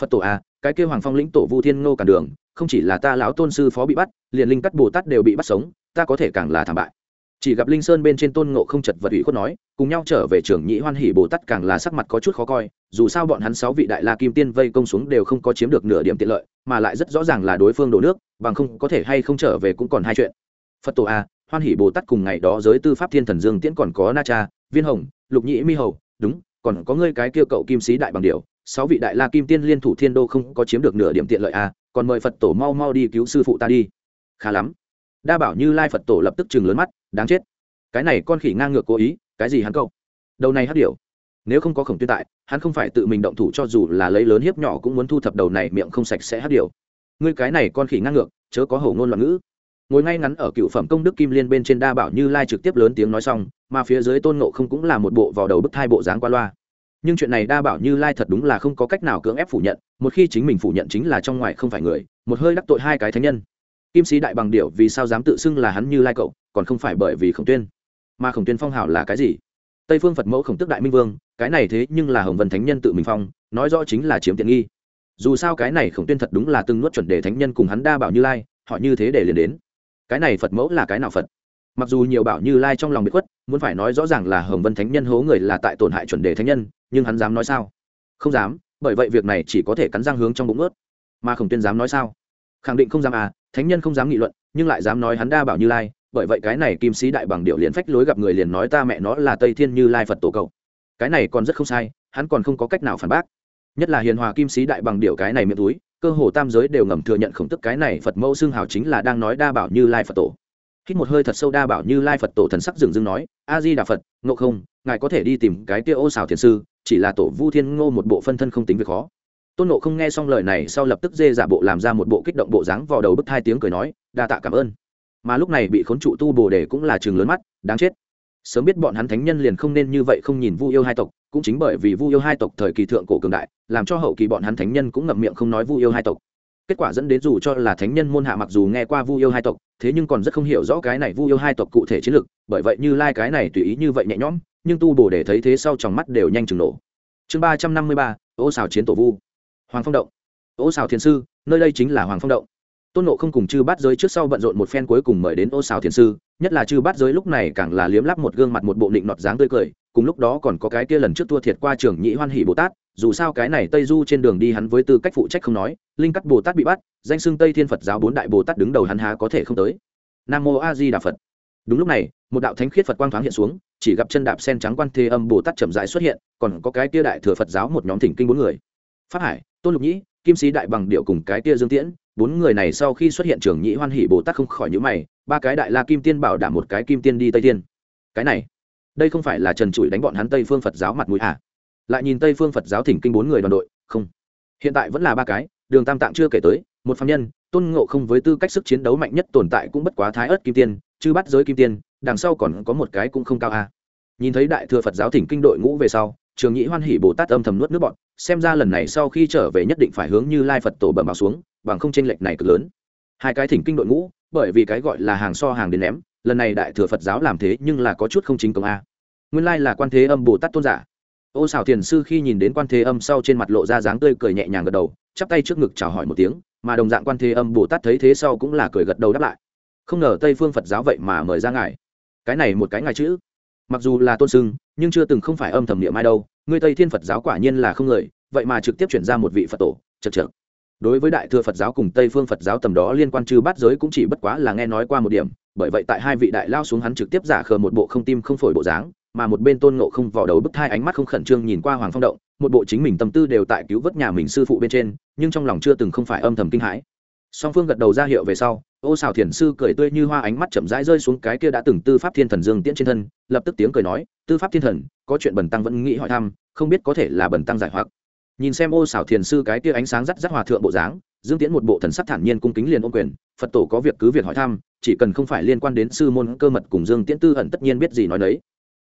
Phật tổ à cái kêu hoàng phong lĩnh tổ vu thiên ngô cản đường, không chỉ là ta lão tôn sư phó bị bắt, liền linh cắt bồ tát đều bị bắt sống, ta có thể càng là thảm bại chỉ gặp linh sơn bên trên tôn ngộ không chật vật ủy khuất nói, cùng nhau trở về trưởng nhĩ hoan hỉ bồ tát càng là sắc mặt có chút khó coi, dù sao bọn hắn sáu vị đại la kim tiên vây công xuống đều không có chiếm được nửa điểm tiện lợi, mà lại rất rõ ràng là đối phương đổ nước, bằng không có thể hay không trở về cũng còn hai chuyện. Phật tổ a, hoan hỉ bồ tát cùng ngày đó giới tư pháp thiên thần dương tiễn còn có na cha, viên hồng, lục nhĩ mi hầu, đúng, còn có ngươi cái kia cậu kim sĩ đại bằng điều sáu vị đại la kim tiên liên thủ thiên đô không có chiếm được nửa điểm tiện lợi à còn mời phật tổ mau mau đi cứu sư phụ ta đi. Khá lắm đa bảo như lai phật tổ lập tức chừng lớn mắt, đáng chết. Cái này con khỉ ngang ngược cố ý, cái gì hắn cậu? Đầu này hát điều nếu không có khổng tuyên tại, hắn không phải tự mình động thủ cho dù là lấy lớn hiếp nhỏ cũng muốn thu thập đầu này miệng không sạch sẽ hát điều ngươi cái này con khỉ ngang ngược, chớ có hổ ngôn loạn ngữ. Ngồi ngay ngắn ở cựu phẩm công đức kim liên bên trên đa bảo như lai trực tiếp lớn tiếng nói xong, mà phía dưới tôn nộ không cũng là một bộ vào đầu bức thai bộ dáng qua loa. Nhưng chuyện này đa bảo như lai thật đúng là không có cách nào cưỡng ép phủ nhận, một khi chính mình phủ nhận chính là trong ngoài không phải người, một hơi đắc tội hai cái thánh nhân kim sĩ đại bằng điệu vì sao dám tự xưng là hắn như lai cậu, còn không phải bởi vì khổng tuyên. Mà khổng tuyên phong hào là cái gì? Tây phương phật mẫu khổng tức đại minh vương, cái này thế nhưng là hồng vân thánh nhân tự mình phong, nói rõ chính là chiếm tiện nghi. Dù sao cái này khổng tuyên thật đúng là từng nuốt chuẩn đề thánh nhân cùng hắn đa bảo như lai, họ như thế để liền đến. Cái này phật mẫu là cái nào phật? Mặc dù nhiều bảo như lai trong lòng bị khuất, muốn phải nói rõ ràng là hồng vân thánh nhân hố người là tại tổn hại chuẩn đề thánh nhân, nhưng hắn dám nói sao? Không dám, bởi vậy việc này chỉ có thể cắn răng hướng trong bụng ướt. Mà khổng tuyên dám nói sao? Khẳng định không dám à thánh nhân không dám nghị luận, nhưng lại dám nói hắn đa bảo như lai, bởi vậy cái này kim sĩ đại bằng điệu liền phách lối gặp người liền nói ta mẹ nó là tây thiên như lai phật tổ cầu cái này còn rất không sai, hắn còn không có cách nào phản bác. Nhất là hiền hòa kim sĩ đại bằng điệu cái này miệng túi, cơ hồ tam giới đều ngầm thừa nhận khổng tức cái này phật mẫu xương hào chính là đang nói đa bảo như lai phật tổ. Hít một hơi thật sâu đa bảo như lai phật tổ thần sắc dừng dưng nói a di đà phật, ngộ không, ngài có thể đi tìm cái kia ô xào thiền sư, chỉ là tổ vu thiên ngô một bộ phân thân không tính việc khó tôn nộ không nghe xong lời này sau lập tức dê giả bộ làm ra một bộ kích động bộ dáng vào đầu bức hai tiếng cười nói, đa tạ cảm ơn. Mà lúc này bị khốn trụ tu bồ đề cũng là trường lớn mắt, đáng chết. Sớm biết bọn hắn thánh nhân liền không nên như vậy không nhìn vu yêu hai tộc, cũng chính bởi vì vu yêu hai tộc thời kỳ thượng cổ cường đại, làm cho hậu kỳ bọn hắn thánh nhân cũng ngậm miệng không nói vu yêu hai tộc. Kết quả dẫn đến dù cho là thánh nhân môn hạ mặc dù nghe qua vu yêu hai tộc, thế nhưng còn rất không hiểu rõ cái này vu yêu hai tộc cụ thể chiến lược, bởi vậy như lai cái này tùy ý như vậy nhẹ nhõm, nhưng tu bổ để thấy thế sau trong mắt đều nhanh chừng nổ. Chương ba trăm năm mươi ba, ô xào chiến tổ vu hoàng phong động. Ô xào thiền sư, nơi đây chính là hoàng phong động. Tôn nộ không cùng chư bát giới trước sau bận rộn một phen cuối cùng mời đến ô xào thiền sư, nhất là chư bát giới lúc này càng là liếm lắp một gương mặt một bộ định nọt dáng tươi cười, cùng lúc đó còn có cái kia lần trước thua thiệt qua trường nhị hoan hỷ bồ tát, dù sao cái này tây du trên đường đi hắn với tư cách phụ trách không nói, linh cắt bồ tát bị bắt, danh xưng tây thiên phật giáo bốn đại bồ tát đứng đầu hắn há có thể không tới. Nam mô a di đà phật. Đúng lúc này, một đạo thánh khiết phật quang thoáng hiện xuống, chỉ gặp chân đạp sen trắng quan thế âm bồ tát chậm rãi xuất hiện, còn có cái kia đại thừa phật giáo một nhóm thỉnh kinh bốn người. Phát hải tôn lục nhĩ, kim sĩ đại bằng điệu cùng cái Tia dương tiễn, bốn người này sau khi xuất hiện trường nhĩ hoan hỷ bồ tát không khỏi nhữ mày, ba cái đại la kim tiên bảo đảm một cái kim tiên đi tây tiên cái này, đây không phải là trần trụi đánh bọn hắn tây phương phật giáo mặt mũi à? Lại nhìn tây phương phật giáo thỉnh kinh bốn người đoàn đội, không. Hiện tại vẫn là ba cái, đường tam tạng chưa kể tới, một phạm nhân, tôn ngộ không với tư cách sức chiến đấu mạnh nhất tồn tại cũng bất quá thái ớt kim tiên chứ bắt giới kim tiên, đằng sau còn có một cái cũng không cao à. nhìn thấy đại thừa phật giáo thỉnh kinh đội ngũ về sau trường nhĩ hoan Hỷ bồ tát âm thầm nuốt nước bọn xem ra lần này sau khi trở về nhất định phải hướng như lai phật tổ bẩm báo xuống, bằng không tranh lệch này cực lớn. Hai cái thỉnh kinh đội ngũ, bởi vì cái gọi là hàng so hàng đến ném, lần này đại thừa phật giáo làm thế nhưng là có chút không chính công a. Nguyên lai là quan thế âm bồ tát tôn giả. Ô xảo thiền sư khi nhìn đến quan thế âm sau trên mặt lộ ra dáng tươi cười nhẹ nhàng gật đầu, chắp tay trước ngực chào hỏi một tiếng, mà đồng dạng quan thế âm bồ tát thấy thế sau cũng là cười gật đầu đáp lại. Không ngờ tây phương phật giáo vậy mà mời ra ngài. Cái này một cái ngài chữ. Mặc dù là tôn sưng, nhưng chưa từng không phải âm thầm niệm ai đâu ngươi tây thiên phật giáo quả nhiên là không người, vậy mà trực tiếp chuyển ra một vị phật tổ chật chật đối với đại thừa phật giáo cùng tây phương phật giáo tầm đó liên quan chư bát giới cũng chỉ bất quá là nghe nói qua một điểm, bởi vậy tại hai vị đại lao xuống hắn trực tiếp giả khờ một bộ không tim không phổi bộ dáng, mà một bên tôn ngộ không vò đầu bức thai ánh mắt không khẩn trương nhìn qua hoàng phong động, một bộ chính mình tâm tư đều tại cứu vớt nhà mình sư phụ bên trên, nhưng trong lòng chưa từng không phải âm thầm kinh hãi song phương gật đầu ra hiệu về sau, ô xào thiền sư cười tươi như hoa ánh mắt chậm rãi rơi xuống cái kia đã từng tư pháp thiên thần dương tiễn trên thân, lập tức tiếng cười nói, tư pháp thiên thần, có chuyện bần tăng vẫn nghĩ hỏi thăm, không biết có thể là bần tăng giải hoặc. Nhìn xem ô xảo thiền sư cái kia ánh sáng rắt rắt hòa thượng bộ dáng, dương tiễn một bộ thần sắc thản nhiên cung kính liền ôm quyền, phật tổ có việc cứ việc hỏi thăm, chỉ cần không phải liên quan đến sư môn cơ mật cùng dương tiễn tư ẩn tất nhiên biết gì nói đấy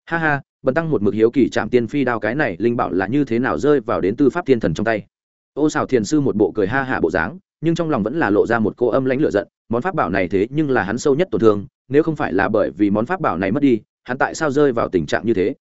ha ha, bần tăng một mực hiếu kỳ trạm tiên phi đao cái này linh bảo là như thế nào rơi vào đến tư pháp thiên thần trong tay. Ô xảo thiền sư một bộ cười ha hả bộ dáng nhưng trong lòng vẫn là lộ ra một cô âm lãnh lửa giận, món pháp bảo này thế nhưng là hắn sâu nhất tổn thương, nếu không phải là bởi vì món pháp bảo này mất đi, hắn tại sao rơi vào tình trạng như thế?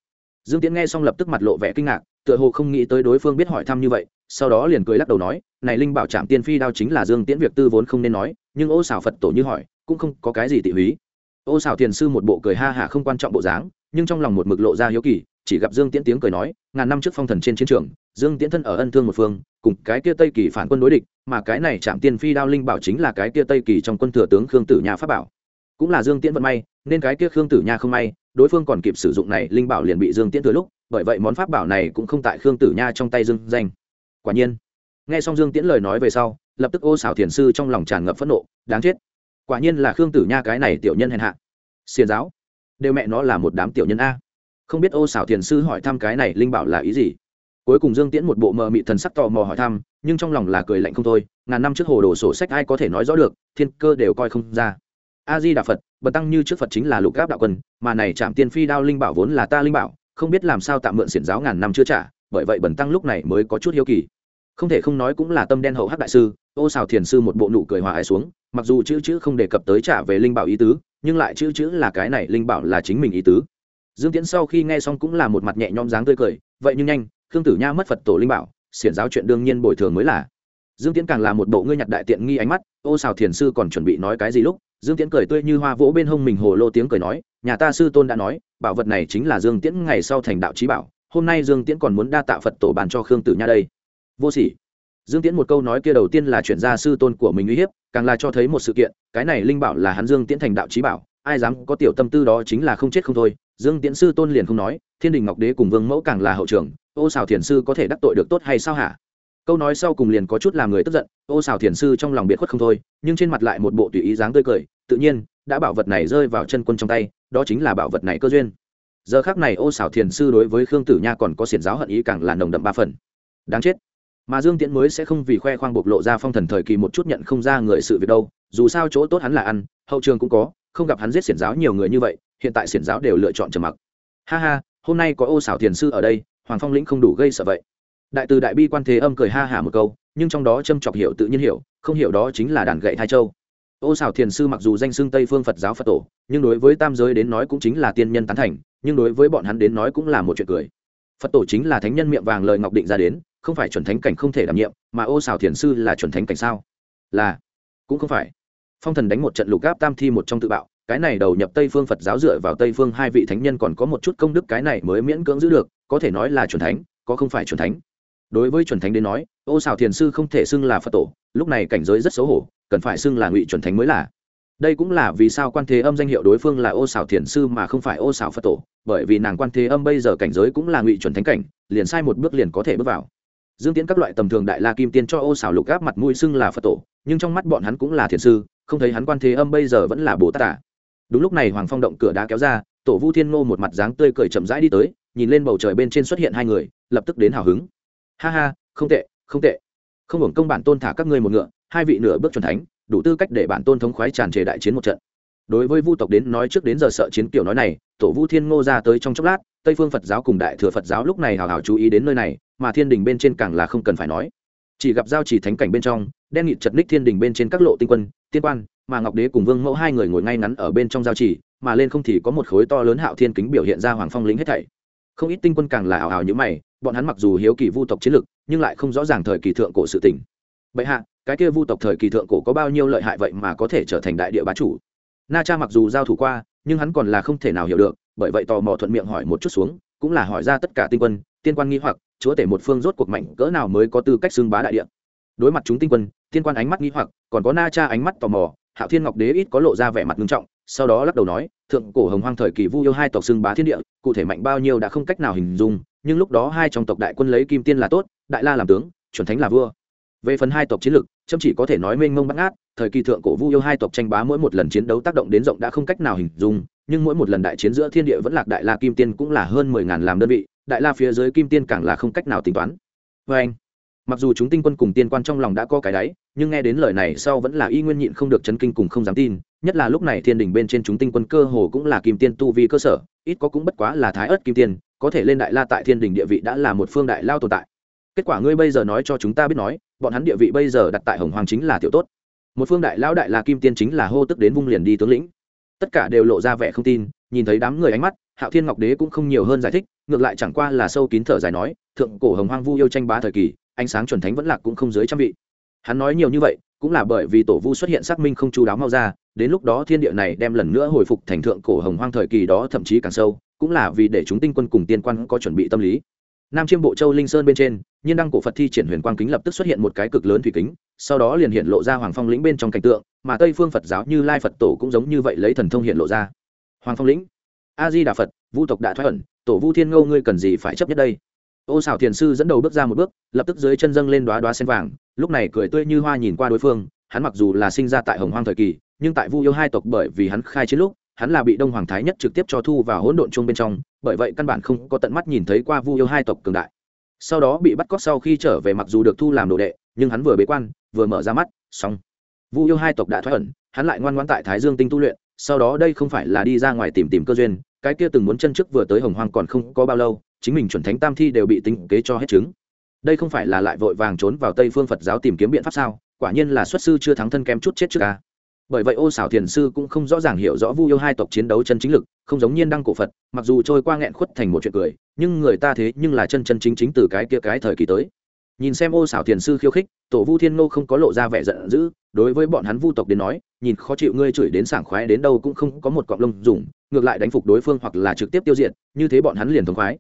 Dương tiễn nghe xong lập tức mặt lộ vẻ kinh ngạc, tựa hồ không nghĩ tới đối phương biết hỏi thăm như vậy, sau đó liền cười lắc đầu nói, này linh bảo trạm tiên phi đao chính là dương tiễn việc tư vốn không nên nói, nhưng ô xảo phật tổ như hỏi, cũng không có cái gì tị húy. Ô xảo thiền sư một bộ cười ha hả không quan trọng bộ dáng, nhưng trong lòng một mực lộ ra hiếu kỳ chỉ gặp dương tiễn tiếng cười nói, ngàn năm trước phong thần trên chiến trường, dương tiễn thân ở ân thương một phương, cùng cái kia tây kỳ phản quân đối địch, mà cái này chạm tiên phi đao linh bảo chính là cái kia tây kỳ trong quân thừa tướng khương tử nha pháp bảo. Cũng là dương tiễn vận may, nên cái kia khương tử nha không may, đối phương còn kịp sử dụng này linh bảo liền bị dương tiễn thừa lúc, bởi vậy món pháp bảo này cũng không tại khương tử nha trong tay dương danh. Quả nhiên, nghe xong dương tiễn lời nói về sau, lập tức ô xảo thiền sư trong lòng tràn ngập phẫn nộ, đáng chết. Quả nhiên là khương tử nha cái này tiểu nhân hèn hạ. Xiền giáo, đều mẹ nó là một đám tiểu nhân a không biết ô xảo thiền sư hỏi thăm cái này linh bảo là ý gì? Cuối cùng dương tiễn một bộ mờ mị thần sắc tò mò hỏi thăm, nhưng trong lòng là cười lạnh không thôi, ngàn năm trước hồ đồ sổ sách ai có thể nói rõ được, thiên cơ đều coi không ra. A di đà phật bần tăng như trước phật chính là lục gáp đạo quân, mà này chạm tiên phi đao linh bảo vốn là ta linh bảo, không biết làm sao tạm mượn xiển giáo ngàn năm chưa trả, bởi vậy bần tăng lúc này mới có chút hiếu kỳ. Không thể không nói cũng là tâm đen hậu hắc đại sư, ô xào thiền sư một bộ nụ cười hòa ái xuống, mặc dù chữ chữ không đề cập tới trả về linh bảo ý tứ, nhưng lại chữ chữ là cái này linh bảo là chính mình ý tứ dương tiễn sau khi nghe xong cũng là một mặt nhẹ nhõm dáng tươi cười, vậy nhưng nhanh, khương tử nha mất phật tổ linh bảo, xiển giáo chuyện đương nhiên bồi thường mới là. Dương tiễn càng là một bộ ngươi nhặt đại tiện nghi ánh mắt, ô xào thiền sư còn chuẩn bị nói cái gì lúc? Dương tiễn cười tươi như hoa vỗ bên hông mình hồ lô tiếng cười nói, nhà ta sư tôn đã nói, bảo vật này chính là dương tiễn ngày sau thành đạo trí bảo, hôm nay dương tiễn còn muốn đa tạ phật tổ bàn cho khương tử nha đây. Vô sỉ. Dương tiễn một câu nói kia đầu tiên là chuyển ra sư tôn của mình uy hiếp, càng là cho thấy một sự kiện, cái này linh bảo là hắn dương tiễn thành đạo trí bảo, ai dám có tiểu tâm tư đó chính là không chết không thôi dương tiễn sư tôn liền không nói, thiên đình ngọc đế cùng vương mẫu càng là hậu trưởng ô xào thiền sư có thể đắc tội được tốt hay sao hả? Câu nói sau cùng liền có chút làm người tức giận, ô xào thiền sư trong lòng biệt khuất không thôi, nhưng trên mặt lại một bộ tùy ý dáng tươi cười, tự nhiên, đã bảo vật này rơi vào chân quân trong tay, đó chính là bảo vật này cơ duyên. Giờ khác này ô xảo thiền sư đối với khương tử nha còn có xiển giáo hận ý càng là nồng đậm ba phần. Đáng chết. Mà dương tiễn mới sẽ không vì khoe khoang bộc lộ ra phong thần thời kỳ một chút nhận không ra người sự việc đâu, dù sao chỗ tốt hắn là ăn, hậu trường cũng có, không gặp hắn giết xiển giáo nhiều người như vậy hiện tại xiển giáo đều lựa chọn trầm mặc. Ha ha, hôm nay có ô xảo thiền sư ở đây, hoàng phong lĩnh không đủ gây sợ vậy. Đại từ đại bi quan thế âm cười ha hả một câu, nhưng trong đó châm chọc hiểu tự nhiên hiểu, không hiểu đó chính là đàn gậy thai châu. Ô xảo thiền sư mặc dù danh xưng tây phương phật giáo phật tổ, nhưng đối với tam giới đến nói cũng chính là tiên nhân tán thành, nhưng đối với bọn hắn đến nói cũng là một chuyện cười. Phật tổ chính là thánh nhân miệng vàng lời ngọc định ra đến, không phải chuẩn thánh cảnh không thể đảm nhiệm, mà ô xảo thiền sư là chuẩn thánh cảnh sao? Là, cũng không phải. Phong thần đánh một trận lục gáp tam thi một trong tự bạo cái này đầu nhập tây phương phật giáo dựa vào tây phương hai vị thánh nhân còn có một chút công đức cái này mới miễn cưỡng giữ được, có thể nói là chuẩn thánh, có không phải chuẩn thánh. Đối với chuẩn thánh đến nói, ô xào thiền sư không thể xưng là phật tổ, lúc này cảnh giới rất xấu hổ, cần phải xưng là ngụy chuẩn thánh mới là. Đây cũng là vì sao quan thế âm danh hiệu đối phương là ô xảo thiền sư mà không phải ô xảo phật tổ, bởi vì nàng quan thế âm bây giờ cảnh giới cũng là ngụy chuẩn thánh cảnh, liền sai một bước liền có thể bước vào. Dương tiễn các loại tầm thường đại la kim tiên cho ô xảo lục gáp mặt mũi xưng là phật tổ, nhưng trong mắt bọn hắn cũng là thiền sư, không thấy hắn quan thế âm bây giờ vẫn là bồ tát à đúng lúc này hoàng phong động cửa đá kéo ra, tổ vu thiên ngô một mặt dáng tươi cười chậm rãi đi tới, nhìn lên bầu trời bên trên xuất hiện hai người, lập tức đến hào hứng. Ha ha, không tệ không tệ. Không hưởng công bản tôn thả các ngươi một ngựa, hai vị nửa bước chuẩn thánh, đủ tư cách để bản tôn thống khoái tràn trề đại chiến một trận. Đối với vu tộc đến nói trước đến giờ sợ chiến kiểu nói này, tổ vu thiên ngô ra tới trong chốc lát, tây phương phật giáo cùng đại thừa phật giáo lúc này hào hào chú ý đến nơi này, mà thiên đình bên trên càng là không cần phải nói chỉ gặp giao chỉ thánh cảnh bên trong, đen nghịt chật ních thiên đình bên trên các lộ tinh quân, tiên quan, mà ngọc đế cùng vương mẫu hai người ngồi ngay ngắn ở bên trong giao chỉ, mà lên không thì có một khối to lớn hạo thiên kính biểu hiện ra hoàng phong lính hết thảy. Không ít tinh quân càng là ảo ảo như mày, bọn hắn mặc dù hiếu kỳ vu tộc chiến lực, nhưng lại không rõ ràng thời kỳ thượng cổ sự tình. Bệ hạ, cái kia vu tộc thời kỳ thượng cổ có bao nhiêu lợi hại vậy mà có thể trở thành đại địa bá chủ? Na cha mặc dù giao thủ qua, nhưng hắn còn là không thể nào hiểu được, bởi vậy tò mò thuận miệng hỏi một chút xuống, cũng là hỏi ra tất cả tinh quân tiên quan nghi hoặc, chúa tể một phương rốt cuộc mạnh cỡ nào mới có tư cách xưng bá đại địa. Đối mặt chúng tinh quân, tiên quan ánh mắt nghi hoặc, còn có na cha ánh mắt tò mò, hạo thiên ngọc đế ít có lộ ra vẻ mặt nghiêm trọng, sau đó lắc đầu nói, thượng cổ hồng hoang thời kỳ vu yêu hai tộc xưng bá thiên địa, cụ thể mạnh bao nhiêu đã không cách nào hình dung, nhưng lúc đó hai trong tộc đại quân lấy kim tiên là tốt, đại la làm tướng, chuẩn thánh là vua. Về phần hai tộc chiến lược chăm chỉ có thể nói mênh mông bắt ngát, thời kỳ thượng cổ vu yêu hai tộc tranh bá mỗi một lần chiến đấu tác động đến rộng đã không cách nào hình dung, nhưng mỗi một lần đại chiến giữa thiên địa vẫn lạc đại la kim tiên cũng là hơn mười ngàn làm đơn vị đại la phía dưới kim tiên càng là không cách nào tính toán. Vê anh, mặc dù chúng tinh quân cùng tiên quan trong lòng đã có cái đáy, nhưng nghe đến lời này sau vẫn là y nguyên nhịn không được chấn kinh cùng không dám tin, nhất là lúc này thiên đình bên trên chúng tinh quân cơ hồ cũng là kim tiên tu vi cơ sở, ít có cũng bất quá là thái ớt kim tiên, có thể lên đại la tại thiên đình địa vị đã là một phương đại lao tồn tại. Kết quả ngươi bây giờ nói cho chúng ta biết nói, bọn hắn địa vị bây giờ đặt tại hồng hoàng chính là tiểu tốt. Một phương đại Lao đại la kim tiên chính là hô tức đến vung liền đi tướng lĩnh. Tất cả đều lộ ra vẻ không tin, nhìn thấy đám người ánh mắt hạo thiên ngọc đế cũng không nhiều hơn giải thích, ngược lại chẳng qua là sâu kín thở dài nói, thượng cổ hồng hoang vu yêu tranh bá thời kỳ, ánh sáng chuẩn thánh vẫn lạc cũng không dưới trăm vị. Hắn nói nhiều như vậy, cũng là bởi vì tổ vu xuất hiện xác minh không chú đáo mau ra, đến lúc đó thiên địa này đem lần nữa hồi phục thành thượng cổ hồng hoang thời kỳ đó thậm chí càng sâu, cũng là vì để chúng tinh quân cùng tiên quan có chuẩn bị tâm lý. Nam chiêm bộ châu linh sơn bên trên, nhiên đăng cổ phật thi triển huyền quang kính lập tức xuất hiện một cái cực lớn thủy kính, sau đó liền hiện lộ ra hoàng phong lĩnh bên trong cảnh tượng, mà tây phương phật giáo như lai phật tổ cũng giống như vậy lấy thần thông hiện lộ ra. Hoàng phong lĩnh a di đà phật vu tộc đã thoát ẩn, tổ vu thiên ngô ngươi cần gì phải chấp nhất đây? Ô xảo thiền sư dẫn đầu bước ra một bước, lập tức dưới chân dâng lên đoá đoá sen vàng, lúc này cười tươi như hoa nhìn qua đối phương, hắn mặc dù là sinh ra tại hồng hoang thời kỳ, nhưng tại vu yêu hai tộc bởi vì hắn khai chiến lúc, hắn là bị đông hoàng thái nhất trực tiếp cho thu vào hỗn độn chung bên trong, bởi vậy căn bản không có tận mắt nhìn thấy qua vu yêu hai tộc cường đại. Sau đó bị bắt cóc sau khi trở về mặc dù được thu làm đồ đệ, nhưng hắn vừa bế quan, vừa mở ra mắt, xong. Vu yêu hai tộc đã thoát ẩn, hắn lại ngoan ngoãn tại thái dương tinh tu luyện sau đó đây không phải là đi ra ngoài tìm tìm cơ duyên, cái kia từng muốn chân chức vừa tới hồng hoang còn không có bao lâu, chính mình chuẩn thánh tam thi đều bị tính kế cho hết chứng đây không phải là lại vội vàng trốn vào tây phương phật giáo tìm kiếm biện pháp sao? Quả nhiên là xuất sư chưa thắng thân kém chút chết trước ca bởi vậy ô xảo thiền sư cũng không rõ ràng hiểu rõ vu yêu hai tộc chiến đấu chân chính lực, không giống nhiên đăng cổ phật, mặc dù trôi qua nghẹn khuất thành một chuyện cười, nhưng người ta thế nhưng là chân chân chính chính từ cái kia cái thời kỳ tới nhìn xem ô xảo thiền sư khiêu khích, tổ vu thiên ngô không có lộ ra vẻ giận dữ, đối với bọn hắn vu tộc đến nói, nhìn khó chịu ngươi chửi đến sảng khoái đến đâu cũng không có một cọng lông dùng, ngược lại đánh phục đối phương hoặc là trực tiếp tiêu diệt, như thế bọn hắn liền thống khoái.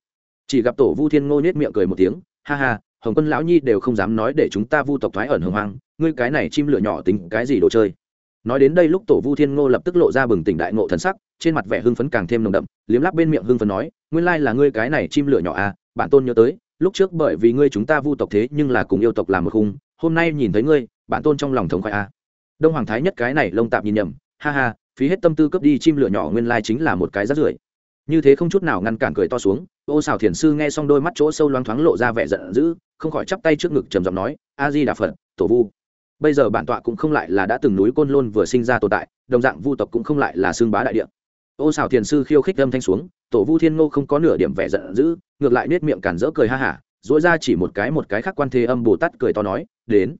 Chỉ gặp tổ vu thiên ngô nhếch miệng cười một tiếng, ha ha, hồng quân lão nhi đều không dám nói để chúng ta vu tộc thoái ẩn hồng hoang, ngươi cái này chim lửa nhỏ tính cái gì đồ chơi? Nói đến đây lúc tổ vu thiên ngô lập tức lộ ra bừng tỉnh đại ngộ thần sắc, trên mặt vẻ hưng phấn càng thêm nồng đậm, liếm lắp bên miệng hưng phấn nói, nguyên lai là ngươi cái này chim lửa nhỏ à bản tôn nhớ tới lúc trước bởi vì ngươi chúng ta vu tộc thế nhưng là cùng yêu tộc làm một khung, hôm nay nhìn thấy ngươi, bản tôn trong lòng thống khoái à đông hoàng thái nhất cái này lông tạp nhìn nhầm, ha ha, phí hết tâm tư cướp đi chim lửa nhỏ nguyên lai chính là một cái rát rưởi. Như thế không chút nào ngăn cản cười to xuống, ô xào thiền sư nghe xong đôi mắt chỗ sâu loáng thoáng lộ ra vẻ giận dữ, không khỏi chắp tay trước ngực trầm giọng nói, a di đà phật, tổ vu. Bây giờ bản tọa cũng không lại là đã từng núi côn lôn vừa sinh ra tồn tại, đồng dạng vu tộc cũng không lại là xương bá đại địa ô xào thiền sư khiêu khích âm thanh xuống, tổ vu thiên ngô không có nửa điểm vẻ giận dữ, ngược lại nết miệng cản rỡ cười ha hả dỗi ra chỉ một cái một cái khác quan thế âm bồ tát cười to nói, đến,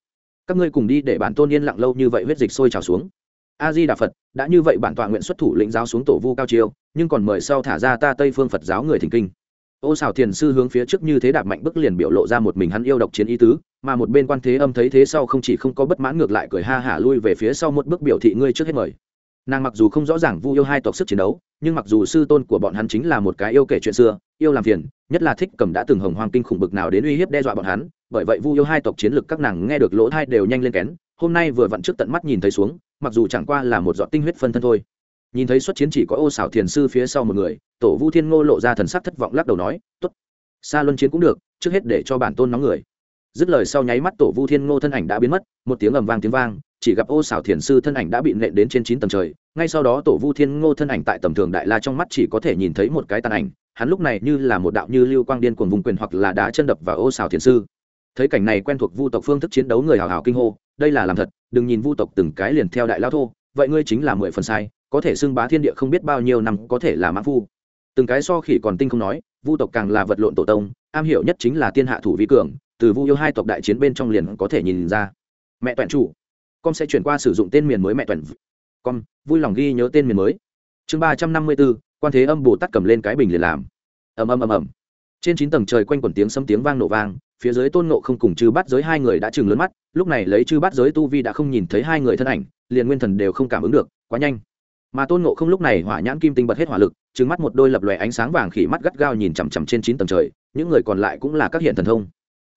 các ngươi cùng đi để bản tôn yên lặng lâu như vậy huyết dịch sôi trào xuống. A di đà phật, đã như vậy bản tọa nguyện xuất thủ lĩnh giáo xuống tổ vu cao chiêu, nhưng còn mời sau thả ra ta tây phương phật giáo người thỉnh kinh. Ô xào thiền sư hướng phía trước như thế đạp mạnh bức liền biểu lộ ra một mình hắn yêu độc chiến ý tứ, mà một bên quan thế âm thấy thế sau không chỉ không có bất mãn ngược lại cười ha hả lui về phía sau một bước biểu thị ngươi trước hết mời nàng mặc dù không rõ ràng vu yêu hai tộc sức chiến đấu, nhưng mặc dù sư tôn của bọn hắn chính là một cái yêu kể chuyện xưa, yêu làm phiền, nhất là thích cầm đã từng hồng hoang kinh khủng bực nào đến uy hiếp đe dọa bọn hắn, bởi vậy vu yêu hai tộc chiến lược các nàng nghe được lỗ thai đều nhanh lên kén, hôm nay vừa vặn trước tận mắt nhìn thấy xuống, mặc dù chẳng qua là một giọt tinh huyết phân thân thôi. Nhìn thấy xuất chiến chỉ có ô xảo thiền sư phía sau một người, tổ vu thiên ngô lộ ra thần sắc thất vọng lắc đầu nói t ố t xa luân chiến cũng được, trước hết để cho bản tôn nóng người. Dứt lời sau nháy mắt tổ vu thiên ngô thân ảnh đã biến mất, một tiếng ầm vang tiếng vang chỉ gặp ô xảo thiền sư thân ảnh đã bị nện đến trên chín tầng trời, ngay sau đó tổ vu thiên ngô thân ảnh tại tầm thường đại la trong mắt chỉ có thể nhìn thấy một cái tàn ảnh, hắn lúc này như là một đạo như lưu quang điên cuồng vùng quyền hoặc là đá chân đập vào ô xảo thiền sư. Thấy cảnh này quen thuộc vu tộc phương thức chiến đấu người hào hào kinh hô, đây là làm thật, đừng nhìn vu tộc từng cái liền theo đại lao thô, vậy ngươi chính là mười phần sai, có thể xưng bá thiên địa không biết bao nhiêu năm, có thể là mã phu. Từng cái so khỉ còn tinh không nói, vu tộc càng là vật lộn tổ tông, am hiểu nhất chính là tiên hạ thủ vi cường, từ vu yêu hai tộc đại chiến bên trong liền có thể nhìn ra. Mẹ toàn chủ con sẽ chuyển qua sử dụng tên miền mới mẹ toàn con vui lòng ghi nhớ tên miền mới. Chương ba trăm năm mươi bốn, quan thế âm bồ tát cầm lên cái bình liền làm. Ầm ầm ầm ầm. Trên chín tầng trời quanh quẩn tiếng sấm tiếng vang nổ vang, phía dưới tôn nộ không cùng chư bắt giới hai người đã chừng lớn mắt, lúc này lấy chư bắt giới tu vi đã không nhìn thấy hai người thân ảnh, liền nguyên thần đều không cảm ứng được, quá nhanh. Mà tôn nộ không lúc này hỏa nhãn kim tinh bật hết hỏa lực trứng mắt một đôi lập lòe ánh sáng vàng khỉ mắt gắt gao nhìn chằm chằm trên chín tầng trời, những người còn lại cũng là các hiện thần thông.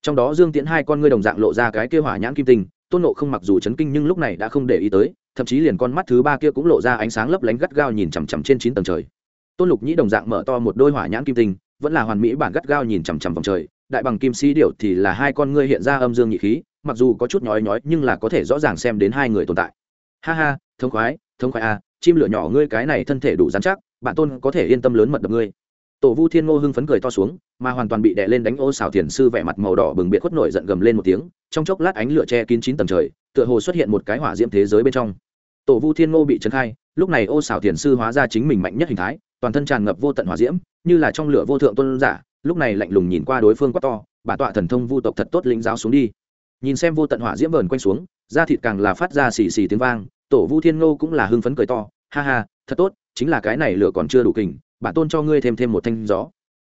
Trong đó dương tiễn hai con ngươi đồng dạng lộ ra cái kia hỏa nhãn kim tinh tôn nộ không mặc dù chấn kinh nhưng lúc này đã không để ý tới thậm chí liền con mắt thứ ba kia cũng lộ ra ánh sáng lấp lánh gắt gao nhìn chằm chằm trên chín tầng trời. Tôn lục nhĩ đồng dạng mở to một đôi hỏa nhãn kim tinh vẫn là hoàn mỹ bản gắt gao nhìn chằm chằm vòng trời. Đại bằng kim sĩ điệu thì là hai con ngươi hiện ra âm dương nhị khí mặc dù có chút nhói nhói nhưng là có thể rõ ràng xem đến hai người tồn tại. Ha ha thống khoái thống khoái a à, chim lửa nhỏ ngươi cái này thân thể đủ dán chắc bạn tôn có thể yên tâm lớn mật đập ngươi tổ vu thiên ngô hưng phấn cười to xuống, mà hoàn toàn bị đè lên đánh ô xào thiền sư vẻ mặt màu đỏ bừng biệt khuất nổi giận gầm lên một tiếng, trong chốc lát ánh lửa che kín chín tầng trời, tựa hồ xuất hiện một cái hỏa diễm thế giới bên trong. Tổ vu thiên ngô bị trấn khai, lúc này ô xào thiền sư hóa ra chính mình mạnh nhất hình thái, toàn thân tràn ngập vô tận hỏa diễm, như là trong lửa vô thượng tôn giả, lúc này lạnh lùng nhìn qua đối phương quát to bản tọa thần thông vu tộc thật tốt lĩnh giáo xuống đi. Nhìn xem vô tận hỏa diễm vờn quanh xuống, da thịt càng là phát ra xì xì tiếng vang, tổ vu thiên ngô cũng là hưng phấn cười to, ha ha, thật tốt, chính là cái này lửa còn chưa đủ kình bản tôn cho ngươi thêm thêm một thanh gió.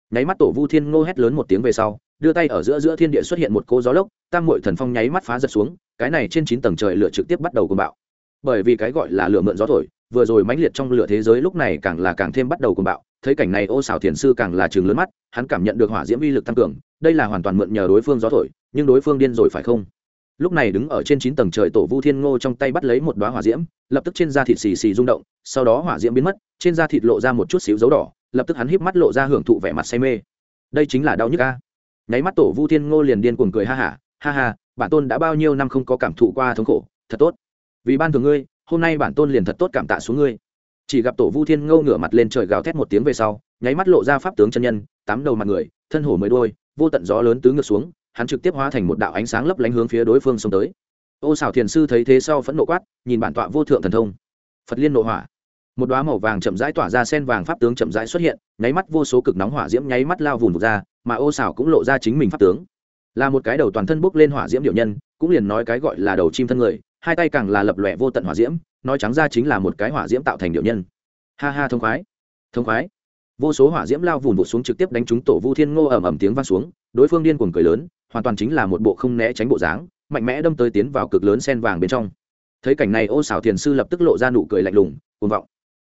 Nháy mắt tổ vu thiên ngô hét lớn một tiếng về sau, đưa tay ở giữa giữa thiên địa xuất hiện một cô gió lốc, tam mội thần phong nháy mắt phá giật xuống, cái này trên chín tầng trời lửa trực tiếp bắt đầu cùng bạo. Bởi vì cái gọi là lửa mượn gió thổi, vừa rồi mãnh liệt trong lửa thế giới lúc này càng là càng thêm bắt đầu cùng bạo, thấy cảnh này ô xảo thiền sư càng là trường lớn mắt, hắn cảm nhận được hỏa diễm uy lực tăng cường, đây là hoàn toàn mượn nhờ đối phương gió thổi, nhưng đối phương điên rồi phải không? Lúc này đứng ở trên chín tầng trời tổ vu thiên ngô trong tay bắt lấy một đoá hỏa diễm, lập tức trên da thịt xì xì rung động, sau đó hỏa diễm biến mất, trên da thịt lộ ra một chút xíu dấu đỏ, lập tức hắn híp mắt lộ ra hưởng thụ vẻ mặt say mê. Đây chính là đau nhức ca nháy mắt tổ vu thiên ngô liền điên cuồng cười ha hả, ha ha, bản tôn đã bao nhiêu năm không có cảm thụ qua thống khổ, thật tốt. Vì ban thường ngươi, hôm nay bản tôn liền thật tốt cảm tạ xuống ngươi. Chỉ gặp tổ vu thiên ngô ngửa mặt lên trời gào thét một tiếng về sau, nháy mắt lộ ra pháp tướng chân nhân, tám đầu mặt người, thân hổ mới đôi, vô tận gió lớn tứ ngược xuống hắn trực tiếp hóa thành một đạo ánh sáng lấp lánh hướng phía đối phương xông tới. Ô xảo thiền sư thấy thế sau phẫn nộ quát, nhìn bản tọa vô thượng thần thông. Phật liên nộ hỏa. Một đoá màu vàng chậm rãi tỏa ra sen vàng pháp tướng chậm rãi xuất hiện, nháy mắt vô số cực nóng hỏa diễm nháy mắt lao vùn vụt ra, mà ô xảo cũng lộ ra chính mình pháp tướng. Là một cái đầu toàn thân bốc lên hỏa diễm điệu nhân, cũng liền nói cái gọi là đầu chim thân người, hai tay càng là lập lòe vô tận hỏa diễm, nói trắng ra chính là một cái hỏa diễm tạo thành điệu nhân. Ha ha thông khoái thông khoái. Vô số hỏa diễm lao vùn vụt xuống trực tiếp đánh trúng tổ vu thiên ngô ầm ầm tiếng vang xuống, đối phương điên cuồng cười lớn hoàn toàn chính là một bộ không né tránh bộ dáng, mạnh mẽ đâm tới tiến vào cực lớn sen vàng bên trong. Thấy cảnh này, ô xảo thiền sư lập tức lộ ra nụ cười lạnh lùng, cuồng vọng.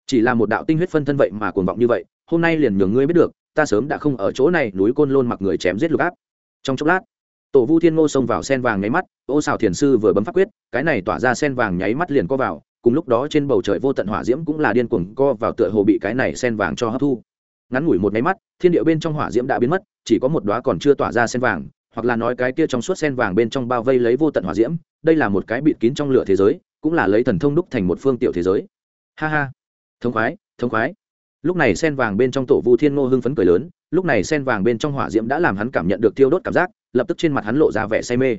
Chỉ là một đạo tinh huyết phân thân vậy mà cuồng vọng như vậy, hôm nay liền nhường ngươi biết được, ta sớm đã không ở chỗ này, núi côn lôn mặc người chém giết lục áp. Trong chốc lát, tổ vu thiên ngô xông vào sen vàng nháy mắt, ô xảo thiền sư vừa bấm phát quyết, cái này tỏa ra sen vàng nháy mắt liền co vào, cùng lúc đó trên bầu trời vô tận hỏa diễm cũng là điên cuồng co vào tựa hồ bị cái này sen vàng cho hấp thu. Ngắn ngủi một máy mắt, thiên địa bên trong hỏa diễm đã biến mất, chỉ có một đoá còn chưa tỏa ra sen vàng hoặc là nói cái kia trong suốt sen vàng bên trong bao vây lấy vô tận hỏa diễm, đây là một cái bịt kín trong lửa thế giới, cũng là lấy thần thông đúc thành một phương tiểu thế giới. Ha ha. Thông khoái thông khoái. Lúc này sen vàng bên trong tổ vu thiên ngô hưng phấn cười lớn, lúc này sen vàng bên trong hỏa diễm đã làm hắn cảm nhận được tiêu đốt cảm giác, lập tức trên mặt hắn lộ ra vẻ say mê.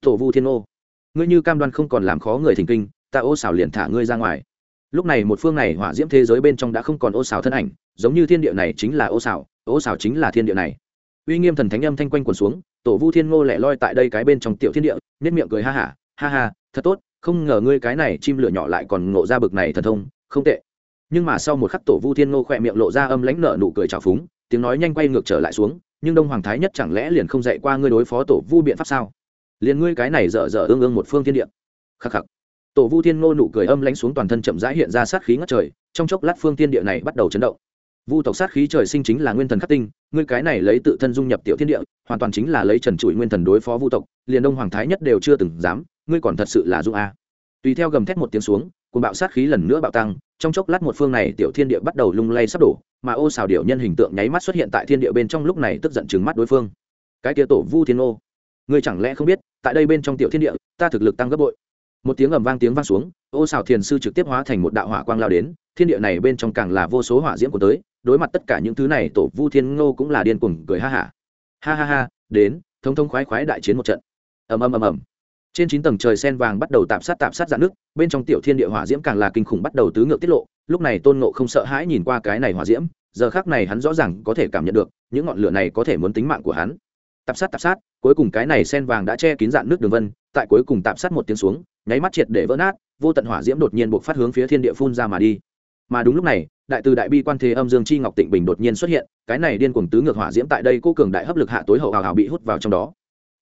Tổ vu thiên ngô, ngươi như cam đoan không còn làm khó người thình kinh, ta ô xảo liền thả ngươi ra ngoài. Lúc này một phương này hỏa diễm thế giới bên trong đã không còn ô xảo thân ảnh, giống như thiên địa này chính là ô xảo ô xảo chính là thiên địa này. Uy nghiêm thần thánh âm thanh quanh quần xuống tổ vu thiên ngô lẻ loi tại đây cái bên trong tiểu thiên địa nhất miệng cười ha hả, ha ha, thật tốt, không ngờ ngươi cái này chim lửa nhỏ lại còn ngộ ra bực này thần thông, không tệ. Nhưng mà sau một khắc tổ vu thiên ngô khỏe miệng lộ ra âm lãnh nợ nụ cười trào phúng, tiếng nói nhanh quay ngược trở lại xuống, nhưng đông hoàng thái nhất chẳng lẽ liền không dạy qua ngươi đối phó tổ vu biện pháp sao? Liền ngươi cái này dở dở ương ương một phương thiên địa. Khắc khắc. Tổ vu thiên ngô nụ cười âm lãnh xuống toàn thân chậm rãi hiện ra sát khí ngất trời, trong chốc lát phương thiên địa này bắt đầu chấn động vu tộc sát khí trời sinh chính là nguyên thần khắc tinh, ngươi cái này lấy tự thân dung nhập tiểu thiên địa, hoàn toàn chính là lấy trần trụi nguyên thần đối phó vu tộc, liền đông hoàng thái nhất đều chưa từng dám, ngươi còn thật sự là dung a. Tùy theo gầm thét một tiếng xuống cùng bạo sát khí lần nữa bạo tăng, trong chốc lát một phương này tiểu thiên địa bắt đầu lung lay sắp đổ, mà ô xào điệu nhân hình tượng nháy mắt xuất hiện tại thiên địa bên trong lúc này tức giận chừng mắt đối phương. Cái tia tổ vu thiên ô, ngươi chẳng lẽ không biết, tại đây bên trong tiểu thiên địa, ta thực lực tăng gấp bội. Một tiếng ầm vang tiếng vang xuống, ô xào thiền sư trực tiếp hóa thành một đạo hỏa quang lao đến, thiên địa này bên trong càng là vô số hỏa diễm của tới đối mặt tất cả những thứ này, tổ vu thiên ngô cũng là điên cuồng cười ha hả. Ha. ha ha ha đến, thông thông khoái khoái đại chiến một trận. Ầm ầm ầm ầm. Trên chín tầng trời sen vàng bắt đầu tạm sát tạm sát dạn nước, bên trong tiểu thiên địa hỏa diễm càng là kinh khủng bắt đầu tứ ngược tiết lộ. Lúc này tôn ngộ không sợ hãi nhìn qua cái này hỏa diễm, giờ khác này hắn rõ ràng có thể cảm nhận được, những ngọn lửa này có thể muốn tính mạng của hắn. Tạp sát tạp sát, cuối cùng cái này sen vàng đã che kín dạn nước đường vân, tại cuối cùng tạp sát một tiếng xuống, nháy mắt triệt để vỡ nát, vô tận hỏa diễm đột nhiên buộc phát hướng phía thiên địa phun ra mà đi mà đúng lúc này, đại từ đại bi quan thế âm dương chi ngọc tịnh bình đột nhiên xuất hiện, cái này điên cuồng tứ ngược hỏa diễm tại đây cô cường đại hấp lực hạ tối hậu hào hào bị hút vào trong đó.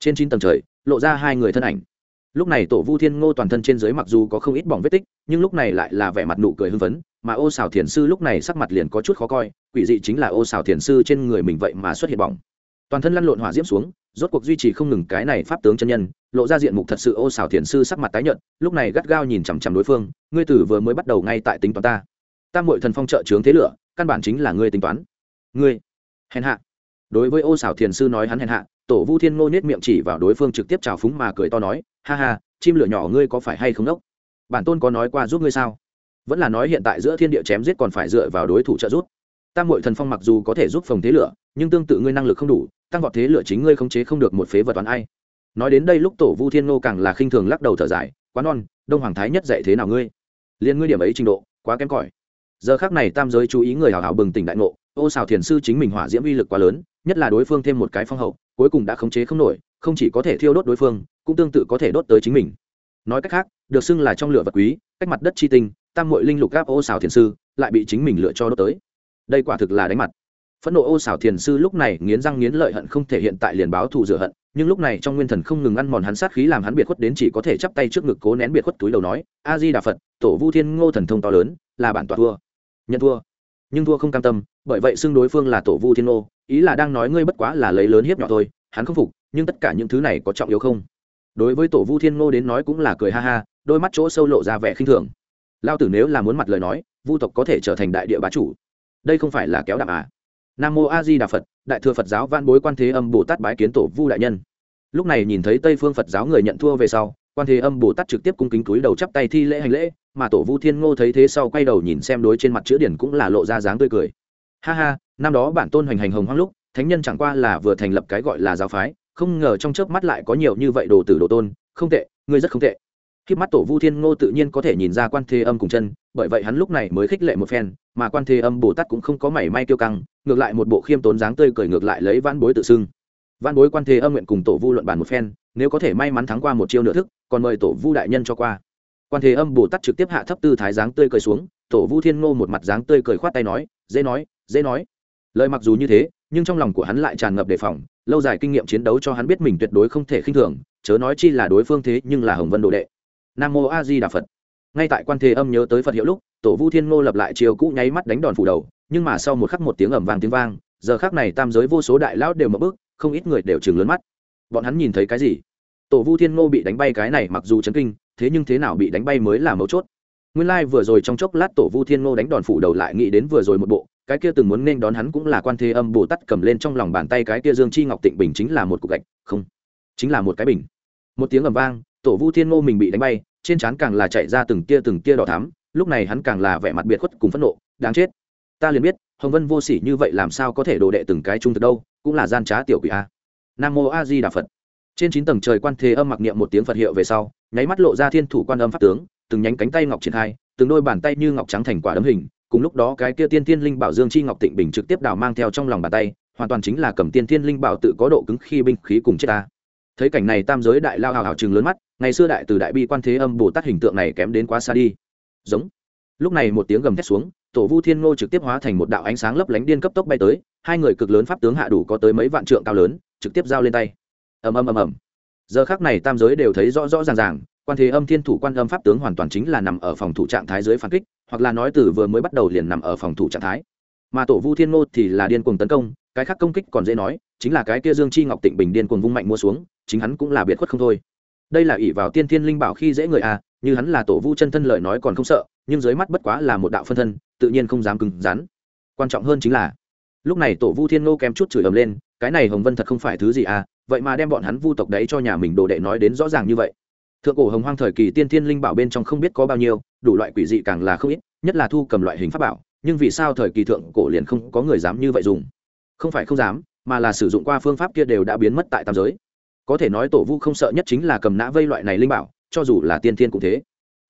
Trên chín tầng trời, lộ ra hai người thân ảnh. Lúc này tổ vu thiên ngô toàn thân trên dưới mặc dù có không ít bỏng vết tích, nhưng lúc này lại là vẻ mặt nụ cười hưng phấn, mà ô xào thiền sư lúc này sắc mặt liền có chút khó coi, quỷ dị chính là ô xào thiền sư trên người mình vậy mà xuất hiện bỏng. Toàn thân lăn lộn hỏa diễm xuống, rốt cuộc duy trì không ngừng cái này pháp tướng chân nhân, lộ ra diện mục thật sự ô xào thiền sư sắc mặt tái nhợt, lúc này gắt gao nhìn chằm chằm đối phương, ngươi tử vừa mới bắt đầu ngay tại tính toán ta tam mội thần phong trợ trướng thế lửa, căn bản chính là ngươi tính toán. Ngươi, hèn hạ. Đối với ô xảo thiền sư nói hắn hèn hạ, tổ vu thiên ngô nết miệng chỉ vào đối phương trực tiếp trào phúng mà cười to nói, ha ha, chim lửa nhỏ ngươi có phải hay không đốc? Bản tôn có nói qua giúp ngươi sao? Vẫn là nói hiện tại giữa thiên địa chém giết còn phải dựa vào đối thủ trợ giúp. Tam mội thần phong mặc dù có thể giúp phòng thế lửa, nhưng tương tự ngươi năng lực không đủ, tăng vọt thế lửa chính ngươi khống chế không được một phế vật toán ai. Nói đến đây lúc tổ vu thiên ngô càng là khinh thường lắc đầu thở dài quá non đông hoàng thái nhất dạy thế nào ngươi? Liên ngươi điểm ấy trình độ, quá kém cỏi giờ khác này tam giới chú ý người hào hào bừng tỉnh đại ngộ, ô xào thiền sư chính mình hỏa diễm uy lực quá lớn, nhất là đối phương thêm một cái phong hậu, cuối cùng đã khống chế không nổi, không chỉ có thể thiêu đốt đối phương, cũng tương tự có thể đốt tới chính mình. Nói cách khác, được xưng là trong lửa vật quý, cách mặt đất chi tinh, tam mội linh lục gáp ô xào thiền sư lại bị chính mình lựa cho đốt tới. Đây quả thực là đánh mặt. Phẫn nộ ô xảo thiền sư lúc này nghiến răng nghiến lợi hận không thể hiện tại liền báo thù rửa hận, nhưng lúc này trong nguyên thần không ngừng ăn mòn hắn sát khí làm hắn biệt khuất đến chỉ có thể chắp tay trước ngực cố nén biệt khuất túi đầu nói, a di đà phật, tổ vu thiên ngô thần thông to lớn, là bản tọa thua nhận thua. Nhưng thua không cam tâm, bởi vậy xưng đối phương là tổ vu thiên ngô ý là đang nói ngươi bất quá là lấy lớn hiếp nhỏ thôi, hắn không phục, nhưng tất cả những thứ này có trọng yếu không? Đối với tổ vu thiên ngô đến nói cũng là cười ha ha, đôi mắt chỗ sâu lộ ra vẻ khinh thường. Lao tử nếu là muốn mặt lời nói, vu tộc có thể trở thành đại địa bá chủ. Đây không phải là kéo đạm à? Nam mô a di đà phật, đại thừa phật giáo van bối quan thế âm bồ tát bái kiến tổ vu đại nhân. Lúc này nhìn thấy tây phương phật giáo người nhận thua về sau quan thế âm bồ tát trực tiếp cung kính túi đầu chắp tay thi lễ hành lễ, mà tổ vu thiên ngô thấy thế sau quay đầu nhìn xem đối trên mặt chữ điển cũng là lộ ra dáng tươi cười. Ha ha, năm đó bản tôn hoành hành hồng hoang lúc, thánh nhân chẳng qua là vừa thành lập cái gọi là giáo phái, không ngờ trong chớp mắt lại có nhiều như vậy đồ tử đồ tôn, không tệ, ngươi rất không tệ. Khi mắt tổ vu thiên ngô tự nhiên có thể nhìn ra quan thế âm cùng chân, bởi vậy hắn lúc này mới khích lệ một phen, mà quan thế âm bồ tát cũng không có mảy may kiêu căng, ngược lại một bộ khiêm tốn dáng tươi cười ngược lại lấy văn bối tự xưng. Văn bối quan thế âm nguyện cùng tổ vu luận bàn một phen nếu có thể may mắn thắng qua một chiêu nửa thức, còn mời tổ vu đại nhân cho qua. Quan thế âm bồ tát trực tiếp hạ thấp tư thái dáng tươi cười xuống, tổ vu thiên ngô một mặt dáng tươi cười khoát tay nói, dễ nói dễ nói. Lời mặc dù như thế, nhưng trong lòng của hắn lại tràn ngập đề phòng, lâu dài kinh nghiệm chiến đấu cho hắn biết mình tuyệt đối không thể khinh thường, chớ nói chi là đối phương thế nhưng là hồng vân đồ đệ. Nam mô a di đà phật. Ngay tại quan thế âm nhớ tới phật hiệu lúc, tổ vu thiên ngô lập lại chiều cũ nháy mắt đánh đòn phủ đầu, nhưng mà sau một khắc một tiếng ẩm vàng tiếng vang, giờ khắc này tam giới vô số đại lão đều mở bước, không ít người đều chừng lớn mắt bọn hắn nhìn thấy cái gì? Tổ vu thiên ngô bị đánh bay cái này mặc dù chấn kinh, thế nhưng thế nào bị đánh bay mới là mấu chốt. Nguyên lai、like、vừa rồi trong chốc lát tổ vu thiên ngô đánh đòn phủ đầu lại nghĩ đến vừa rồi một bộ, cái kia từng muốn nên đón hắn cũng là quan thế âm bồ tát cầm lên trong lòng bàn tay cái kia dương chi ngọc tịnh bình chính là một cục gạch, không, chính là một cái bình. Một tiếng ầm vang, tổ vu thiên ngô mình bị đánh bay, trên trán càng là chạy ra từng tia từng tia đỏ thắm, lúc này hắn càng là vẻ mặt biệt khuất cùng phẫn nộ, đáng chết. Ta liền biết, hồng vân vô sỉ như vậy làm sao có thể đồ đệ từng cái trung thực đâu, cũng là gian trá tiểu quỷ a nam mô a di đà phật. Trên chín tầng trời quan thế âm mặc niệm một tiếng phật hiệu về sau, nháy mắt lộ ra thiên thủ quan âm pháp tướng, từng nhánh cánh tay ngọc triển khai, từng đôi bàn tay như ngọc trắng thành quả đấm hình, cùng lúc đó cái kia tiên thiên linh bảo dương chi ngọc tịnh bình trực tiếp đào mang theo trong lòng bàn tay, hoàn toàn chính là cầm tiên thiên linh bảo tự có độ cứng khi binh khí cùng chết ta. Thấy cảnh này tam giới đại lao hào hào chừng lớn mắt, ngày xưa đại từ đại bi quan thế âm bồ tát hình tượng này kém đến quá xa đi. Giống. Lúc này một tiếng gầm thét xuống, tổ vu thiên ngô trực tiếp hóa thành một đạo ánh sáng lấp lánh điên cấp tốc bay tới hai người cực lớn pháp tướng hạ đủ có tới mấy vạn trượng cao lớn, trực tiếp giao lên tay. Ầm ầm ầm ầm. Giờ khác này tam giới đều thấy rõ rõ ràng ràng, quan thế âm thiên thủ quan âm pháp tướng hoàn toàn chính là nằm ở phòng thủ trạng thái dưới phản kích, hoặc là nói từ vừa mới bắt đầu liền nằm ở phòng thủ trạng thái. Mà tổ vu thiên ngô thì là điên cuồng tấn công, cái khác công kích còn dễ nói, chính là cái kia dương chi ngọc tịnh bình điên cuồng vung mạnh mua xuống, chính hắn cũng là biệt khuất không thôi. Đây là ỷ vào tiên thiên linh bảo khi dễ người à như hắn là tổ vu chân thân lời nói còn không sợ, nhưng dưới mắt bất quá là một đạo phân thân, tự nhiên không dám cứng rắn. Quan trọng hơn chính là lúc này tổ vu thiên ngô kém chút chửi ầm lên, cái này hồng vân thật không phải thứ gì à vậy mà đem bọn hắn vu tộc đấy cho nhà mình đồ đệ nói đến rõ ràng như vậy. Thượng cổ hồng hoang thời kỳ tiên thiên linh bảo bên trong không biết có bao nhiêu, đủ loại quỷ dị càng là không ít, nhất là thu cầm loại hình pháp bảo, nhưng vì sao thời kỳ thượng cổ liền không có người dám như vậy dùng? Không phải không dám, mà là sử dụng qua phương pháp kia đều đã biến mất tại tam giới. Có thể nói tổ vu không sợ nhất chính là cầm nã vây loại này linh bảo, cho dù là tiên thiên cũng thế.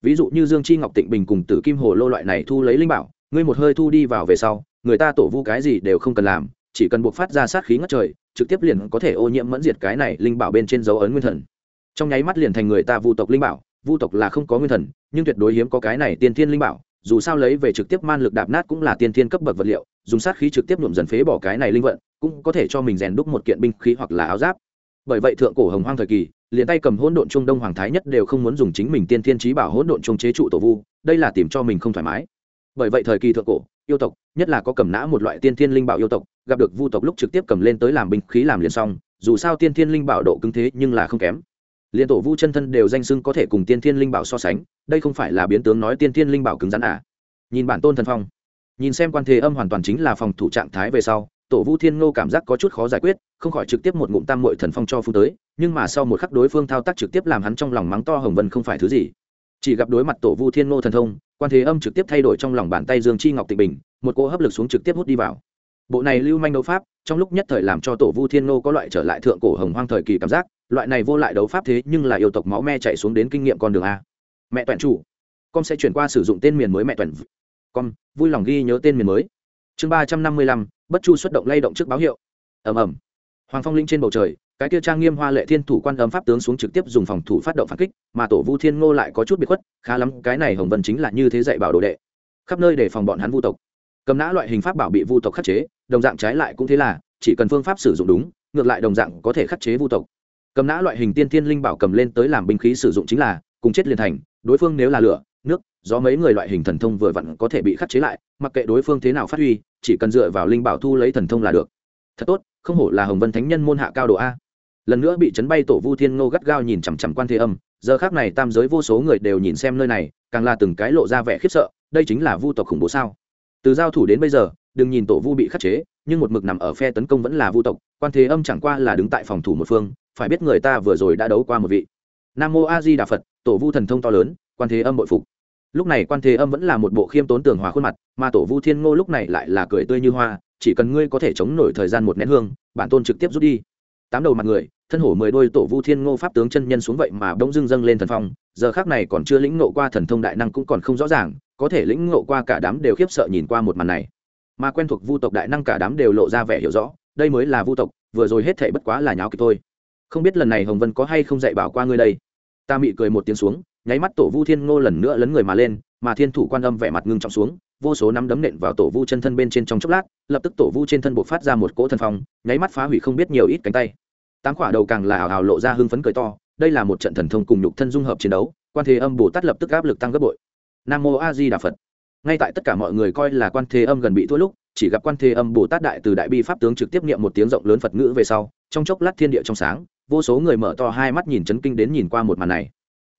Ví dụ như dương chi ngọc tịnh bình cùng tử kim hồ lô loại này thu lấy linh bảo, ngươi một hơi thu đi vào về sau người ta tổ vu cái gì đều không cần làm, chỉ cần buộc phát ra sát khí ngất trời, trực tiếp liền có thể ô nhiễm mẫn diệt cái này linh bảo bên trên dấu ấn nguyên thần. Trong nháy mắt liền thành người ta vu tộc linh bảo, vu tộc là không có nguyên thần, nhưng tuyệt đối hiếm có cái này tiên thiên linh bảo, dù sao lấy về trực tiếp man lực đạp nát cũng là tiên thiên cấp bậc vật liệu, dùng sát khí trực tiếp nhuộm dần phế bỏ cái này linh vận, cũng có thể cho mình rèn đúc một kiện binh khí hoặc là áo giáp. Bởi vậy thượng cổ hồng hoang thời kỳ, liền tay cầm hỗn độn trung đông hoàng thái nhất đều không muốn dùng chính mình tiên thiên trí bảo hỗn độn trung chế trụ tổ vu, đây là tìm cho mình không thoải mái. Bởi vậy thời kỳ thượng cổ yêu tộc, nhất là có cầm nã một loại tiên thiên linh bảo yêu tộc, gặp được vu tộc lúc trực tiếp cầm lên tới làm binh khí làm liền xong, dù sao tiên thiên linh bảo độ cứng thế nhưng là không kém. Liên tổ vu chân thân đều danh xưng có thể cùng tiên thiên linh bảo so sánh, đây không phải là biến tướng nói tiên thiên linh bảo cứng rắn à? Nhìn bản tôn thần phong, nhìn xem quan thế âm hoàn toàn chính là phòng thủ trạng thái về sau, tổ vu thiên ngô cảm giác có chút khó giải quyết, không khỏi trực tiếp một ngụm tam mội thần phong cho phu tới, nhưng mà sau một khắc đối phương thao tác trực tiếp làm hắn trong lòng mắng to hồng vân không phải thứ gì chỉ gặp đối mặt tổ vu thiên ngô thần thông, quan thế âm trực tiếp thay đổi trong lòng bàn tay dương chi ngọc tịnh bình, một cỗ hấp lực xuống trực tiếp hút đi vào. Bộ này lưu manh đấu pháp, trong lúc nhất thời làm cho tổ vu thiên ngô có loại trở lại thượng cổ hồng hoang thời kỳ cảm giác, loại này vô lại đấu pháp thế nhưng là yêu tộc máu me chạy xuống đến kinh nghiệm con đường a. Mẹ toàn chủ, con sẽ chuyển qua sử dụng tên miền mới mẹ toàn con, vui lòng ghi nhớ tên miền mới. Chương ba trăm năm mươi lăm, bất chu xuất động lay động trước báo hiệu. Ầm ầm. Hoàng phong linh trên bầu trời cái kia trang nghiêm hoa lệ thiên thủ quan âm pháp tướng xuống trực tiếp dùng phòng thủ phát động phản kích, mà tổ vu thiên ngô lại có chút biệt khuất, khá lắm, cái này hồng vân chính là như thế dạy bảo đồ đệ. Khắp nơi để phòng bọn hắn vu tộc. Cầm nã loại hình pháp bảo bị vu tộc khắc chế, đồng dạng trái lại cũng thế là, chỉ cần phương pháp sử dụng đúng, ngược lại đồng dạng có thể khắc chế vu tộc. Cầm nã loại hình tiên thiên linh bảo cầm lên tới làm binh khí sử dụng chính là, cùng chết liền thành, đối phương nếu là lửa, nước do mấy người loại hình thần thông vừa vặn có thể bị khắc chế lại, mặc kệ đối phương thế nào phát huy, chỉ cần dựa vào linh bảo thu lấy thần thông là được. Thật tốt, không hổ là hồng vân thánh nhân môn hạ cao độ a lần nữa bị chấn bay tổ vu thiên ngô gắt gao nhìn chằm chằm quan thế âm, giờ khác này tam giới vô số người đều nhìn xem nơi này, càng là từng cái lộ ra vẻ khiếp sợ, đây chính là vu tộc khủng bố sao? Từ giao thủ đến bây giờ, đừng nhìn tổ vu bị khắc chế, nhưng một mực nằm ở phe tấn công vẫn là vu tộc, quan thế âm chẳng qua là đứng tại phòng thủ một phương, phải biết người ta vừa rồi đã đấu qua một vị. Nam mô a di đà phật, tổ vu thần thông to lớn, quan thế âm bội phục. Lúc này quan thế âm vẫn là một bộ khiêm tốn tường hòa khuôn mặt, mà tổ vu thiên ngô lúc này lại là cười tươi như hoa, chỉ cần ngươi có thể chống nổi thời gian một nén hương, bản tôn trực tiếp rút đi. Tám đầu mặt người thân hổ mười đôi tổ vu thiên ngô pháp tướng chân nhân xuống vậy mà bỗng dưng dâng lên thần phong, giờ khác này còn chưa lĩnh ngộ qua thần thông đại năng cũng còn không rõ ràng, có thể lĩnh ngộ qua cả đám đều khiếp sợ nhìn qua một màn này. Mà quen thuộc vu tộc đại năng cả đám đều lộ ra vẻ hiểu rõ, đây mới là vu tộc, vừa rồi hết thể bất quá là nháo kịch thôi. Không biết lần này hồng vân có hay không dạy bảo qua ngươi đây? Ta mị cười một tiếng xuống, nháy mắt tổ vu thiên ngô lần nữa lấn người mà lên, mà thiên thủ quan âm vẻ mặt ngưng trọng xuống, vô số nắm đấm nện vào tổ vu chân thân bên trên trong chốc lát, lập tức tổ vu trên thân buộc phát ra một cỗ thần phong, nháy mắt phá hủy không biết nhiều ít cánh tay tám quả đầu càng là hào hào lộ ra hưng phấn cười to, đây là một trận thần thông cùng nhục thân dung hợp chiến đấu, quan thế âm bồ tát lập tức áp lực tăng gấp bội. Nam mô a di đà phật. Ngay tại tất cả mọi người coi là quan thế âm gần bị thua lúc, chỉ gặp quan thế âm bồ tát đại từ đại bi pháp tướng trực tiếp niệm một tiếng rộng lớn phật ngữ về sau, trong chốc lát thiên địa trong sáng, vô số người mở to hai mắt nhìn chấn kinh đến nhìn qua một màn này.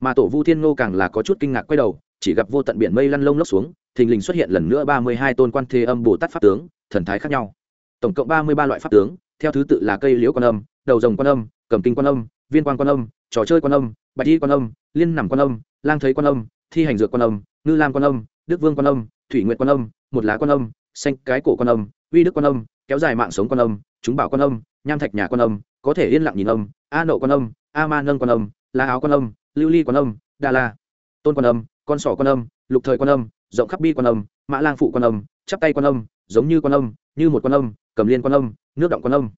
Mà tổ vu thiên ngô càng là có chút kinh ngạc quay đầu, chỉ gặp vô tận biển mây lăn lông lốc xuống, thình lình xuất hiện lần nữa ba mươi hai tôn quan thế âm bồ tát pháp tướng, thần thái khác nhau. Tổng cộng ba mươi ba loại pháp tướng, theo thứ tự là cây liễu quan âm đầu rồng quan âm cầm kinh quan âm viên quan quan âm trò chơi quan âm bạch y quan âm liên nằm quan âm lang thấy quan âm thi hành dược quan âm ngư lam quan âm đức vương quan âm thủy nguyện quan âm một lá quan âm xanh cái cổ quan âm uy đức quan âm kéo dài mạng sống quan âm chúng bảo quan âm nham thạch nhà quan âm có thể yên lặng nhìn âm a nộ quan âm a ma nâng quan âm lá áo quan âm lưu ly quan âm đà la tôn quan âm con sỏ quan âm lục thời quan âm rộng khắp bi quan âm mã lang phụ quan âm chắp tay quan âm giống như quan âm như một quan âm cầm liên quan âm nước động quan âm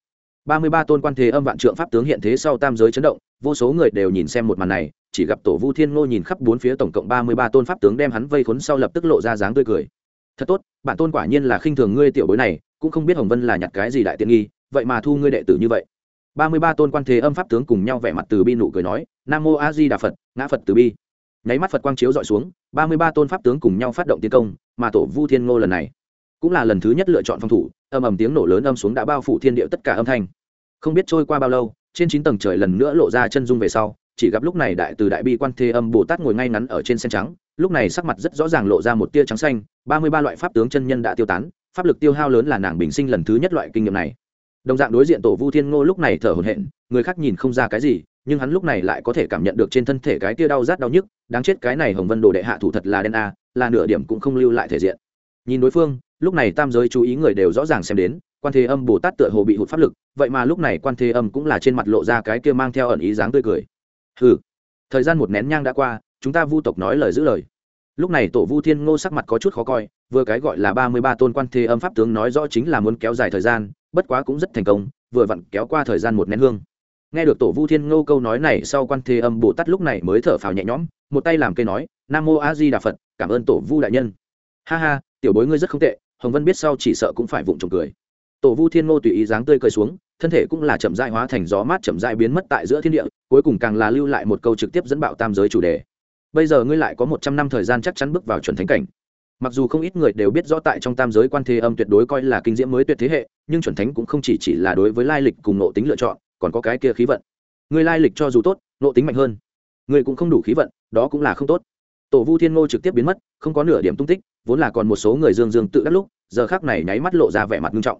ba mươi ba tôn quan thế âm vạn trượng pháp tướng hiện thế sau tam giới chấn động, vô số người đều nhìn xem một màn này, chỉ gặp tổ vu thiên ngô nhìn khắp bốn phía tổng cộng ba mươi ba tôn pháp tướng đem hắn vây khốn sau lập tức lộ ra dáng tươi cười. Thật tốt, bản tôn quả nhiên là khinh thường ngươi tiểu bối này, cũng không biết hồng vân là nhặt cái gì đại tiện nghi, vậy mà thu ngươi đệ tử như vậy. Ba mươi ba tôn quan thế âm pháp tướng cùng nhau vẻ mặt từ bi nụ cười nói, nam mô a di đà phật, ngã phật từ bi. Nháy mắt phật quang chiếu dọi xuống, ba mươi ba tôn pháp tướng cùng nhau phát động tiến công, mà tổ vu thiên ngô lần này cũng là lần thứ nhất lựa chọn phòng thủ âm ầm tiếng nổ lớn âm xuống đã bao phủ thiên địa tất cả âm thanh không biết trôi qua bao lâu, trên chín tầng trời lần nữa lộ ra chân dung về sau, chỉ gặp lúc này đại từ đại bi quan thế âm bồ tát ngồi ngay ngắn ở trên sen trắng, lúc này sắc mặt rất rõ ràng lộ ra một tia trắng xanh, ba mươi ba loại pháp tướng chân nhân đã tiêu tán, pháp lực tiêu hao lớn là nàng bình sinh lần thứ nhất loại kinh nghiệm này. Đồng dạng đối diện tổ vu thiên ngô lúc này thở hổn hển, người khác nhìn không ra cái gì, nhưng hắn lúc này lại có thể cảm nhận được trên thân thể cái tia đau rát đau nhức, đáng chết cái này hồng vân đồ đệ hạ thủ thật là đen a, là nửa điểm cũng không lưu lại thể diện. Nhìn đối phương, lúc này tam giới chú ý người đều rõ ràng xem đến quan thế âm bồ tát tựa hồ bị hụt pháp lực, vậy mà lúc này quan thế âm cũng là trên mặt lộ ra cái kia mang theo ẩn ý dáng tươi cười. Ừ thời gian một nén nhang đã qua, chúng ta vu tộc nói lời giữ lời. Lúc này tổ vu thiên ngô sắc mặt có chút khó coi, vừa cái gọi là ba mươi ba tôn quan thế âm pháp tướng nói rõ chính là muốn kéo dài thời gian, bất quá cũng rất thành công, vừa vặn kéo qua thời gian một nén hương. Nghe được tổ vu thiên ngô câu nói này sau quan thế âm bồ tát lúc này mới thở phào nhẹ nhõm, một tay làm cây nói, nam mô a di đà phật, cảm ơn tổ vu đại nhân. Ha ha, tiểu bối ngươi rất không tệ, hồng vân biết sau chỉ sợ cũng phải vụng trộm cười tổ vu thiên ngô tùy ý dáng tươi cười xuống, thân thể cũng là chậm dại hóa thành gió mát chậm dại biến mất tại giữa thiên địa, cuối cùng càng là lưu lại một câu trực tiếp dẫn bạo tam giới chủ đề. Bây giờ ngươi lại có một trăm năm thời gian chắc chắn bước vào chuẩn thánh cảnh. Mặc dù không ít người đều biết rõ tại trong tam giới quan thế âm tuyệt đối coi là kinh diễm mới tuyệt thế hệ, nhưng chuẩn thánh cũng không chỉ chỉ là đối với lai lịch cùng nộ tính lựa chọn, còn có cái kia khí vận. Người lai lịch cho dù tốt nộ tính mạnh hơn. Người cũng không đủ khí vận, đó cũng là không tốt. Tổ vu thiên ngô trực tiếp biến mất, không có nửa điểm tung tích, vốn là còn một số người dương dương tự đắc lúc, giờ khác này nháy mắt lộ ra vẻ mặt nghiêm trọng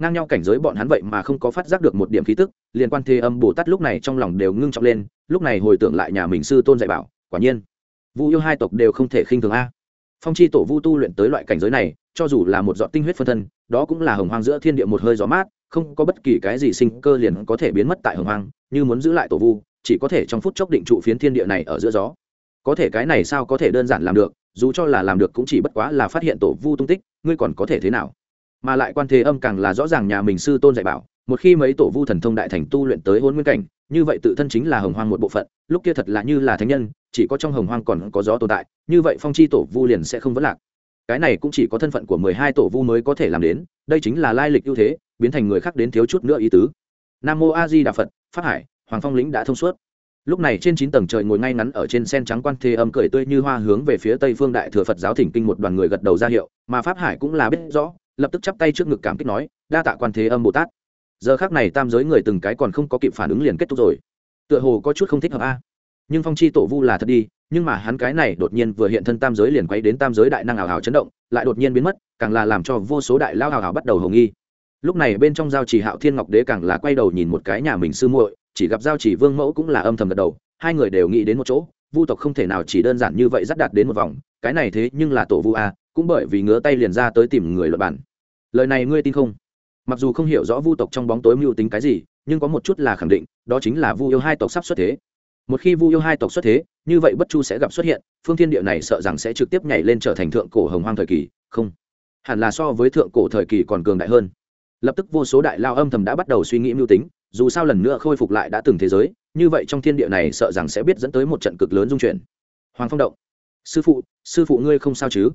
ngang nhau cảnh giới bọn hắn vậy mà không có phát giác được một điểm khí tức, liên quan thế âm bồ tát lúc này trong lòng đều ngưng trọng lên, lúc này hồi tưởng lại nhà mình sư tôn dạy bảo, quả nhiên, vu yêu hai tộc đều không thể khinh thường a. Phong chi tổ vu tu luyện tới loại cảnh giới này, cho dù là một giọt tinh huyết phân thân, đó cũng là hồng hoang giữa thiên địa một hơi gió mát, không có bất kỳ cái gì sinh cơ liền có thể biến mất tại hồng hoang, như muốn giữ lại tổ vu, chỉ có thể trong phút chốc định trụ phiến thiên địa này ở giữa gió. Có thể cái này sao có thể đơn giản làm được, dù cho là làm được cũng chỉ bất quá là phát hiện tổ vu tung tích, ngươi còn có thể thế nào? Mà lại quan thế âm càng là rõ ràng nhà mình sư tôn dạy bảo, một khi mấy tổ vu thần thông đại thành tu luyện tới hôn nguyên cảnh, như vậy tự thân chính là hồng hoang một bộ phận, lúc kia thật là như là thánh nhân, chỉ có trong hồng hoang còn có gió tồn tại, như vậy phong chi tổ vu liền sẽ không vấn lạc. Cái này cũng chỉ có thân phận của mười hai tổ vu mới có thể làm đến, đây chính là lai lịch ưu thế, biến thành người khác đến thiếu chút nữa ý tứ. Nam mô a di đà phật phát hải, hoàng phong lĩnh đã thông suốt. Lúc này trên chín tầng trời ngồi ngay ngắn ở trên sen trắng quan thế âm cười tươi như hoa hướng về phía tây phương đại thừa phật giáo thỉnh kinh một đoàn người gật đầu ra hiệu, mà pháp hải cũng là biết rõ lập tức chắp tay trước ngực cảm kích nói, đa tạ quan thế âm bồ tát. Giờ khác này tam giới người từng cái còn không có kịp phản ứng liền kết thúc rồi. Tựa hồ có chút không thích hợp a. Nhưng phong chi tổ vu là thật đi, nhưng mà hắn cái này đột nhiên vừa hiện thân tam giới liền quay đến tam giới đại năng ảo hào chấn động, lại đột nhiên biến mất, càng là làm cho vô số đại lao hào hào bắt đầu hồng nghi. Lúc này bên trong giao chỉ hạo thiên ngọc đế càng là quay đầu nhìn một cái nhà mình sư muội, chỉ gặp giao chỉ vương mẫu cũng là âm thầm gật đầu, hai người đều nghĩ đến một chỗ vu tộc không thể nào chỉ đơn giản như vậy dắt đạt đến một vòng, cái này thế nhưng là tổ vu a, cũng bởi vì ngứa tay liền ra tới tìm người luật bản lời này ngươi tin không? Mặc dù không hiểu rõ vu tộc trong bóng tối mưu tính cái gì, nhưng có một chút là khẳng định, đó chính là vu yêu hai tộc sắp xuất thế. Một khi vu yêu hai tộc xuất thế, như vậy bất chu sẽ gặp xuất hiện, phương thiên địa này sợ rằng sẽ trực tiếp nhảy lên trở thành thượng cổ hồng hoang thời kỳ, không? Hẳn là so với thượng cổ thời kỳ còn cường đại hơn. Lập tức vô số đại lao âm thầm đã bắt đầu suy nghĩ mưu tính dù sao lần nữa khôi phục lại đã từng thế giới, như vậy trong thiên địa này sợ rằng sẽ biết dẫn tới một trận cực lớn dung chuyển. Hoàng phong động. Sư phụ sư phụ ngươi không sao chứ?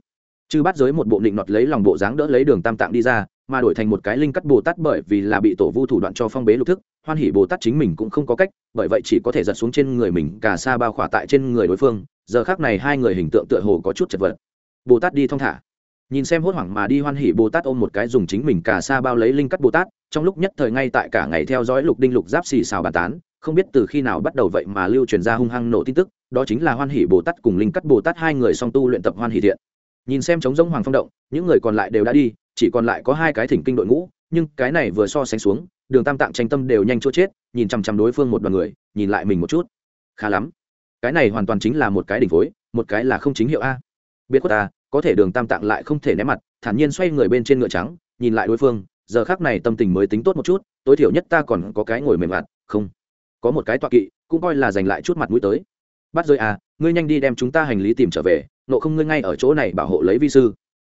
Chư bắt giới một bộ định nọt lấy lòng bộ dáng đỡ lấy đường tam tạng đi ra, mà đổi thành một cái linh cắt bồ tát bởi vì là bị tổ vu thủ đoạn cho phong bế lục thức, hoan hỉ bồ tát chính mình cũng không có cách, bởi vậy chỉ có thể giật xuống trên người mình, cả xa bao khỏa tại trên người đối phương. Giờ khác này hai người hình tượng tựa hồ có chút chật vật. Bồ tát đi thong thả nhìn xem hốt hoảng mà đi hoan hỉ bồ tát ôm một cái dùng chính mình cả xa bao lấy linh cắt bồ tát, trong lúc nhất thời ngay tại cả ngày theo dõi lục đinh lục giáp xì xào bàn tán, không biết từ khi nào bắt đầu vậy mà lưu truyền ra hung hăng nổ tin tức, đó chính là hoan hỷ bồ tát cùng linh cắt bồ tát hai người song tu luyện tập hoan hỷ thiện. Nhìn xem chống giống hoàng phong động, những người còn lại đều đã đi, chỉ còn lại có hai cái thỉnh kinh đội ngũ, nhưng cái này vừa so sánh xuống, đường tam tạng tranh tâm đều nhanh chỗ chết, nhìn chằm chằm đối phương một đoàn người, nhìn lại mình một chút. Khá lắm. Cái này hoàn toàn chính là một cái đỉnh phối, một cái là không chính hiệu a. Biết quất ta có thể đường tam tạng lại không thể né mặt, thản nhiên xoay người bên trên ngựa trắng, nhìn lại đối phương, giờ khác này tâm tình mới tính tốt một chút, tối thiểu nhất ta còn có cái ngồi mềm mặt, không, có một cái tọa kỵ, cũng coi là giành lại chút mặt mũi tới. Bắt rơi à ngươi nhanh đi đem chúng ta hành lý tìm trở về, nộ không ngươi ngay ở chỗ này bảo hộ lấy vi sư.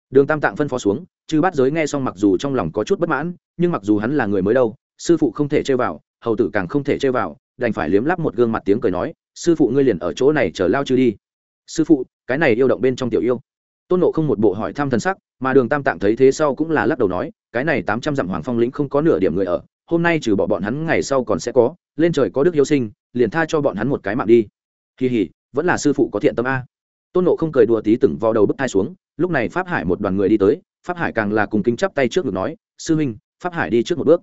Đường tam tạng phân phó xuống, chư bắt giới nghe xong mặc dù trong lòng có chút bất mãn, nhưng mặc dù hắn là người mới đâu, sư phụ không thể chơi vào, hầu tử càng không thể chơi vào, đành phải liếm lắp một gương mặt tiếng cười nói, sư phụ ngươi liền ở chỗ này chờ lao chư đi. Sư phụ, cái này yêu động bên trong tiểu yêu tôn nộ không một bộ hỏi thăm thân sắc, mà đường tam tạng thấy thế sau cũng là lắc đầu nói, cái này tám trăm dặm hoàng phong lĩnh không có nửa điểm người ở, hôm nay trừ bỏ bọn hắn ngày sau còn sẽ có, lên trời có đức hiếu sinh, liền tha cho bọn hắn một cái mạng đi. Kỳ hỉ, vẫn là sư phụ có thiện tâm a. Tôn nộ không cười đùa tí từng vào đầu bức thai xuống, lúc này pháp hải một đoàn người đi tới, pháp hải càng là cùng kính chắp tay trước ngực nói, sư huynh, pháp hải đi trước một bước.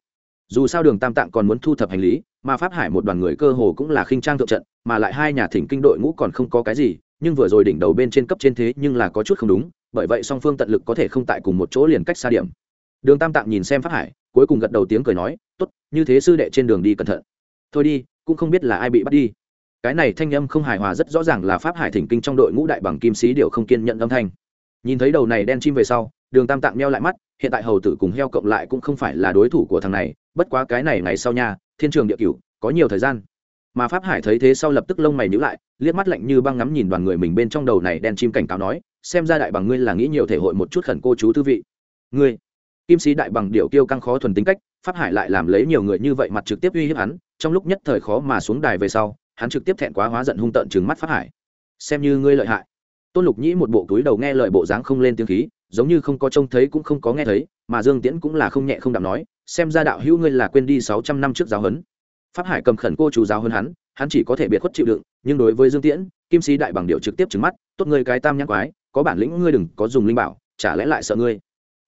Dù sao đường tam tạng còn muốn thu thập hành lý, mà pháp hải một đoàn người cơ hồ cũng là khinh trang thượng trận, mà lại hai nhà thỉnh kinh đội ngũ còn không có cái gì nhưng vừa rồi đỉnh đầu bên trên cấp trên thế nhưng là có chút không đúng, bởi vậy song phương tận lực có thể không tại cùng một chỗ liền cách xa điểm. Đường tam tạng nhìn xem pháp hải, cuối cùng gật đầu tiếng cười nói, tốt, như thế sư đệ trên đường đi cẩn thận. Thôi đi, cũng không biết là ai bị bắt đi. Cái này thanh âm không hài hòa rất rõ ràng là pháp hải thỉnh kinh trong đội ngũ đại bằng kim sĩ điều không kiên nhận âm thanh. Nhìn thấy đầu này đen chim về sau, đường tam tạng meo lại mắt, hiện tại hầu tử cùng heo cộng lại cũng không phải là đối thủ của thằng này, bất quá cái này ngày sau nhà thiên trường địa cửu, có nhiều thời gian mà pháp hải thấy thế sau lập tức lông mày nhíu lại, liếc mắt lạnh như băng ngắm nhìn đoàn người mình bên trong đầu này đen chim cảnh cáo nói, xem ra đại bằng ngươi là nghĩ nhiều thể hội một chút khẩn cô chú thư vị. Ngươi, kim sĩ đại bằng điệu kiêu căng khó thuần tính cách, pháp hải lại làm lấy nhiều người như vậy mặt trực tiếp uy hiếp hắn, trong lúc nhất thời khó mà xuống đài về sau, hắn trực tiếp thẹn quá hóa giận hung tợn trừng mắt pháp hải. Xem như ngươi lợi hại. Tôn lục nhĩ một bộ túi đầu nghe lời bộ dáng không lên tiếng khí, giống như không có trông thấy cũng không có nghe thấy, mà dương tiễn cũng là không nhẹ không đạm nói, xem ra đạo hữu ngươi là quên đi sáu trăm năm trước giáo huấn pháp hải cầm khẩn cô chú giáo hơn hắn hắn chỉ có thể biệt khuất chịu đựng, nhưng đối với dương tiễn, kim sĩ đại bằng điệu trực tiếp trứng mắt, tốt ngươi cái tam nhãn quái, có bản lĩnh ngươi đừng có dùng linh bảo, chả lẽ lại sợ ngươi?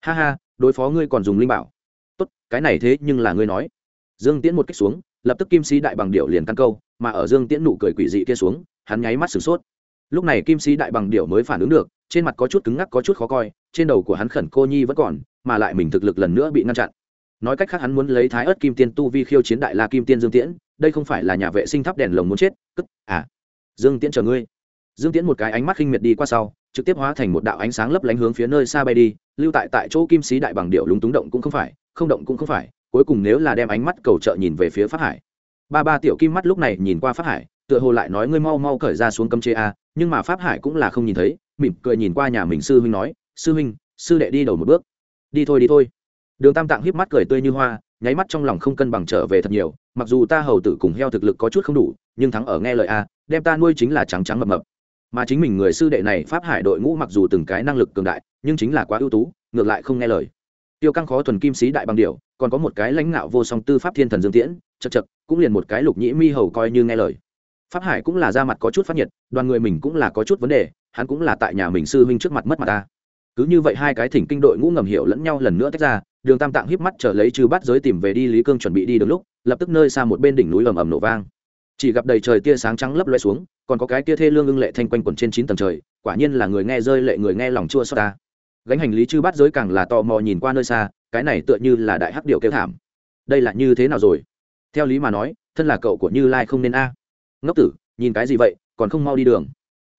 Ha ha, đối phó ngươi còn dùng linh bảo. Tốt, cái này thế nhưng là ngươi nói. Dương tiễn một kích xuống, lập tức kim sĩ đại bằng điệu liền căn câu, mà ở dương tiễn nụ cười quỷ dị kia xuống, hắn nháy mắt sửng sốt. Lúc này kim sĩ đại bằng điệu mới phản ứng được, trên mặt có chút cứng ngắc, có chút khó coi, trên đầu của hắn khẩn cô nhi vẫn còn, mà lại mình thực lực lần nữa bị ngăn chặn nói cách khác hắn muốn lấy thái ớt kim tiên tu vi khiêu chiến đại la kim tiên dương tiễn, đây không phải là nhà vệ sinh thắp đèn lồng muốn chết, cất à. Dương tiễn chờ ngươi. Dương tiễn một cái ánh mắt khinh miệt đi qua sau, trực tiếp hóa thành một đạo ánh sáng lấp lánh hướng phía nơi xa bay đi, lưu tại tại chỗ kim sĩ đại bằng điệu lúng túng động cũng không phải, không động cũng không phải, cuối cùng nếu là đem ánh mắt cầu trợ nhìn về phía pháp hải. Ba ba tiểu kim mắt lúc này nhìn qua pháp hải, tựa hồ lại nói ngươi mau mau cởi ra xuống cấm chế a nhưng mà pháp hải cũng là không nhìn thấy, mỉm cười nhìn qua nhà mình sư huynh nói, sư huynh, sư đệ đi đầu một bước. Đi thôi đi thôi đường tam tạng híp mắt cười tươi như hoa, nháy mắt trong lòng không cân bằng trở về thật nhiều, mặc dù ta hầu tử cùng heo thực lực có chút không đủ, nhưng thắng ở nghe lời a, đem ta nuôi chính là trắng trắng mập mập. Mà chính mình người sư đệ này pháp hải đội ngũ mặc dù từng cái năng lực cường đại, nhưng chính là quá ưu tú, ngược lại không nghe lời. Tiêu căng khó thuần kim sĩ đại bằng điều còn có một cái lãnh ngạo vô song tư pháp thiên thần dương tiễn, chật chật, cũng liền một cái lục nhĩ mi hầu coi như nghe lời. Pháp hải cũng là ra mặt có chút phát nhiệt, đoàn người mình cũng là có chút vấn đề, hắn cũng là tại nhà mình sư huynh trước mặt mất mặt ta. Cứ như vậy hai cái thỉnh kinh đội ngũ ngầm hiểu lẫn nhau lần nữa tách ra đường tam tạng híp mắt trở lấy trừ bắt giới tìm về đi lý cương chuẩn bị đi được lúc, lập tức nơi xa một bên đỉnh núi ầm ầm nổ vang. Chỉ gặp đầy trời tia sáng trắng lấp loe xuống, còn có cái kia thê lương ưng lệ thanh quanh quẩn trên chín tầng trời, quả nhiên là người nghe rơi lệ người nghe lòng chua xót ta. Gánh hành lý chư bắt giới càng là tò mò nhìn qua nơi xa, cái này tựa như là đại hắc điệu kêu thảm. Đây là như thế nào rồi? Theo lý mà nói, thân là cậu của như lai không nên a. Ngốc tử, nhìn cái gì vậy, còn không mau đi đường.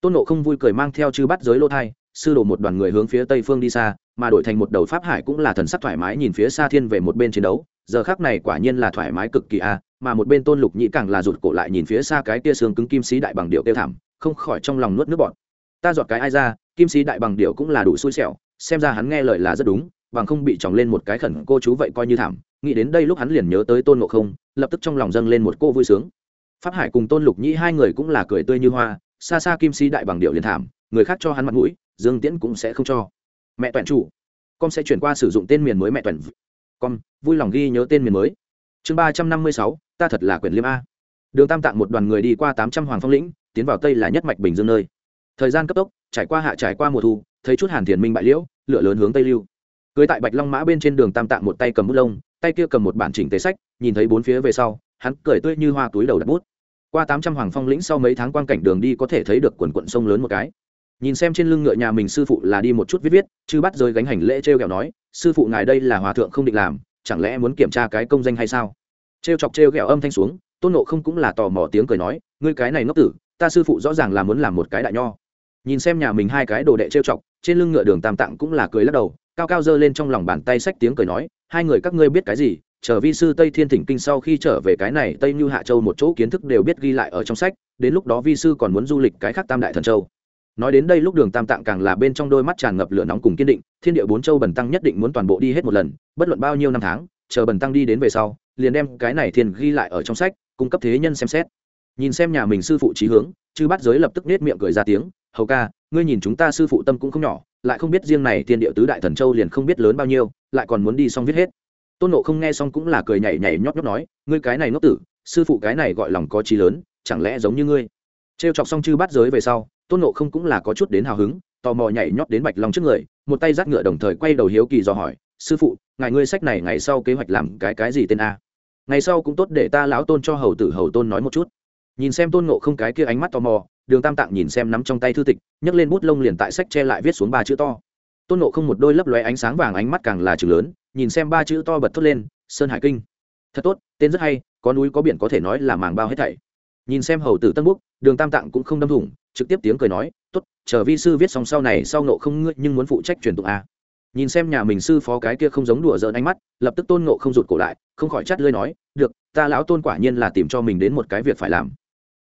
Tôn nộ không vui cười mang theo chư bắt giới lô thai sư đồ một đoàn người hướng phía tây phương đi xa, mà đổi thành một đầu pháp hải cũng là thần sắc thoải mái nhìn phía xa thiên về một bên chiến đấu. Giờ khác này quả nhiên là thoải mái cực kỳ a, mà một bên tôn lục nhĩ càng là rụt cổ lại nhìn phía xa cái tia xương cứng kim sĩ đại bằng điệu kêu thảm, không khỏi trong lòng nuốt nước bọt. Ta dọn cái ai ra, kim sĩ đại bằng điệu cũng là đủ xui xẻo, xem ra hắn nghe lời là rất đúng, bằng không bị chồng lên một cái khẩn cô chú vậy coi như thảm. Nghĩ đến đây lúc hắn liền nhớ tới tôn ngộ không, lập tức trong lòng dâng lên một cô vui sướng. Pháp hải cùng tôn lục nhĩ hai người cũng là cười tươi như hoa, xa xa kim sĩ đại bằng điệu liền thảm, người khác cho hắn mặt mũi dương tiễn cũng sẽ không cho. Mẹ toàn chủ, con sẽ chuyển qua sử dụng tên miền mới mẹ toàn con, vui lòng ghi nhớ tên miền mới. Chương ba trăm năm mươi sáu, ta thật là quyền liêm a. Đường tam tạng một đoàn người đi qua tám trăm hoàng phong lĩnh, tiến vào tây là nhất mạch bình dương nơi. Thời gian cấp tốc, trải qua hạ trải qua mùa thu, thấy chút hàn thiền minh bại liễu, lửa lớn hướng tây lưu. Cưới tại bạch long mã bên trên đường tam tạng một tay cầm bút lông, tay kia cầm một bản chỉnh tế sách, nhìn thấy bốn phía về sau, hắn cười tươi như hoa túi đầu đặt bút. Qua tám trăm hoàng phong lĩnh sau mấy tháng quan cảnh đường đi có thể thấy được quần quận sông lớn một cái nhìn xem trên lưng ngựa nhà mình sư phụ là đi một chút viết viết, chứ bắt rơi gánh hành lễ t r e o kẹo nói, sư phụ ngài đây là hòa thượng không định làm, chẳng lẽ muốn kiểm tra cái công danh hay sao? T r e o chọc t r e o kẹo âm thanh xuống, tôn nộ không cũng là tò mò tiếng cười nói, ngươi cái này ngốc tử, ta sư phụ rõ ràng là muốn làm một cái đại nho. Nhìn xem nhà mình hai cái đồ đệ t r e o chọc, trên lưng ngựa đường tam tạng cũng là cười lắc đầu, cao cao giơ lên trong lòng bàn tay sách tiếng cười nói, hai người các ngươi biết cái gì? Chờ vi sư tây thiên thỉnh kinh sau khi trở về cái này tây như hạ châu một chỗ kiến thức đều biết ghi lại ở trong sách, đến lúc đó vi sư còn muốn du lịch cái khác tam đại thần châu nói đến đây lúc đường tam tạng càng là bên trong đôi mắt tràn ngập lửa nóng cùng kiên định, thiên địa bốn châu bần tăng nhất định muốn toàn bộ đi hết một lần, bất luận bao nhiêu năm tháng, chờ bần tăng đi đến về sau, liền đem cái này thiên ghi lại ở trong sách, cung cấp thế nhân xem xét. Nhìn xem nhà mình sư phụ trí hướng, chư bắt giới lập tức nết miệng cười ra tiếng, hầu ca, ngươi nhìn chúng ta sư phụ tâm cũng không nhỏ, lại không biết riêng này thiên địa tứ đại thần châu liền không biết lớn bao nhiêu, lại còn muốn đi xong viết hết. Tôn nộ không nghe xong cũng là cười nhảy nhảy nhóp nhóp nói, ngươi cái này ngốc tử, sư phụ cái này gọi lòng có trí lớn, chẳng lẽ giống như ngươi? Trêu chọc xong chư bắt giới về sau, tôn nộ không cũng là có chút đến hào hứng, tò mò nhảy nhót đến bạch long trước người, một tay giắt ngựa đồng thời quay đầu hiếu kỳ dò hỏi, sư phụ, ngài ngươi sách này ngày sau kế hoạch làm cái cái gì tên a? Ngày sau cũng tốt để ta lão tôn cho hầu tử hầu tôn nói một chút. Nhìn xem tôn nộ không cái kia ánh mắt tò mò, đường tam tạng nhìn xem nắm trong tay thư tịch, nhấc lên bút lông liền tại sách che lại viết xuống ba chữ to. Tôn nộ không một đôi lấp lóe ánh sáng vàng ánh mắt càng là chữ lớn, nhìn xem ba chữ to bật thốt lên, sơn hải kinh. Thật tốt, tên rất hay, có núi có biển có thể nói là màng bao hết thảy nhìn xem hầu tử tân búc đường tam tạng cũng không đâm thủng, trực tiếp tiếng cười nói, tốt, chờ vi sư viết xong sau này sau nộ không ngươi nhưng muốn phụ trách truyền tụng a nhìn xem nhà mình sư phó cái kia không giống đùa giỡn ánh mắt, lập tức tôn nộ không rụt cổ lại, không khỏi chắt lơi nói, được, ta lão tôn quả nhiên là tìm cho mình đến một cái việc phải làm.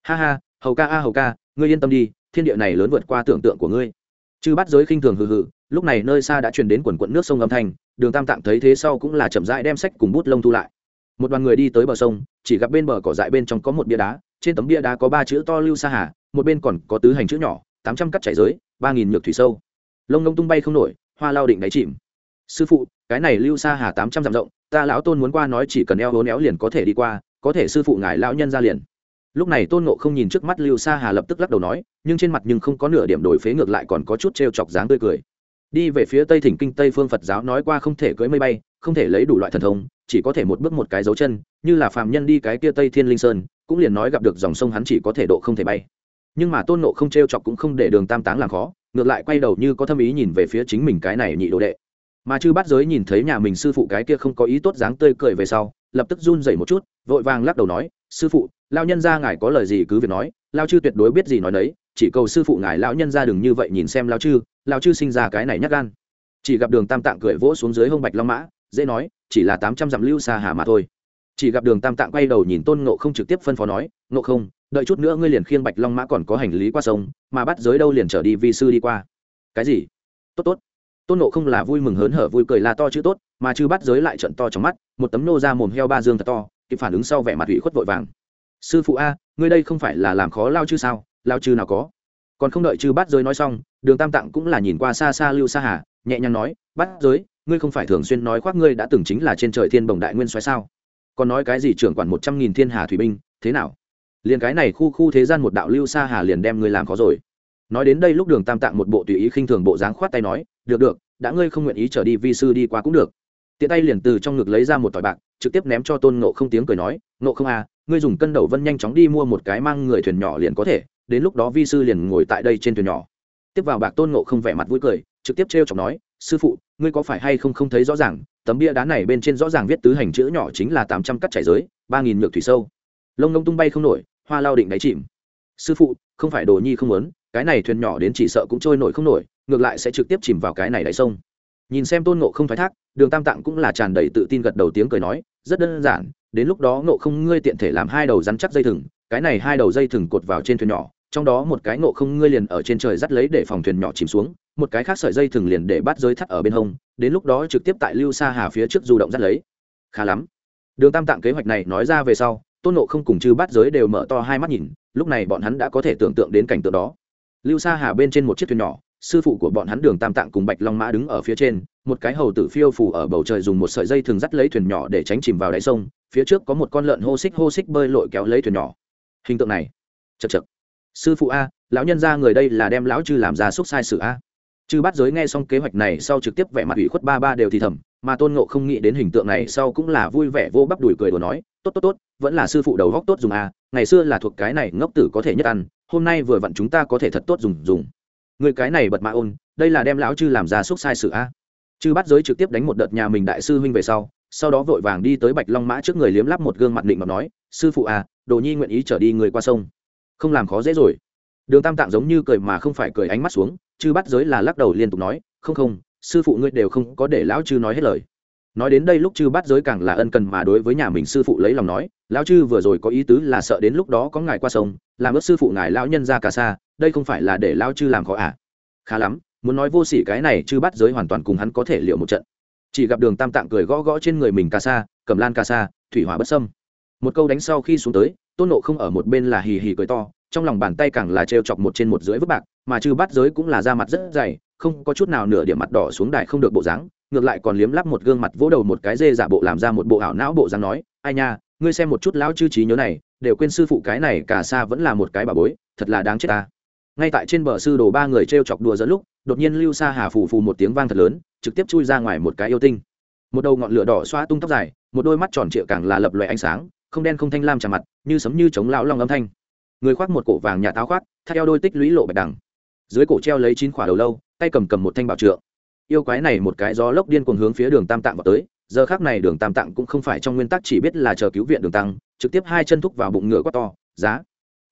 Ha ha, hầu ca a, hầu ca, ngươi yên tâm đi, thiên địa này lớn vượt qua tưởng tượng của ngươi. Chư bắt giới khinh thường hừ hừ, lúc này nơi xa đã truyền đến quần quận nước sông âm thanh, đường tam tạng thấy thế sau cũng là chậm rãi đem sách cùng bút lông thu lại một đoàn người đi tới bờ sông, chỉ gặp bên bờ cỏ dại bên trong có một bia đá, trên tấm bia đá có ba chữ to lưu sa hà, một bên còn có tứ hành chữ nhỏ, tám trăm cắt chảy giới, ba nghìn nhược thủy sâu. Lông ngông tung bay không nổi, hoa lao định đáy chìm. Sư phụ, cái này lưu sa hà tám trăm dặm rộng, ta lão tôn muốn qua nói chỉ cần eo hố néo liền có thể đi qua, có thể sư phụ ngài lão nhân ra liền. Lúc này tôn nộ không nhìn trước mắt lưu sa hà lập tức lắc đầu nói, nhưng trên mặt nhưng không có nửa điểm đổi phế ngược lại còn có chút t r e o chọc dáng tươi cười. Đi về phía tây thỉnh kinh, tây phương phật giáo nói qua không thể cưỡi mây bay, không thể lấy đủ loại thần thông chỉ có thể một bước một cái dấu chân, như là phạm nhân đi cái kia tây thiên linh sơn, cũng liền nói gặp được dòng sông hắn chỉ có thể độ không thể bay. Nhưng mà tôn nộ không t r e o chọc cũng không để đường tam táng làm khó, ngược lại quay đầu như có thâm ý nhìn về phía chính mình cái này nhị đồ đệ. Mà chư bắt giới nhìn thấy nhà mình sư phụ cái kia không có ý tốt dáng tươi cười về sau, lập tức run dậy một chút, vội vàng lắc đầu nói, sư phụ lao nhân ra ngài có lời gì cứ việc nói lao chư tuyệt đối biết gì nói đấy chỉ cầu sư phụ ngài lão nhân ra đừng như vậy nhìn xem lao chư lao chư sinh ra cái này nhắc gan. Chỉ gặp đường tam tạng cười vỗ xuống dưới hông bạch long mã, dễ nói chỉ là tám trăm dặm lưu xa hà mà thôi. Chỉ gặp đường tam tạng quay đầu nhìn tôn ngộ không trực tiếp phân phó nói, ngộ không, đợi chút nữa ngươi liền khiêng bạch long mã còn có hành lý qua sông, mà bắt giới đâu liền trở đi vi sư đi qua. Cái gì? Tốt tốt. Tôn ngộ không là vui mừng hớn hở vui cười là to chữ tốt, mà chư bắt giới lại trận to trong mắt, một tấm nô ra mồm heo ba dương thật to, kịp phản ứng sau vẻ mặt ủy khuất vội vàng. Sư phụ a, ngươi đây không phải là làm khó lao chư sao, lao chư nào có? Còn không đợi chư bắt giới nói xong, đường tam tạng cũng là nhìn qua xa xa lưu xa hà, nhẹ nhàng nói, bắt giới ngươi không phải thường xuyên nói khoác ngươi đã từng chính là trên trời thiên bồng đại nguyên xoáy sao? Còn nói cái gì trưởng quản một trăm nghìn thiên hà thủy binh, thế nào? Liền cái này khu khu thế gian một đạo lưu xa hà liền đem ngươi làm khó rồi. Nói đến đây lúc đường tam tạng một bộ tùy ý khinh thường bộ dáng khoát tay nói, được được, đã ngươi không nguyện ý trở đi vi sư đi qua cũng được. Tiện tay liền từ trong ngực lấy ra một tỏi bạc, trực tiếp ném cho tôn ngộ không tiếng cười nói, ngộ không à ngươi dùng cân đầu vân nhanh chóng đi mua một cái mang người thuyền nhỏ liền có thể, đến lúc đó vi sư liền ngồi tại đây trên thuyền nhỏ. Tiếp vào bạc, tôn ngộ không vẻ mặt vui cười, trực tiếp t r chọc nói sư phụ, ngươi có phải hay không không thấy rõ ràng, tấm bia đá này bên trên rõ ràng viết tứ hành chữ nhỏ chính là tám trăm cắt chảy giới, ba nghìn nhược thủy sâu. Lông nông tung bay không nổi, hoa lao định đáy chìm. Sư phụ, không phải đồ nhi không muốn, cái này thuyền nhỏ đến chỉ sợ cũng trôi nổi không nổi, ngược lại sẽ trực tiếp chìm vào cái này đáy sông. Nhìn xem tôn ngộ không thoái thác, đường tam tạng cũng là tràn đầy tự tin gật đầu tiếng cười nói, rất đơn giản, đến lúc đó ngộ không ngươi tiện thể làm hai đầu rắn chắc dây thừng, cái này hai đầu dây thừng cột vào trên thuyền nhỏ trong đó một cái ngộ không ngươi liền ở trên trời dắt lấy để phòng thuyền nhỏ chìm xuống, một cái khác sợi dây thừng liền để bắt giới thắt ở bên hông, đến lúc đó trực tiếp tại lưu sa hà phía trước du động dắt lấy. Khá lắm. Đường tam tạng kế hoạch này nói ra về sau, tôn nộ không cùng chư bắt giới đều mở to hai mắt nhìn, lúc này bọn hắn đã có thể tưởng tượng đến cảnh tượng đó. Lưu sa hà bên trên một chiếc thuyền nhỏ, sư phụ của bọn hắn đường tam tạng cùng bạch long mã đứng ở phía trên, một cái hầu tử phiêu phủ ở bầu trời dùng một sợi dây thường dắt lấy thuyền nhỏ để tránh chìm vào đáy sông, phía trước có một con lợn hô xích hô xích bơi lội kéo lấy thuyền nhỏ. Hình tượng này, chật chật sư phụ a, lão nhân ra người đây là đem lão chư làm ra xúc sai sự a. Chư bắt giới nghe xong kế hoạch này sau trực tiếp vẻ mặt ủy khuất ba ba đều thì thầm, mà tôn ngộ không nghĩ đến hình tượng này sau cũng là vui vẻ vô bắp đùi cười đùa nói, tốt tốt tốt, vẫn là sư phụ đầu góc tốt dùng a, ngày xưa là thuộc cái này ngốc tử có thể nhất ăn, hôm nay vừa vặn chúng ta có thể thật tốt dùng dùng. Người cái này bật mạ ôn, đây là đem lão chư làm ra xúc sai sự a. Chư bắt giới trực tiếp đánh một đợt nhà mình đại sư huynh về sau sau đó vội vàng đi tới bạch long mã trước người liếm lắp một gương mặt định mà nói, sư phụ à đồ nhi nguyện ý trở đi người qua sông không làm khó dễ rồi. Đường tam tạng giống như cười mà không phải cười ánh mắt xuống, chư bắt giới là lắc đầu liên tục nói, không không, sư phụ ngươi đều không có để lão chư nói hết lời. Nói đến đây lúc chư bắt giới càng là ân cần mà đối với nhà mình sư phụ lấy lòng nói, lão chư vừa rồi có ý tứ là sợ đến lúc đó có ngài qua sông, làm ước sư phụ ngài lão nhân ra cả xa, đây không phải là để lão chư làm khó à? Khá lắm, muốn nói vô sỉ cái này chư bắt giới hoàn toàn cùng hắn có thể liệu một trận. Chỉ gặp đường tam tạng cười gõ gõ trên người mình cả sa cầm lan cả sa thủy hỏa bất sâm một câu đánh sau khi xuống tới tôn nộ không ở một bên là hì hì cười to, trong lòng bàn tay càng là trêu chọc một trên một dưới vứt bạc, mà chư bắt giới cũng là da mặt rất dày, không có chút nào nửa điểm mặt đỏ xuống đài không được bộ dáng, ngược lại còn liếm lắp một gương mặt vỗ đầu một cái dê giả bộ làm ra một bộ ảo não bộ dáng nói, ai nha, ngươi xem một chút lão chư trí nhớ này, đều quên sư phụ cái này cả xa vẫn là một cái bà bối, thật là đáng chết ta. Ngay tại trên bờ sư đồ ba người t r e o chọc đùa dẫn lúc, đột nhiên lưu xa hà phù phù một tiếng vang thật lớn, trực tiếp chui ra ngoài một cái yêu tinh. Một đầu ngọn lửa đỏ xoa tung tóc dài, một đôi mắt tròn trịa càng là lập loại ánh sáng không đen không thanh lam trả mặt, như sấm như chống lão long âm thanh. Người khoác một cổ vàng nhà táo khoác, thắt eo đôi tích lũy lộ bạch đằng. Dưới cổ treo lấy chín khỏa đầu lâu, tay cầm cầm một thanh bảo trượng. Yêu quái này một cái gió lốc điên cuồng hướng phía đường tam tạng vào tới, giờ khác này đường tam tạng cũng không phải trong nguyên tắc chỉ biết là chờ cứu viện đường tăng, trực tiếp hai chân thúc vào bụng ngựa quát to, giá!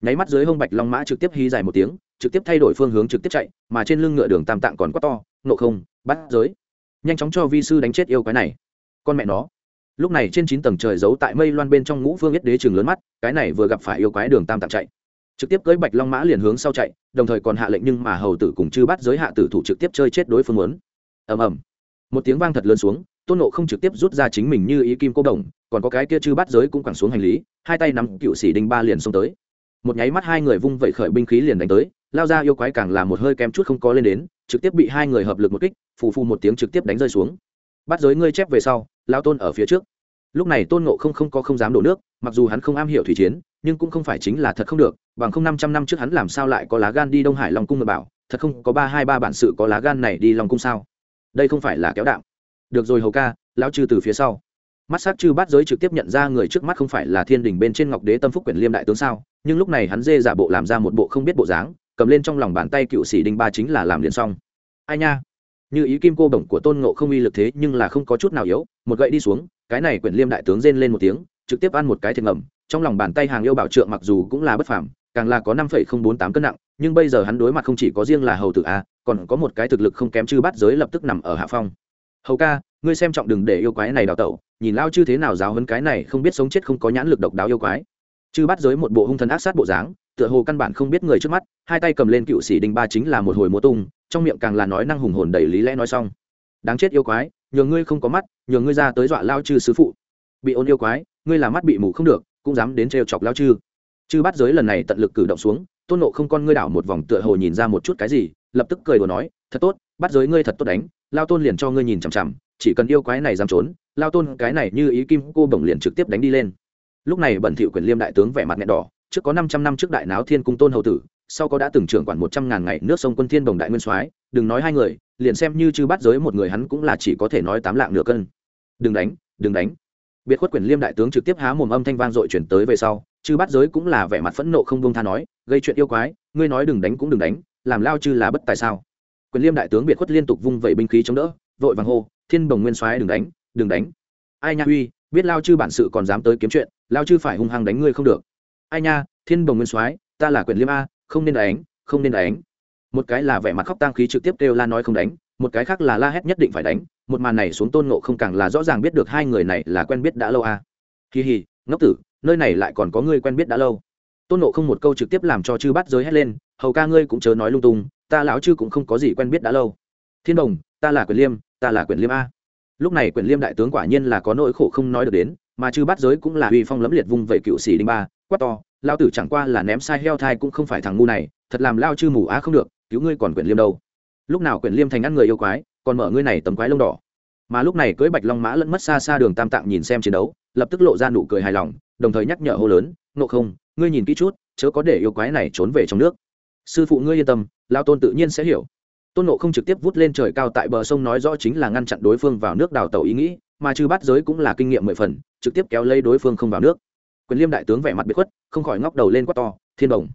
Nháy mắt dưới hông bạch long mã trực tiếp hí dài một tiếng, trực tiếp thay đổi phương hướng trực tiếp chạy, mà trên lưng ngựa đường tam tạng còn quát to nộ không, bắt giới. Nhanh chóng cho vi sư đánh chết yêu quái này. Con mẹ nó lúc này trên chín tầng trời giấu tại mây loan bên trong ngũ phương yết đế chừng lớn mắt, cái này vừa gặp phải yêu quái đường tam tạm chạy. Trực tiếp cưới bạch long mã liền hướng sau chạy, đồng thời còn hạ lệnh nhưng mà hầu tử cùng chư bắt giới hạ tử thủ trực tiếp chơi chết đối phương muốn. Ầm ầm. Một tiếng vang thật lớn xuống, tôn nộ không trực tiếp rút ra chính mình như ý kim cô đồng, còn có cái kia chư bắt giới cũng quẳng xuống hành lý, hai tay nắm cựu sĩ đinh ba liền xông tới. Một nháy mắt hai người vung vẩy khởi binh khí liền đánh tới, lao ra yêu quái càng là một hơi kém chút không có lên đến, trực tiếp bị hai người hợp lực một kích, phù phù một tiếng trực tiếp đánh rơi xuống bắt giới ngươi chép về sau lao tôn ở phía trước. Lúc này tôn ngộ không không có không dám đổ nước, mặc dù hắn không am hiểu thủy chiến, nhưng cũng không phải chính là thật không được, bằng không năm trăm năm trước hắn làm sao lại có lá gan đi đông hải long cung mà bảo, thật không có ba hai ba bản sự có lá gan này đi long cung sao? Đây không phải là kéo đạo được rồi hầu ca, lão chư từ phía sau. Mắt s á c chư bát giới trực tiếp nhận ra người trước mắt không phải là thiên đình bên trên ngọc đế tâm phúc quyển liêm đại tướng sao, nhưng lúc này hắn dê giả bộ làm ra một bộ không biết bộ dáng, cầm lên trong lòng bàn tay cựu sĩ đinh ba chính là làm liền xong. Ai nha? Như ý kim cô bổng của tôn ngộ không uy lực thế nhưng là không có chút nào yếu, một gậy đi xuống, cái này quyển liêm đại tướng rên lên một tiếng, trực tiếp ăn một cái thiệt ngầm, trong lòng bàn tay hàng yêu bảo trượng mặc dù cũng là bất phàm, càng là có năm phẩy không bốn tám cân nặng, nhưng bây giờ hắn đối mặt không chỉ có riêng là hầu tử a, còn có một cái thực lực không kém chư bắt giới lập tức nằm ở hạ phong. Hầu ca, ngươi xem trọng đừng để yêu quái này đào tẩu, nhìn lao chư thế nào giáo hấn cái này không biết sống chết không có nhãn lực độc đáo yêu quái. Chư bắt giới một bộ hung thần ác sát bộ dáng tựa hồ căn bản không biết người trước mắt, hai tay cầm lên cựu sĩ đình ba chính là một hồi múa tung, trong miệng càng là nói năng hùng hồn đầy lý lẽ nói xong. Đáng chết yêu quái nhường ngươi không có mắt nhường ngươi ra tới dọa lao chư sứ phụ. Bị ôn yêu quái, ngươi là mắt bị mù không được, cũng dám đến trêu chọc lao chư. Chư bắt giới lần này tận lực cử động xuống, tôn nộ không con ngươi đảo một vòng tựa hồ nhìn ra một chút cái gì, lập tức cười đùa nói, thật tốt, bắt giới ngươi thật tốt đánh, lao tôn liền cho ngươi nhìn chằm chằm, chỉ cần yêu quái này dám trốn, lao tôn cái này như ý kim cô bổng liền trực tiếp đánh đi lên. Lúc này bẩn thiệu quyền liêm đại tướng vẻ mặt nghẹn đỏ trước có năm trăm năm trước đại náo thiên cung tôn hầu tử, sau có đã từng trưởng quản một trăm ngàn ngày nước sông quân thiên đồng đại nguyên soái, đừng nói hai người, liền xem như chư bắt giới một người hắn cũng là chỉ có thể nói tám lạng nửa cân. Đừng đánh đừng đánh. Biệt khuất quyền liêm đại tướng trực tiếp há mồm âm thanh vang dội chuyển tới về sau, chư bắt giới cũng là vẻ mặt phẫn nộ không buông tha nói, gây chuyện yêu quái, ngươi nói đừng đánh cũng đừng đánh, làm lao chư là bất tài sao? Quyền liêm đại tướng biệt khuất liên tục vung vẩy binh khí chống đỡ, vội vàng hô, thiên đồng nguyên soái đừng đánh đừng đánh. Ai nha uy biết lao chư bản sự còn dám tới kiếm chuyện, lao chư phải hung hăng đánh ngươi không được ai nha, thiên bồng nguyên soái, ta là quyền liêm a, không nên đánh, không nên đánh. Một cái là vẻ mặt khóc tang khí trực tiếp kêu la nói không đánh, một cái khác là la hét nhất định phải đánh, một màn này xuống tôn ngộ không càng là rõ ràng biết được hai người này là quen biết đã lâu a. Kỳ hì ngốc tử, nơi này lại còn có người quen biết đã lâu. Tôn ngộ không một câu trực tiếp làm cho chư bắt giới hét lên, hầu ca ngươi cũng chớ nói lung tung, ta lão chư cũng không có gì quen biết đã lâu. Thiên đồng, ta là quyền liêm, ta là quyền liêm a. Lúc này quyền liêm đại tướng quả nhiên là có nỗi khổ không nói được đến, mà chư bắt giới cũng là uy phong lẫm liệt vung vẩy cựu sĩ đinh ba quát to, lao tử chẳng qua là ném sai heo thai cũng không phải thằng ngu này, thật làm lao chư mù á không được, cứu ngươi còn quyền liêm đâu. Lúc nào quyền liêm thành ăn người yêu quái, còn mở ngươi này tấm quái lông đỏ. Mà lúc này cưới bạch long mã lẫn mất xa xa đường tam tạng nhìn xem chiến đấu, lập tức lộ ra nụ cười hài lòng, đồng thời nhắc nhở hô lớn nộ không, ngươi nhìn kỹ chút, chớ có để yêu quái này trốn về trong nước. Sư phụ ngươi yên tâm lao tôn tự nhiên sẽ hiểu. Tôn nộ không trực tiếp vút lên trời cao tại bờ sông nói rõ chính là ngăn chặn đối phương vào nước đào tàu ý nghĩ, mà trừ bắt giới cũng là kinh nghiệm mười phần, trực tiếp kéo lấy đối phương không vào nước quyền liêm đại tướng vẻ mặt biệt khuất, không khỏi ngóc đầu lên quát to, thiên đồng,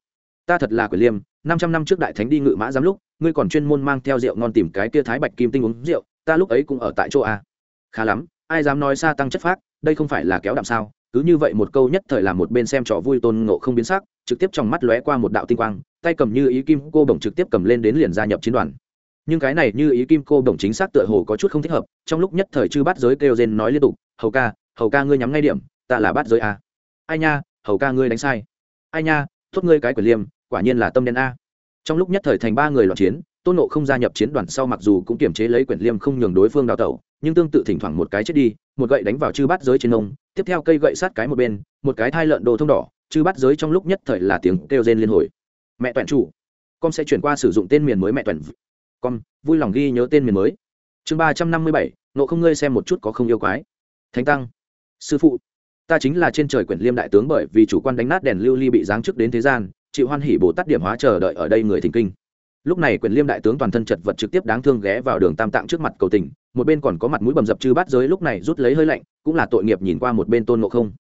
ta thật là quyền liêm, năm trăm năm trước đại thánh đi ngự mã giám lúc, ngươi còn chuyên môn mang theo rượu ngon tìm cái kia thái bạch kim tinh uống rượu, ta lúc ấy cũng ở tại chỗ a. Khá lắm, ai dám nói xa tăng chất phác, đây không phải là kéo đạm sao, cứ như vậy một câu nhất thời làm một bên xem trò vui tôn ngộ không biến sắc, trực tiếp trong mắt lóe qua một đạo tinh quang, tay cầm như ý kim cô bổng trực tiếp cầm lên đến liền gia nhập chiến đoàn. Nhưng cái này như ý kim cô bổng chính xác tựa hồ có chút không thích hợp, trong lúc nhất thời chư bắt giới kêu rên nói liên tục, hầu ca hầu ca ngươi nhắm ngay điểm, ta là bắt giới a ai nha, hầu ca ngươi đánh sai. Ai nha, thốt ngươi cái quyền liêm, quả nhiên là tâm đen a. Trong lúc nhất thời thành ba người loạn chiến, tôn nộ không gia nhập chiến đoàn sau mặc dù cũng kiềm chế lấy quyển liêm không nhường đối phương đào tẩu, nhưng tương tự thỉnh thoảng một cái chết đi, một gậy đánh vào chư bát giới trên nông tiếp theo cây gậy sát cái một bên, một cái thai lợn đồ thông đỏ, chư bát giới trong lúc nhất thời là tiếng kêu rên liên hồi. Mẹ toàn chủ, con sẽ chuyển qua sử dụng tên miền mới mẹ toàn con, vui lòng ghi nhớ tên miền mới. Chương ba trăm năm mươi bảy nộ không ngươi xem một chút có không yêu quái. Thánh tăng. Sư phụ ta chính là trên trời quyển liêm đại tướng bởi vì chủ quan đánh nát đèn lưu ly bị giáng chức đến thế gian, chịu hoan hỉ bồ tát điểm hóa chờ đợi ở đây người thỉnh kinh. Lúc này quyền liêm đại tướng toàn thân chật vật trực tiếp đáng thương ghé vào đường tam tạng trước mặt cầu tình, một bên còn có mặt mũi bầm dập chư bát giới lúc này rút lấy hơi lạnh, cũng là tội nghiệp nhìn qua một bên tôn nộ không.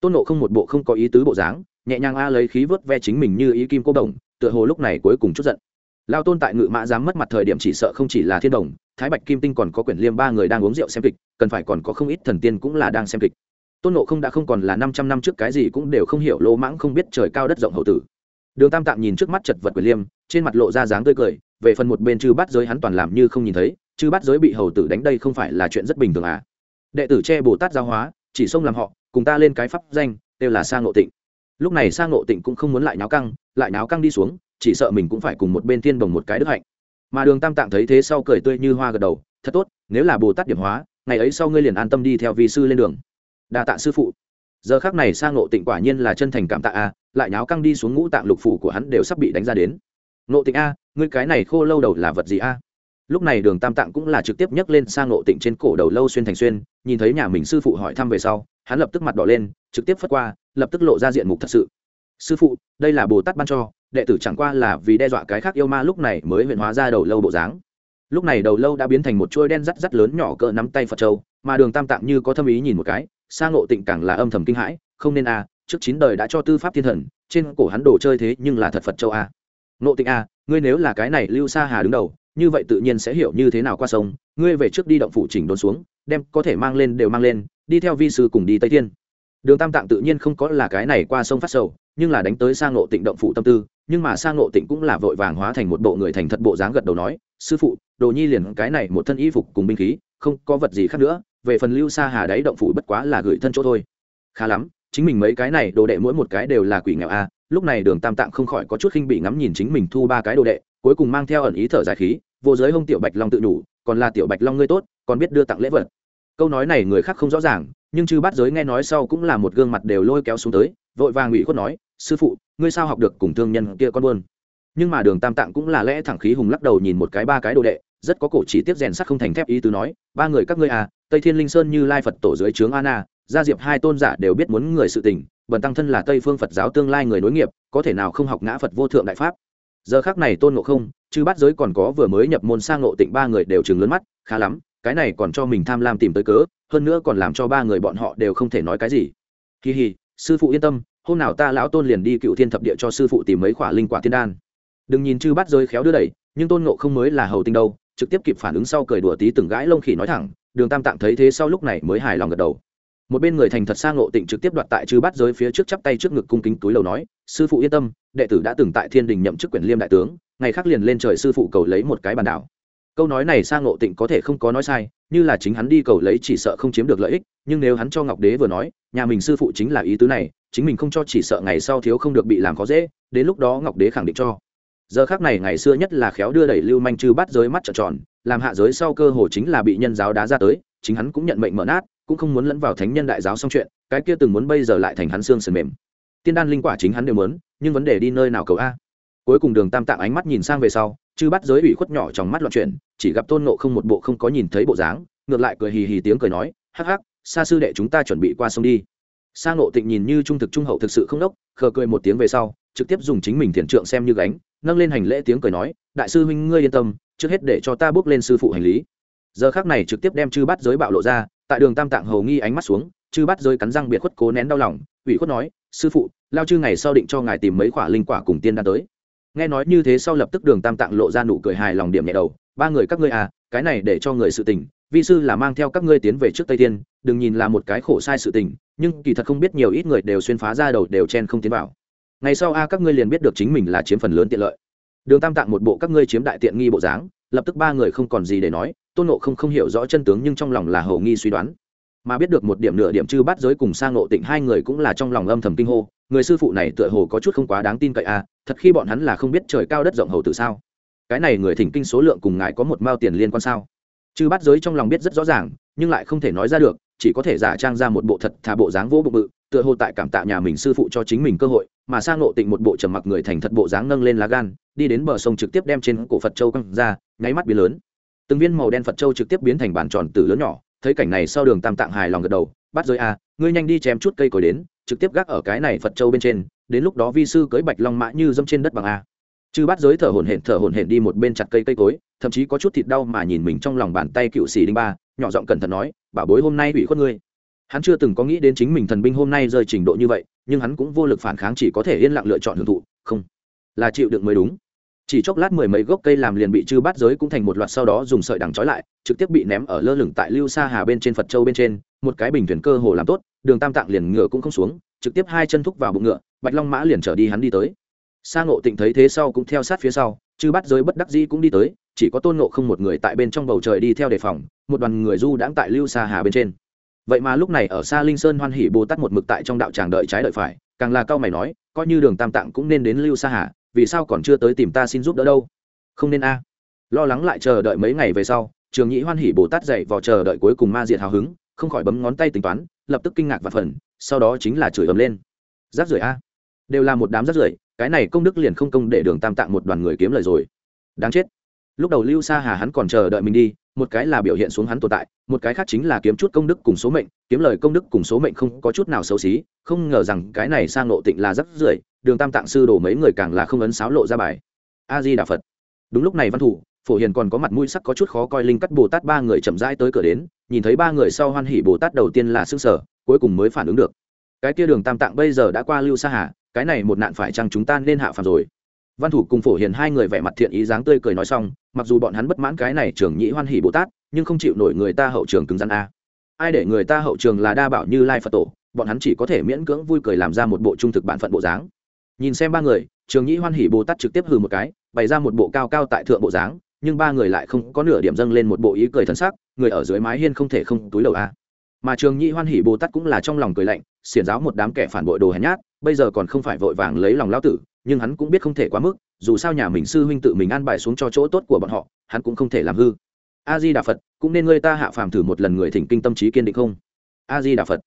Tôn nộ không một bộ không có ý tứ bộ dáng, nhẹ nhàng a lấy khí vớt ve chính mình như ý kim cô đồng, tựa hồ lúc này cuối cùng chút giận. Lao tôn tại ngự mã dám mất mặt thời điểm chỉ sợ không chỉ là thiên đồng, thái bạch kim tinh còn có quyển liêm ba người đang uống rượu xem kịch, cần phải còn có không ít thần tiên cũng là đang xem kịch tôn nộ không đã không còn là năm trăm năm trước cái gì cũng đều không hiểu, lỗ mãng không biết trời cao đất rộng hậu tử. Đường tam tạng nhìn trước mắt chật vật quyền liêm, trên mặt lộ ra dáng tươi cười, về phần một bên chư bắt giới hắn toàn làm như không nhìn thấy, chư bắt giới bị hầu tử đánh đây không phải là chuyện rất bình thường à? Đệ tử che bồ tát giáo hóa, chỉ xông làm họ, cùng ta lên cái pháp danh, đều là sang ngộ tịnh. Lúc này sang ngộ tịnh cũng không muốn lại náo căng, lại náo căng đi xuống, chỉ sợ mình cũng phải cùng một bên thiên bồng một cái đức hạnh. Mà đường tam tạng thấy thế sau cười tươi như hoa gật đầu, thật tốt, nếu là bồ tát điểm hóa, ngày ấy sau ngươi liền an tâm đi theo vi sư lên đường đa tạ sư phụ. Giờ khác này sang ngộ tịnh quả nhiên là chân thành cảm tạ a, lại nháo căng đi xuống ngũ tạng lục phủ của hắn đều sắp bị đánh ra đến. Ngộ tịnh a, ngươi cái này khô lâu đầu là vật gì a? Lúc này đường tam tạng cũng là trực tiếp nhấc lên sang ngộ tịnh trên cổ đầu lâu xuyên thành xuyên, nhìn thấy nhà mình sư phụ hỏi thăm về sau, hắn lập tức mặt đỏ lên, trực tiếp phất qua, lập tức lộ ra diện mục thật sự. Sư phụ, đây là bồ tát ban cho, đệ tử chẳng qua là vì đe dọa cái khác yêu ma lúc này mới huyện hóa ra đầu lâu bộ dáng. Lúc này đầu lâu đã biến thành một chuôi đen rắt rắt lớn nhỏ cỡ nắm tay phật châu, mà đường tam tạng như có thâm ý nhìn một cái Sa ngộ tịnh càng là âm thầm kinh hãi, không nên a, trước chín đời đã cho tư pháp thiên thần, trên cổ hắn đồ chơi thế nhưng là thật phật châu a. Ngộ tịnh a, ngươi nếu là cái này lưu sa hà đứng đầu, như vậy tự nhiên sẽ hiểu như thế nào qua sông, ngươi về trước đi động phủ chỉnh đốn xuống, đem có thể mang lên đều mang lên, đi theo vi sư cùng đi tây thiên. Đường tam tạng tự nhiên không có là cái này qua sông phát sầu, nhưng là đánh tới Sa ngộ tịnh động phủ tâm tư, nhưng mà Sa ngộ tịnh cũng là vội vàng hóa thành một bộ người thành thật bộ dáng gật đầu nói, sư phụ, đồ nhi liền cái này một thân y phục cùng binh khí, không có vật gì khác nữa về phần lưu xa hà đáy động phủ bất quá là gửi thân chỗ thôi. Khá lắm, chính mình mấy cái này, đồ đệ mỗi một cái đều là quỷ nghèo a, lúc này đường tam tạng không khỏi có chút khinh bị ngắm nhìn chính mình thu ba cái đồ đệ, cuối cùng mang theo ẩn ý thở dài khí, vô giới hông tiểu bạch long tự đủ, còn là tiểu bạch long ngươi tốt, còn biết đưa tặng lễ vật. Câu nói này người khác không rõ ràng, nhưng chư bát giới nghe nói sau cũng là một gương mặt đều lôi kéo xuống tới, vội vàng ủy khuất nói, sư phụ, ngươi sao học được cùng thương nhân kia con buôn? Nhưng mà đường tam tạng cũng là lẽ thẳng khí hùng lắc đầu nhìn một cái ba cái đồ đệ, rất có cổ chỉ tiếp rèn sắt không thành thép ý tứ nói, ba người các ngươi à tây thiên linh sơn như lai phật tổ dưới trướng ana gia diệp hai tôn giả đều biết muốn người sự tình, bần tăng thân là tây phương phật giáo tương lai người nối nghiệp, có thể nào không học ngã phật vô thượng đại pháp. Giờ khác này tôn ngộ không chứ bắt giới còn có vừa mới nhập môn sang ngộ tịnh ba người đều chừng lớn mắt, khá lắm, cái này còn cho mình tham lam tìm tới cớ, hơn nữa còn làm cho ba người bọn họ đều không thể nói cái gì. Kỳ hì sư phụ yên tâm, hôm nào ta lão tôn liền đi cựu thiên thập địa cho sư phụ tìm mấy quả linh quả tiên đan. Đừng nhìn chư bắt giới khéo đưa đẩy, nhưng tôn ngộ không mới là hầu tinh đâu, trực tiếp kịp phản ứng sau cười đùa tí từng gãi lông khỉ nói thẳng đường tam tạng thấy thế sau lúc này mới hài lòng gật đầu. Một bên người thành thật sang ngộ tịnh trực tiếp đoạt tại chư bắt giới phía trước chắp tay trước ngực cung kính túi lầu nói, sư phụ yên tâm, đệ tử đã từng tại thiên đình nhậm chức quyền liêm đại tướng, ngày khác liền lên trời sư phụ cầu lấy một cái bàn đảo. Câu nói này sang ngộ tịnh có thể không có nói sai, như là chính hắn đi cầu lấy chỉ sợ không chiếm được lợi ích, nhưng nếu hắn cho ngọc đế vừa nói, nhà mình sư phụ chính là ý tứ này, chính mình không cho chỉ sợ ngày sau thiếu không được bị làm khó dễ, đến lúc đó ngọc đế khẳng định cho giờ khác này ngày xưa nhất là khéo đưa đẩy lưu manh chư bắt giới mắt trợn tròn, làm hạ giới sau cơ hồ chính là bị nhân giáo đá ra tới, chính hắn cũng nhận mệnh mở nát, cũng không muốn lẫn vào thánh nhân đại giáo xong chuyện, cái kia từng muốn bây giờ lại thành hắn xương sườn mềm. Tiên đan linh quả chính hắn đều muốn, nhưng vấn đề đi nơi nào cầu a? Cuối cùng đường tam tạng ánh mắt nhìn sang về sau, chư bắt giới ủy khuất nhỏ trong mắt loạn chuyển, chỉ gặp tôn nộ không một bộ không có nhìn thấy bộ dáng, ngược lại cười hì hì tiếng cười nói, hắc hắc, xa sư đệ chúng ta chuẩn bị qua sông đi. Sang nộ tịnh nhìn như trung thực trung hậu thực sự không đốc, khờ cười một tiếng về sau, trực tiếp dùng chính mình thiền trượng xem như gánh nâng lên hành lễ tiếng cười nói, đại sư huynh, ngươi yên tâm, trước hết để cho ta bước lên sư phụ hành lý. Giờ khác này trực tiếp đem chư bắt giới bạo lộ ra, tại đường tam tạng hầu nghi ánh mắt xuống, chư bắt giới cắn răng biệt khuất cố nén đau lòng, ủy khuất nói, sư phụ, lao chư ngày sau định cho ngài tìm mấy quả linh quả cùng tiên đan tới. Nghe nói như thế sau lập tức đường tam tạng lộ ra nụ cười hài lòng điểm nhẹ đầu, ba người các ngươi à cái này để cho người sự tình, vi sư là mang theo các ngươi tiến về trước tây tiên đừng nhìn là một cái khổ sai sự tình, nhưng kỳ thật không biết nhiều ít người đều xuyên phá ra đầu đều chen không tiến vào ngày sau a các ngươi liền biết được chính mình là chiếm phần lớn tiện lợi. Đường tam tạng một bộ các ngươi chiếm đại tiện nghi bộ dáng, lập tức ba người không còn gì để nói, tôn nộ không không hiểu rõ chân tướng nhưng trong lòng là hầu nghi suy đoán. Mà biết được một điểm nửa điểm chư bắt giới cùng sang nộ tịnh hai người cũng là trong lòng âm thầm kinh hô, người sư phụ này tựa hồ có chút không quá đáng tin cậy a, thật khi bọn hắn là không biết trời cao đất rộng hầu từ sao. Cái này người thỉnh kinh số lượng cùng ngài có một mao tiền liên quan sao? Chư bắt giới trong lòng biết rất rõ ràng, nhưng lại không thể nói ra được, chỉ có thể giả trang ra một bộ thật thà bộ dáng vô bụng bự tựa hồ tại cảm tạ nhà mình sư phụ cho chính mình cơ hội, mà sang nộ tịnh một bộ trầm mặc người thành thật bộ dáng nâng lên lá gan, đi đến bờ sông trực tiếp đem trên cổ phật châu căng ra, nháy mắt biến lớn. Từng viên màu đen phật châu trực tiếp biến thành bàn tròn từ lớn nhỏ, thấy cảnh này sau đường tam tạng hài lòng gật đầu, bắt giới a, ngươi nhanh đi chém chút cây cối đến, trực tiếp gác ở cái này phật châu bên trên, đến lúc đó vi sư cưới bạch long mã như dâm trên đất bằng a. Chư bắt giới thở hổn hển, thở hổn hển đi một bên chặt cây cây cối, thậm chí có chút thịt đau mà nhìn mình trong lòng bàn tay cựu xì đinh ba, nhỏ giọng cẩn thận nói, bảo bối hôm nay ủy khuất ngươi hắn chưa từng có nghĩ đến chính mình thần binh hôm nay rơi trình độ như vậy, nhưng hắn cũng vô lực phản kháng chỉ có thể yên lặng lựa chọn hưởng thụ, không, là chịu đựng mới đúng. Chỉ chốc lát mười mấy gốc cây làm liền bị chư bát giới cũng thành một loạt sau đó dùng sợi đằng trói lại, trực tiếp bị ném ở lơ lửng tại lưu sa hà bên trên phật châu bên trên, một cái bình thuyền cơ hồ làm tốt, đường tam tạng liền ngựa cũng không xuống, trực tiếp hai chân thúc vào bụng ngựa, bạch long mã liền trở đi hắn đi tới. Sa ngộ tịnh thấy thế sau cũng theo sát phía sau, chư bát giới bất đắc dĩ cũng đi tới, chỉ có tôn ngộ không một người tại bên trong bầu trời đi theo đề phòng, một đoàn người du đãng tại lưu sa hà bên trên vậy mà lúc này ở xa linh sơn hoan hỉ bồ tát một mực tại trong đạo tràng đợi trái đợi phải, càng là cao mày nói, coi như đường tam tạng cũng nên đến lưu sa hà, vì sao còn chưa tới tìm ta xin giúp đỡ đâu? Không nên a. Lo lắng lại chờ đợi mấy ngày về sau, trường nhĩ hoan hỉ bồ tát dậy vào chờ đợi cuối cùng ma diệt hào hứng, không khỏi bấm ngón tay tính toán, lập tức kinh ngạc và phần sau đó chính là chửi ấm lên. Rác rưởi a. Đều là một đám rác rưởi, cái này công đức liền không công để đường tam tạng một đoàn người kiếm lời rồi. Đáng chết. Lúc đầu lưu sa hà hắn còn chờ đợi mình đi một cái là biểu hiện xuống hắn tồn tại, một cái khác chính là kiếm chút công đức cùng số mệnh, kiếm lời công đức cùng số mệnh không có chút nào xấu xí, không ngờ rằng cái này sang nộ tịnh là rất rưởi, đường tam tạng sư đổ mấy người càng là không ấn sáo lộ ra bài. A di đà phật. Đúng lúc này văn thủ, phổ hiền còn có mặt mũi sắc có chút khó coi linh cắt bồ tát ba người chậm rãi tới cửa đến, nhìn thấy ba người sau hoan hỉ bồ tát đầu tiên là xương sở cuối cùng mới phản ứng được. Cái kia đường tam tạng bây giờ đã qua lưu sa hà, cái này một nạn phải chăng chúng ta nên hạ phàm rồi? Văn thủ cùng phổ hiền hai người vẻ mặt thiện ý dáng tươi cười nói xong, mặc dù bọn hắn bất mãn cái này trường nhĩ hoan hỷ bồ tát, nhưng không chịu nổi người ta hậu trường cứng rắn a. Ai để người ta hậu trường là đa bảo như lai phật tổ, bọn hắn chỉ có thể miễn cưỡng vui cười làm ra một bộ trung thực bản phận bộ dáng. Nhìn xem ba người trường nhĩ hoan hỷ bồ tát trực tiếp hừ một cái, bày ra một bộ cao cao tại thượng bộ dáng, nhưng ba người lại không có nửa điểm dâng lên một bộ ý cười thân sắc, người ở dưới mái hiên không thể không túi đầu a. Mà trường nhĩ hoan hỷ bồ tát cũng là trong lòng cười lạnh, xiển giáo một đám kẻ phản bội đồ hèn nhát, bây giờ còn không phải vội vàng lấy lòng lao tử nhưng hắn cũng biết không thể quá mức, dù sao nhà mình sư huynh tự mình an bài xuống cho chỗ tốt của bọn họ, hắn cũng không thể làm hư. A di đà phật cũng nên ngươi ta hạ phàm thử một lần người thỉnh kinh tâm trí kiên định không? A di đà phật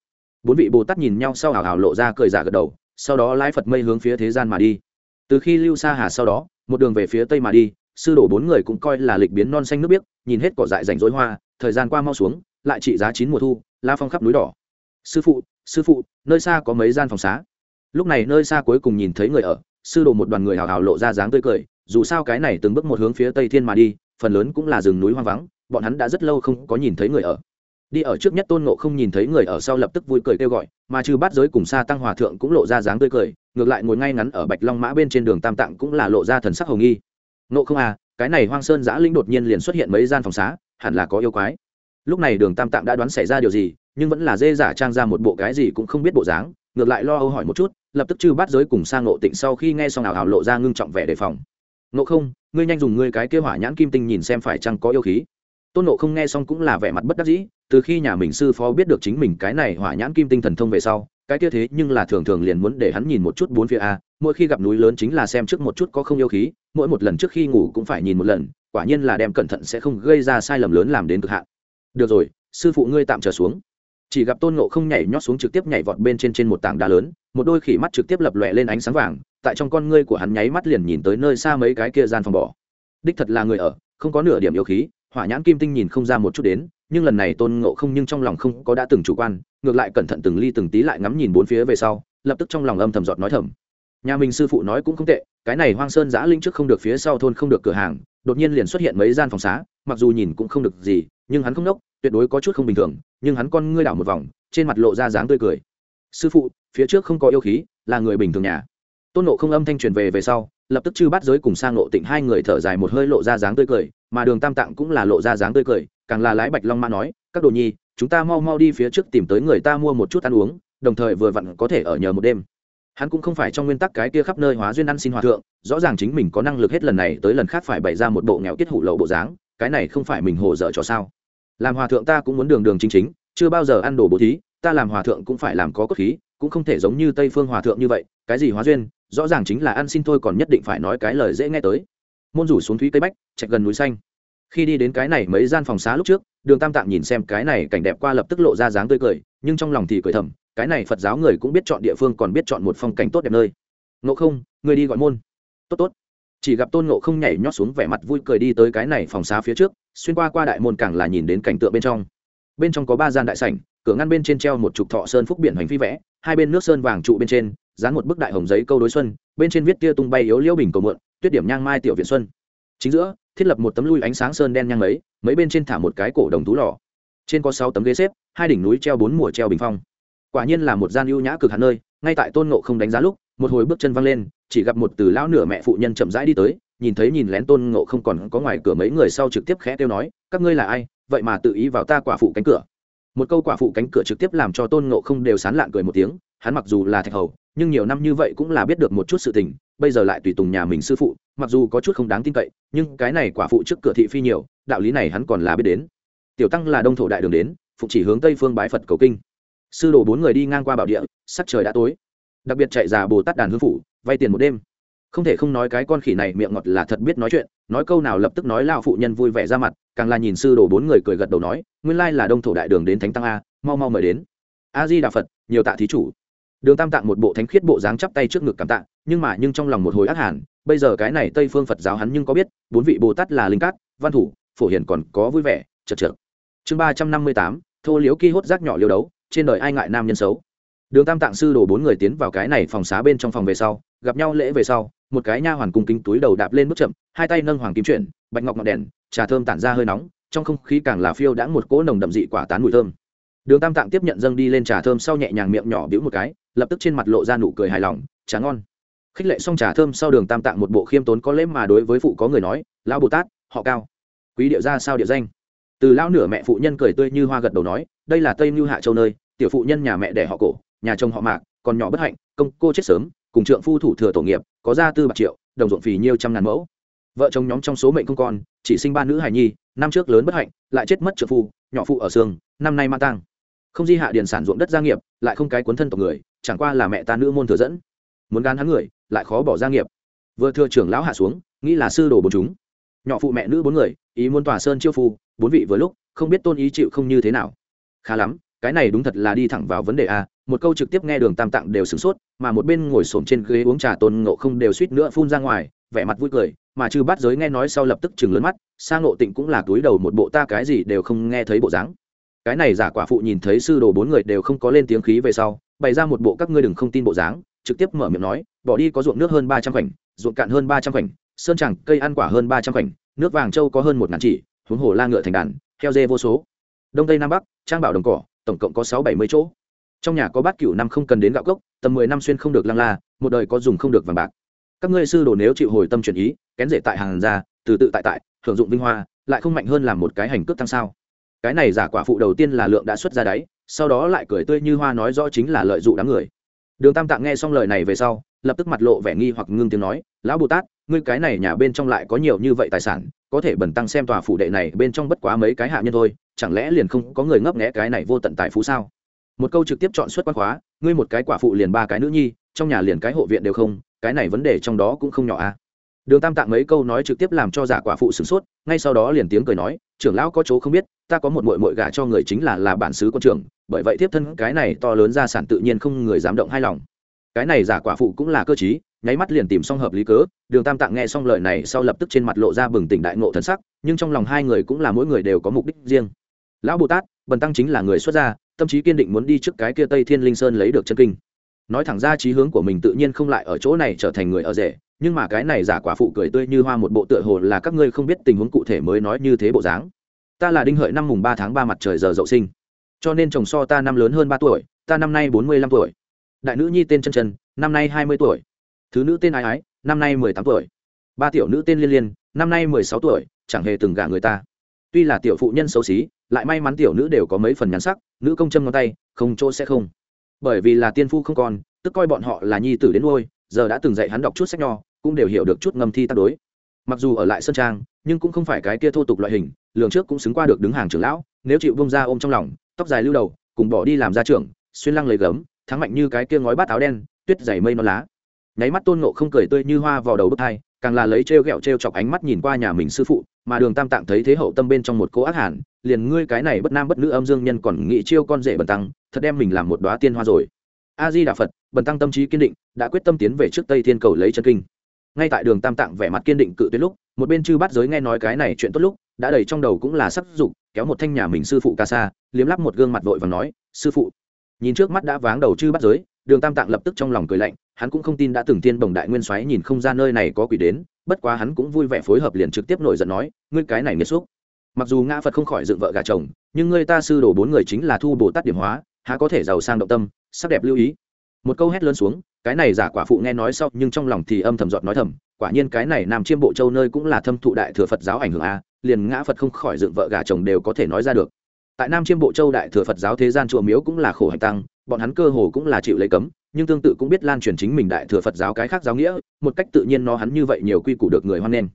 bốn vị bồ tát nhìn nhau sau hào hào lộ ra cười giả gật đầu, sau đó lái phật mây hướng phía thế gian mà đi. Từ khi lưu sa hà sau đó, một đường về phía tây mà đi, sư đổ bốn người cũng coi là lịch biến non xanh nước biếc, nhìn hết cỏ dại rảnh rối hoa, thời gian qua mau xuống, lại trị giá chín mùa thu la phong khắp núi đỏ. Sư phụ sư phụ, nơi xa có mấy gian phòng xá. Lúc này nơi xa cuối cùng nhìn thấy người ở sư đồ một đoàn người hào hào lộ ra dáng tươi cười, dù sao cái này từng bước một hướng phía tây thiên mà đi, phần lớn cũng là rừng núi hoang vắng, bọn hắn đã rất lâu không có nhìn thấy người ở. Đi ở trước nhất tôn ngộ không nhìn thấy người ở sau lập tức vui cười kêu gọi, mà trừ bát giới cùng xa tăng hòa thượng cũng lộ ra dáng tươi cười, ngược lại ngồi ngay ngắn ở bạch long mã bên trên đường tam tạng cũng là lộ ra thần sắc hồng nghi. Ngộ không à cái này hoang sơn giã linh đột nhiên liền xuất hiện mấy gian phòng xá, hẳn là có yêu quái. Lúc này đường tam tạng đã đoán xảy ra điều gì, nhưng vẫn là dê giả trang ra một bộ cái gì cũng không biết bộ dáng ngược lại lo âu hỏi một chút, lập tức chư bắt giới cùng sang ngộ tịnh sau khi nghe xong ảo ảo lộ ra ngưng trọng vẻ đề phòng. Ngộ không, ngươi nhanh dùng ngươi cái kêu hỏa nhãn kim tinh nhìn xem phải chăng có yêu khí. Tôn nộ không nghe xong cũng là vẻ mặt bất đắc dĩ, từ khi nhà mình sư phó biết được chính mình cái này hỏa nhãn kim tinh thần thông về sau, cái kia thế nhưng là thường thường liền muốn để hắn nhìn một chút bốn phía a, mỗi khi gặp núi lớn chính là xem trước một chút có không yêu khí, mỗi một lần trước khi ngủ cũng phải nhìn một lần, quả nhiên là đem cẩn thận sẽ không gây ra sai lầm lớn làm đến cực hạn. Được rồi, sư phụ ngươi tạm trở xuống chỉ gặp tôn ngộ không nhảy nhót xuống trực tiếp nhảy vọt bên trên trên một tảng đá lớn, một đôi khỉ mắt trực tiếp lập lòe lên ánh sáng vàng, tại trong con ngươi của hắn nháy mắt liền nhìn tới nơi xa mấy cái kia gian phòng bỏ. Đích thật là người ở, không có nửa điểm yêu khí, hỏa nhãn kim tinh nhìn không ra một chút đến, nhưng lần này tôn ngộ không nhưng trong lòng không có đã từng chủ quan, ngược lại cẩn thận từng ly từng tí lại ngắm nhìn bốn phía về sau, lập tức trong lòng âm thầm giọt nói thầm. Nhà mình sư phụ nói cũng không tệ, cái này hoang sơn giã linh trước không được phía sau thôn không được cửa hàng, đột nhiên liền xuất hiện mấy gian phòng xá, mặc dù nhìn cũng không được gì, nhưng hắn không nốc, tuyệt đối có chút không bình thường nhưng hắn con ngươi đảo một vòng, trên mặt lộ ra dáng tươi cười. Sư phụ, phía trước không có yêu khí, là người bình thường nhà. Tôn nộ không âm thanh truyền về về sau, lập tức chư bắt giới cùng sang nộ tịnh hai người thở dài một hơi lộ ra dáng tươi cười, mà đường tam tạng cũng là lộ ra dáng tươi cười, càng là lái bạch long mã nói, các đồ nhi, chúng ta mau mau đi phía trước tìm tới người ta mua một chút ăn uống, đồng thời vừa vặn có thể ở nhờ một đêm. Hắn cũng không phải trong nguyên tắc cái kia khắp nơi hóa duyên ăn xin hòa thượng, rõ ràng chính mình có năng lực hết lần này tới lần khác phải bày ra một bộ nghèo kết hủ lậu bộ dáng, cái này không phải mình hồ dở cho sao? Làm hòa thượng ta cũng muốn đường đường chính chính, chưa bao giờ ăn đồ bố thí, ta làm hòa thượng cũng phải làm có cốt khí, cũng không thể giống như tây phương hòa thượng như vậy, cái gì hóa duyên, rõ ràng chính là ăn xin thôi còn nhất định phải nói cái lời dễ nghe tới. Môn rủ xuống thúy tây bách chạy gần núi xanh. Khi đi đến cái này mấy gian phòng xá lúc trước, đường tam tạng nhìn xem cái này cảnh đẹp qua lập tức lộ ra dáng tươi cười, nhưng trong lòng thì cười thầm, cái này phật giáo người cũng biết chọn địa phương còn biết chọn một phong cảnh tốt đẹp nơi. Ngộ không, người đi gọi môn. Tốt tốt chỉ gặp tôn ngộ không nhảy nhót xuống vẻ mặt vui cười đi tới cái này phòng xá phía trước, xuyên qua qua đại môn càng là nhìn đến cảnh tượng bên trong. Bên trong có ba gian đại sảnh, cửa ngăn bên trên treo một trục thọ sơn phúc biển hành phi vẽ, hai bên nước sơn vàng trụ bên trên, dán một bức đại hồng giấy câu đối xuân, bên trên viết tia tung bay yếu liễu bình cầu mượn, tuyết điểm nhang mai tiểu viện xuân. Chính giữa, thiết lập một tấm lui ánh sáng sơn đen nhang mấy mấy bên trên thả một cái cổ đồng tú lò. Trên có sáu tấm ghế xếp, hai đỉnh núi treo bốn mùa treo bình phong. Quả nhiên là một gian ưu nhã cực hạt nơi, ngay tại tôn ngộ không đánh giá lúc một hồi bước chân văng lên, chỉ gặp một từ lão nửa mẹ phụ nhân chậm rãi đi tới, nhìn thấy nhìn lén tôn ngộ không còn có ngoài cửa mấy người sau trực tiếp khẽ kêu nói, các ngươi là ai? Vậy mà tự ý vào ta quả phụ cánh cửa. Một câu quả phụ cánh cửa trực tiếp làm cho tôn ngộ không đều sán lạn cười một tiếng, hắn mặc dù là thạch hầu, nhưng nhiều năm như vậy cũng là biết được một chút sự tình, bây giờ lại tùy tùng nhà mình sư phụ, mặc dù có chút không đáng tin cậy, nhưng cái này quả phụ trước cửa thị phi nhiều, đạo lý này hắn còn là biết đến. Tiểu tăng là đông thổ đại đường đến phụ chỉ hướng tây phương bái phật cầu kinh. Sư đồ bốn người đi ngang qua bảo địa, sắc trời đã tối đặc biệt chạy già bồ tát đàn hương phủ, vay tiền một đêm. Không thể không nói cái con khỉ này miệng ngọt là thật biết nói chuyện, nói câu nào lập tức nói lao phụ nhân vui vẻ ra mặt, càng là nhìn sư đồ bốn người cười gật đầu nói, nguyên lai là đông thổ đại đường đến thánh tăng a, mau mau mời đến. A di đà phật, nhiều tạ thí chủ. Đường tam tạng một bộ thánh khiết bộ dáng chắp tay trước ngực cảm tạ, nhưng mà nhưng trong lòng một hồi ác hàn, bây giờ cái này tây phương phật giáo hắn nhưng có biết, bốn vị bồ tát là linh cát, văn thủ, phổ hiền còn có vui vẻ, chật chật chương ba trăm năm mươi tám, thô liếu ki hốt rác nhỏ liêu đấu, trên đời ai ngại nam nhân xấu? Đường tam tạng sư đổ bốn người tiến vào cái này phòng xá bên trong phòng về sau, gặp nhau lễ về sau, một cái nha hoàn cung kính túi đầu đạp lên bước chậm, hai tay nâng hoàng kim chuyển, bạch ngọc ngọn đèn, trà thơm tản ra hơi nóng, trong không khí càng là phiêu đã một cỗ nồng đậm dị quả tán mùi thơm. Đường tam tạng tiếp nhận dâng đi lên trà thơm sau nhẹ nhàng miệng nhỏ bĩu một cái, lập tức trên mặt lộ ra nụ cười hài lòng, trà ngon. Khích lệ xong trà thơm sau đường tam tạng một bộ khiêm tốn có lễ mà đối với phụ có người nói, lão bồ tát, họ cao. Quý điệu ra sao địa danh? Từ lão nửa mẹ phụ nhân cười tươi như hoa gật đầu nói, đây là tây mưu hạ châu nơi, tiểu phụ nhân nhà mẹ đẻ họ cổ nhà chồng họ mạc còn nhỏ bất hạnh công cô chết sớm cùng trượng phu thủ thừa tổ nghiệp có gia tư bạc triệu đồng ruộng phì nhiêu trăm ngàn mẫu. Vợ chồng nhóm trong số mệnh không con chỉ sinh ba nữ hài nhi năm trước lớn bất hạnh lại chết mất trượng phu nhỏ phụ ở xương năm nay mang tang, không di hạ điền sản ruộng đất gia nghiệp lại không cái cuốn thân tộc người chẳng qua là mẹ ta nữ môn thừa dẫn. Muốn gan hắn người lại khó bỏ gia nghiệp. Vừa thừa trưởng lão hạ xuống nghĩ là sư đồ bốn chúng. Nhỏ phụ mẹ nữ bốn người ý muốn tòa sơn chiêu phu bốn vị vừa lúc không biết tôn ý chịu không như thế nào. Khá lắm cái này đúng thật là đi thẳng vào vấn đề a, một câu trực tiếp nghe đường tam tạng đều sửng sốt, mà một bên ngồi xổm trên ghế uống trà tôn ngộ không đều suýt nữa phun ra ngoài, vẻ mặt vui cười, mà chư bát giới nghe nói sau lập tức chừng lớn mắt sang ngộ tịnh cũng là túi đầu một bộ ta cái gì đều không nghe thấy bộ dáng. Cái này giả quả phụ nhìn thấy sư đồ bốn người đều không có lên tiếng khí về sau, bày ra một bộ các ngươi đừng không tin bộ dáng, trực tiếp mở miệng nói, bỏ đi có ruộng nước hơn ba trăm khoảnh, ruộng cạn hơn ba trăm khoảnh, sơn chẳng cây ăn quả hơn ba trăm khoảnh, nước vàng châu có hơn một ngàn chỉ, huống hồ la ngựa thành đàn, heo dê vô số. Đông tây nam bắc, trang bảo đồng cỏ tổng cộng có sáu bảy mươi chỗ. Trong nhà có bát cựu năm không cần đến gạo cốc, tầm mười năm xuyên không được lăng la, một đời có dùng không được vàng bạc. Các ngươi sư đồ nếu chịu hồi tâm chuyển ý, kén rể tại hàng ra từ tự tại tại hưởng dụng vinh hoa, lại không mạnh hơn làm một cái hành cước tăng sao? Cái này giả quả phụ đầu tiên là lượng đã xuất ra đáy sau đó lại cười tươi như hoa nói rõ chính là lợi dụng đám người. Đường tam tạng nghe xong lời này về sau, lập tức mặt lộ vẻ nghi hoặc ngưng tiếng nói, lão bồ tát, ngươi cái này nhà bên trong lại có nhiều như vậy tài sản, có thể bẩn tăng xem tòa phủ đệ này bên trong bất quá mấy cái hạ nhân thôi chẳng lẽ liền không có người ngấp nghẽ cái này vô tận tài phú sao? Một câu trực tiếp chọn suất quan khóa, ngươi một cái quả phụ liền ba cái nữ nhi, trong nhà liền cái hộ viện đều không, cái này vấn đề trong đó cũng không nhỏ à? Đường tam tạng mấy câu nói trực tiếp làm cho giả quả phụ sửng sốt, ngay sau đó liền tiếng cười nói, trưởng lão có chỗ không biết, ta có một mội mội gả cho người chính là là bản xứ quân trưởng, bởi vậy tiếp thân cái này to lớn gia sản tự nhiên không người dám động hai lòng. Cái này giả quả phụ cũng là cơ chí nháy mắt liền tìm xong hợp lý cớ, đường tam tạng nghe xong lời này sau lập tức trên mặt lộ ra bừng tỉnh đại ngộ thần sắc, nhưng trong lòng hai người cũng là mỗi người đều có mục đích riêng lão bồ tát, bần tăng chính là người xuất gia, tâm trí kiên định muốn đi trước cái kia tây thiên linh sơn lấy được chân kinh. Nói thẳng ra trí hướng của mình tự nhiên không lại ở chỗ này trở thành người ở rể, nhưng mà cái này giả quả phụ cười tươi như hoa một bộ tựa hồ là các ngươi không biết tình huống cụ thể mới nói như thế bộ dáng. Ta là đinh hợi năm mùng ba tháng ba mặt trời giờ dậu sinh. Cho nên chồng so ta năm lớn hơn ba tuổi, ta năm nay bốn mươi lăm tuổi. Đại nữ nhi tên chân chân, năm nay hai mươi tuổi. Thứ nữ tên ái ái, năm nay mười tám tuổi. Ba tiểu nữ tên liên liên, năm nay mười sáu tuổi, chẳng hề từng gả người ta. Tuy là tiểu phụ nhân xấu xí lại may mắn tiểu nữ đều có mấy phần nhắn sắc, nữ công châm ngón tay, không chỗ sẽ không. Bởi vì là tiên phu không còn, tức coi bọn họ là nhi tử đến nuôi, giờ đã từng dạy hắn đọc chút sách nho, cũng đều hiểu được chút ngâm thi tác đối. Mặc dù ở lại sân trang, nhưng cũng không phải cái kia thô tục loại hình, lường trước cũng xứng qua được đứng hàng trưởng lão, nếu chịu bông ra ôm trong lòng, tóc dài lưu đầu, cùng bỏ đi làm gia trưởng, xuyên lăng lấy gấm, thắng mạnh như cái kia ngói bát áo đen, tuyết dày mây non lá. Nháy mắt tôn ngộ không cười tươi như hoa vào đầu bức thai, càng là lấy trêu ghẹo trêu chọc ánh mắt nhìn qua nhà mình sư phụ, mà đường tam tạng thấy thế hậu tâm bên trong một cô ác hẳn liền ngươi cái này bất nam bất nữ âm dương nhân còn nghĩ chiêu con rể bần tăng, thật đem mình làm một đoá tiên hoa rồi. A di đà phật bần tăng tâm trí kiên định, đã quyết tâm tiến về trước tây thiên cầu lấy chân kinh. Ngay tại đường tam tạng vẻ mặt kiên định cự tuyệt lúc, một bên chư bắt giới nghe nói cái này chuyện tốt lúc, đã đầy trong đầu cũng là sắc dục, kéo một thanh nhà mình sư phụ ca sa, liếm lắp một gương mặt vội và nói, sư phụ. Nhìn trước mắt đã váng đầu chư bắt giới, đường tam tạng lập tức trong lòng cười lạnh, hắn cũng không tin đã từng tiên bồng đại nguyên soái nhìn không ra nơi này có quỷ đến, bất quá hắn cũng vui vẻ phối hợp liền trực tiếp nổi giận nói, ngươi cái này nghiêm xúc mặc dù ngã phật không khỏi dựng vợ gà chồng, nhưng người ta sư đổ bốn người chính là thu bồ tát điểm hóa, há có thể giàu sang động tâm, sắc đẹp lưu ý. Một câu hét lớn xuống, cái này giả quả phụ nghe nói sau, nhưng trong lòng thì âm thầm giọt nói thầm, quả nhiên cái này nam chiêm bộ châu nơi cũng là thâm thụ đại thừa phật giáo ảnh hưởng a, liền ngã phật không khỏi dựng vợ gà chồng đều có thể nói ra được. Tại nam chiêm bộ châu đại thừa phật giáo thế gian chùa miếu cũng là khổ hành tăng, bọn hắn cơ hồ cũng là chịu lấy cấm, nhưng tương tự cũng biết lan truyền chính mình đại thừa phật giáo cái khác giáo nghĩa, một cách tự nhiên nó hắn như vậy nhiều quy củ được người hoan nghênh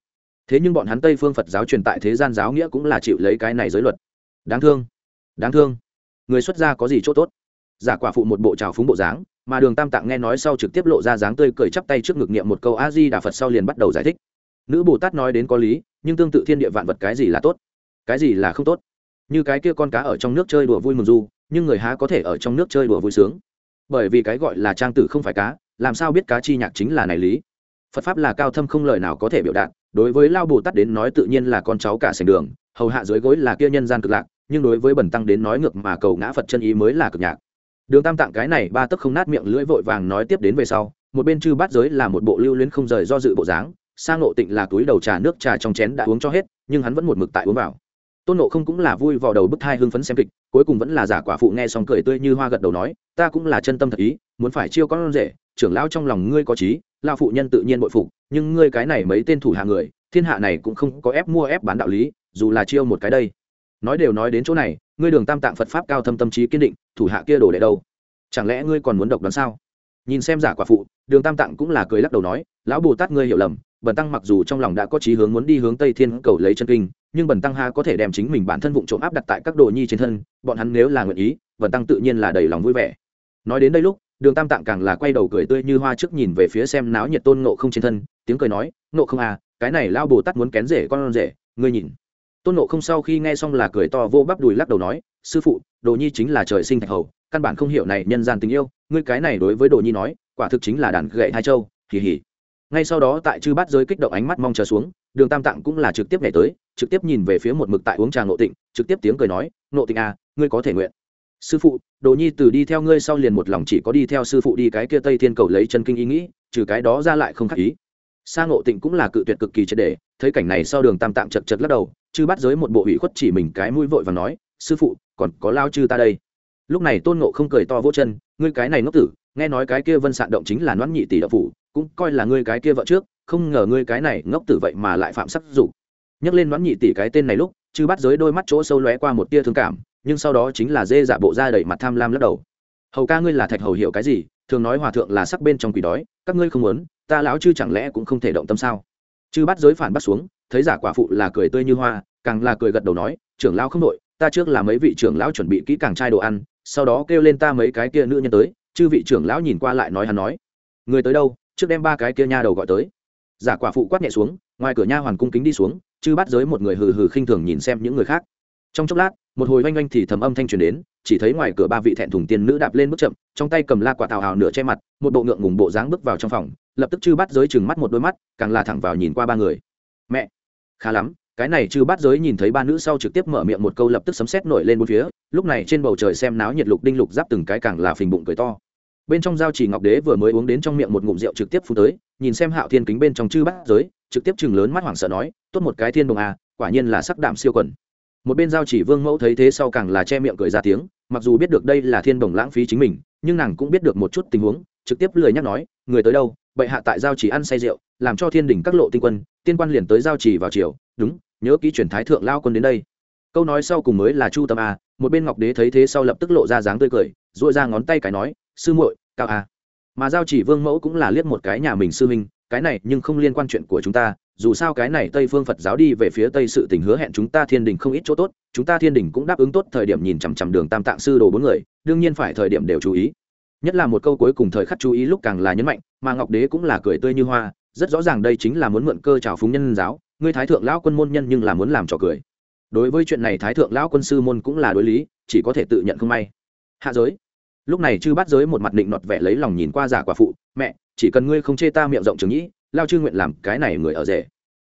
thế nhưng bọn hắn tây phương phật giáo truyền tại thế gian giáo nghĩa cũng là chịu lấy cái này giới luật. Đáng thương đáng thương. Người xuất gia có gì chỗ tốt? Giả quả phụ một bộ trào phúng bộ dáng, mà đường tam tạng nghe nói sau trực tiếp lộ ra dáng tươi cười chắp tay trước ngực niệm một câu a di đà phật sau liền bắt đầu giải thích. Nữ bồ tát nói đến có lý, nhưng tương tự thiên địa vạn vật cái gì là tốt, cái gì là không tốt? Như cái kia con cá ở trong nước chơi đùa vui mừng du, nhưng người há có thể ở trong nước chơi đùa vui sướng? Bởi vì cái gọi là trang tử không phải cá, làm sao biết cá chi nhạc chính là này lý? Phật pháp là cao thâm không lời nào có thể biểu đạt, đối với lao bồ tát đến nói tự nhiên là con cháu cả sành đường, hầu hạ dưới gối là kia nhân gian cực lạc, nhưng đối với bẩn tăng đến nói ngược mà cầu ngã phật chân ý mới là cực nhạc. Đường tam tạng cái này, ba tấc không nát miệng lưỡi vội vàng nói tiếp đến về sau, một bên chư bát giới là một bộ lưu luyến không rời do dự bộ dáng sang nộ tịnh là túi đầu trà nước trà trong chén đã uống cho hết, nhưng hắn vẫn một mực tại uống vào. Tôn nộ không cũng là vui vào đầu bức thai hưng phấn xem kịch, cuối cùng vẫn là giả quả phụ nghe xong cười tươi như hoa gật đầu nói, ta cũng là chân tâm thật ý, muốn phải chiêu con rể, trưởng lão trong lòng ngươi có trí lao phụ nhân tự nhiên bội phục, nhưng ngươi cái này mấy tên thủ hạ người, thiên hạ này cũng không có ép mua ép bán đạo lý, dù là chiêu một cái đây. Nói đều nói đến chỗ này, ngươi đường tam tạng phật pháp cao thâm tâm trí kiên định, thủ hạ kia đổ đệ đâu? Chẳng lẽ ngươi còn muốn độc đoán sao? Nhìn xem giả quả phụ, đường tam tạng cũng là cười lắc đầu nói, lão bồ tát ngươi hiểu lầm, bần tăng mặc dù trong lòng đã có chí hướng muốn đi hướng tây thiên cầu lấy chân kinh, nhưng bần tăng ha có thể đem chính mình bản thân vụ trộm áp đặt tại các đồ nhi trên thân, bọn hắn nếu là nguyện ý, bần tăng tự nhiên là đầy lòng vui vẻ. Nói đến đây lúc đường tam tạng càng là quay đầu cười tươi như hoa trước nhìn về phía xem náo nhiệt tôn nộ không trên thân, tiếng cười nói nộ không à cái này lao bồ tát muốn kén rể con rể, ngươi nhìn. Tôn nộ không sau khi nghe xong là cười to vô bắp đùi lắc đầu nói, sư phụ, đồ nhi chính là trời sinh thạch hầu, căn bản không hiểu này nhân gian tình yêu, ngươi cái này đối với đồ nhi nói, quả thực chính là đàn gậy hai châu hì hì. Ngay sau đó tại chư bát giới kích động ánh mắt mong chờ xuống, đường tam tạng cũng là trực tiếp nhảy tới, trực tiếp nhìn về phía một mực tại uống trà ngộ tịnh, trực tiếp tiếng cười nói, ngộ tịnh à ngươi có thể nguyện sư phụ, đồ nhi từ đi theo ngươi sau liền một lòng chỉ có đi theo sư phụ đi cái kia tây thiên cầu lấy chân kinh ý nghĩ, trừ cái đó ra lại không khác ý. Sa ngộ tịnh cũng là cự tuyệt cực kỳ triệt đề thấy cảnh này sau đường tam tạm chật chật lắc đầu, chư bắt giới một bộ ủy khuất chỉ mình cái mũi vội và nói, sư phụ, còn có lao chư ta đây. Lúc này tôn ngộ không cười to vỗ chân, ngươi cái này ngốc tử, nghe nói cái kia vân sạn động chính là noãn nhị tỷ đậu phủ, cũng coi là ngươi cái kia vợ trước, không ngờ ngươi cái này ngốc tử vậy mà lại phạm sắc dục. Nhắc lên noãn nhị tỷ cái tên này lúc, chư bắt giới đôi mắt chỗ sâu lóe qua một tia thương cảm nhưng sau đó chính là dê dạ bộ ra đẩy mặt tham lam lắc đầu. Hầu ca ngươi là thạch hầu hiểu cái gì? Thường nói hòa thượng là sắc bên trong quỷ đói, các ngươi không muốn, ta lão chư chẳng lẽ cũng không thể động tâm sao? Chư bắt giới phản bắt xuống, thấy giả quả phụ là cười tươi như hoa, càng là cười gật đầu nói, trưởng lão không đội ta trước là mấy vị trưởng lão chuẩn bị kỹ càng trai đồ ăn, sau đó kêu lên ta mấy cái kia nữ nhân tới, chư vị trưởng lão nhìn qua lại nói hắn nói. Người tới đâu? Trước đem ba cái kia nha đầu gọi tới. Giả quả phụ quát nhẹ xuống, ngoài cửa nha hoàn cung kính đi xuống, chư bắt giới một người hừ hừ khinh thường nhìn xem những người khác trong chốc lát, một hồi oanh oanh thì thầm âm thanh truyền đến, chỉ thấy ngoài cửa ba vị thẹn thùng tiên nữ đạp lên bước chậm, trong tay cầm la quả tào hào nửa che mặt, một bộ ngượng ngùng bộ dáng bước vào trong phòng, lập tức chư bắt giới chừng mắt một đôi mắt, càng là thẳng vào nhìn qua ba người. Mẹ, khá lắm, cái này chư bắt giới nhìn thấy ba nữ sau trực tiếp mở miệng một câu lập tức sấm sét nổi lên bốn phía, lúc này trên bầu trời xem náo nhiệt lục đinh lục giáp từng cái càng là phình bụng cười to. Bên trong giao chỉ ngọc đế vừa mới uống đến trong miệng một ngụm rượu trực tiếp phun tới, nhìn xem hạo thiên kính bên trong chư bắt giới, trực tiếp chừng lớn mắt hoảng sợ nói, tốt một cái thiên đồng à quả nhiên là sắc đạm siêu quần một bên giao chỉ vương mẫu thấy thế sau càng là che miệng cười ra tiếng, mặc dù biết được đây là thiên đồng lãng phí chính mình, nhưng nàng cũng biết được một chút tình huống, trực tiếp lười nhắc nói, người tới đâu? Bệ hạ tại giao chỉ ăn say rượu, làm cho thiên đình các lộ tinh quân, tiên quan liền tới giao chỉ vào chiều đúng, nhớ ký truyền thái thượng lao quân đến đây. Câu nói sau cùng mới là chu tâm a, một bên ngọc đế thấy thế sau lập tức lộ ra dáng tươi cười dội ra ngón tay cái nói, sư muội, cao a. Mà giao chỉ vương mẫu cũng là liếc một cái nhà mình sư minh cái này nhưng không liên quan chuyện của chúng ta dù sao cái này tây phương phật giáo đi về phía tây sự tình hứa hẹn chúng ta thiên đình không ít chỗ tốt, chúng ta thiên đình cũng đáp ứng tốt thời điểm nhìn chằm chằm đường tam tạng sư đồ bốn người, đương nhiên phải thời điểm đều chú ý. Nhất là một câu cuối cùng thời khắc chú ý lúc càng là nhấn mạnh, mà ngọc đế cũng là cười tươi như hoa, rất rõ ràng đây chính là muốn mượn cơ trào phúng nhân giáo, ngươi thái thượng lão quân môn nhân nhưng là muốn làm trò cười. Đối với chuyện này thái thượng lão quân sư môn cũng là đối lý, chỉ có thể tự nhận không may. Hạ giới. Lúc này chư bắt giới một mặt định nọt vẻ lấy lòng nhìn qua giả quả phụ, mẹ, chỉ cần ngươi không chê ta miệng rộng trường nhĩ lao chư nguyện làm cái này người ở rể.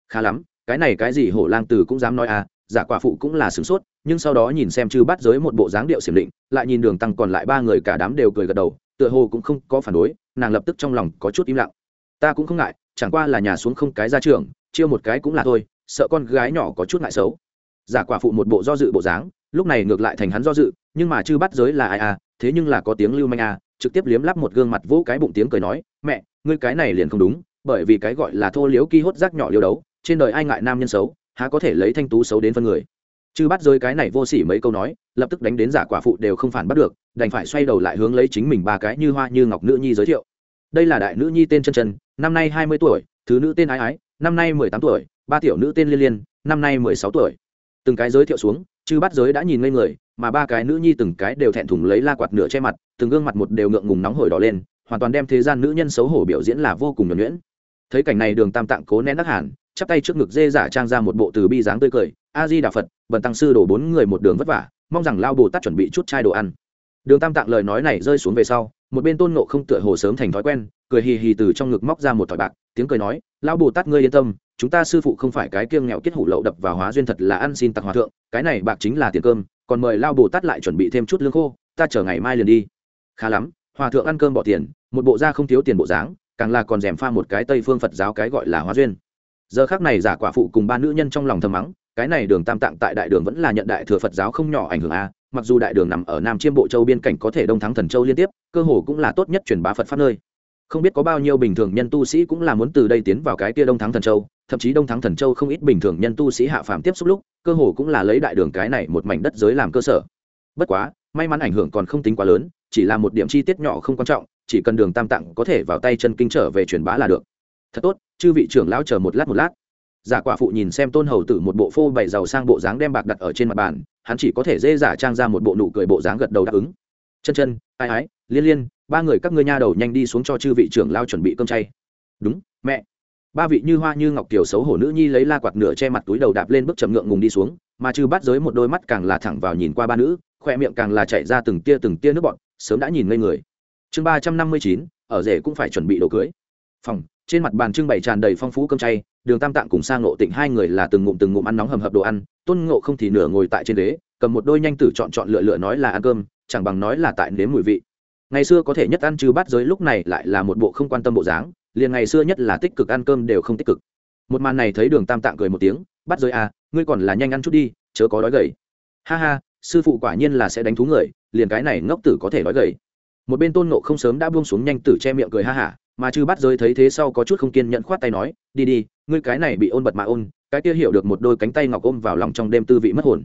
Khá lắm, cái này cái gì hổ lang từ cũng dám nói à giả quả phụ cũng là sửng sốt, nhưng sau đó nhìn xem chư bắt giới một bộ dáng điệu xiểm định, lại nhìn đường tăng còn lại ba người cả đám đều cười gật đầu, tựa hồ cũng không có phản đối, nàng lập tức trong lòng có chút im lặng. Ta cũng không ngại, chẳng qua là nhà xuống không cái ra trường chiêu một cái cũng là thôi, sợ con gái nhỏ có chút ngại xấu. Giả quả phụ một bộ do dự bộ dáng, lúc này ngược lại thành hắn do dự, nhưng mà chư bắt giới là ai à thế nhưng là có tiếng lưu manh à trực tiếp liếm lắp một gương mặt vỗ cái bụng tiếng cười nói, mẹ, ngươi cái này liền không đúng bởi vì cái gọi là thô liếu ki hốt rác nhỏ liêu đấu, trên đời ai ngại nam nhân xấu, há có thể lấy thanh tú xấu đến phân người. Chư bắt rơi cái này vô sỉ mấy câu nói, lập tức đánh đến giả quả phụ đều không phản bắt được, đành phải xoay đầu lại hướng lấy chính mình ba cái như hoa như ngọc nữ nhi giới thiệu. Đây là đại nữ nhi tên chân chân, năm nay hai mươi tuổi, thứ nữ tên ái ái, năm nay mười tám tuổi, ba tiểu nữ tên liên liên, năm nay mười sáu tuổi. Từng cái giới thiệu xuống, chư bắt giới đã nhìn ngây người, mà ba cái nữ nhi từng cái đều thẹn thùng lấy la quạt nửa che mặt, từng gương mặt một đều ngượng ngùng nóng hổi đỏ lên, hoàn toàn đem thế gian nữ nhân xấu hổ biểu diễn là vô cùng nhuẩn nhuyễn thấy cảnh này đường tam tạng cố nén đắc hẳn chắp tay trước ngực dê giả trang ra một bộ từ bi dáng tươi cười a di đà phật, bần tăng sư đổ bốn người một đường vất vả, mong rằng lao bồ tát chuẩn bị chút chai đồ ăn. Đường tam tạng lời nói này rơi xuống về sau, một bên tôn nộ không tựa hồ sớm thành thói quen, cười hì hì từ trong ngực móc ra một thỏi bạc, tiếng cười nói, lao bồ tát ngươi yên tâm, chúng ta sư phụ không phải cái kiêng nghèo kết hủ lậu đập và hóa duyên thật là ăn xin tặc hòa thượng, cái này bạc chính là tiền cơm, còn mời lao bồ tát lại chuẩn bị thêm chút lương khô, ta chờ ngày mai liền đi. Khá lắm, hòa thượng ăn cơm bỏ tiền, một bộ da không thiếu tiền bộ dáng càng là còn rèm pha một cái tây phương phật giáo cái gọi là hóa duyên. Giờ khác này giả quả phụ cùng ba nữ nhân trong lòng thầm mắng, cái này đường tam tạng tại đại đường vẫn là nhận đại thừa phật giáo không nhỏ ảnh hưởng a, mặc dù đại đường nằm ở nam chiêm bộ châu biên cảnh có thể đông thắng thần châu liên tiếp, cơ hồ cũng là tốt nhất truyền bá phật pháp nơi. Không biết có bao nhiêu bình thường nhân tu sĩ cũng là muốn từ đây tiến vào cái kia đông thắng thần châu, thậm chí đông thắng thần châu không ít bình thường nhân tu sĩ hạ phàm tiếp xúc lúc, cơ hồ cũng là lấy đại đường cái này một mảnh đất giới làm cơ sở. Bất quá, may mắn ảnh hưởng còn không tính quá lớn, chỉ là một điểm chi tiết nhỏ không quan trọng chỉ cần đường tam tạng có thể vào tay chân kinh trở về truyền bá là được. Thật tốt, chư vị trưởng lão chờ một lát một lát. Giả quả phụ nhìn xem tôn hầu tử một bộ phô bày giàu sang bộ dáng đem bạc đặt ở trên mặt bàn, hắn chỉ có thể dễ giả trang ra một bộ nụ cười bộ dáng gật đầu đáp ứng. Chân chân, ai ái liên liên, ba người các ngươi nha đầu nhanh đi xuống cho chư vị trưởng lao chuẩn bị cơm chay. Đúng, mẹ. Ba vị như hoa như ngọc kiều xấu hổ nữ nhi lấy la quạt nửa che mặt túi đầu đạp lên bước chầm ngượng ngùng đi xuống, mà chư bắt giới một đôi mắt càng là thẳng vào nhìn qua ba nữ, khoe miệng càng là chạy ra từng tia từng tia nước bọn sớm đã nhìn ngây người chương ba trăm năm mươi chín, ở rể cũng phải chuẩn bị đồ cưới. Phòng, trên mặt bàn trưng bày tràn đầy phong phú cơm chay, đường tam tạng cùng sang ngộ tịnh hai người là từng ngụm từng ngụm ăn nóng hầm hập đồ ăn, tôn ngộ không thì nửa ngồi tại trên ghế, cầm một đôi nhanh tử chọn chọn lựa lựa nói là ăn cơm, chẳng bằng nói là tại nếm mùi vị. Ngày xưa có thể nhất ăn trừ bát giới lúc này lại là một bộ không quan tâm bộ dáng, liền ngày xưa nhất là tích cực ăn cơm đều không tích cực. Một màn này thấy đường tam tạng cười một tiếng bắt giới à ngươi còn là nhanh ăn chút đi, chớ có đói gầy. Ha ha, sư phụ quả nhiên là sẽ đánh thú người, liền cái này ngốc tử có thể nói gầy một bên tôn nộ không sớm đã buông xuống nhanh tử che miệng cười ha hả, mà chư bắt giới thấy thế sau có chút không kiên nhận khoát tay nói, đi đi, ngươi cái này bị ôn bật mà ôn, cái kia hiểu được một đôi cánh tay ngọc ôm vào lòng trong đêm tư vị mất hồn.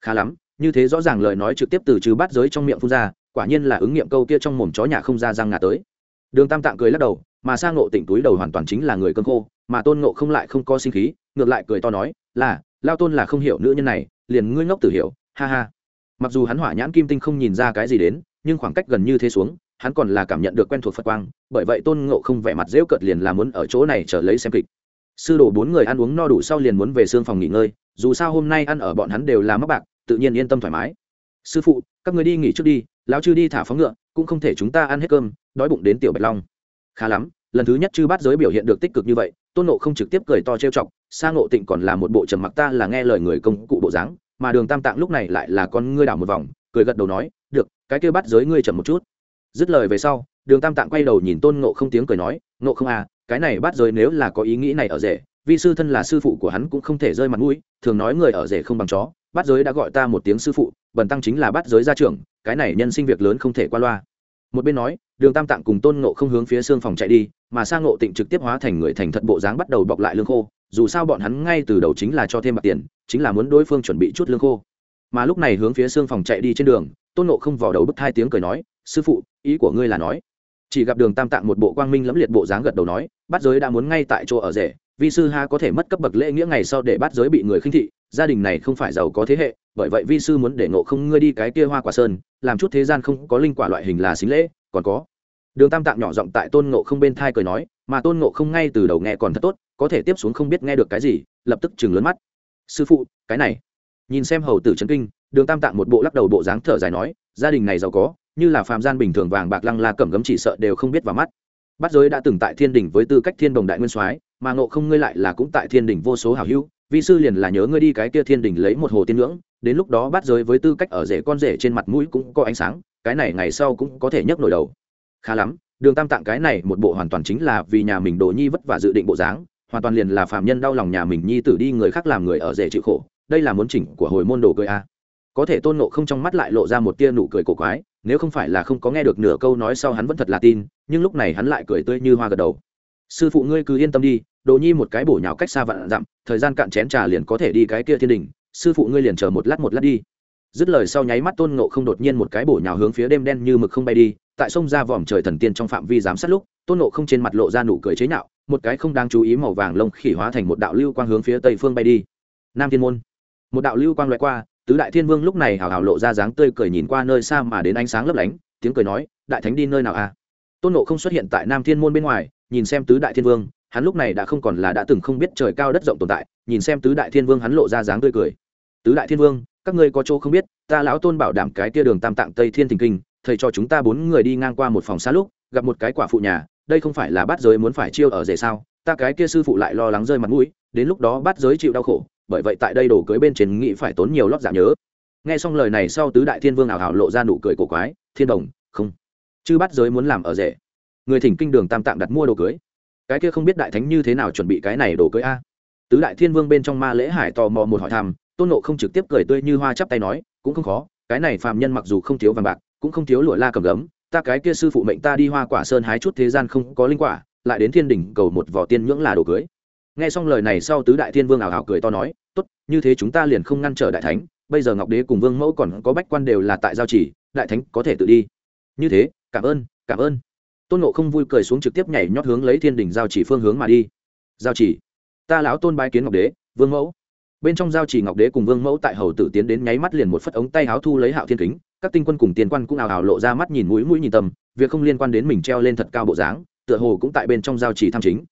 Khá lắm, như thế rõ ràng lời nói trực tiếp từ chư bát giới trong miệng phun ra, quả nhiên là ứng nghiệm câu kia trong mồm chó nhà không ra răng ngà tới. Đường tam tạng cười lắc đầu, mà sang nộ tỉnh túi đầu hoàn toàn chính là người cơn khô, mà tôn nộ không lại không có sinh khí, ngược lại cười to nói, là, lao tôn là không hiểu nữ nhân này, liền ngươi ngốc tử hiểu, ha ha. Mặc dù hắn hỏa nhãn kim tinh không nhìn ra cái gì đến nhưng khoảng cách gần như thế xuống, hắn còn là cảm nhận được quen thuộc phật quang, bởi vậy tôn ngộ không vẻ mặt dễu cợt liền là muốn ở chỗ này chờ lấy xem kịch. Sư đồ bốn người ăn uống no đủ sau liền muốn về xương phòng nghỉ ngơi, dù sao hôm nay ăn ở bọn hắn đều là mắc bạc, tự nhiên yên tâm thoải mái. Sư phụ, các người đi nghỉ trước đi, lão chư đi thả phóng ngựa, cũng không thể chúng ta ăn hết cơm, đói bụng đến tiểu bạch long. Khá lắm, lần thứ nhất chư bát giới biểu hiện được tích cực như vậy, tôn nộ không trực tiếp cười to trêu chọc xa ngộ tịnh còn là một bộ trầm mặc ta là nghe lời người công cụ bộ dáng, mà đường tam tạng lúc này lại là con ngươi đảo một vòng, cười gật đầu nói cái kêu bắt giới ngươi chậm một chút. Dứt lời về sau, đường tam tạng quay đầu nhìn tôn ngộ không tiếng cười nói, ngộ không à cái này bắt giới nếu là có ý nghĩ này ở rể vì sư thân là sư phụ của hắn cũng không thể rơi mặt mũi, thường nói người ở rể không bằng chó, bắt giới đã gọi ta một tiếng sư phụ, bần tăng chính là bắt giới gia trưởng, cái này nhân sinh việc lớn không thể qua loa. Một bên nói, đường tam tạng cùng tôn ngộ không hướng phía xương phòng chạy đi, mà sang ngộ tịnh trực tiếp hóa thành người thành thật bộ dáng bắt đầu bọc lại lương khô, dù sao bọn hắn ngay từ đầu chính là cho thêm bạc tiền, chính là muốn đối phương chuẩn bị chút lương khô. Mà lúc này hướng phía xương phòng chạy đi trên đường tôn ngộ không vào đầu bức hai tiếng cười nói, sư phụ, ý của ngươi là nói. Chỉ gặp đường tam tạng một bộ quang minh lẫm liệt bộ dáng gật đầu nói bắt giới đã muốn ngay tại chỗ ở rể, vi sư ha có thể mất cấp bậc lễ nghĩa ngày sau để bắt giới bị người khinh thị, gia đình này không phải giàu có thế hệ, bởi vậy vi sư muốn để ngộ không ngươi đi cái kia hoa quả sơn, làm chút thế gian không có linh quả loại hình là xính lễ, còn có. Đường tam tạng nhỏ giọng tại tôn ngộ không bên thai cười nói, mà tôn ngộ không ngay từ đầu nghe còn thật tốt, có thể tiếp xuống không biết nghe được cái gì, lập tức chừng lớn mắt. Sư phụ, cái này. Nhìn xem hầu tử trấn kinh đường tam tạng một bộ lắc đầu bộ dáng thở dài nói, gia đình này giàu có, như là phàm gian bình thường vàng bạc lăng la cẩm gấm chỉ sợ đều không biết vào mắt. Bắt giới đã từng tại thiên đình với tư cách thiên đồng đại nguyên soái, mà ngộ không ngươi lại là cũng tại thiên đình vô số hảo hữu, vi sư liền là nhớ ngươi đi cái kia thiên đình lấy một hồ tiên ngưỡng, đến lúc đó bắt giới với tư cách ở rể con rể trên mặt mũi cũng có ánh sáng, cái này ngày sau cũng có thể nhấc nổi đầu. Khá lắm, đường tam tạng cái này một bộ hoàn toàn chính là vì nhà mình đồ nhi vất vả dự định bộ dáng, hoàn toàn liền là phạm nhân đau lòng nhà mình nhi tử đi người khác làm người ở rể chịu khổ, đây là muốn chỉnh của hồi môn đồ cười a có thể tôn nộ không trong mắt lại lộ ra một tia nụ cười cổ quái, nếu không phải là không có nghe được nửa câu nói sau hắn vẫn thật là tin, nhưng lúc này hắn lại cười tươi như hoa gật đầu. Sư phụ ngươi cứ yên tâm đi, đồ nhi một cái bổ nhào cách xa vạn dặm, thời gian cạn chén trà liền có thể đi cái kia thiên đình, sư phụ ngươi liền chờ một lát một lát đi. Dứt lời sau nháy mắt tôn nộ không đột nhiên một cái bổ nhào hướng phía đêm đen như mực không bay đi, tại sông ra vòm trời thần tiên trong phạm vi giám sát lúc, tôn nộ không trên mặt lộ ra nụ cười chế nhạo, một cái không đáng chú ý màu vàng lông khỉ hóa thành một đạo lưu quang hướng phía tây phương bay đi. Nam thiên môn. Một đạo lưu quang loại qua tứ đại thiên vương lúc này hào hào lộ ra dáng tươi cười nhìn qua nơi xa mà đến ánh sáng lấp lánh, tiếng cười nói, đại thánh đi nơi nào à? Tôn nộ không xuất hiện tại nam thiên môn bên ngoài, nhìn xem tứ đại thiên vương, hắn lúc này đã không còn là đã từng không biết trời cao đất rộng tồn tại, nhìn xem tứ đại thiên vương hắn lộ ra dáng tươi cười. Tứ đại thiên vương, các ngươi có chỗ không biết, ta lão tôn bảo đảm cái kia đường tam tạng tây thiên thình kinh, thầy cho chúng ta bốn người đi ngang qua một phòng xa lúc, gặp một cái quả phụ nhà, đây không phải là bắt giới muốn phải chiêu ở rể sao? Ta cái kia sư phụ lại lo lắng rơi mặt mũi, đến lúc đó bắt giới chịu đau khổ bởi vậy tại đây đồ cưới bên trên nghĩ phải tốn nhiều lót giả nhớ. Nghe xong lời này sau tứ đại thiên vương ảo hảo lộ ra nụ cười cổ quái, thiên đồng, không. Chứ bắt giới muốn làm ở rể. Người thỉnh kinh đường tam tạng đặt mua đồ cưới. Cái kia không biết đại thánh như thế nào chuẩn bị cái này đồ cưới a? Tứ đại thiên vương bên trong ma lễ hải tò mò một hỏi thăm, tôn nộ không trực tiếp cười tươi như hoa chắp tay nói, cũng không khó, cái này phàm nhân mặc dù không thiếu vàng bạc, cũng không thiếu lụa la cầm gấm, ta cái kia sư phụ mệnh ta đi hoa quả sơn hái chút thế gian không có linh quả, lại đến thiên đỉnh cầu một vỏ tiên nhưỡng là đồ cưới nghe xong lời này sau tứ đại thiên vương ảo ảo cười to nói, tốt, như thế chúng ta liền không ngăn trở đại thánh, bây giờ ngọc đế cùng vương mẫu còn có bách quan đều là tại giao chỉ, đại thánh có thể tự đi. Như thế, cảm ơn cảm ơn. Tôn nộ không vui cười xuống trực tiếp nhảy nhót hướng lấy thiên đình giao chỉ phương hướng mà đi. Giao chỉ? Ta lão tôn bái kiến ngọc đế, vương mẫu. Bên trong giao chỉ ngọc đế cùng vương mẫu tại hầu tử tiến đến nháy mắt liền một phất ống tay háo thu lấy hạo thiên kính, các tinh quân cùng tiền quan cũng ào ào lộ ra mắt nhìn mũi mũi nhìn tầm, việc không liên quan đến mình treo lên thật cao bộ dáng, tựa hồ cũng tại bên trong giao chỉ tham chính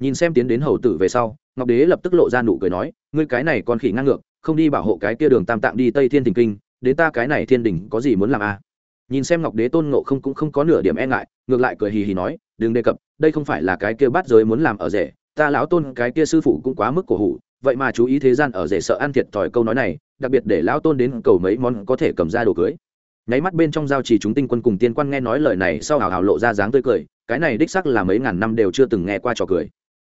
nhìn xem tiến đến hầu tử về sau, ngọc đế lập tức lộ ra nụ cười nói, ngươi cái này còn khỉ ngang ngược, không đi bảo hộ cái kia đường tam tạng đi tây thiên thình kinh, đến ta cái này thiên đình có gì muốn làm a à? nhìn xem ngọc đế tôn ngộ không cũng không có nửa điểm e ngại, ngược lại cười hì hì nói, đừng đề cập, đây không phải là cái kia bắt giới muốn làm ở rể, ta lão tôn cái kia sư phụ cũng quá mức cổ hủ, vậy mà chú ý thế gian ở rể sợ ăn thiệt thòi câu nói này, đặc biệt để lão tôn đến cầu mấy món có thể cầm ra đồ cưới nháy mắt bên trong giao trì chúng tinh quân cùng tiên quan nghe nói lời này sau hào hào lộ ra dáng tươi cười, cái này đích sắc là mấy ngàn năm đều chưa từng nghe qua trò cười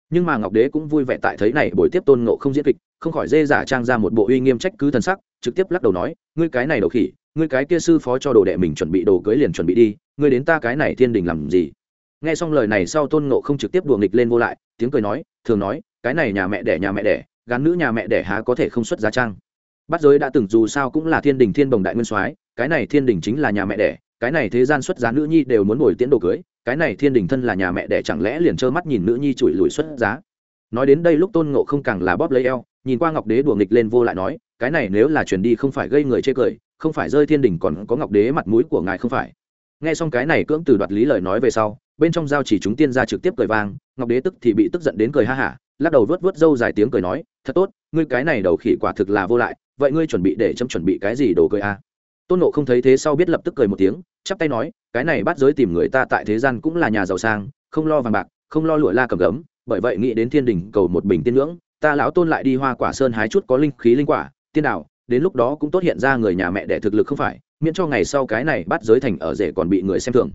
nhưng mà ngọc đế cũng vui vẻ tại thấy này buổi tiếp tôn ngộ không diễn kịch, không khỏi dê giả trang ra một bộ uy nghiêm trách cứ thần sắc, trực tiếp lắc đầu nói, ngươi cái này đầu khỉ, ngươi cái kia sư phó cho đồ đệ mình chuẩn bị đồ cưới liền chuẩn bị đi, ngươi đến ta cái này thiên đình làm gì? Nghe xong lời này sau tôn ngộ không trực tiếp đùa nghịch lên vô lại, tiếng cười nói, thường nói, cái này nhà mẹ đẻ, nhà mẹ đẻ gắn nữ nhà mẹ đẻ há có thể không xuất giá trang? Bắt giới đã từng dù sao cũng là thiên đình thiên bồng đại nguyên soái, cái này thiên đình chính là nhà mẹ đẻ, cái này thế gian xuất giá nữ nhi đều muốn ngồi tiễn đồ cưới cái này thiên đình thân là nhà mẹ đẻ chẳng lẽ liền trơ mắt nhìn nữ nhi chùi lùi xuất giá nói đến đây lúc tôn ngộ không càng là bóp lấy eo, nhìn qua ngọc đế đùa nghịch lên vô lại nói, cái này nếu là chuyển đi không phải gây người chê cười, không phải rơi thiên đình còn có ngọc đế mặt mũi của ngài không phải nghe xong cái này cưỡng từ đoạt lý lời nói về sau, bên trong giao chỉ chúng tiên ra trực tiếp cười vang, ngọc đế tức thì bị tức giận đến cười ha hả, lắc đầu vớt vớt râu dài tiếng cười nói, thật tốt, ngươi cái này đầu khỉ quả thực là vô lại, vậy ngươi chuẩn bị để chấm chuẩn bị cái gì đồ cười a à? tôn nộ không thấy thế sau biết lập tức cười một tiếng, chắp tay nói cái này bắt giới tìm người ta tại thế gian cũng là nhà giàu sang, không lo vàng bạc, không lo lụa la cầm gấm, bởi vậy nghĩ đến thiên đình cầu một bình tiên ngưỡng, ta lão tôn lại đi hoa quả sơn hái chút có linh khí linh quả, tiên đạo, đến lúc đó cũng tốt hiện ra người nhà mẹ để thực lực không phải, miễn cho ngày sau cái này bắt giới thành ở rể còn bị người xem thường.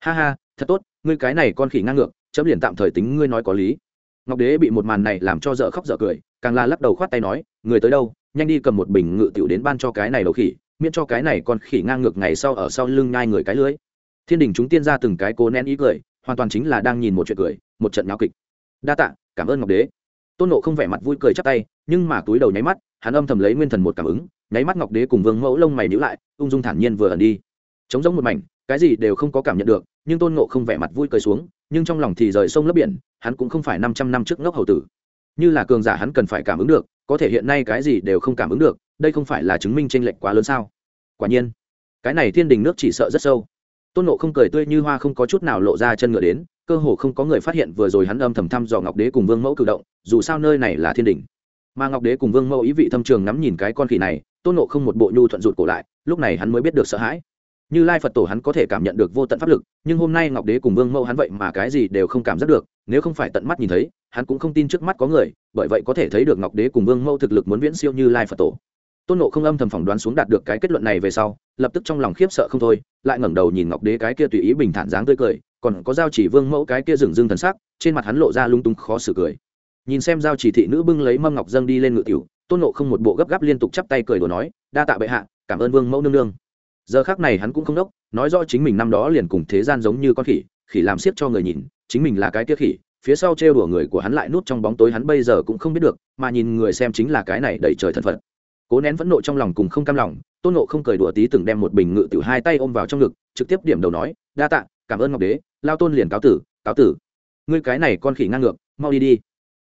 Ha ha, thật tốt, ngươi cái này con khỉ ngang ngược, chấm liền tạm thời tính ngươi nói có lý. Ngọc đế bị một màn này làm cho dở khóc dở cười, càng là lắc đầu khoát tay nói, người tới đâu, nhanh đi cầm một bình ngự tiểu đến ban cho cái này đầu khỉ, miễn cho cái này con khỉ ngang ngược ngày sau ở sau lưng nhai người cái lưới thiên đình chúng tiên ra từng cái cố nén ý cười, hoàn toàn chính là đang nhìn một chuyện cười, một trận nháo kịch. Đa tạ, cảm ơn ngọc đế. Tôn nộ không vẻ mặt vui cười chắp tay, nhưng mà túi đầu nháy mắt, hắn âm thầm lấy nguyên thần một cảm ứng, nháy mắt ngọc đế cùng vương mẫu lông mày nhữ lại, ung dung thản nhiên vừa ẩn đi. Chống giống một mảnh, cái gì đều không có cảm nhận được, nhưng tôn nộ không vẻ mặt vui cười xuống, nhưng trong lòng thì rời sông lấp biển, hắn cũng không phải năm trăm năm trước ngốc hầu tử. Như là cường giả hắn cần phải cảm ứng được, có thể hiện nay cái gì đều không cảm ứng được, đây không phải là chứng minh tranh lệch quá lớn sao? Quả nhiên, cái này thiên đình nước chỉ sợ rất sâu tôn nộ không cười tươi như hoa không có chút nào lộ ra chân ngựa đến, cơ hồ không có người phát hiện vừa rồi hắn âm thầm thăm dò ngọc đế cùng vương mẫu cử động, dù sao nơi này là thiên đình mà ngọc đế cùng vương mẫu ý vị thâm trường ngắm nhìn cái con khỉ này, tôn nộ không một bộ nhu thuận rụt cổ lại, lúc này hắn mới biết được sợ hãi. Như lai phật tổ hắn có thể cảm nhận được vô tận pháp lực, nhưng hôm nay ngọc đế cùng vương mẫu hắn vậy mà cái gì đều không cảm giác được, nếu không phải tận mắt nhìn thấy, hắn cũng không tin trước mắt có người, bởi vậy có thể thấy được ngọc đế cùng vương mẫu thực lực muốn viễn siêu như lai phật tổ tôn nộ không âm thầm phỏng đoán xuống đạt được cái kết luận này về sau, lập tức trong lòng khiếp sợ không thôi, lại ngẩng đầu nhìn ngọc đế cái kia tùy ý bình thản dáng tươi cười, còn có giao chỉ vương mẫu cái kia rừng rưng thần sắc, trên mặt hắn lộ ra lung tung khó xử cười. Nhìn xem giao chỉ thị nữ bưng lấy mâm ngọc dâng đi lên ngự tiểu, tôn nộ không một bộ gấp gáp liên tục chắp tay cười đồ nói, đa tạ bệ hạ, cảm ơn vương mẫu nương nương. Giờ khác này hắn cũng không đốc, nói rõ chính mình năm đó liền cùng thế gian giống như con khỉ khỉ làm siết cho người nhìn, chính mình là cái kia khỉ, phía sau trêu đùa người của hắn lại nút trong bóng tối hắn bây giờ cũng không biết được, mà nhìn người xem chính là cái này đẩy trời thân phận cố nén phẫn nộ trong lòng cùng không cam lòng, tôn nộ không cười đùa tí từng đem một bình ngự tiểu hai tay ôm vào trong ngực, trực tiếp điểm đầu nói, đa tạ, cảm ơn ngọc đế, lao tôn liền cáo tử cáo tử. Ngươi cái này con khỉ ngang ngược, mau đi đi.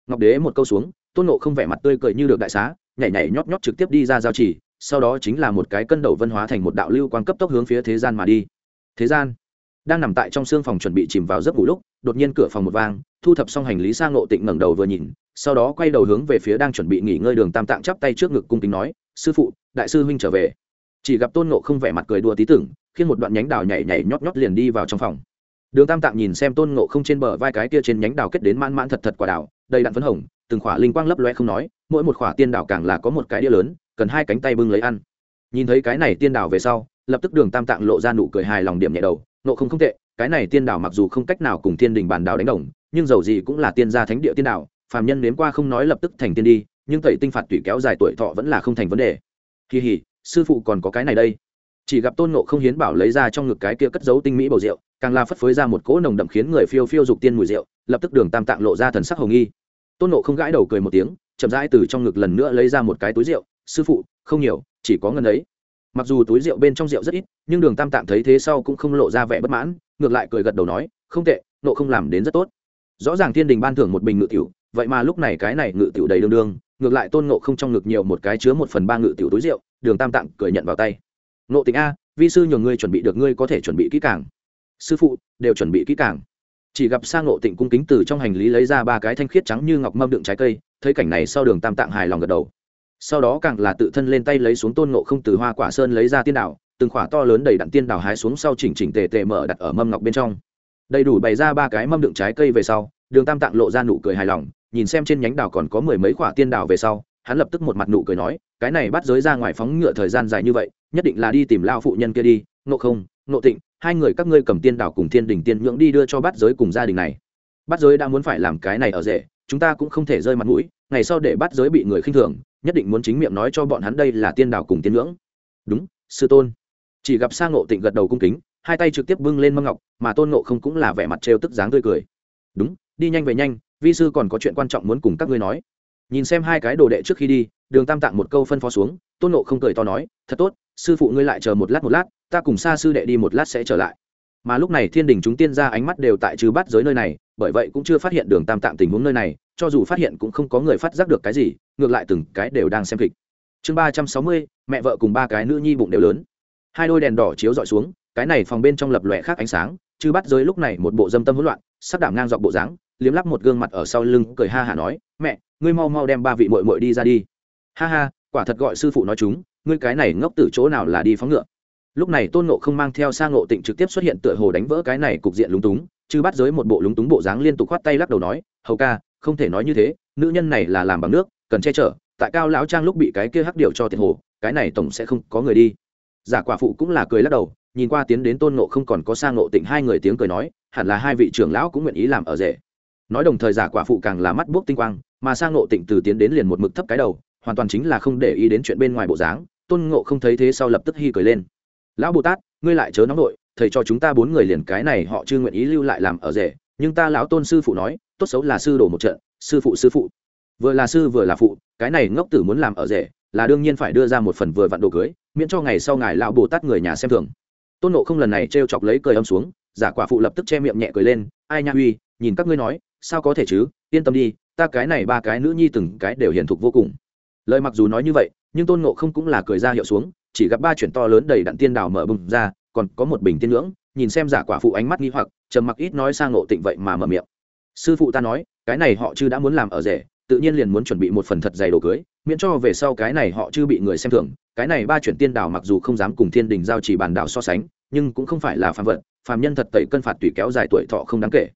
Ngọc đế một câu xuống, tôn nộ không vẻ mặt tươi cười như được đại xá, nhảy nhảy nhót nhót trực tiếp đi ra giao chỉ sau đó chính là một cái cân đầu văn hóa thành một đạo lưu quan cấp tốc hướng phía thế gian mà đi. Thế gian đang nằm tại trong xương phòng chuẩn bị chìm vào giấc ngủ lúc, đột nhiên cửa phòng một vang, thu thập xong hành lý sang ngộ tịnh ngẩng đầu vừa nhìn, sau đó quay đầu hướng về phía đang chuẩn bị nghỉ ngơi đường tam tạng chắp tay trước ngực cung kính nói, sư phụ, đại sư huynh trở về. Chỉ gặp tôn ngộ không vẻ mặt cười đùa tí tưởng, khiến một đoạn nhánh đào nhảy nhảy nhót nhót liền đi vào trong phòng. Đường tam tạng nhìn xem tôn ngộ không trên bờ vai cái kia trên nhánh đào kết đến man mãn thật thật quả đào, đầy đạn phấn hồng, từng khỏa linh quang lấp loe không nói, mỗi một khỏa tiên đào càng là có một cái đĩa lớn, cần hai cánh tay bưng lấy ăn. Nhìn thấy cái này tiên đào về sau, lập tức đường tam tạng lộ ra nụ cười hài lòng điểm nhẹ đầu nộ không không tệ cái này tiên đảo mặc dù không cách nào cùng thiên đình bản đảo đánh đồng nhưng dầu gì cũng là tiên gia thánh địa tiên đảo, phàm nhân nếm qua không nói lập tức thành tiên đi nhưng tẩy tinh phạt tùy kéo dài tuổi thọ vẫn là không thành vấn đề. Kỳ hỉ sư phụ còn có cái này đây. Chỉ gặp tôn nộ không hiến bảo lấy ra trong ngực cái kia cất giấu tinh mỹ bầu rượu càng la phất phới ra một cỗ nồng đậm khiến người phiêu phiêu dục tiên mùi rượu lập tức đường tam tạng lộ ra thần sắc hồng nghi. Tôn nộ không gãi đầu cười một tiếng chậm rãi từ trong ngực lần nữa lấy ra một cái túi rượu sư phụ không nhiều chỉ có ngân ấy mặc dù túi rượu bên trong rượu rất ít, nhưng đường tam tạm thấy thế sau cũng không lộ ra vẻ bất mãn, ngược lại cười gật đầu nói, không tệ, nộ không làm đến rất tốt. Rõ ràng thiên đình ban thưởng một bình ngự tiểu, vậy mà lúc này cái này ngự tiểu đầy đương đương, ngược lại tôn nộ không trong ngực nhiều một cái chứa một phần ba ngự tiểu túi rượu, đường tam tạm cười nhận vào tay. Nộ tính a, vi sư nhường ngươi chuẩn bị được ngươi có thể chuẩn bị kỹ càng. Sư phụ, đều chuẩn bị kỹ càng. Chỉ gặp sang ngộ tịnh cung kính từ trong hành lý lấy ra ba cái thanh khiết trắng như ngọc mâm đựng trái cây, thấy cảnh này sau đường tam tạng hài lòng gật đầu sau đó càng là tự thân lên tay lấy xuống tôn ngộ không từ hoa quả sơn lấy ra tiên đảo, từng khỏa to lớn đầy đặn tiên đảo hái xuống sau chỉnh chỉnh tề tề mở đặt ở mâm ngọc bên trong. Đầy đủ bày ra ba cái mâm đựng trái cây về sau, đường tam tạng lộ ra nụ cười hài lòng, nhìn xem trên nhánh đảo còn có mười mấy khỏa tiên đảo về sau, hắn lập tức một mặt nụ cười nói, cái này bắt giới ra ngoài phóng ngựa thời gian dài như vậy, nhất định là đi tìm lao phụ nhân kia đi, ngộ không, ngộ tịnh, hai người các ngươi cầm tiên đảo cùng thiên đình tiên nhưỡng đi đưa cho bắt giới cùng gia đình này. Bắt giới đã muốn phải làm cái này ở rể, chúng ta cũng không thể rơi mặt mũi, ngày sau để bắt giới bị người khinh thường nhất định muốn chính miệng nói cho bọn hắn đây là tiên đảo cùng tiên ngưỡng. Đúng, sư tôn. Chỉ gặp sang ngộ tịnh gật đầu cung kính, hai tay trực tiếp bưng lên mâm ngọc, mà tôn ngộ không cũng là vẻ mặt trêu tức dáng tươi cười. Đúng, đi nhanh về nhanh, vi sư còn có chuyện quan trọng muốn cùng các ngươi nói. Nhìn xem hai cái đồ đệ trước khi đi, đường tam tạng một câu phân phó xuống, tôn ngộ không cười to nói, thật tốt, sư phụ ngươi lại chờ một lát một lát, ta cùng xa sư đệ đi một lát sẽ trở lại. Mà lúc này thiên đình chúng tiên ra ánh mắt đều tại trừ bắt giới nơi này, bởi vậy cũng chưa phát hiện đường tam tạng tình huống nơi này cho dù phát hiện cũng không có người phát giác được cái gì, ngược lại từng cái đều đang xem kịch. Chương ba trăm sáu mươi, mẹ vợ cùng ba cái nữ nhi bụng đều lớn. Hai đôi đèn đỏ chiếu dọi xuống, cái này phòng bên trong lập lòe khác ánh sáng, chứ bắt giới lúc này một bộ dâm tâm hỗn loạn sắc đảm ngang dọc bộ dáng, liếm lắp một gương mặt ở sau lưng, cười ha hả nói, mẹ, ngươi mau mau đem ba vị mội mội đi ra đi. Ha ha, quả thật gọi sư phụ nói chúng, ngươi cái này ngốc từ chỗ nào là đi phóng ngựa? Lúc này tôn nộ không mang theo sang ngộ tịnh trực tiếp xuất hiện tựa hồ đánh vỡ cái này cục diện lúng túng, chứ bắt giới một bộ lúng túng bộ dáng liên tục khoát tay lắc đầu nói, hầu ca không thể nói như thế, nữ nhân này là làm bằng nước, cần che chở, tại cao lão trang lúc bị cái kia hắc điệu cho tiền hồ, cái này tổng sẽ không có người đi. Giả quả phụ cũng là cười lắc đầu, nhìn qua tiến đến tôn nộ không còn có sang ngộ tịnh hai người tiếng cười nói, hẳn là hai vị trưởng lão cũng nguyện ý làm ở rể. Nói đồng thời giả quả phụ càng là mắt buốc tinh quang, mà sang ngộ tịnh từ tiến đến liền một mực thấp cái đầu, hoàn toàn chính là không để ý đến chuyện bên ngoài bộ dáng, tôn ngộ không thấy thế sau lập tức hy cười lên. Lão bồ tát, ngươi lại chớ nóng nội, thầy cho chúng ta bốn người liền cái này họ chưa nguyện ý lưu lại làm ở rể, nhưng ta lão tôn sư phụ nói tốt xấu là sư đổ một trận, sư phụ sư phụ. Vừa là sư vừa là phụ, cái này ngốc tử muốn làm ở rể, là đương nhiên phải đưa ra một phần vừa vặn đồ cưới, miễn cho ngày sau ngài lão bồ tát người nhà xem thường. Tôn nộ không lần này t chọc lấy cười âm xuống, giả quả phụ lập tức che miệng nhẹ cười lên, ai nha uy, nhìn các ngươi nói, sao có thể chứ, yên tâm đi, ta cái này ba cái nữ nhi từng cái đều hiền thục vô cùng. Lời mặc dù nói như vậy, nhưng tôn nộ không cũng là cười ra hiệu xuống, chỉ gặp ba chuyện to lớn đầy đặn tiên đào mở bừng ra, còn có một bình tiên ngưỡng, nhìn xem giả quả phụ ánh mắt nghi hoặc, trầm mặc ít nói sang nộ tịnh vậy mà mở miệng sư phụ ta nói cái này họ chư đã muốn làm ở rể tự nhiên liền muốn chuẩn bị một phần thật dày đồ cưới miễn cho về sau cái này họ chư bị người xem thường. Cái này ba chuyển tiên đào mặc dù không dám cùng thiên đình giao chỉ bàn đảo so sánh nhưng cũng không phải là phàm vật phàm nhân thật tẩy cân phạt tùy kéo dài tuổi thọ không đáng kể.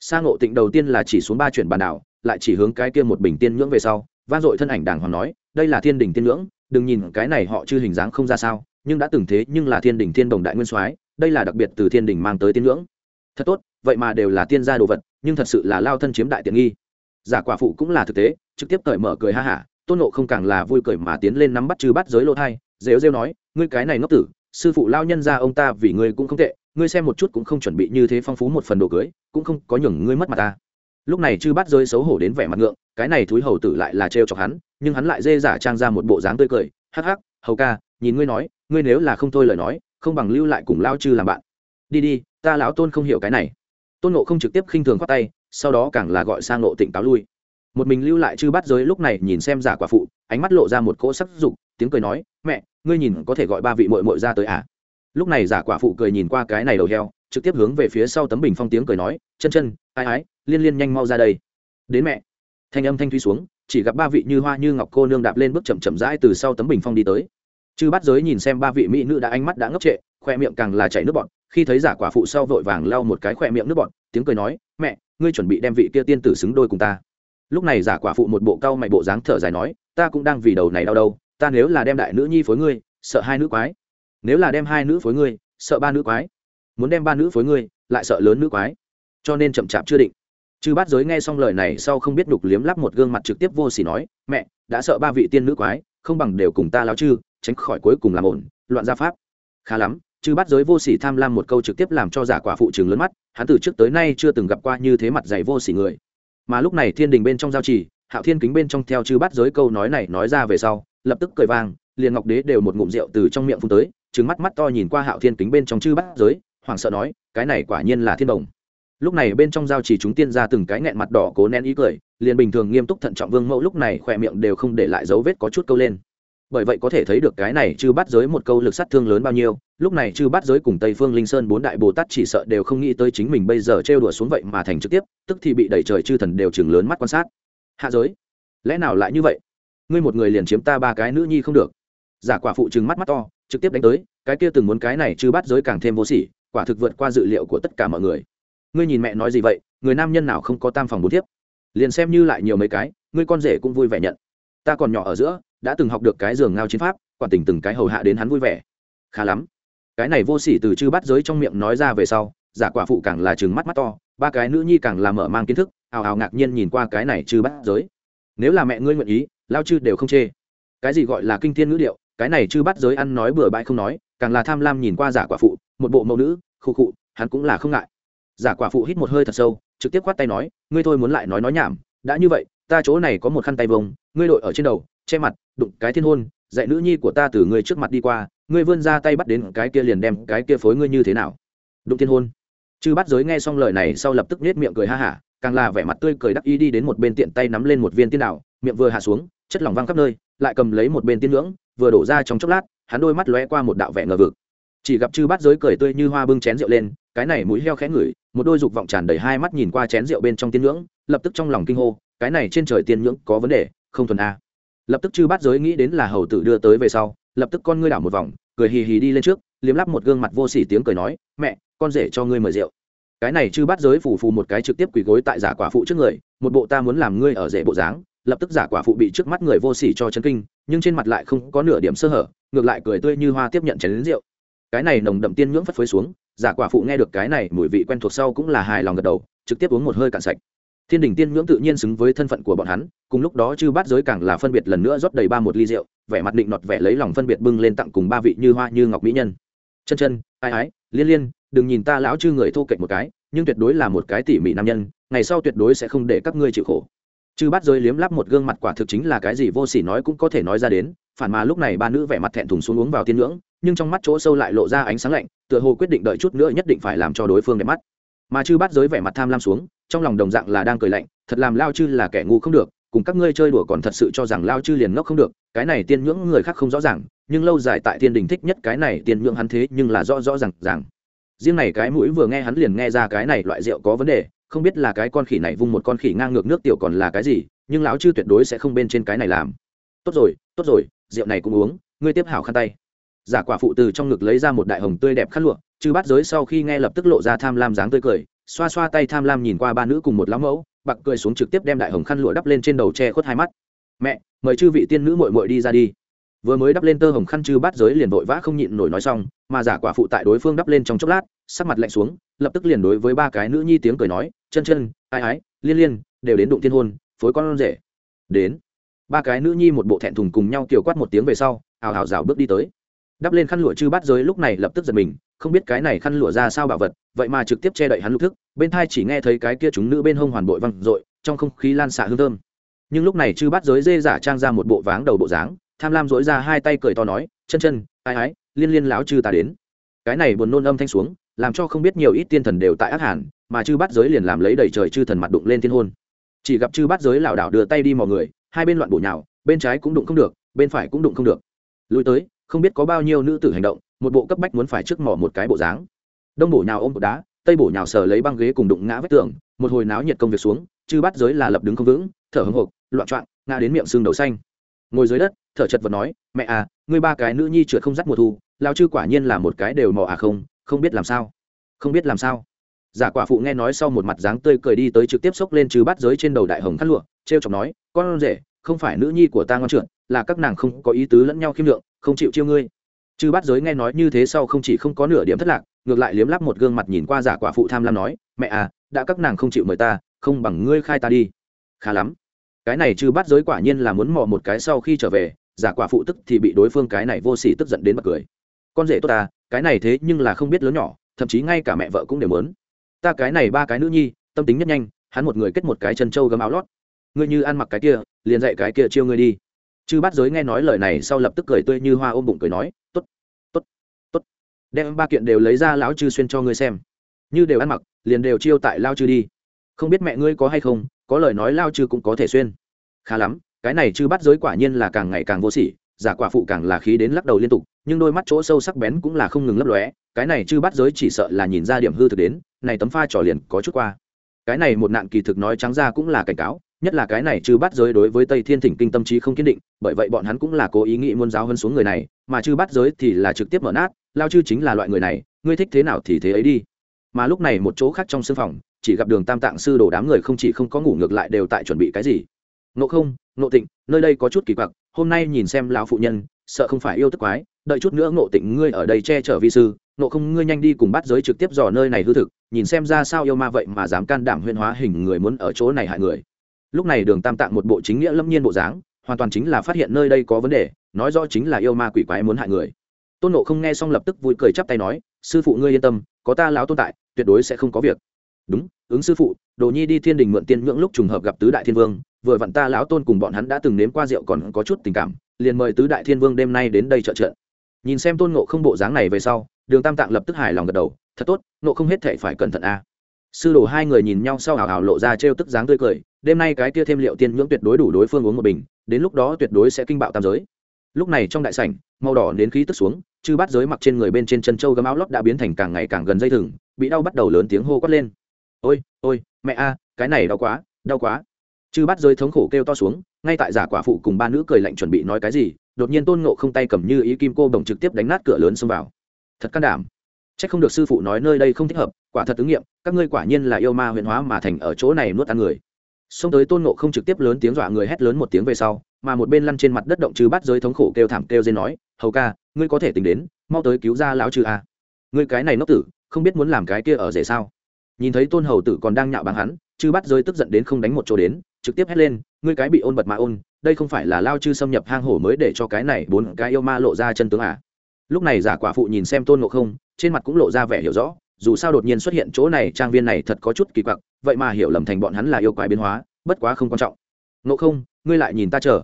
Sa ngộ tịnh đầu tiên là chỉ xuống ba chuyển bàn đảo lại chỉ hướng cái kia một bình tiên ngưỡng về sau vang dội thân ảnh đàng hoàng nói đây là thiên đình tiên ngưỡng, đừng nhìn cái này họ chư hình dáng không ra sao nhưng đã từng thế nhưng là thiên đình thiên đồng đại nguyên soái đây là đặc biệt từ thiên đình mang tới tiên ngưỡng thật tốt vậy mà đều là tiên gia đồ vật nhưng thật sự là lao thân chiếm đại tiện nghi. Giả quả phụ cũng là thực tế, trực tiếp cởi mở cười ha hả, tôn nộ không càng là vui cười mà tiến lên nắm bắt trừ bắt giới lô thai, rêu rêu nói, ngươi cái này ngốc tử, sư phụ lao nhân ra ông ta vì ngươi cũng không tệ, ngươi xem một chút cũng không chuẩn bị như thế phong phú một phần đồ cưới, cũng không có nhường ngươi mất mặt ta. Lúc này chư bắt giới xấu hổ đến vẻ mặt ngượng, cái này thúi hầu tử lại là trêu chọc hắn, nhưng hắn lại dê giả trang ra một bộ dáng tươi cười, hắc hắc, hầu ca, nhìn ngươi nói, ngươi nếu là không thôi lời nói, không bằng lưu lại cùng lao chư làm bạn. Đi đi, ta lão tôn không hiểu cái này tôn nộ không trực tiếp khinh thường khoát tay sau đó càng là gọi sang nộ tịnh cáo lui một mình lưu lại chư bắt giới lúc này nhìn xem giả quả phụ ánh mắt lộ ra một cỗ sắc dục tiếng cười nói mẹ ngươi nhìn có thể gọi ba vị mội mội ra tới à lúc này giả quả phụ cười nhìn qua cái này đầu heo trực tiếp hướng về phía sau tấm bình phong tiếng cười nói chân chân ai ái liên liên nhanh mau ra đây đến mẹ thanh âm thanh thuy xuống chỉ gặp ba vị như hoa như ngọc cô nương đạp lên bước chậm chậm rãi từ sau tấm bình phong đi tới chư bắt giới nhìn xem ba vị mỹ nữ đã ánh mắt đã ngốc trệ khoe miệng càng là chảy nước bọt, khi thấy giả quả phụ sau vội vàng lau một cái khoe miệng nước bọt, tiếng cười nói, mẹ, ngươi chuẩn bị đem vị kia tiên tử xứng đôi cùng ta. Lúc này giả quả phụ một bộ cau mày bộ dáng thở dài nói, ta cũng đang vì đầu này đau đâu, ta nếu là đem đại nữ nhi phối ngươi, sợ hai nữ quái. Nếu là đem hai nữ phối ngươi, sợ ba nữ quái. Muốn đem ba nữ phối ngươi, lại sợ lớn nữ quái. Cho nên chậm chạp chưa định. Chư bát giới nghe xong lời này sau không biết đục liếm lắp một gương mặt trực tiếp vô s ỉ nói, mẹ, đã sợ ba vị tiên nữ quái, không bằng đều cùng ta láo chư, tránh khỏi cuối cùng làm ổn, loạn gia pháp. Khá lắm chư bát giới vô sỉ tham lam một câu trực tiếp làm cho giả quả phụ trường lớn mắt, hắn từ trước tới nay chưa từng gặp qua như thế mặt dày vô sỉ người. Mà lúc này thiên đình bên trong giao trì, hạo thiên kính bên trong theo chư bát giới câu nói này nói ra về sau, lập tức cười vang, liền ngọc đế đều một ngụm rượu từ trong miệng phun tới trứng mắt mắt to nhìn qua hạo thiên kính bên trong chư bát giới, hoảng sợ nói, cái này quả nhiên là thiên đồng lúc này bên trong giao chỉ chúng tiên ra từng cái nghẹn mặt đỏ cố nén ý cười, liền bình thường nghiêm túc thận trọng vương mẫu lúc này khỏe miệng đều không để lại dấu vết có chút câu lên bởi vậy có thể thấy được cái này chư bắt giới một câu lực sát thương lớn bao nhiêu. Lúc này chư bắt giới cùng tây phương linh sơn bốn đại bồ tát chỉ sợ đều không nghĩ tới chính mình bây giờ trêu đùa xuống vậy mà thành trực tiếp, tức thì bị đẩy trời chư thần đều chừng lớn mắt quan sát. Hạ giới, lẽ nào lại như vậy? Ngươi một người liền chiếm ta ba cái nữ nhi không được. Giả quả phụ chừng mắt mắt to, trực tiếp đánh tới, cái kia từng muốn cái này chư bắt giới càng thêm vô sỉ, quả thực vượt qua dự liệu của tất cả mọi người. Ngươi nhìn mẹ nói gì vậy, người nam nhân nào không có tam phòng bốn thiếp? Liền xem như lại nhiều mấy cái, ngươi con rể cũng vui vẻ nhận. Ta còn nhỏ ở giữa đã từng học được cái giường ngao chiến pháp, quản tình từng cái hầu hạ đến hắn vui vẻ. Khá lắm. Cái này vô sỉ từ chư bắt giới trong miệng nói ra về sau, giả quả phụ càng là chừng mắt mắt to, ba cái nữ nhi càng là mở mang kiến thức ào ào ngạc nhiên nhìn qua cái này chư bắt giới. Nếu là mẹ ngươi nguyện ý, lao chư đều không chê. Cái gì gọi là kinh thiên ngữ điệu, cái này chư bắt giới ăn nói bừa bãi không nói, càng là tham lam nhìn qua giả quả phụ, một bộ mẫu nữ khu khụ, hắn cũng là không ngại. Giả quả phụ hít một hơi thật sâu, trực tiếp khoát tay nói, ngươi thôi muốn lại nói nói nhảm, đã như vậy, ta chỗ này có một khăn tay vông, ngươi đội ở trên đầu che mặt, đụng cái thiên hôn, dạy nữ nhi của ta từ ngươi trước mặt đi qua, ngươi vươn ra tay bắt đến cái kia liền đem cái kia phối ngươi như thế nào. Đụng thiên hôn. Chư bắt giới nghe xong lời này sau lập tức nết miệng cười ha hả, càng là vẻ mặt tươi cười đắc ý đi đến một bên tiện tay nắm lên một viên tiên đạo miệng vừa hạ xuống, chất lỏng văng khắp nơi, lại cầm lấy một bên tiên ngưỡng, vừa đổ ra trong chốc lát, hắn đôi mắt lóe qua một đạo vẻ ngờ vực. Chỉ gặp chư bát giới cười tươi như hoa bưng chén rượu lên, cái này mũi heo khẽ ngửi, một đôi dục vọng tràn đầy hai mắt nhìn qua chén rượu bên trong tiên ngưỡng, lập tức trong lòng kinh hô, cái này trên trời tiên ngưỡng có vấn đề, không thuần a lập tức chư bát giới nghĩ đến là hầu tử đưa tới về sau, lập tức con ngươi đảo một vòng, cười hì hì đi lên trước, liếm lắp một gương mặt vô sỉ tiếng cười nói, mẹ, con rể cho ngươi mời rượu. Cái này chư bát giới phủ phù một cái trực tiếp quỳ gối tại giả quả phụ trước người, một bộ ta muốn làm ngươi ở rể bộ dáng, lập tức giả quả phụ bị trước mắt người vô sỉ cho chấn kinh, nhưng trên mặt lại không có nửa điểm sơ hở, ngược lại cười tươi như hoa tiếp nhận chén rượu. Cái này nồng đậm tiên nhưỡng phất phới xuống, giả quả phụ nghe được cái này mùi vị quen thuộc sau cũng là hài lòng gật đầu, trực tiếp uống một hơi cạn sạch thiên đình tiên ngưỡng tự nhiên xứng với thân phận của bọn hắn, cùng lúc đó chư bát giới càng là phân biệt lần nữa rót đầy ba một ly rượu, vẻ mặt định nọt vẻ lấy lòng phân biệt bưng lên tặng cùng ba vị như hoa như ngọc mỹ nhân. Chân chân, ai ái liên liên, đừng nhìn ta lão chư người thô kệch một cái, nhưng tuyệt đối là một cái tỉ mỉ nam nhân, ngày sau tuyệt đối sẽ không để các ngươi chịu khổ. Chư bát giới liếm lắp một gương mặt quả thực chính là cái gì vô sỉ nói cũng có thể nói ra đến, phản mà lúc này ba nữ vẻ mặt thẹn thùng xuống uống vào tiên ngưỡng, nhưng trong mắt chỗ sâu lại lộ ra ánh sáng lạnh, tựa hồ quyết định đợi chút nữa nhất định phải làm cho đối phương đẹp mắt. Mà chư bát giới vẻ mặt tham lam xuống trong lòng đồng dạng là đang cười lạnh, thật làm lao chư là kẻ ngu không được, cùng các ngươi chơi đùa còn thật sự cho rằng lao chư liền ngốc không được, cái này tiên nhưỡng người khác không rõ ràng, nhưng lâu dài tại tiên đình thích nhất cái này tiên nhưỡng hắn thế nhưng là rõ rõ rằng rằng riêng này cái mũi vừa nghe hắn liền nghe ra cái này loại rượu có vấn đề, không biết là cái con khỉ này vung một con khỉ ngang ngược nước tiểu còn là cái gì, nhưng lão chư tuyệt đối sẽ không bên trên cái này làm. Tốt rồi tốt rồi, rượu này cũng uống, ngươi tiếp hảo khăn tay. Giả quả phụ từ trong ngực lấy ra một đại hồng tươi đẹp khăn lụa, chư bát giới sau khi nghe lập tức lộ ra tham lam dáng tươi cười xoa xoa tay tham lam nhìn qua ba nữ cùng một lão mẫu, bạc cười xuống trực tiếp đem đại hồng khăn lụa đắp lên trên đầu che khuất hai mắt. Mẹ, mời chư vị tiên nữ mội mội đi ra đi. Vừa mới đắp lên tơ hồng khăn chư bát giới liền vội vã không nhịn nổi nói xong, mà giả quả phụ tại đối phương đắp lên trong chốc lát, sắc mặt lạnh xuống, lập tức liền đối với ba cái nữ nhi tiếng cười nói, chân chân, ai ái liên liên, đều đến đụng tiên hôn, phối con rể. Đến. Ba cái nữ nhi một bộ thẹn thùng cùng nhau tiểu quát một tiếng về sau, hào hào rào bước đi tới. Đắp lên khăn lụa chư bát giới lúc này lập tức giật mình không biết cái này khăn lụa ra sao bảo vật, vậy mà trực tiếp che đậy hắn lục thức, bên thai chỉ nghe thấy cái kia chúng nữ bên hông hoàn bội văng r trong không khí lan xạ hương thơm. Nhưng lúc này chư bát giới dê giả trang ra một bộ váng đầu bộ dáng, tham lam dỗi ra hai tay cười to nói, chân chân, ai ái liên liên láo chư ta đến. Cái này buồn nôn âm thanh xuống, làm cho không biết nhiều ít tiên thần đều tại ác hàn, mà chư bát giới liền làm lấy đầy trời chư thần mặt đụng lên thiên hôn. Chỉ gặp chư bát giới lảo đảo đưa tay đi mò người, hai bên loạn bổ nhào, bên trái cũng đụng không được, bên phải cũng đụng không được. Lùi tới, không biết có bao nhiêu nữ tử hành động một bộ cấp bách muốn phải trước mỏ một cái bộ dáng. Đông bổ nhào ôm cột đá, tây bổ nhào sờ lấy băng ghế cùng đụng ngã vách tường, một hồi náo nhiệt công việc xuống, chư bắt giới là lập đứng không vững, thở hưng hộp loạn trọn ngã đến miệng xương đầu xanh. Ngồi dưới đất, thở chật vật nói, mẹ à ngươi ba cái nữ nhi trượt không dắt mùa thu lao chư quả nhiên là một cái đều mò à không không biết làm sao. Không biết làm sao. Giả quả phụ nghe nói sau một mặt dáng tươi cười đi tới trực tiếp xốc lên trừ bát giới trên đầu đại hồng khăn lụa t r e o chọc nói, con rể, không phải nữ nhi của ta ngon trượt, là các nàng không có ý tứ lẫn nhau khiêm lượng, không chịu chiêu ngươi chư bát giới nghe nói như thế sau không chỉ không có nửa điểm thất lạc, ngược lại liếm lắp một gương mặt nhìn qua giả quả phụ tham lam nói, mẹ à đã các nàng không chịu mời ta, không bằng ngươi khai ta đi. Khá lắm. Cái này chư bát giới quả nhiên là muốn mò một cái sau khi trở về, giả quả phụ tức thì bị đối phương cái này vô sỉ tức giận đến bật cười. Con rể tốt ta cái này thế nhưng là không biết lớn nhỏ, thậm chí ngay cả mẹ vợ cũng đều muốn. Ta cái này ba cái nữ nhi, tâm tính nhất nhanh, hắn một người kết một cái chân trâu gấm áo lót. Ngươi như ăn mặc cái kia, liền dạy cái kia chiêu ngươi đi. Chư bát giới nghe nói lời này sau lập tức cười tươi như hoa ôm bụng cười nói t ố t t ố t t ố t đem ba kiện đều lấy ra lão chư xuyên cho ngươi xem. Như đều ăn mặc, liền đều chiêu tại lao chư đi. Không biết mẹ ngươi có hay không, có lời nói lao chư cũng có thể xuyên. Khá lắm, cái này chư bắt giới quả nhiên là càng ngày càng vô sỉ, giả quả phụ càng là khí đến lắc đầu liên tục, nhưng đôi mắt chỗ sâu sắc bén cũng là không ngừng lấp lóe, cái này chư bắt giới chỉ sợ là nhìn ra điểm hư thực đến, này tấm pha trò liền có chút qua. Cái này một nạn kỳ thực nói trắng ra cũng là cảnh cáo, nhất là cái này chư bắt giới đối với tây thiên thỉnh kinh tâm trí không kiên định, bởi vậy bọn hắn cũng là cố ý nghĩ muốn giáo hơn xuống người này, mà chư bắt giới thì là trực tiếp mở nát lao chư chính là loại người này, ngươi thích thế nào thì thế ấy đi. Mà lúc này một chỗ khác trong sư phòng, chỉ gặp đường tam tạng sư đồ đám người không chỉ không có ngủ ngược lại đều tại chuẩn bị cái gì. Nộ không nộ tịnh, nơi đây có chút kỳ quặc, hôm nay nhìn xem lão phụ nhân, sợ không phải yêu tức quái, đợi chút nữa nộ tịnh ngươi ở đây che chở vi sư nộ không ngươi nhanh đi cùng bắt giới trực tiếp dò nơi này hư thực, nhìn xem ra sao yêu ma vậy mà dám can đảm huyên hóa hình người muốn ở chỗ này hại người. Lúc này đường tam tạng một bộ chính nghĩa lâm nhiên bộ dáng, hoàn toàn chính là phát hiện nơi đây có vấn đề, nói rõ chính là yêu ma quỷ quái muốn hại người tôn nộ không nghe xong lập tức vui cười chắp tay nói, sư phụ ngươi yên tâm, có ta lão tồn tại, tuyệt đối sẽ không có việc. Đúng, ứng sư phụ, đồ nhi đi thiên đình mượn tiên ngưỡng lúc trùng hợp gặp tứ đại thiên vương, vừa vặn ta lão tôn cùng bọn hắn đã từng nếm qua rượu còn có chút tình cảm, liền mời tứ đại thiên vương đêm nay đến đây trợ trợ nhìn xem tôn nộ không bộ dáng này về sau, đường tam tạng lập tức hài lòng gật đầu, thật tốt nộ không hết thể phải cẩn thận a. Sư đồ hai người nhìn nhau sau hào hào lộ ra trêu tức dáng tươi cười, đêm nay cái kia thêm liệu tiên nhưỡng tuyệt đối đủ đối phương uống một bình, đến lúc đó tuyệt đối sẽ kinh bạo tam giới. Lúc này trong đại sảnh màu đỏ đến khí tức xuống, chư bát giới mặc trên người bên trên chân châu gấm áo lót đã biến thành càng ngày càng gần dây thừng, bị đau bắt đầu lớn tiếng hô quát lên. Ôi ôi, mẹ a, cái này đau quá đau quá. Chư bát giới thống khổ kêu to xuống, ngay tại giả quả phụ cùng ba nữ cười lạnh chuẩn bị nói cái gì, đột nhiên tôn ngộ không tay cầm như ý kim cô đồng trực tiếp đánh nát cửa lớn xông vào. Thật can đảm. C h ắ c không được sư phụ nói nơi đây không thích hợp, quả thật ứng nghiệm, các ngươi quả nhiên là yêu ma huyền hóa mà thành ở chỗ này nuốt ăn người xông tới tôn nộ không trực tiếp lớn tiếng dọa người hét lớn một tiếng về sau, mà một bên lăn trên mặt đất động chứ bắt giới thống khổ kêu thảm kêu dên nói, hầu ca, ngươi có thể tính đến, mau tới cứu ra lão trừ a. Ngươi cái này nốc tử, không biết muốn làm cái kia ở rể sao? Nhìn thấy tôn hầu tử còn đang nhạo báng hắn chư bắt giới tức giận đến không đánh một chỗ đến, trực tiếp hét lên, ngươi cái bị ôn bật mà ôn, đây không phải là lao chư xâm nhập hang hổ mới để cho cái này bốn cái yêu ma lộ ra chân tướng à? Lúc này giả quả phụ nhìn xem tôn ngộ không, trên mặt cũng lộ ra vẻ hiểu rõ, dù sao đột nhiên xuất hiện chỗ này, trang viên này thật có chút kỳ quặc vậy mà hiểu lầm thành bọn hắn là yêu quái biến hóa, bất quá không quan trọng. Ngộ không, ngươi lại nhìn ta chờ.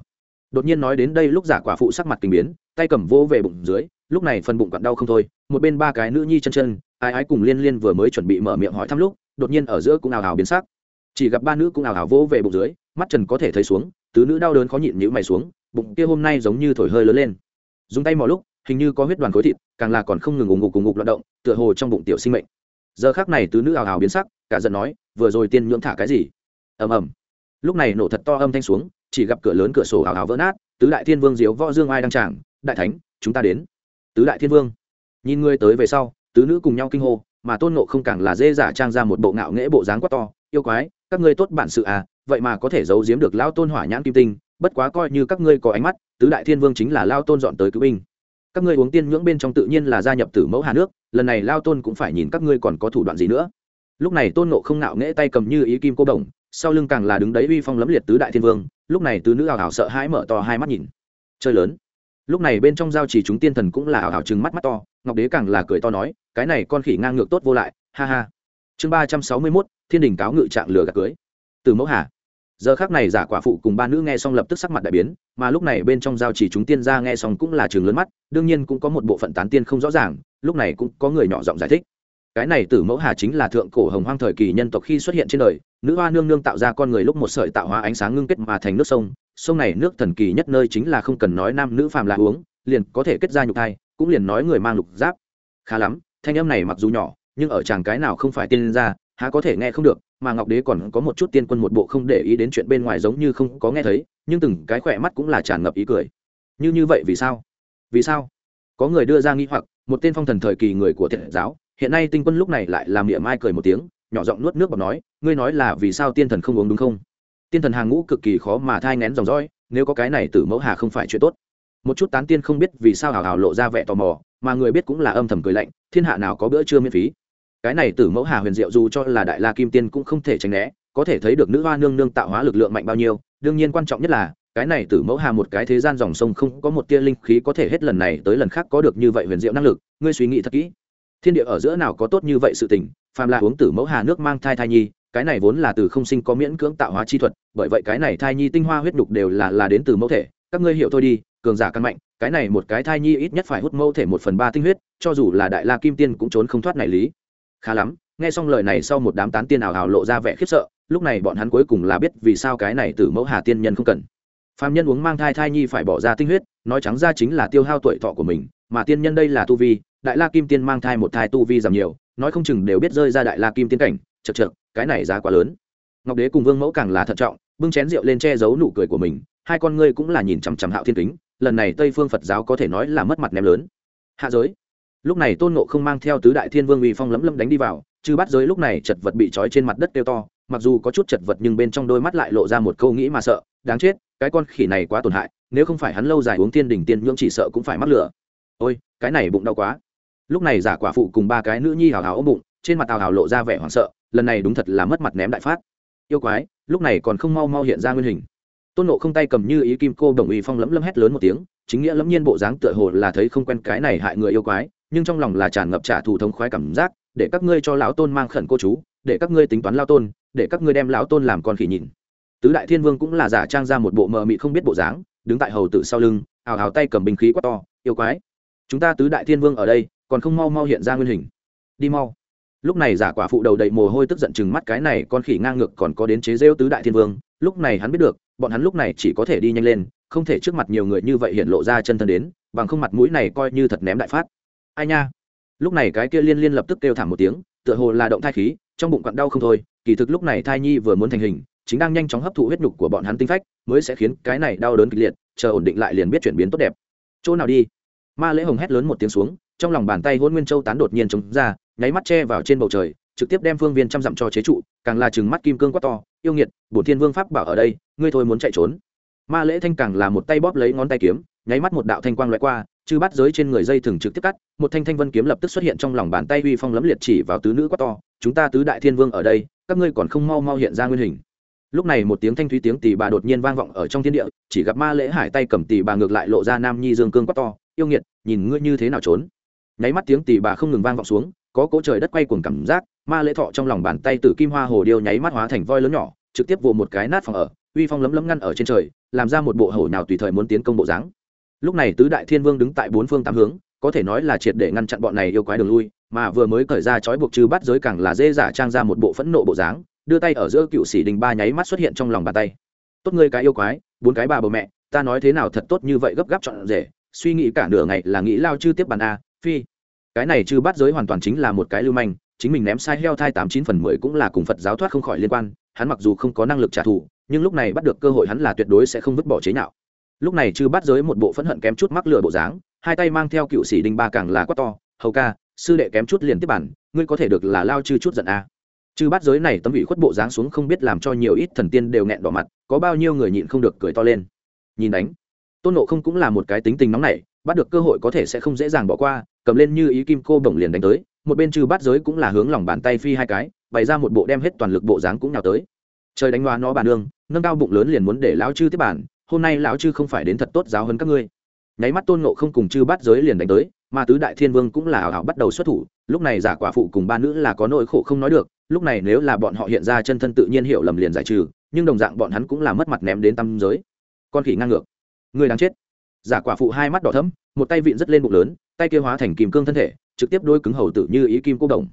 Đột nhiên nói đến đây lúc giả quả phụ sắc mặt kinh biến, tay cầm vô về bụng dưới, lúc này phần bụng quặn đau không thôi, một bên ba cái nữ nhi chân chân, ai ái cùng liên liên vừa mới chuẩn bị mở miệng hỏi thăm lúc, đột nhiên ở giữa cũng ào ào biến sắc. Chỉ gặp ba nữ cũng ào ào vỗ về bụng dưới, mắt trần có thể thấy xuống, tứ nữ đau đớn khó nhịn nhữ mày xuống, bụng kia hôm nay giống như thổi hơi lớn lên. Dùng tay mò lúc, hình như có huyết đoàn khối thịt, càng là còn không ngừng ủng ngục cùng ngục loạn động, tựa hồ trong bụng tiểu sinh mệnh. Giờ khác này tứ nữ ào ào biến sắc cả giận nói, vừa rồi tiên nhưỡng thả cái gì? Ầm ầm. Lúc này nổ thật to âm thanh xuống, chỉ gặp cửa lớn cửa sổ hào hào vỡ nát, tứ đại thiên vương diếu võ dương ai đang tràng, đại thánh, chúng ta đến. Tứ đại thiên vương. Nhìn ngươi tới về sau, tứ nữ cùng nhau kinh hô, mà tôn nộ không càng là dê giả trang ra một bộ ngạo nghễ bộ dáng quá to, yêu quái, các ngươi tốt bản sự à vậy mà có thể giấu giếm được lao tôn hỏa nhãn kim tinh, bất quá coi như các ngươi có ánh mắt, tứ đại thiên vương chính là lao tôn dọn tới cứu binh. Các ngươi uống tiên nhưỡng bên trong tự nhiên là gia nhập tử mẫu hà nước, lần này lao tôn cũng phải nhìn các ngươi còn có thủ đoạn gì nữa lúc này tôn nộ không nạo nghễ tay cầm như ý kim cô đồng, sau lưng càng là đứng đấy uy phong lấm liệt tứ đại thiên vương, lúc này tứ nữ ảo ảo sợ hãi mở to hai mắt nhìn. Chơi lớn. Lúc này bên trong giao chỉ chúng tiên thần cũng là ảo ảo chừng mắt mắt to, ngọc đế càng là cười to nói, cái này con khỉ ngang ngược tốt vô lại, ha ha. Chương ba trăm sáu mươi mốt, thiên đình cáo ngự trạng lừa gạt cưới. Từ mẫu hà. Giờ khác này giả quả phụ cùng ba nữ nghe xong lập tức sắc mặt đại biến, mà lúc này bên trong giao chỉ chúng tiên ra nghe xong cũng là trường lớn mắt, đương nhiên cũng có một bộ phận tán tiên không rõ ràng, lúc này cũng có người nhỏ giọng giải thích cái này tử mẫu hà chính là thượng cổ hồng hoang thời kỳ nhân tộc khi xuất hiện trên đời, nữ hoa nương nương tạo ra con người lúc một sợi tạo hóa ánh sáng ngưng kết mà thành nước sông sông này nước thần kỳ nhất nơi chính là không cần nói nam nữ phàm là uống, liền có thể kết ra nhục thai, cũng liền nói người mang lục giáp. Khá lắm, thanh âm này mặc dù nhỏ, nhưng ở chàng cái nào không phải tiên ra há có thể nghe không được, mà ngọc đế còn có một chút tiên quân một bộ không để ý đến chuyện bên ngoài giống như không có nghe thấy, nhưng từng cái khỏe mắt cũng là tràn ngập ý cười. Như như vậy vì sao? Vì sao? Có người đưa ra nghi hoặc, một tên phong thần thời kỳ người của thiện giáo hiện nay tinh quân lúc này lại làm miệng mai cười một tiếng, nhỏ giọng nuốt nước bọc nói, ngươi nói là vì sao tiên thần không uống đúng không? Tiên thần hàng ngũ cực kỳ khó mà thai ngén dòng dõi, nếu có cái này tử mẫu hà không phải chuyện tốt. Một chút tán tiên không biết vì sao hào hào lộ ra vẻ tò mò, mà người biết cũng là âm thầm cười lạnh, thiên hạ nào có bữa trưa miễn phí? Cái này tử mẫu hà huyền diệu dù cho là đại la kim tiên cũng không thể tránh né, có thể thấy được nữ hoa nương nương tạo hóa lực lượng mạnh bao nhiêu, đương nhiên quan trọng nhất là, cái này tử mẫu hà một cái thế gian dòng sông không có một tia linh khí có thể hết lần này tới lần khác có được như vậy huyền diệu năng lực, ngươi suy nghĩ thật kỹ thiên địa ở giữa nào có tốt như vậy sự tình, phàm là uống tử mẫu hà nước mang thai thai nhi, cái này vốn là từ không sinh có miễn cưỡng tạo hóa chi thuật, bởi vậy cái này thai nhi tinh hoa huyết đục đều là là đến từ mẫu thể, các ngươi hiểu thôi đi, cường giả căn mạnh, cái này một cái thai nhi ít nhất phải hút mẫu thể một phần ba tinh huyết, cho dù là đại la kim tiên cũng trốn không thoát này lý. Khá lắm, nghe xong lời này sau một đám tán tiên ảo ảo lộ ra vẻ khiếp sợ, lúc này bọn hắn cuối cùng là biết vì sao cái này từ mẫu hà tiên nhân không cần. Phạm nhân uống mang thai thai nhi phải bỏ ra tinh huyết, nói trắng ra chính là tiêu hao tuổi thọ của mình, mà tiên nhân đây là tu vi đại la kim tiên mang thai một thai tu vi giảm nhiều, nói không chừng đều biết rơi ra đại la kim tiên cảnh chật chật cái này giá quá lớn. Ngọc đế cùng vương mẫu càng là thận trọng, bưng chén rượu lên che giấu nụ cười của mình, hai con ngươi cũng là nhìn chằm chằm hạo thiên kính, lần này tây phương phật giáo có thể nói là mất mặt ném lớn. Hạ giới. Lúc này tôn nộ không mang theo tứ đại thiên vương uy phong lấm lấm đánh đi vào chứ bắt giới lúc này chật vật bị trói trên mặt đất kêu to, mặc dù có chút chật vật nhưng bên trong đôi mắt lại lộ ra một câu nghĩ mà sợ, đáng chết, cái con khỉ này quá tổn hại, nếu không phải hắn lâu dài uống tiên đỉnh tiên nhưỡng chỉ sợ cũng phải mắc lửa. Ôi, cái này bụng đau quá lúc này giả quả phụ cùng ba cái nữ nhi hào hào ôm bụng, trên mặt tào hào lộ ra vẻ hoảng sợ, lần này đúng thật là mất mặt ném đại phát. Yêu quái, lúc này còn không mau mau hiện ra nguyên hình. Tôn nộ không tay cầm như ý kim cô đồng ý phong lẫm lẫm hét lớn một tiếng, chính nghĩa lẫm nhiên bộ dáng tựa hồ là thấy không quen cái này hại người yêu quái, nhưng trong lòng là tràn ngập trả thù thống khoái cảm giác, để các ngươi cho lão tôn mang khẩn cô chú, để các ngươi tính toán lao tôn, để các ngươi đem lão tôn làm con khỉ nhìn tứ đại thiên vương cũng là giả trang ra một bộ mờ mị không biết bộ dáng, đứng tại hầu tự sau lưng ào ào tay cầm bình khí quá to, yêu quái, chúng ta tứ đại thiên vương ở đây còn không mau mau hiện ra nguyên hình. Đi mau. Lúc này giả quả phụ đầu đầy mồ hôi tức giận chừng mắt cái này, con khỉ ngang ngược còn có đến chế rêu tứ đại thiên vương. Lúc này hắn biết được, bọn hắn lúc này chỉ có thể đi nhanh lên, không thể trước mặt nhiều người như vậy hiện lộ ra chân thân đến, bằng không mặt mũi này coi như thật ném đại phát. Ai nha? Lúc này cái kia liên liên lập tức kêu thảm một tiếng, tựa hồ là động thai khí, trong bụng quặn đau không thôi. Kỳ thực lúc này thai nhi vừa muốn thành hình, chính đang nhanh chóng hấp thụ huyết nhục của bọn hắn tinh phách, mới sẽ khiến cái này đau đớn kịch liệt, chờ ổn định lại liền biết chuyển biến tốt đẹp. Chỗ nào đi? Ma lễ hồng hét lớn một tiếng xuống trong lòng bàn tay hôn nguyên châu tán đột nhiên chống ra, nháy mắt che vào trên bầu trời, trực tiếp đem phương viên trăm dặm cho chế trụ, càng là chừng mắt kim cương quá to, yêu nghiệt, bổn thiên vương pháp bảo ở đây, ngươi thôi muốn chạy trốn. Ma lễ thanh càng là một tay bóp lấy ngón tay kiếm, nháy mắt một đạo thanh quang loại qua, chư bắt giới trên người dây thừng trực tiếp cắt, một thanh thanh vân kiếm lập tức xuất hiện trong lòng bàn tay uy phong lấm liệt chỉ vào tứ nữ quá to, chúng ta tứ đại thiên vương ở đây, các ngươi còn không mau mau hiện ra nguyên hình. Lúc này một tiếng thanh thúy tiếng tỳ bà đột nhiên vang vọng ở trong thiên địa, chỉ gặp ma lễ hải tay cầm tỳ bà ngược lại lộ ra nam nhi dương cương quá to, yêu nghiệt, nhìn ngươi như thế nào trốn? Nháy mắt tiếng tỷ bà không ngừng vang vọng xuống, có cỗ trời đất quay cuồng cảm giác, ma lễ thọ trong lòng bàn tay từ kim hoa hồ điêu nháy mắt hóa thành voi lớn nhỏ, trực tiếp vụ một cái nát phòng ở, uy phong lấm lấm ngăn ở trên trời, làm ra một bộ hổ nào tùy thời muốn tiến công bộ dáng. Lúc này tứ đại thiên vương đứng tại bốn phương tám hướng, có thể nói là triệt để ngăn chặn bọn này yêu quái đường lui, mà vừa mới cởi ra trói buộc trừ bắt giới càng là dê giả trang ra một bộ phẫn nộ bộ dáng, đưa tay ở giữa cựu sĩ đình ba nháy mắt xuất hiện trong lòng bàn tay. Tốt ngươi cái yêu quái, bốn cái bà bầu mẹ, ta nói thế nào thật tốt như vậy gấp gáp chọn rể, suy nghĩ cả nửa ngày là nghĩ lao chư tiếp bàn a phi. Cái này chư bắt giới hoàn toàn chính là một cái lưu manh, chính mình ném sai heo thai tám chín phần mười cũng là cùng phật giáo thoát không khỏi liên quan, hắn mặc dù không có năng lực trả thù, nhưng lúc này bắt được cơ hội hắn là tuyệt đối sẽ không vứt bỏ chế nhạo. Lúc này chư bắt giới một bộ phẫn hận kém chút mắc lửa bộ dáng, hai tay mang theo cựu sĩ đinh ba càng là quát to, hầu ca, sư đệ kém chút liền tiếp bản, ngươi có thể được là lao chư chút giận a. Chư bắt giới này tấm ủy khuất bộ dáng xuống không biết làm cho nhiều ít thần tiên đều nghẹn đỏ mặt, có bao nhiêu người nhịn không được cười to lên. Nhìn đánh. Tôn nộ không cũng là một cái tính tình nóng nảy bắt được cơ hội có thể sẽ không dễ dàng bỏ qua, cầm lên như ý kim cô bổng liền đánh tới, một bên trừ bát giới cũng là hướng lòng bàn tay phi hai cái, bày ra một bộ đem hết toàn lực bộ dáng cũng nhào tới. Trời đánh hoa nó bàn nương, nâng cao bụng lớn liền muốn để lão chư tiếp bản hôm nay lão chư không phải đến thật tốt giáo hơn các ngươi. Nháy mắt tôn nộ không cùng chư bát giới liền đánh tới, mà tứ đại thiên vương cũng là hào hào bắt đầu xuất thủ, lúc này giả quả phụ cùng ba nữ là có nỗi khổ không nói được, lúc này nếu là bọn họ hiện ra chân thân tự nhiên hiểu lầm liền giải trừ, nhưng đồng dạng bọn hắn cũng là mất mặt ném đến tâm giới. Con khỉ ngang ngược. Người đáng chết giả quả phụ hai mắt đỏ thấm một tay vịn rất lên bụng lớn, tay kia hóa thành kìm cương thân thể, trực tiếp đôi cứng hầu tử như ý kim cô đồng.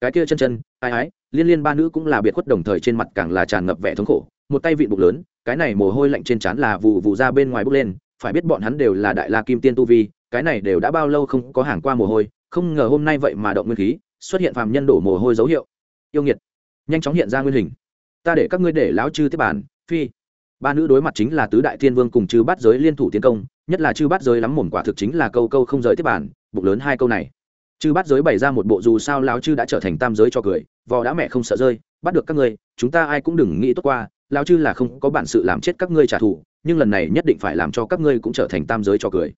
Cái kia chân chân, ai ái liên liên ba nữ cũng là biệt khuất đồng thời trên mặt càng là tràn ngập vẻ thống khổ, một tay vịn bụng lớn, cái này mồ hôi lạnh trên trán là vụ vụ ra bên ngoài bốc lên, phải biết bọn hắn đều là đại la kim tiên tu vi, cái này đều đã bao lâu không có hàng qua mồ hôi, không ngờ hôm nay vậy mà động nguyên khí, xuất hiện phàm nhân đổ mồ hôi dấu hiệu. Yêu nghiệt, nhanh chóng hiện ra nguyên hình. Ta để các ngươi để lão chư tiếp bản phi ba nữ đối mặt chính là tứ đại thiên vương cùng chư bát giới liên thủ tiến công, nhất là chư bát giới lắm mồm quả thực chính là câu câu không rời tiếp bản bụng lớn hai câu này. Chư bát giới bày ra một bộ dù sao lão chư đã trở thành tam giới cho cười, vò đã mẹ không sợ rơi, bắt được các ngươi, chúng ta ai cũng đừng nghĩ tốt qua, lão chư là không có bản sự làm chết các ngươi trả thù, nhưng lần này nhất định phải làm cho các ngươi cũng trở thành tam giới cho cười.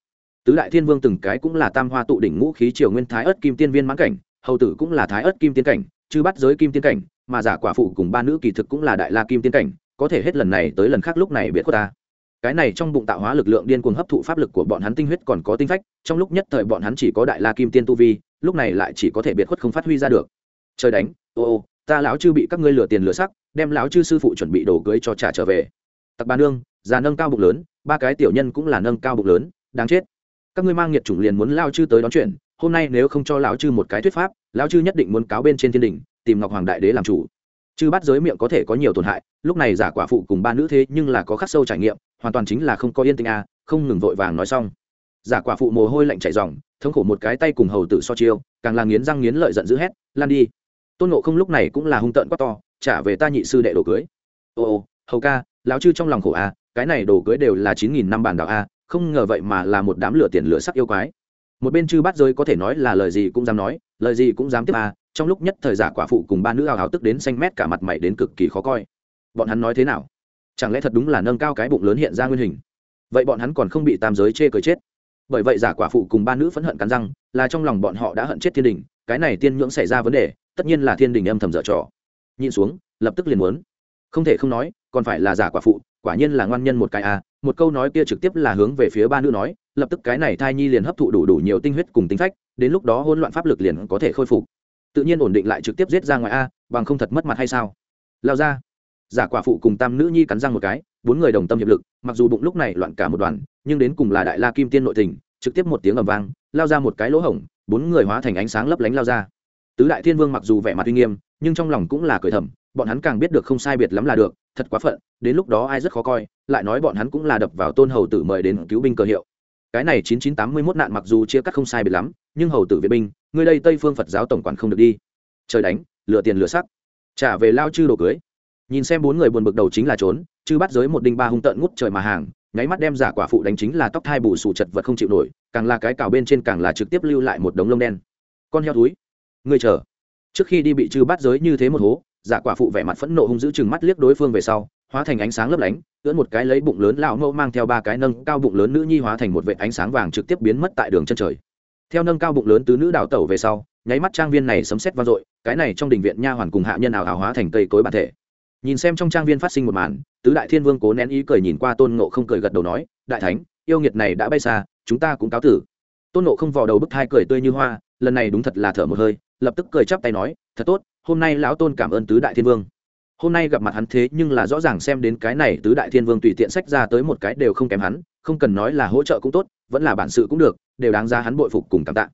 Tứ đại thiên vương từng cái cũng là tam hoa tụ đỉnh ngũ khí triều nguyên thái ất kim tiên viên mãn cảnh, hầu tử cũng là thái ất kim tiên cảnh, chư bắt giới kim tiên cảnh, mà giả quả phụ cùng ba nữ kỳ thực cũng là đại la kim tiên cảnh có thể hết lần này tới lần khác lúc này biết của ta. Cái này trong bụng tạo hóa lực lượng điên cuồng hấp thụ pháp lực của bọn hắn tinh huyết còn có tinh phách, trong lúc nhất thời bọn hắn chỉ có đại la kim tiên tu vi, lúc này lại chỉ có thể biệt khuất không phát huy ra được. Trời đánh, ô ô, ta lão chư bị các ngươi lừa tiền lừa sắc, đem lão chư sư phụ chuẩn bị đồ cưới cho trả trở về. Tặc bà nương, già nâng cao bụng lớn, ba cái tiểu nhân cũng là nâng cao bụng lớn, đáng chết. Các ngươi mang nhiệt chủng liền muốn lao chư tới đón chuyện, hôm nay nếu không cho lão chư một cái thuyết pháp, lão chư nhất định muốn cáo bên trên thiên đình, tìm ngọc hoàng đại đế làm chủ chư bắt giới miệng có thể có nhiều tổn hại, lúc này giả quả phụ cùng ba nữ thế nhưng là có khắc sâu trải nghiệm, hoàn toàn chính là không có yên tĩnh a không ngừng vội vàng nói xong. Giả quả phụ mồ hôi lạnh chảy ròng, thống khổ một cái tay cùng hầu tử so chiêu, càng là nghiến răng nghiến lợi giận dữ hét, lan đi. Tôn nộ không lúc này cũng là hung tợn quá to, trả về ta nhị sư đệ đồ cưới. Ô ô, hầu ca, lão chư trong lòng khổ a cái này đồ cưới đều là chín nghìn năm bản đạo a không ngờ vậy mà là một đám lửa tiền lửa sắc yêu quái. Một bên chư bát giới có thể nói là lời gì cũng dám nói, lời gì cũng dám tiếp a trong lúc nhất thời giả quả phụ cùng ba nữ hào hào tức đến xanh mét cả mặt mày đến cực kỳ khó coi. Bọn hắn nói thế nào? Chẳng lẽ thật đúng là nâng cao cái bụng lớn hiện ra nguyên hình? Vậy bọn hắn còn không bị tam giới chê cười chết. Bởi vậy giả quả phụ cùng ba nữ phẫn hận cắn răng, là trong lòng bọn họ đã hận chết thiên đình, cái này tiên nhưỡng xảy ra vấn đề, tất nhiên là thiên đình âm thầm dở trò. Nhìn xuống, lập tức liền muốn. Không thể không nói, còn phải là giả quả phụ, quả nhiên là ngoan nhân một cái a một câu nói kia trực tiếp là hướng về phía ba nữ nói, lập tức cái này thai nhi liền hấp thụ đủ đủ nhiều tinh huyết cùng tinh phách, đến lúc đó hỗn loạn pháp lực liền có thể khôi phục tự nhiên ổn định lại trực tiếp giết ra ngoài a, bằng không thật mất mặt hay sao? Lao ra. Giả quả phụ cùng tam nữ nhi cắn răng một cái, bốn người đồng tâm hiệp lực, mặc dù bụng lúc này loạn cả một đoàn, nhưng đến cùng là đại la kim tiên nội tình, trực tiếp một tiếng ầm vang, lao ra một cái lỗ hổng, bốn người hóa thành ánh sáng lấp lánh lao ra. Tứ đại thiên vương mặc dù vẻ mặt uy nghiêm, nhưng trong lòng cũng là cười thầm, bọn hắn càng biết được không sai biệt lắm là được, thật quá phận, đến lúc đó ai rất khó coi, lại nói bọn hắn cũng là đập vào tôn hầu tử mời đến cứu binh cơ hiệu. Cái này chín chín tám mươi mốt nạn mặc dù chia cắt không sai biệt lắm nhưng hầu tử viện binh người đây tây phương phật giáo tổng quản không được đi. Trời đánh lừa tiền lừa sắc. Trả về lao chư đồ cưới. Nhìn xem bốn người buồn bực đầu chính là trốn, chư bắt giới một đinh ba hung tợn ngút trời mà hàng, nháy mắt đem giả quả phụ đánh chính là tóc thai bù sù chật vật không chịu nổi, càng là cái cào bên trên càng là trực tiếp lưu lại một đống lông đen. Con heo túi người chờ. Trước khi đi bị chư bắt giới như thế một hố, giả quả phụ vẻ mặt phẫn nộ hung dữ chừng mắt liếc đối phương về sau, hóa thành ánh sáng lấp lánh, ưỡn một cái lấy bụng lớn lão mẫu mang theo ba cái nâng cao bụng lớn nữ nhi hóa thành một vệ ánh sáng vàng trực tiếp biến mất tại đường chân trời theo nâng cao bụng lớn tứ nữ đào tẩu về sau, nháy mắt trang viên này sấm sét vang dội, cái này trong đình viện nha hoàn cùng hạ nhân ảo ảo hóa thành cây cối bản thể. Nhìn xem trong trang viên phát sinh một màn, tứ đại thiên vương cố nén ý cười nhìn qua tôn ngộ không cười gật đầu nói, đại thánh, yêu nghiệt này đã bay xa, chúng ta cũng cáo tử. Tôn ngộ không vò đầu bức thai cười tươi như hoa, lần này đúng thật là thở một hơi, lập tức cười chắp tay nói, thật tốt, hôm nay lão tôn cảm ơn tứ đại thiên vương. Hôm nay gặp mặt hắn thế nhưng là rõ ràng xem đến cái này tứ đại thiên vương tùy tiện sách ra tới một cái đều không kém hắn, không cần nói là hỗ trợ cũng tốt, vẫn là bản sự cũng được đều đáng ra hắn bội phục cùng cảm tạ.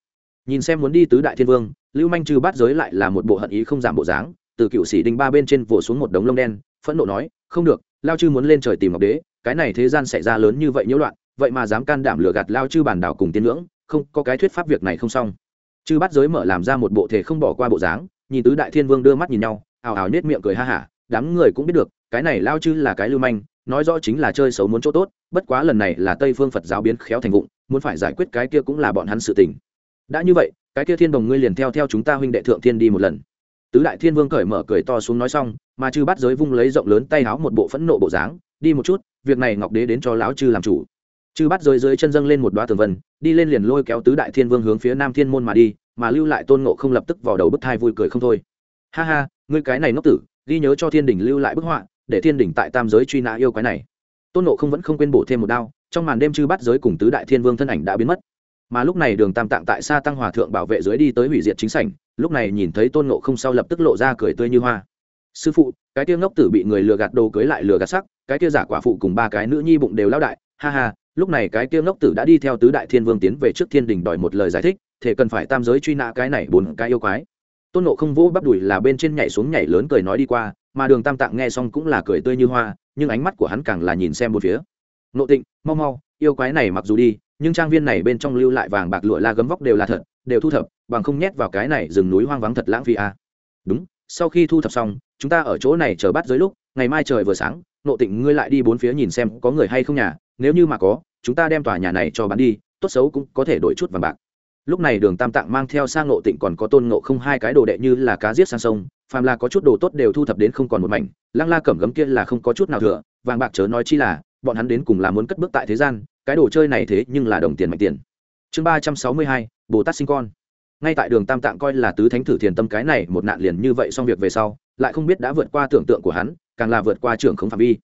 Nhìn xem muốn đi tứ đại thiên vương, lưu manh trừ bát giới lại là một bộ hận ý không giảm bộ dáng, từ cựu sĩ đinh ba bên trên vỗ xuống một đống lông đen, phẫn nộ nói, không được, lao chư muốn lên trời tìm ngọc đế, cái này thế gian xảy ra lớn như vậy nhiễu loạn, vậy mà dám can đảm lừa gạt lao chư bản đảo cùng tiên ngưỡng, không, có cái thuyết pháp việc này không xong. Chư bát giới mở làm ra một bộ thể không bỏ qua bộ dáng, nhìn tứ đại thiên vương đưa mắt nhìn nhau, ào ào nứt miệng cười ha hả, đám người cũng biết được, cái này lao chư là cái lưu manh nói rõ chính là chơi xấu muốn chỗ tốt, bất quá lần này là tây phương phật giáo biến khéo thành vụng, muốn phải giải quyết cái kia cũng là bọn hắn sự tình. Đã như vậy, cái kia thiên đồng ngươi liền theo theo chúng ta huynh đệ thượng thiên đi một lần. Tứ đại thiên vương cởi mở cười to xuống nói xong, mà chư bắt giới vung lấy rộng lớn tay háo một bộ phẫn nộ bộ dáng, đi một chút, việc này ngọc đế đến cho lão chư làm chủ. Chư bắt giới dưới chân dâng lên một đoá tường vân, đi lên liền lôi kéo tứ đại thiên vương hướng phía nam thiên môn mà đi, mà lưu lại tôn ngộ không lập tức vào đầu bức thai vui cười không thôi. Ha ha, ngươi cái này ngốc tử, ghi nhớ cho thiên đình lưu lại bức họa để thiên đỉnh tại tam giới truy nã yêu quái này. Tôn ngộ không vẫn không quên bổ thêm một đao, trong màn đêm chư bắt giới cùng tứ đại thiên vương thân ảnh đã biến mất. Mà lúc này đường tam tạng tại xa tăng hòa thượng bảo vệ dưới đi tới hủy diệt chính sảnh, lúc này nhìn thấy tôn ngộ không sau lập tức lộ ra cười tươi như hoa. Sư phụ, cái tia ngốc tử bị người lừa gạt đồ cưới lại lừa gạt sắc, cái kia giả quả phụ cùng ba cái nữ nhi bụng đều lao đại, ha ha, lúc này cái tia ngốc tử đã đi theo tứ đại thiên vương tiến về trước thiên đình đòi một lời giải thích thể cần phải tam giới truy nã cái này bốn cái yêu quái tôn nộ không vỗ bắp đùi là bên trên nhảy xuống nhảy lớn cười nói đi qua, mà đường tam tạng nghe xong cũng là cười tươi như hoa, nhưng ánh mắt của hắn càng là nhìn xem một phía nộ tịnh, mau mau, yêu quái này mặc dù đi, nhưng trang viên này bên trong lưu lại vàng bạc lụa la gấm vóc đều là thật, đều thu thập, bằng không nhét vào cái này rừng núi hoang vắng thật lãng phí à. đúng, sau khi thu thập xong, chúng ta ở chỗ này chờ bắt dưới lúc, ngày mai trời vừa sáng nộ tịnh ngươi lại đi bốn phía nhìn xem có người hay không nhà, nếu như mà có, chúng ta đem tòa nhà này cho bán đi, tốt xấu cũng có thể đổi chút vàng bạc lúc này đường tam tạng mang theo sang ngộ tịnh còn có tôn ngộ không hai cái đồ đệ như là cá giết sang sông, phàm là có chút đồ tốt đều thu thập đến không còn một mảnh, lăng la cẩm gấm kia là không có chút nào thừa, vàng bạc chớ nói chi là, bọn hắn đến cùng là muốn cất bước tại thế gian, cái đồ chơi này thế nhưng là đồng tiền mạnh tiền. Chương ba trăm sáu mươi hai, bồ tát sinh con. Ngay tại đường tam tạng coi là tứ thánh thử thiền tâm cái này một nạn liền như vậy xong việc về sau, lại không biết đã vượt qua tưởng tượng của hắn, càng là vượt qua trưởng không phạm vi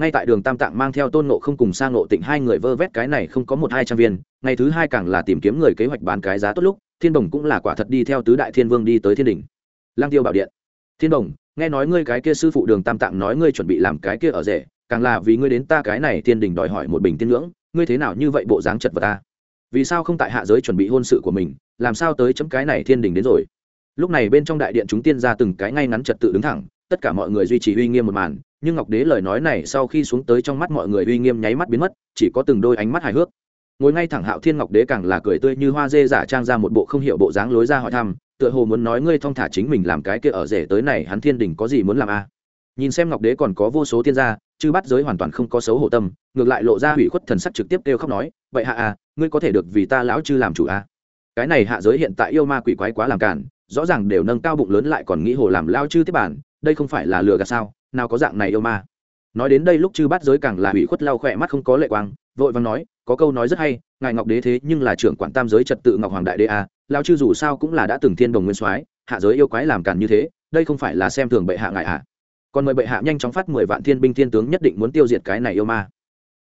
ngay tại đường tam tạng mang theo tôn nộ không cùng sang nộ tịnh hai người vơ vét cái này không có một hai trăm viên, ngày thứ hai càng là tìm kiếm người kế hoạch bán cái giá tốt lúc, thiên đồng cũng là quả thật đi theo tứ đại thiên vương đi tới thiên đình lang tiêu bảo điện. Thiên đồng, nghe nói ngươi cái kia sư phụ đường tam tạng nói ngươi chuẩn bị làm cái kia ở rể, càng là vì ngươi đến ta cái này thiên đình đòi hỏi một bình tiên ngưỡng, ngươi thế nào như vậy bộ dáng chật vật ta? Vì sao không tại hạ giới chuẩn bị hôn sự của mình, làm sao tới chấm cái này thiên đình đến rồi? Lúc này bên trong đại điện chúng tiên ra từng cái ngay ngắn trật tự đứng thẳng, tất cả mọi người duy trì uy nghiêm một màn nhưng ngọc đế lời nói này sau khi xuống tới trong mắt mọi người uy nghiêm nháy mắt biến mất, chỉ có từng đôi ánh mắt hài hước. Ngồi ngay thẳng hạo thiên ngọc đế càng là cười tươi như hoa dê giả trang ra một bộ không hiểu bộ dáng lối ra hỏi thăm, tựa hồ muốn nói ngươi thong thả chính mình làm cái kia ở rể tới này hắn thiên đình có gì muốn làm a nhìn xem ngọc đế còn có vô số tiên gia chứ bắt giới hoàn toàn không có xấu hổ tâm, ngược lại lộ ra hủy khuất thần sắc trực tiếp kêu khóc nói, vậy hạ à ngươi có thể được vì ta lão chư làm chủ a cái này hạ giới hiện tại yêu ma quỷ quái quá làm cản, rõ ràng đều nâng cao bụng lớn lại còn nghĩ hồ làm lao chư tiếp bản, đây không phải là lừa gạt sao? Nào có dạng này yêu ma. Nói đến đây lúc chư bát giới càng là hủy khuất lau khỏe mắt không có lệ quang, vội vàng nói, có câu nói rất hay, ngài ngọc đế thế nhưng là trưởng quản tam giới trật tự ngọc hoàng đại đế à, a lao chư dù sao cũng là đã từng thiên đồng nguyên soái, hạ giới yêu quái làm càn như thế, đây không phải là xem thường bệ hạ ngài ạ còn mời bệ hạ nhanh chóng phát mười vạn thiên binh thiên tướng nhất định muốn tiêu diệt cái này yêu ma.